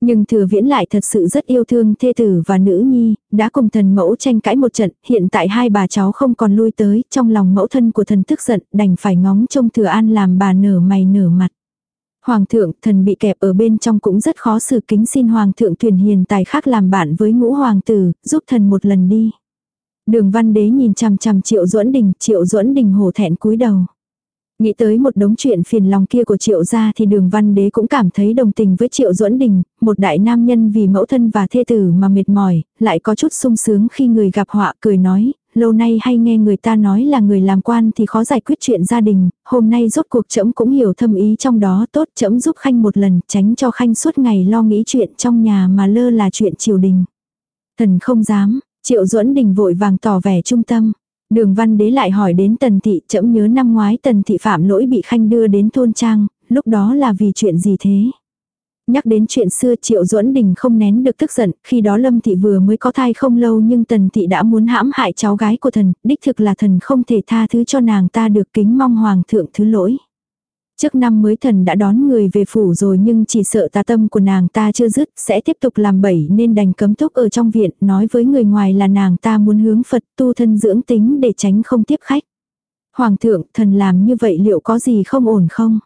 Nhưng thừa viễn lại thật sự rất yêu thương thê tử và nữ nhi, đã cùng thần mẫu tranh cãi một trận, hiện tại hai bà cháu không còn lui tới, trong lòng mẫu thân của thần tức giận, đành phải ngóng trông thừa an làm bà nở mày nở mặt. Hoàng thượng, thần bị kẹp ở bên trong cũng rất khó xử kính xin hoàng thượng tuyển hiền tài khác làm bạn với ngũ hoàng tử, giúp thần một lần đi. Đường văn đế nhìn chằm chằm triệu duẫn đình, triệu duẫn đình hổ thẹn cúi đầu. Nghĩ tới một đống chuyện phiền lòng kia của triệu gia thì đường văn đế cũng cảm thấy đồng tình với triệu duẫn đình, một đại nam nhân vì mẫu thân và thê tử mà mệt mỏi, lại có chút sung sướng khi người gặp họa cười nói, lâu nay hay nghe người ta nói là người làm quan thì khó giải quyết chuyện gia đình, hôm nay rốt cuộc trẫm cũng hiểu thâm ý trong đó tốt trẫm giúp khanh một lần tránh cho khanh suốt ngày lo nghĩ chuyện trong nhà mà lơ là chuyện triều đình. Thần không dám, triệu duẫn đình vội vàng tỏ vẻ trung tâm. Đường văn đế lại hỏi đến tần thị, chậm nhớ năm ngoái tần thị phạm lỗi bị khanh đưa đến thôn trang, lúc đó là vì chuyện gì thế? Nhắc đến chuyện xưa Triệu Duẫn Đình không nén được tức giận, khi đó Lâm Thị vừa mới có thai không lâu nhưng Tần Thị đã muốn hãm hại cháu gái của thần, đích thực là thần không thể tha thứ cho nàng ta được kính mong Hoàng thượng thứ lỗi. Trước năm mới thần đã đón người về phủ rồi nhưng chỉ sợ tà tâm của nàng ta chưa dứt sẽ tiếp tục làm bẫy nên đành cấm túc ở trong viện nói với người ngoài là nàng ta muốn hướng Phật tu thân dưỡng tính để tránh không tiếp khách. Hoàng thượng thần làm như vậy liệu có gì không ổn không?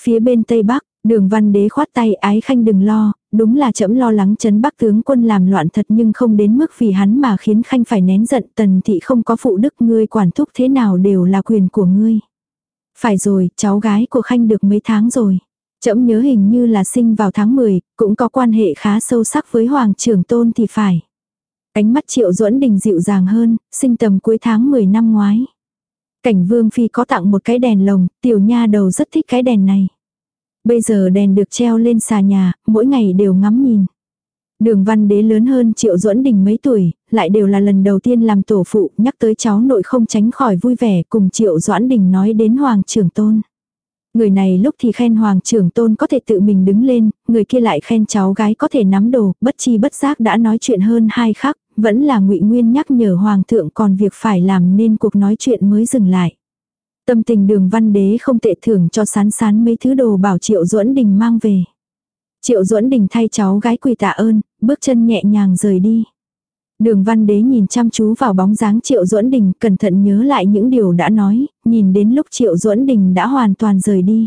Phía bên Tây Bắc, đường văn đế khoát tay ái khanh đừng lo, đúng là trẫm lo lắng chấn bắc tướng quân làm loạn thật nhưng không đến mức vì hắn mà khiến khanh phải nén giận tần thị không có phụ đức ngươi quản thúc thế nào đều là quyền của ngươi. Phải rồi, cháu gái của Khanh được mấy tháng rồi. Chậm nhớ hình như là sinh vào tháng 10, cũng có quan hệ khá sâu sắc với Hoàng trưởng tôn thì phải. Ánh mắt triệu duẫn đình dịu dàng hơn, sinh tầm cuối tháng 10 năm ngoái. Cảnh vương phi có tặng một cái đèn lồng, tiểu nha đầu rất thích cái đèn này. Bây giờ đèn được treo lên xà nhà, mỗi ngày đều ngắm nhìn. Đường văn đế lớn hơn triệu duẫn đình mấy tuổi, lại đều là lần đầu tiên làm tổ phụ, nhắc tới cháu nội không tránh khỏi vui vẻ cùng triệu doãn đình nói đến hoàng trưởng tôn. Người này lúc thì khen hoàng trưởng tôn có thể tự mình đứng lên, người kia lại khen cháu gái có thể nắm đồ, bất chi bất giác đã nói chuyện hơn hai khắc, vẫn là ngụy Nguyên nhắc nhở hoàng thượng còn việc phải làm nên cuộc nói chuyện mới dừng lại. Tâm tình đường văn đế không tệ thưởng cho sán sán mấy thứ đồ bảo triệu duẫn đình mang về. Triệu duẫn đình thay cháu gái quỳ tạ ơn, bước chân nhẹ nhàng rời đi. Đường văn đế nhìn chăm chú vào bóng dáng triệu duẫn đình, cẩn thận nhớ lại những điều đã nói, nhìn đến lúc triệu duẫn đình đã hoàn toàn rời đi.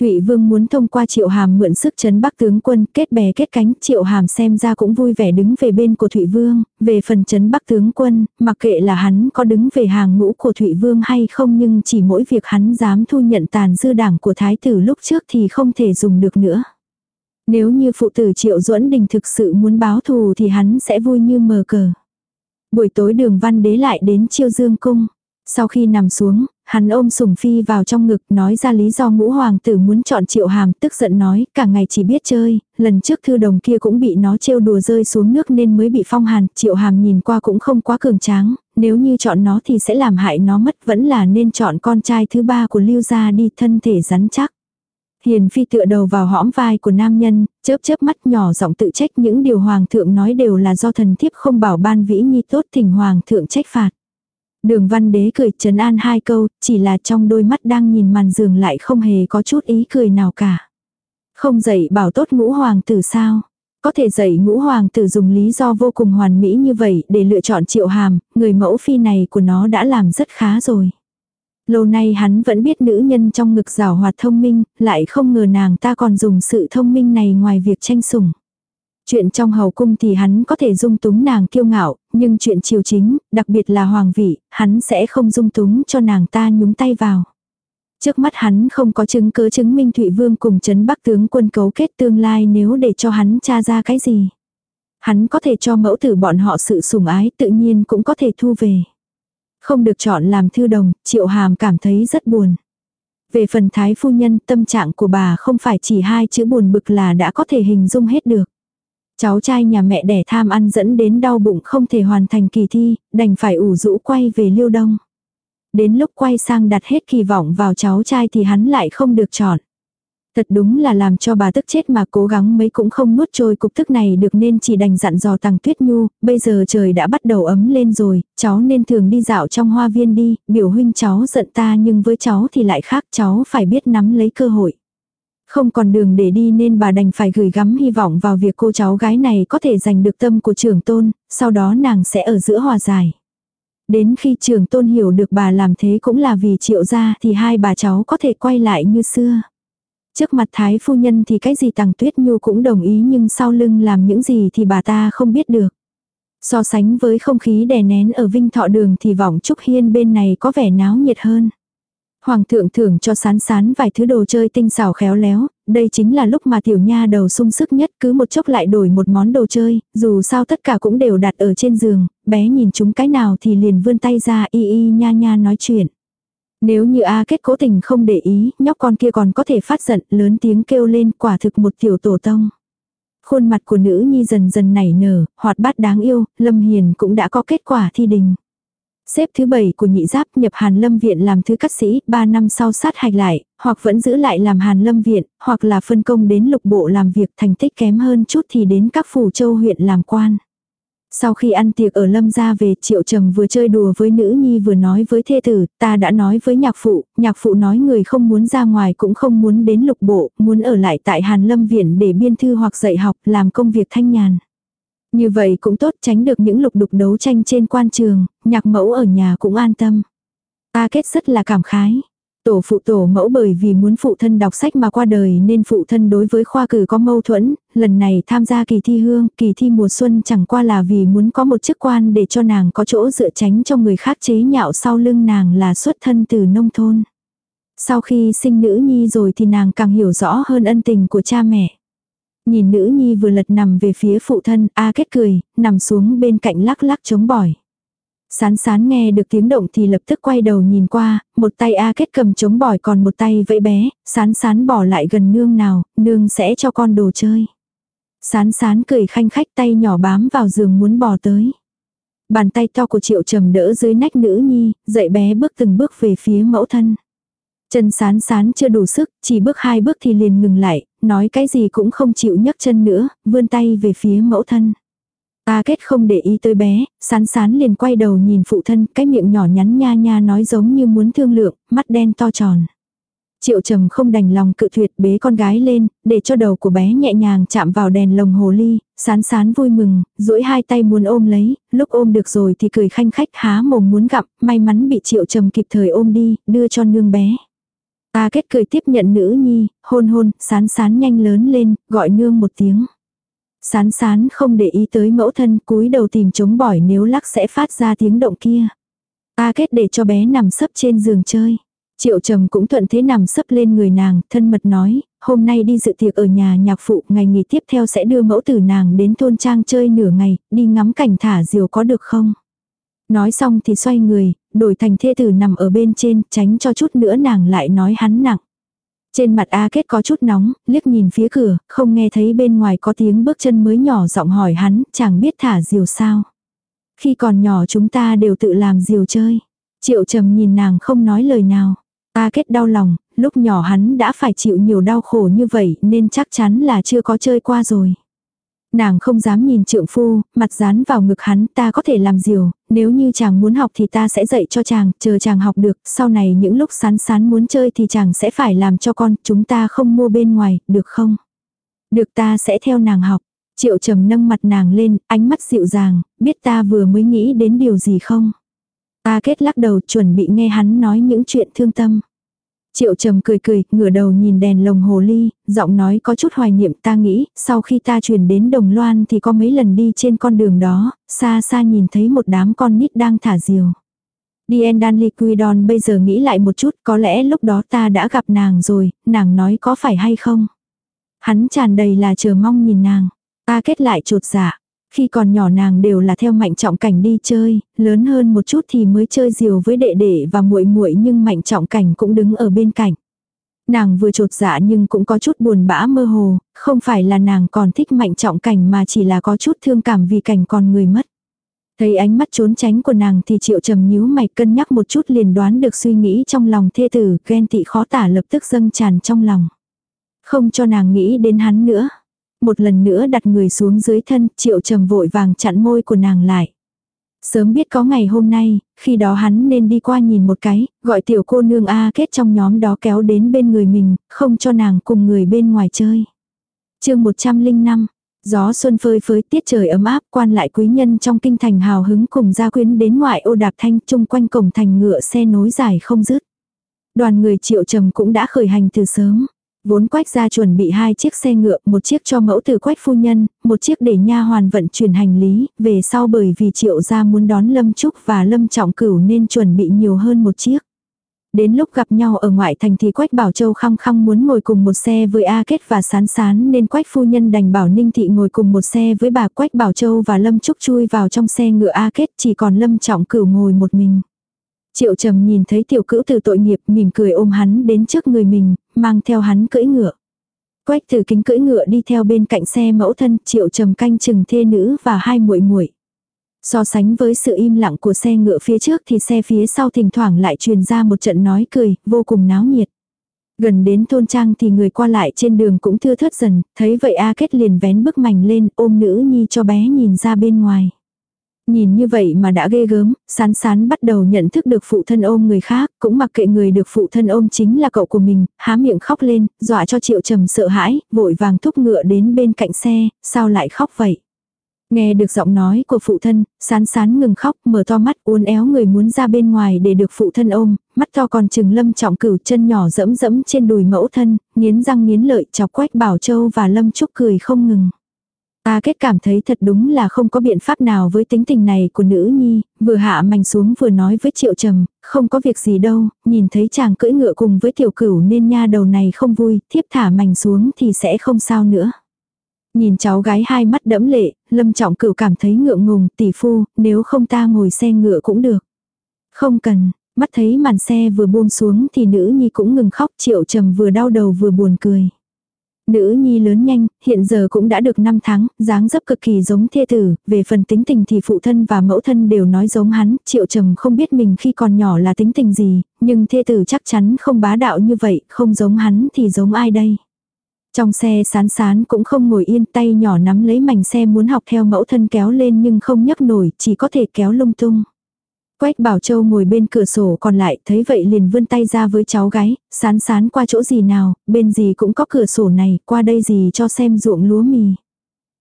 Thụy Vương muốn thông qua Triệu Hàm mượn sức chấn Bắc tướng quân, kết bè kết cánh, Triệu Hàm xem ra cũng vui vẻ đứng về bên của Thụy Vương, về phần chấn Bắc tướng quân, mặc kệ là hắn có đứng về hàng ngũ của Thụy Vương hay không nhưng chỉ mỗi việc hắn dám thu nhận tàn dư đảng của thái tử lúc trước thì không thể dùng được nữa. Nếu như phụ tử Triệu Duẫn Đình thực sự muốn báo thù thì hắn sẽ vui như mờ cờ. Buổi tối đường văn đế lại đến chiêu dương cung. Sau khi nằm xuống, hắn ôm sùng phi vào trong ngực nói ra lý do ngũ hoàng tử muốn chọn triệu hàm tức giận nói cả ngày chỉ biết chơi, lần trước thư đồng kia cũng bị nó trêu đùa rơi xuống nước nên mới bị phong hàn, triệu hàm nhìn qua cũng không quá cường tráng, nếu như chọn nó thì sẽ làm hại nó mất vẫn là nên chọn con trai thứ ba của lưu gia đi thân thể rắn chắc. Hiền phi tựa đầu vào hõm vai của nam nhân, chớp chớp mắt nhỏ giọng tự trách những điều hoàng thượng nói đều là do thần thiếp không bảo ban vĩ nhi tốt thỉnh hoàng thượng trách phạt. Đường văn đế cười trấn an hai câu, chỉ là trong đôi mắt đang nhìn màn giường lại không hề có chút ý cười nào cả. Không dạy bảo tốt ngũ hoàng tử sao. Có thể dạy ngũ hoàng tử dùng lý do vô cùng hoàn mỹ như vậy để lựa chọn triệu hàm, người mẫu phi này của nó đã làm rất khá rồi. Lâu nay hắn vẫn biết nữ nhân trong ngực rào hoạt thông minh, lại không ngờ nàng ta còn dùng sự thông minh này ngoài việc tranh sủng. Chuyện trong hầu cung thì hắn có thể dung túng nàng kiêu ngạo, nhưng chuyện triều chính, đặc biệt là hoàng vị, hắn sẽ không dung túng cho nàng ta nhúng tay vào. Trước mắt hắn không có chứng cứ chứng minh Thụy Vương cùng chấn Bắc tướng quân cấu kết tương lai nếu để cho hắn tra ra cái gì. Hắn có thể cho mẫu tử bọn họ sự sủng ái tự nhiên cũng có thể thu về. Không được chọn làm thư đồng, triệu hàm cảm thấy rất buồn. Về phần thái phu nhân tâm trạng của bà không phải chỉ hai chữ buồn bực là đã có thể hình dung hết được. Cháu trai nhà mẹ đẻ tham ăn dẫn đến đau bụng không thể hoàn thành kỳ thi, đành phải ủ rũ quay về liêu đông. Đến lúc quay sang đặt hết kỳ vọng vào cháu trai thì hắn lại không được chọn. Thật đúng là làm cho bà tức chết mà cố gắng mấy cũng không nuốt trôi cục tức này được nên chỉ đành dặn dò tàng tuyết nhu, bây giờ trời đã bắt đầu ấm lên rồi, cháu nên thường đi dạo trong hoa viên đi, biểu huynh cháu giận ta nhưng với cháu thì lại khác cháu phải biết nắm lấy cơ hội. Không còn đường để đi nên bà đành phải gửi gắm hy vọng vào việc cô cháu gái này có thể giành được tâm của trưởng tôn, sau đó nàng sẽ ở giữa hòa giải. Đến khi trưởng tôn hiểu được bà làm thế cũng là vì triệu gia thì hai bà cháu có thể quay lại như xưa. Trước mặt thái phu nhân thì cái gì tàng tuyết nhu cũng đồng ý nhưng sau lưng làm những gì thì bà ta không biết được. So sánh với không khí đè nén ở Vinh Thọ Đường thì vọng Trúc Hiên bên này có vẻ náo nhiệt hơn. Hoàng thượng thưởng cho sán sán vài thứ đồ chơi tinh xảo khéo léo, đây chính là lúc mà tiểu nha đầu sung sức nhất cứ một chốc lại đổi một món đồ chơi, dù sao tất cả cũng đều đặt ở trên giường, bé nhìn chúng cái nào thì liền vươn tay ra y y nha nha nói chuyện. Nếu như A kết cố tình không để ý, nhóc con kia còn có thể phát giận, lớn tiếng kêu lên quả thực một tiểu tổ tông. Khuôn mặt của nữ nhi dần dần nảy nở, hoạt bát đáng yêu, Lâm Hiền cũng đã có kết quả thi đình. Xếp thứ bảy của nhị giáp nhập Hàn Lâm Viện làm thứ cắt sĩ, 3 năm sau sát hạch lại, hoặc vẫn giữ lại làm Hàn Lâm Viện, hoặc là phân công đến lục bộ làm việc thành tích kém hơn chút thì đến các phủ châu huyện làm quan. Sau khi ăn tiệc ở lâm gia về triệu trầm vừa chơi đùa với nữ nhi vừa nói với thê tử, ta đã nói với nhạc phụ, nhạc phụ nói người không muốn ra ngoài cũng không muốn đến lục bộ, muốn ở lại tại hàn lâm viện để biên thư hoặc dạy học, làm công việc thanh nhàn. Như vậy cũng tốt tránh được những lục đục đấu tranh trên quan trường, nhạc mẫu ở nhà cũng an tâm. Ta kết rất là cảm khái. Tổ phụ tổ mẫu bởi vì muốn phụ thân đọc sách mà qua đời nên phụ thân đối với khoa cử có mâu thuẫn, lần này tham gia kỳ thi hương, kỳ thi mùa xuân chẳng qua là vì muốn có một chức quan để cho nàng có chỗ dựa tránh cho người khác chế nhạo sau lưng nàng là xuất thân từ nông thôn. Sau khi sinh nữ nhi rồi thì nàng càng hiểu rõ hơn ân tình của cha mẹ. Nhìn nữ nhi vừa lật nằm về phía phụ thân, A kết cười, nằm xuống bên cạnh lắc lắc chống bỏi. Sán sán nghe được tiếng động thì lập tức quay đầu nhìn qua, một tay A kết cầm chống bỏi còn một tay vẫy bé, sán sán bỏ lại gần nương nào, nương sẽ cho con đồ chơi. Sán sán cười khanh khách tay nhỏ bám vào giường muốn bò tới. Bàn tay to của triệu trầm đỡ dưới nách nữ nhi, dậy bé bước từng bước về phía mẫu thân. Chân sán sán chưa đủ sức, chỉ bước hai bước thì liền ngừng lại, nói cái gì cũng không chịu nhấc chân nữa, vươn tay về phía mẫu thân. A kết không để ý tới bé, sán sán liền quay đầu nhìn phụ thân, cái miệng nhỏ nhắn nha nha nói giống như muốn thương lượng, mắt đen to tròn. Triệu trầm không đành lòng cự tuyệt bế con gái lên, để cho đầu của bé nhẹ nhàng chạm vào đèn lồng hồ ly, sán sán vui mừng, duỗi hai tay muốn ôm lấy, lúc ôm được rồi thì cười khanh khách há mồm muốn gặm, may mắn bị triệu trầm kịp thời ôm đi, đưa cho nương bé. Ta kết cười tiếp nhận nữ nhi, hôn hôn, sán sán nhanh lớn lên, gọi nương một tiếng. Sán sán không để ý tới mẫu thân cúi đầu tìm chống bỏi nếu lắc sẽ phát ra tiếng động kia. Ta kết để cho bé nằm sấp trên giường chơi. Triệu trầm cũng thuận thế nằm sấp lên người nàng, thân mật nói, hôm nay đi dự tiệc ở nhà nhạc phụ, ngày nghỉ tiếp theo sẽ đưa mẫu tử nàng đến thôn trang chơi nửa ngày, đi ngắm cảnh thả diều có được không? Nói xong thì xoay người, đổi thành thê tử nằm ở bên trên, tránh cho chút nữa nàng lại nói hắn nặng. Trên mặt A Kết có chút nóng, liếc nhìn phía cửa, không nghe thấy bên ngoài có tiếng bước chân mới nhỏ giọng hỏi hắn, chẳng biết thả diều sao. Khi còn nhỏ chúng ta đều tự làm diều chơi. Triệu trầm nhìn nàng không nói lời nào. A Kết đau lòng, lúc nhỏ hắn đã phải chịu nhiều đau khổ như vậy nên chắc chắn là chưa có chơi qua rồi. Nàng không dám nhìn trượng phu, mặt dán vào ngực hắn ta có thể làm diều, nếu như chàng muốn học thì ta sẽ dạy cho chàng, chờ chàng học được, sau này những lúc sán sán muốn chơi thì chàng sẽ phải làm cho con, chúng ta không mua bên ngoài, được không? Được ta sẽ theo nàng học. Triệu trầm nâng mặt nàng lên, ánh mắt dịu dàng, biết ta vừa mới nghĩ đến điều gì không? Ta kết lắc đầu chuẩn bị nghe hắn nói những chuyện thương tâm. Triệu trầm cười cười, ngửa đầu nhìn đèn lồng hồ ly, giọng nói có chút hoài niệm ta nghĩ, sau khi ta chuyển đến Đồng Loan thì có mấy lần đi trên con đường đó, xa xa nhìn thấy một đám con nít đang thả diều. Diendan Liquidon bây giờ nghĩ lại một chút, có lẽ lúc đó ta đã gặp nàng rồi, nàng nói có phải hay không? Hắn tràn đầy là chờ mong nhìn nàng, ta kết lại trột dạ. Khi còn nhỏ nàng đều là theo mạnh trọng cảnh đi chơi, lớn hơn một chút thì mới chơi diều với đệ đệ và muội muội nhưng mạnh trọng cảnh cũng đứng ở bên cạnh. Nàng vừa trột dạ nhưng cũng có chút buồn bã mơ hồ, không phải là nàng còn thích mạnh trọng cảnh mà chỉ là có chút thương cảm vì cảnh còn người mất. Thấy ánh mắt trốn tránh của nàng thì triệu trầm nhíu mày cân nhắc một chút liền đoán được suy nghĩ trong lòng thê tử, ghen tị khó tả lập tức dâng tràn trong lòng. Không cho nàng nghĩ đến hắn nữa. Một lần nữa đặt người xuống dưới thân, triệu trầm vội vàng chặn môi của nàng lại. Sớm biết có ngày hôm nay, khi đó hắn nên đi qua nhìn một cái, gọi tiểu cô nương A kết trong nhóm đó kéo đến bên người mình, không cho nàng cùng người bên ngoài chơi. chương 105, Gió xuân phơi phới tiết trời ấm áp quan lại quý nhân trong kinh thành hào hứng cùng gia quyến đến ngoại ô đạp thanh chung quanh cổng thành ngựa xe nối dài không dứt. Đoàn người triệu trầm cũng đã khởi hành từ sớm. Vốn quách ra chuẩn bị hai chiếc xe ngựa, một chiếc cho mẫu từ quách phu nhân, một chiếc để nha hoàn vận chuyển hành lý, về sau bởi vì triệu gia muốn đón Lâm Trúc và Lâm Trọng Cửu nên chuẩn bị nhiều hơn một chiếc. Đến lúc gặp nhau ở ngoại thành thì Quách Bảo Châu khăng khăng muốn ngồi cùng một xe với A Kết và Sán Sán nên Quách phu nhân đành bảo Ninh Thị ngồi cùng một xe với bà Quách Bảo Châu và Lâm Trúc chui vào trong xe ngựa A Kết chỉ còn Lâm Trọng Cửu ngồi một mình. Triệu Trầm nhìn thấy tiểu cữu từ tội nghiệp mỉm cười ôm hắn đến trước người mình, mang theo hắn cưỡi ngựa. Quách từ kính cưỡi ngựa đi theo bên cạnh xe mẫu thân Triệu Trầm canh chừng thê nữ và hai muội muội So sánh với sự im lặng của xe ngựa phía trước thì xe phía sau thỉnh thoảng lại truyền ra một trận nói cười, vô cùng náo nhiệt. Gần đến thôn trang thì người qua lại trên đường cũng thưa thớt dần, thấy vậy A Kết liền vén bức mảnh lên ôm nữ nhi cho bé nhìn ra bên ngoài. Nhìn như vậy mà đã ghê gớm, sán sán bắt đầu nhận thức được phụ thân ôm người khác, cũng mặc kệ người được phụ thân ôm chính là cậu của mình, há miệng khóc lên, dọa cho triệu trầm sợ hãi, vội vàng thúc ngựa đến bên cạnh xe, sao lại khóc vậy. Nghe được giọng nói của phụ thân, sán sán ngừng khóc, mở to mắt uốn éo người muốn ra bên ngoài để được phụ thân ôm, mắt to còn chừng lâm trọng cửu chân nhỏ dẫm dẫm trên đùi mẫu thân, nghiến răng nghiến lợi chọc quách bảo châu và lâm trúc cười không ngừng. Ta kết cảm thấy thật đúng là không có biện pháp nào với tính tình này của nữ nhi, vừa hạ mảnh xuống vừa nói với triệu trầm, không có việc gì đâu, nhìn thấy chàng cưỡi ngựa cùng với tiểu cửu nên nha đầu này không vui, thiếp thả mảnh xuống thì sẽ không sao nữa. Nhìn cháu gái hai mắt đẫm lệ, lâm trọng cửu cảm thấy ngượng ngùng, tỷ phu, nếu không ta ngồi xe ngựa cũng được. Không cần, mắt thấy màn xe vừa buông xuống thì nữ nhi cũng ngừng khóc triệu trầm vừa đau đầu vừa buồn cười. Nữ nhi lớn nhanh, hiện giờ cũng đã được 5 tháng, dáng dấp cực kỳ giống thê tử, về phần tính tình thì phụ thân và mẫu thân đều nói giống hắn, triệu trầm không biết mình khi còn nhỏ là tính tình gì, nhưng thê tử chắc chắn không bá đạo như vậy, không giống hắn thì giống ai đây. Trong xe sán sán cũng không ngồi yên tay nhỏ nắm lấy mảnh xe muốn học theo mẫu thân kéo lên nhưng không nhấc nổi, chỉ có thể kéo lung tung. Quách Bảo Châu ngồi bên cửa sổ còn lại thấy vậy liền vươn tay ra với cháu gái, sán sán qua chỗ gì nào, bên gì cũng có cửa sổ này, qua đây gì cho xem ruộng lúa mì.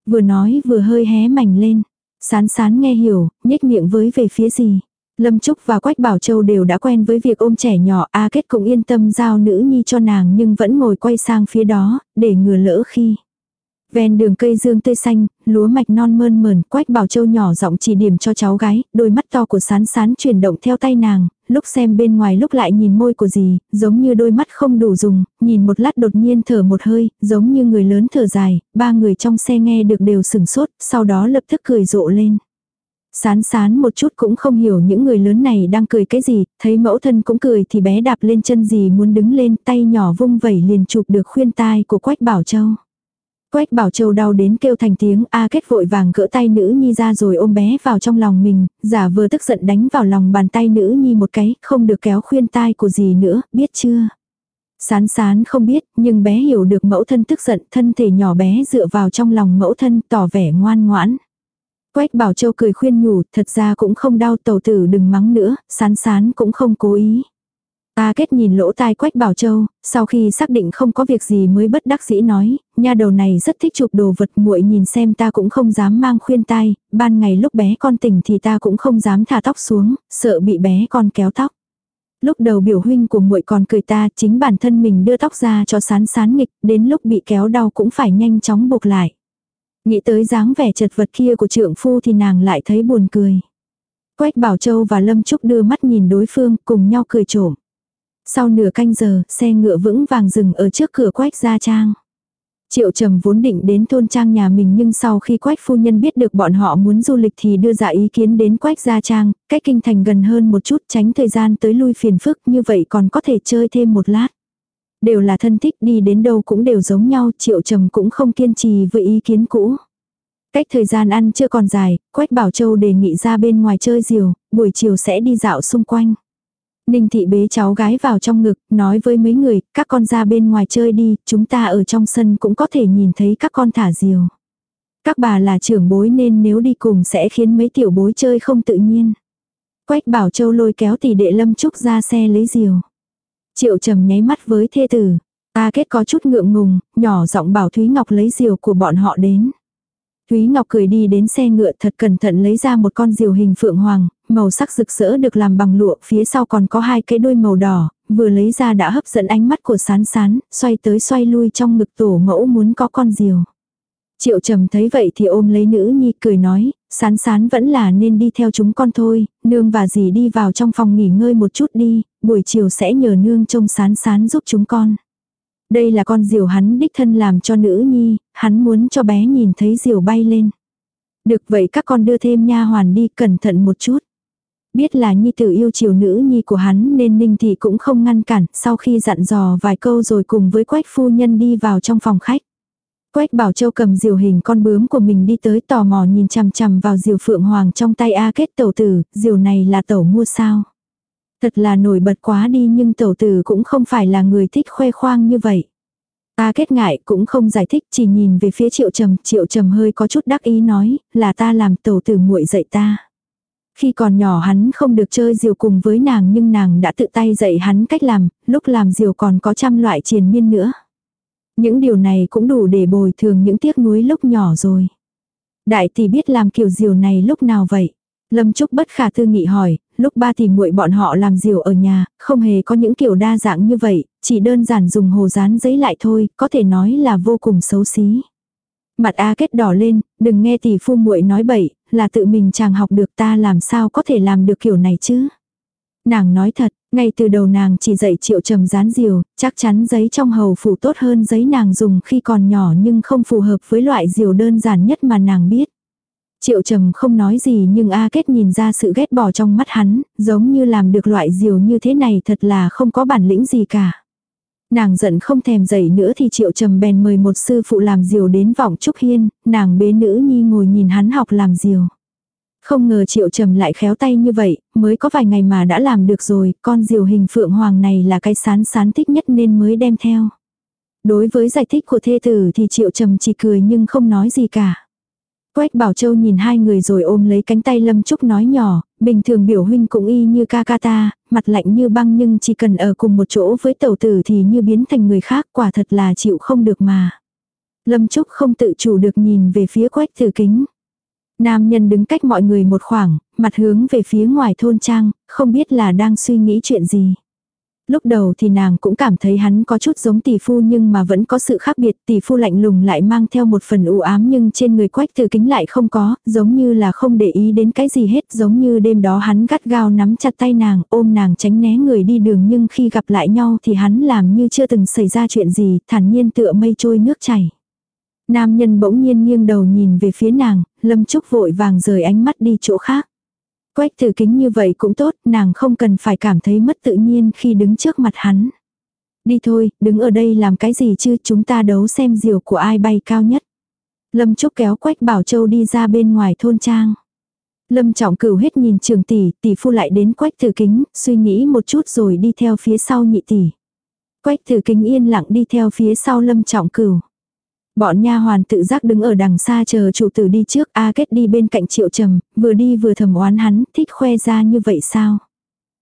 Vừa nói vừa hơi hé mảnh lên. Sán sán nghe hiểu, nhếch miệng với về phía gì. Lâm Trúc và Quách Bảo Châu đều đã quen với việc ôm trẻ nhỏ, A Kết cũng yên tâm giao nữ nhi cho nàng nhưng vẫn ngồi quay sang phía đó, để ngừa lỡ khi. Ven đường cây dương tươi xanh, lúa mạch non mơn mờn, Quách Bảo Châu nhỏ giọng chỉ điểm cho cháu gái, đôi mắt to của sán sán chuyển động theo tay nàng, lúc xem bên ngoài lúc lại nhìn môi của dì, giống như đôi mắt không đủ dùng, nhìn một lát đột nhiên thở một hơi, giống như người lớn thở dài, ba người trong xe nghe được đều sừng sốt, sau đó lập tức cười rộ lên. Sán sán một chút cũng không hiểu những người lớn này đang cười cái gì, thấy mẫu thân cũng cười thì bé đạp lên chân gì muốn đứng lên tay nhỏ vung vẩy liền chụp được khuyên tai của Quách Bảo Châu. Quách Bảo Châu đau đến kêu thành tiếng A kết vội vàng cỡ tay nữ nhi ra rồi ôm bé vào trong lòng mình, giả vừa tức giận đánh vào lòng bàn tay nữ nhi một cái, không được kéo khuyên tai của gì nữa, biết chưa? Sán sán không biết, nhưng bé hiểu được mẫu thân tức giận, thân thể nhỏ bé dựa vào trong lòng mẫu thân tỏ vẻ ngoan ngoãn. Quách Bảo Châu cười khuyên nhủ, thật ra cũng không đau tàu tử đừng mắng nữa, sán sán cũng không cố ý. Ta kết nhìn lỗ tai Quách Bảo Châu, sau khi xác định không có việc gì mới bất đắc dĩ nói, nha đầu này rất thích chụp đồ vật muội nhìn xem ta cũng không dám mang khuyên tai, ban ngày lúc bé con tỉnh thì ta cũng không dám thả tóc xuống, sợ bị bé con kéo tóc. Lúc đầu biểu huynh của muội còn cười ta, chính bản thân mình đưa tóc ra cho sán sán nghịch, đến lúc bị kéo đau cũng phải nhanh chóng buộc lại. Nghĩ tới dáng vẻ chật vật kia của trượng phu thì nàng lại thấy buồn cười. Quách Bảo Châu và Lâm Trúc đưa mắt nhìn đối phương cùng nhau cười trộm. Sau nửa canh giờ, xe ngựa vững vàng dừng ở trước cửa Quách gia trang. Triệu Trầm vốn định đến thôn trang nhà mình nhưng sau khi Quách phu nhân biết được bọn họ muốn du lịch thì đưa ra ý kiến đến Quách gia trang, cách kinh thành gần hơn một chút tránh thời gian tới lui phiền phức như vậy còn có thể chơi thêm một lát. Đều là thân thích đi đến đâu cũng đều giống nhau, Triệu Trầm cũng không kiên trì với ý kiến cũ. Cách thời gian ăn chưa còn dài, Quách Bảo Châu đề nghị ra bên ngoài chơi diều, buổi chiều sẽ đi dạo xung quanh. Ninh thị bế cháu gái vào trong ngực, nói với mấy người, các con ra bên ngoài chơi đi, chúng ta ở trong sân cũng có thể nhìn thấy các con thả diều. Các bà là trưởng bối nên nếu đi cùng sẽ khiến mấy tiểu bối chơi không tự nhiên. Quách bảo châu lôi kéo tỷ đệ lâm trúc ra xe lấy diều. Triệu trầm nháy mắt với thê tử. Ta kết có chút ngượng ngùng, nhỏ giọng bảo Thúy Ngọc lấy diều của bọn họ đến. Thúy Ngọc cười đi đến xe ngựa thật cẩn thận lấy ra một con diều hình phượng hoàng, màu sắc rực rỡ được làm bằng lụa, phía sau còn có hai cái đuôi màu đỏ, vừa lấy ra đã hấp dẫn ánh mắt của sán sán, xoay tới xoay lui trong ngực tổ mẫu muốn có con diều. Triệu trầm thấy vậy thì ôm lấy nữ nhi cười nói, sán sán vẫn là nên đi theo chúng con thôi, nương và dì đi vào trong phòng nghỉ ngơi một chút đi, buổi chiều sẽ nhờ nương trông sán sán giúp chúng con. Đây là con diều hắn đích thân làm cho nữ nhi, hắn muốn cho bé nhìn thấy diều bay lên. Được vậy các con đưa thêm nha hoàn đi cẩn thận một chút. Biết là nhi tử yêu chiều nữ nhi của hắn nên ninh thị cũng không ngăn cản, sau khi dặn dò vài câu rồi cùng với quách phu nhân đi vào trong phòng khách. Quách Bảo Châu cầm diều hình con bướm của mình đi tới tò mò nhìn chằm chằm vào diều phượng hoàng trong tay A kết tẩu tử, diều này là tẩu mua sao. Thật là nổi bật quá đi nhưng tẩu tử cũng không phải là người thích khoe khoang như vậy. a kết ngại cũng không giải thích chỉ nhìn về phía triệu trầm, triệu trầm hơi có chút đắc ý nói, là ta làm tẩu tử muội dạy ta. Khi còn nhỏ hắn không được chơi diều cùng với nàng nhưng nàng đã tự tay dạy hắn cách làm, lúc làm diều còn có trăm loại triền miên nữa. Những điều này cũng đủ để bồi thường những tiếc nuối lúc nhỏ rồi. Đại tỷ biết làm kiểu diều này lúc nào vậy? Lâm Trúc bất khả tư nghị hỏi, lúc ba tỷ muội bọn họ làm diều ở nhà, không hề có những kiểu đa dạng như vậy, chỉ đơn giản dùng hồ dán giấy lại thôi, có thể nói là vô cùng xấu xí. Mặt A kết đỏ lên, đừng nghe tỷ phu muội nói bậy, là tự mình chàng học được ta làm sao có thể làm được kiểu này chứ. Nàng nói thật, ngay từ đầu nàng chỉ dạy triệu trầm dán diều, chắc chắn giấy trong hầu phủ tốt hơn giấy nàng dùng khi còn nhỏ nhưng không phù hợp với loại diều đơn giản nhất mà nàng biết. Triệu trầm không nói gì nhưng A Kết nhìn ra sự ghét bỏ trong mắt hắn, giống như làm được loại diều như thế này thật là không có bản lĩnh gì cả. Nàng giận không thèm dậy nữa thì triệu trầm bèn mời một sư phụ làm diều đến vọng trúc hiên, nàng bế nữ nhi ngồi nhìn hắn học làm diều. Không ngờ triệu trầm lại khéo tay như vậy, mới có vài ngày mà đã làm được rồi, con diều hình phượng hoàng này là cái sán sán thích nhất nên mới đem theo. Đối với giải thích của thê tử thì triệu trầm chỉ cười nhưng không nói gì cả. Quách Bảo Châu nhìn hai người rồi ôm lấy cánh tay Lâm Trúc nói nhỏ, bình thường biểu huynh cũng y như ca ca ta, mặt lạnh như băng nhưng chỉ cần ở cùng một chỗ với tẩu tử thì như biến thành người khác quả thật là chịu không được mà. Lâm Trúc không tự chủ được nhìn về phía quách tử kính. Nam nhân đứng cách mọi người một khoảng, mặt hướng về phía ngoài thôn trang, không biết là đang suy nghĩ chuyện gì. Lúc đầu thì nàng cũng cảm thấy hắn có chút giống tỷ phu nhưng mà vẫn có sự khác biệt, tỷ phu lạnh lùng lại mang theo một phần u ám nhưng trên người quách từ kính lại không có, giống như là không để ý đến cái gì hết, giống như đêm đó hắn gắt gao nắm chặt tay nàng, ôm nàng tránh né người đi đường nhưng khi gặp lại nhau thì hắn làm như chưa từng xảy ra chuyện gì, thản nhiên tựa mây trôi nước chảy. Nam nhân bỗng nhiên nghiêng đầu nhìn về phía nàng, lâm trúc vội vàng rời ánh mắt đi chỗ khác. Quách tử kính như vậy cũng tốt, nàng không cần phải cảm thấy mất tự nhiên khi đứng trước mặt hắn. Đi thôi, đứng ở đây làm cái gì chứ, chúng ta đấu xem diều của ai bay cao nhất. Lâm Trúc kéo Quách Bảo Châu đi ra bên ngoài thôn trang. Lâm Trọng Cửu hết nhìn trường tỷ, tỷ phu lại đến Quách Tử Kính, suy nghĩ một chút rồi đi theo phía sau nhị tỷ. Quách Tử Kính yên lặng đi theo phía sau Lâm Trọng Cửu. Bọn nha hoàn tự giác đứng ở đằng xa chờ chủ tử đi trước, A Kết đi bên cạnh Triệu Trầm, vừa đi vừa thầm oán hắn, thích khoe ra như vậy sao?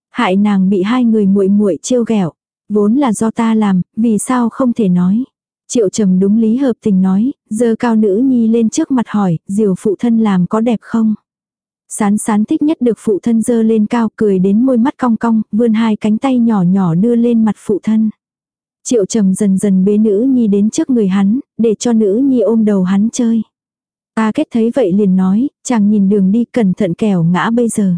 Hại nàng bị hai người muội muội trêu ghẹo, vốn là do ta làm, vì sao không thể nói? Triệu trầm đúng lý hợp tình nói, giờ cao nữ nhi lên trước mặt hỏi, diều phụ thân làm có đẹp không? Sán sán thích nhất được phụ thân dơ lên cao cười đến môi mắt cong cong, vươn hai cánh tay nhỏ nhỏ đưa lên mặt phụ thân. Triệu trầm dần dần bế nữ nhi đến trước người hắn, để cho nữ nhi ôm đầu hắn chơi. Ta kết thấy vậy liền nói, chàng nhìn đường đi cẩn thận kẻo ngã bây giờ.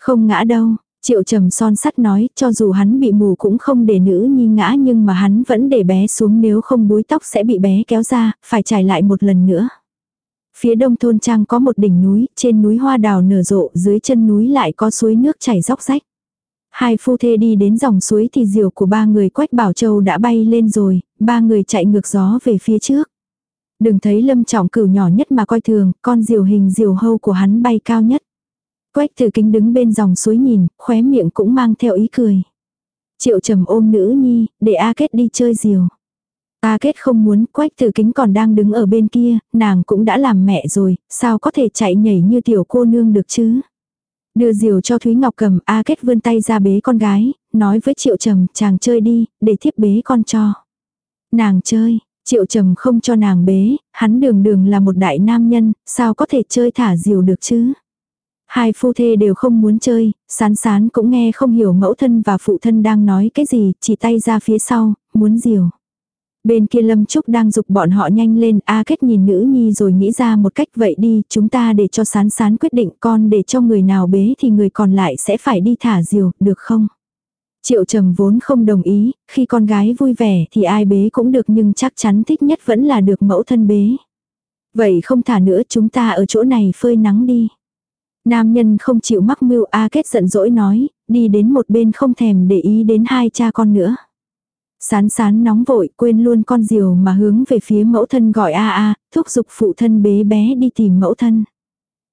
Không ngã đâu, triệu trầm son sắt nói, cho dù hắn bị mù cũng không để nữ nhi ngã nhưng mà hắn vẫn để bé xuống nếu không búi tóc sẽ bị bé kéo ra, phải trải lại một lần nữa. Phía đông thôn trang có một đỉnh núi, trên núi hoa đào nở rộ, dưới chân núi lại có suối nước chảy róc rách. Hai phu thê đi đến dòng suối thì diều của ba người Quách Bảo Châu đã bay lên rồi, ba người chạy ngược gió về phía trước. Đừng thấy lâm trọng cửu nhỏ nhất mà coi thường, con diều hình diều hâu của hắn bay cao nhất. Quách từ kính đứng bên dòng suối nhìn, khóe miệng cũng mang theo ý cười. Triệu trầm ôm nữ nhi, để A Kết đi chơi diều. A Kết không muốn, quách từ kính còn đang đứng ở bên kia, nàng cũng đã làm mẹ rồi, sao có thể chạy nhảy như tiểu cô nương được chứ. Đưa diều cho Thúy Ngọc cầm, A Kết vươn tay ra bế con gái, nói với Triệu Trầm, chàng chơi đi, để thiếp bế con cho. Nàng chơi, Triệu Trầm không cho nàng bế, hắn đường đường là một đại nam nhân, sao có thể chơi thả diều được chứ. Hai phu thê đều không muốn chơi, sán sán cũng nghe không hiểu mẫu thân và phụ thân đang nói cái gì, chỉ tay ra phía sau, muốn diều. Bên kia Lâm Trúc đang dục bọn họ nhanh lên, A Kết nhìn nữ nhi rồi nghĩ ra một cách vậy đi, chúng ta để cho sán sán quyết định con để cho người nào bế thì người còn lại sẽ phải đi thả diều, được không? Triệu trầm vốn không đồng ý, khi con gái vui vẻ thì ai bế cũng được nhưng chắc chắn thích nhất vẫn là được mẫu thân bế. Vậy không thả nữa chúng ta ở chỗ này phơi nắng đi. Nam nhân không chịu mắc mưu A Kết giận dỗi nói, đi đến một bên không thèm để ý đến hai cha con nữa. Sán sán nóng vội quên luôn con diều mà hướng về phía mẫu thân gọi a a, thúc giục phụ thân bế bé đi tìm mẫu thân.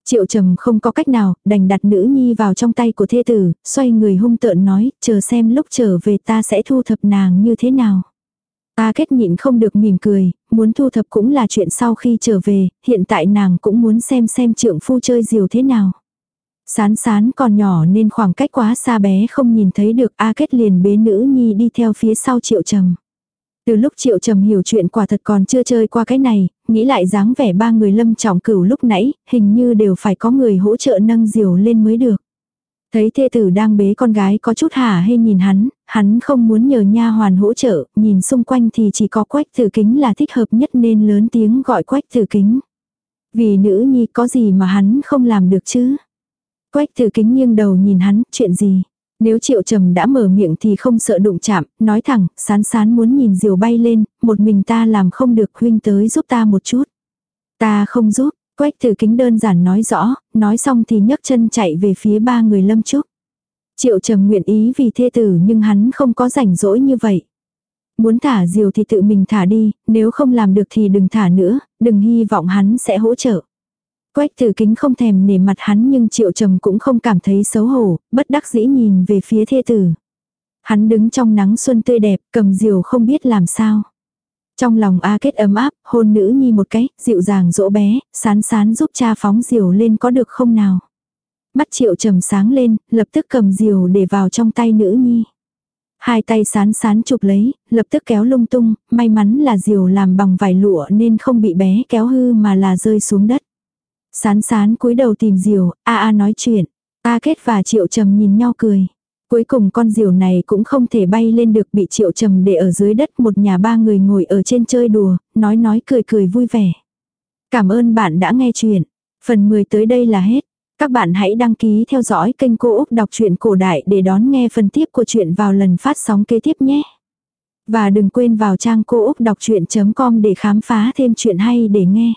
Triệu trầm không có cách nào, đành đặt nữ nhi vào trong tay của thê tử, xoay người hung tợn nói, chờ xem lúc trở về ta sẽ thu thập nàng như thế nào. Ta kết nhịn không được mỉm cười, muốn thu thập cũng là chuyện sau khi trở về, hiện tại nàng cũng muốn xem xem trượng phu chơi diều thế nào. Sán sán còn nhỏ nên khoảng cách quá xa bé không nhìn thấy được A Kết liền bế nữ nhi đi theo phía sau triệu trầm. Từ lúc triệu trầm hiểu chuyện quả thật còn chưa chơi qua cái này, nghĩ lại dáng vẻ ba người lâm trọng cửu lúc nãy, hình như đều phải có người hỗ trợ nâng diều lên mới được. Thấy thê tử đang bế con gái có chút hả hay nhìn hắn, hắn không muốn nhờ nha hoàn hỗ trợ, nhìn xung quanh thì chỉ có quách tử kính là thích hợp nhất nên lớn tiếng gọi quách tử kính. Vì nữ nhi có gì mà hắn không làm được chứ? Quách thư kính nghiêng đầu nhìn hắn, chuyện gì? Nếu triệu trầm đã mở miệng thì không sợ đụng chạm, nói thẳng, sán sán muốn nhìn diều bay lên, một mình ta làm không được huynh tới giúp ta một chút. Ta không giúp, quách thư kính đơn giản nói rõ, nói xong thì nhấc chân chạy về phía ba người lâm trúc. Triệu trầm nguyện ý vì thê tử nhưng hắn không có rảnh rỗi như vậy. Muốn thả diều thì tự mình thả đi, nếu không làm được thì đừng thả nữa, đừng hy vọng hắn sẽ hỗ trợ. Quách tử kính không thèm nể mặt hắn nhưng triệu trầm cũng không cảm thấy xấu hổ, bất đắc dĩ nhìn về phía thê tử. Hắn đứng trong nắng xuân tươi đẹp, cầm diều không biết làm sao. Trong lòng A kết ấm áp, hôn nữ nhi một cái, dịu dàng dỗ bé, sán sán giúp cha phóng diều lên có được không nào. Mắt triệu trầm sáng lên, lập tức cầm diều để vào trong tay nữ nhi. Hai tay sán sán chụp lấy, lập tức kéo lung tung, may mắn là diều làm bằng vải lụa nên không bị bé kéo hư mà là rơi xuống đất. Sán sán cúi đầu tìm diều, a a nói chuyện. A kết và triệu trầm nhìn nhau cười. Cuối cùng con diều này cũng không thể bay lên được bị triệu trầm để ở dưới đất một nhà ba người ngồi ở trên chơi đùa, nói nói cười cười vui vẻ. Cảm ơn bạn đã nghe chuyện. Phần 10 tới đây là hết. Các bạn hãy đăng ký theo dõi kênh Cô Úc Đọc truyện Cổ Đại để đón nghe phần tiếp của chuyện vào lần phát sóng kế tiếp nhé. Và đừng quên vào trang cô úc đọc chuyện.com để khám phá thêm chuyện hay để nghe.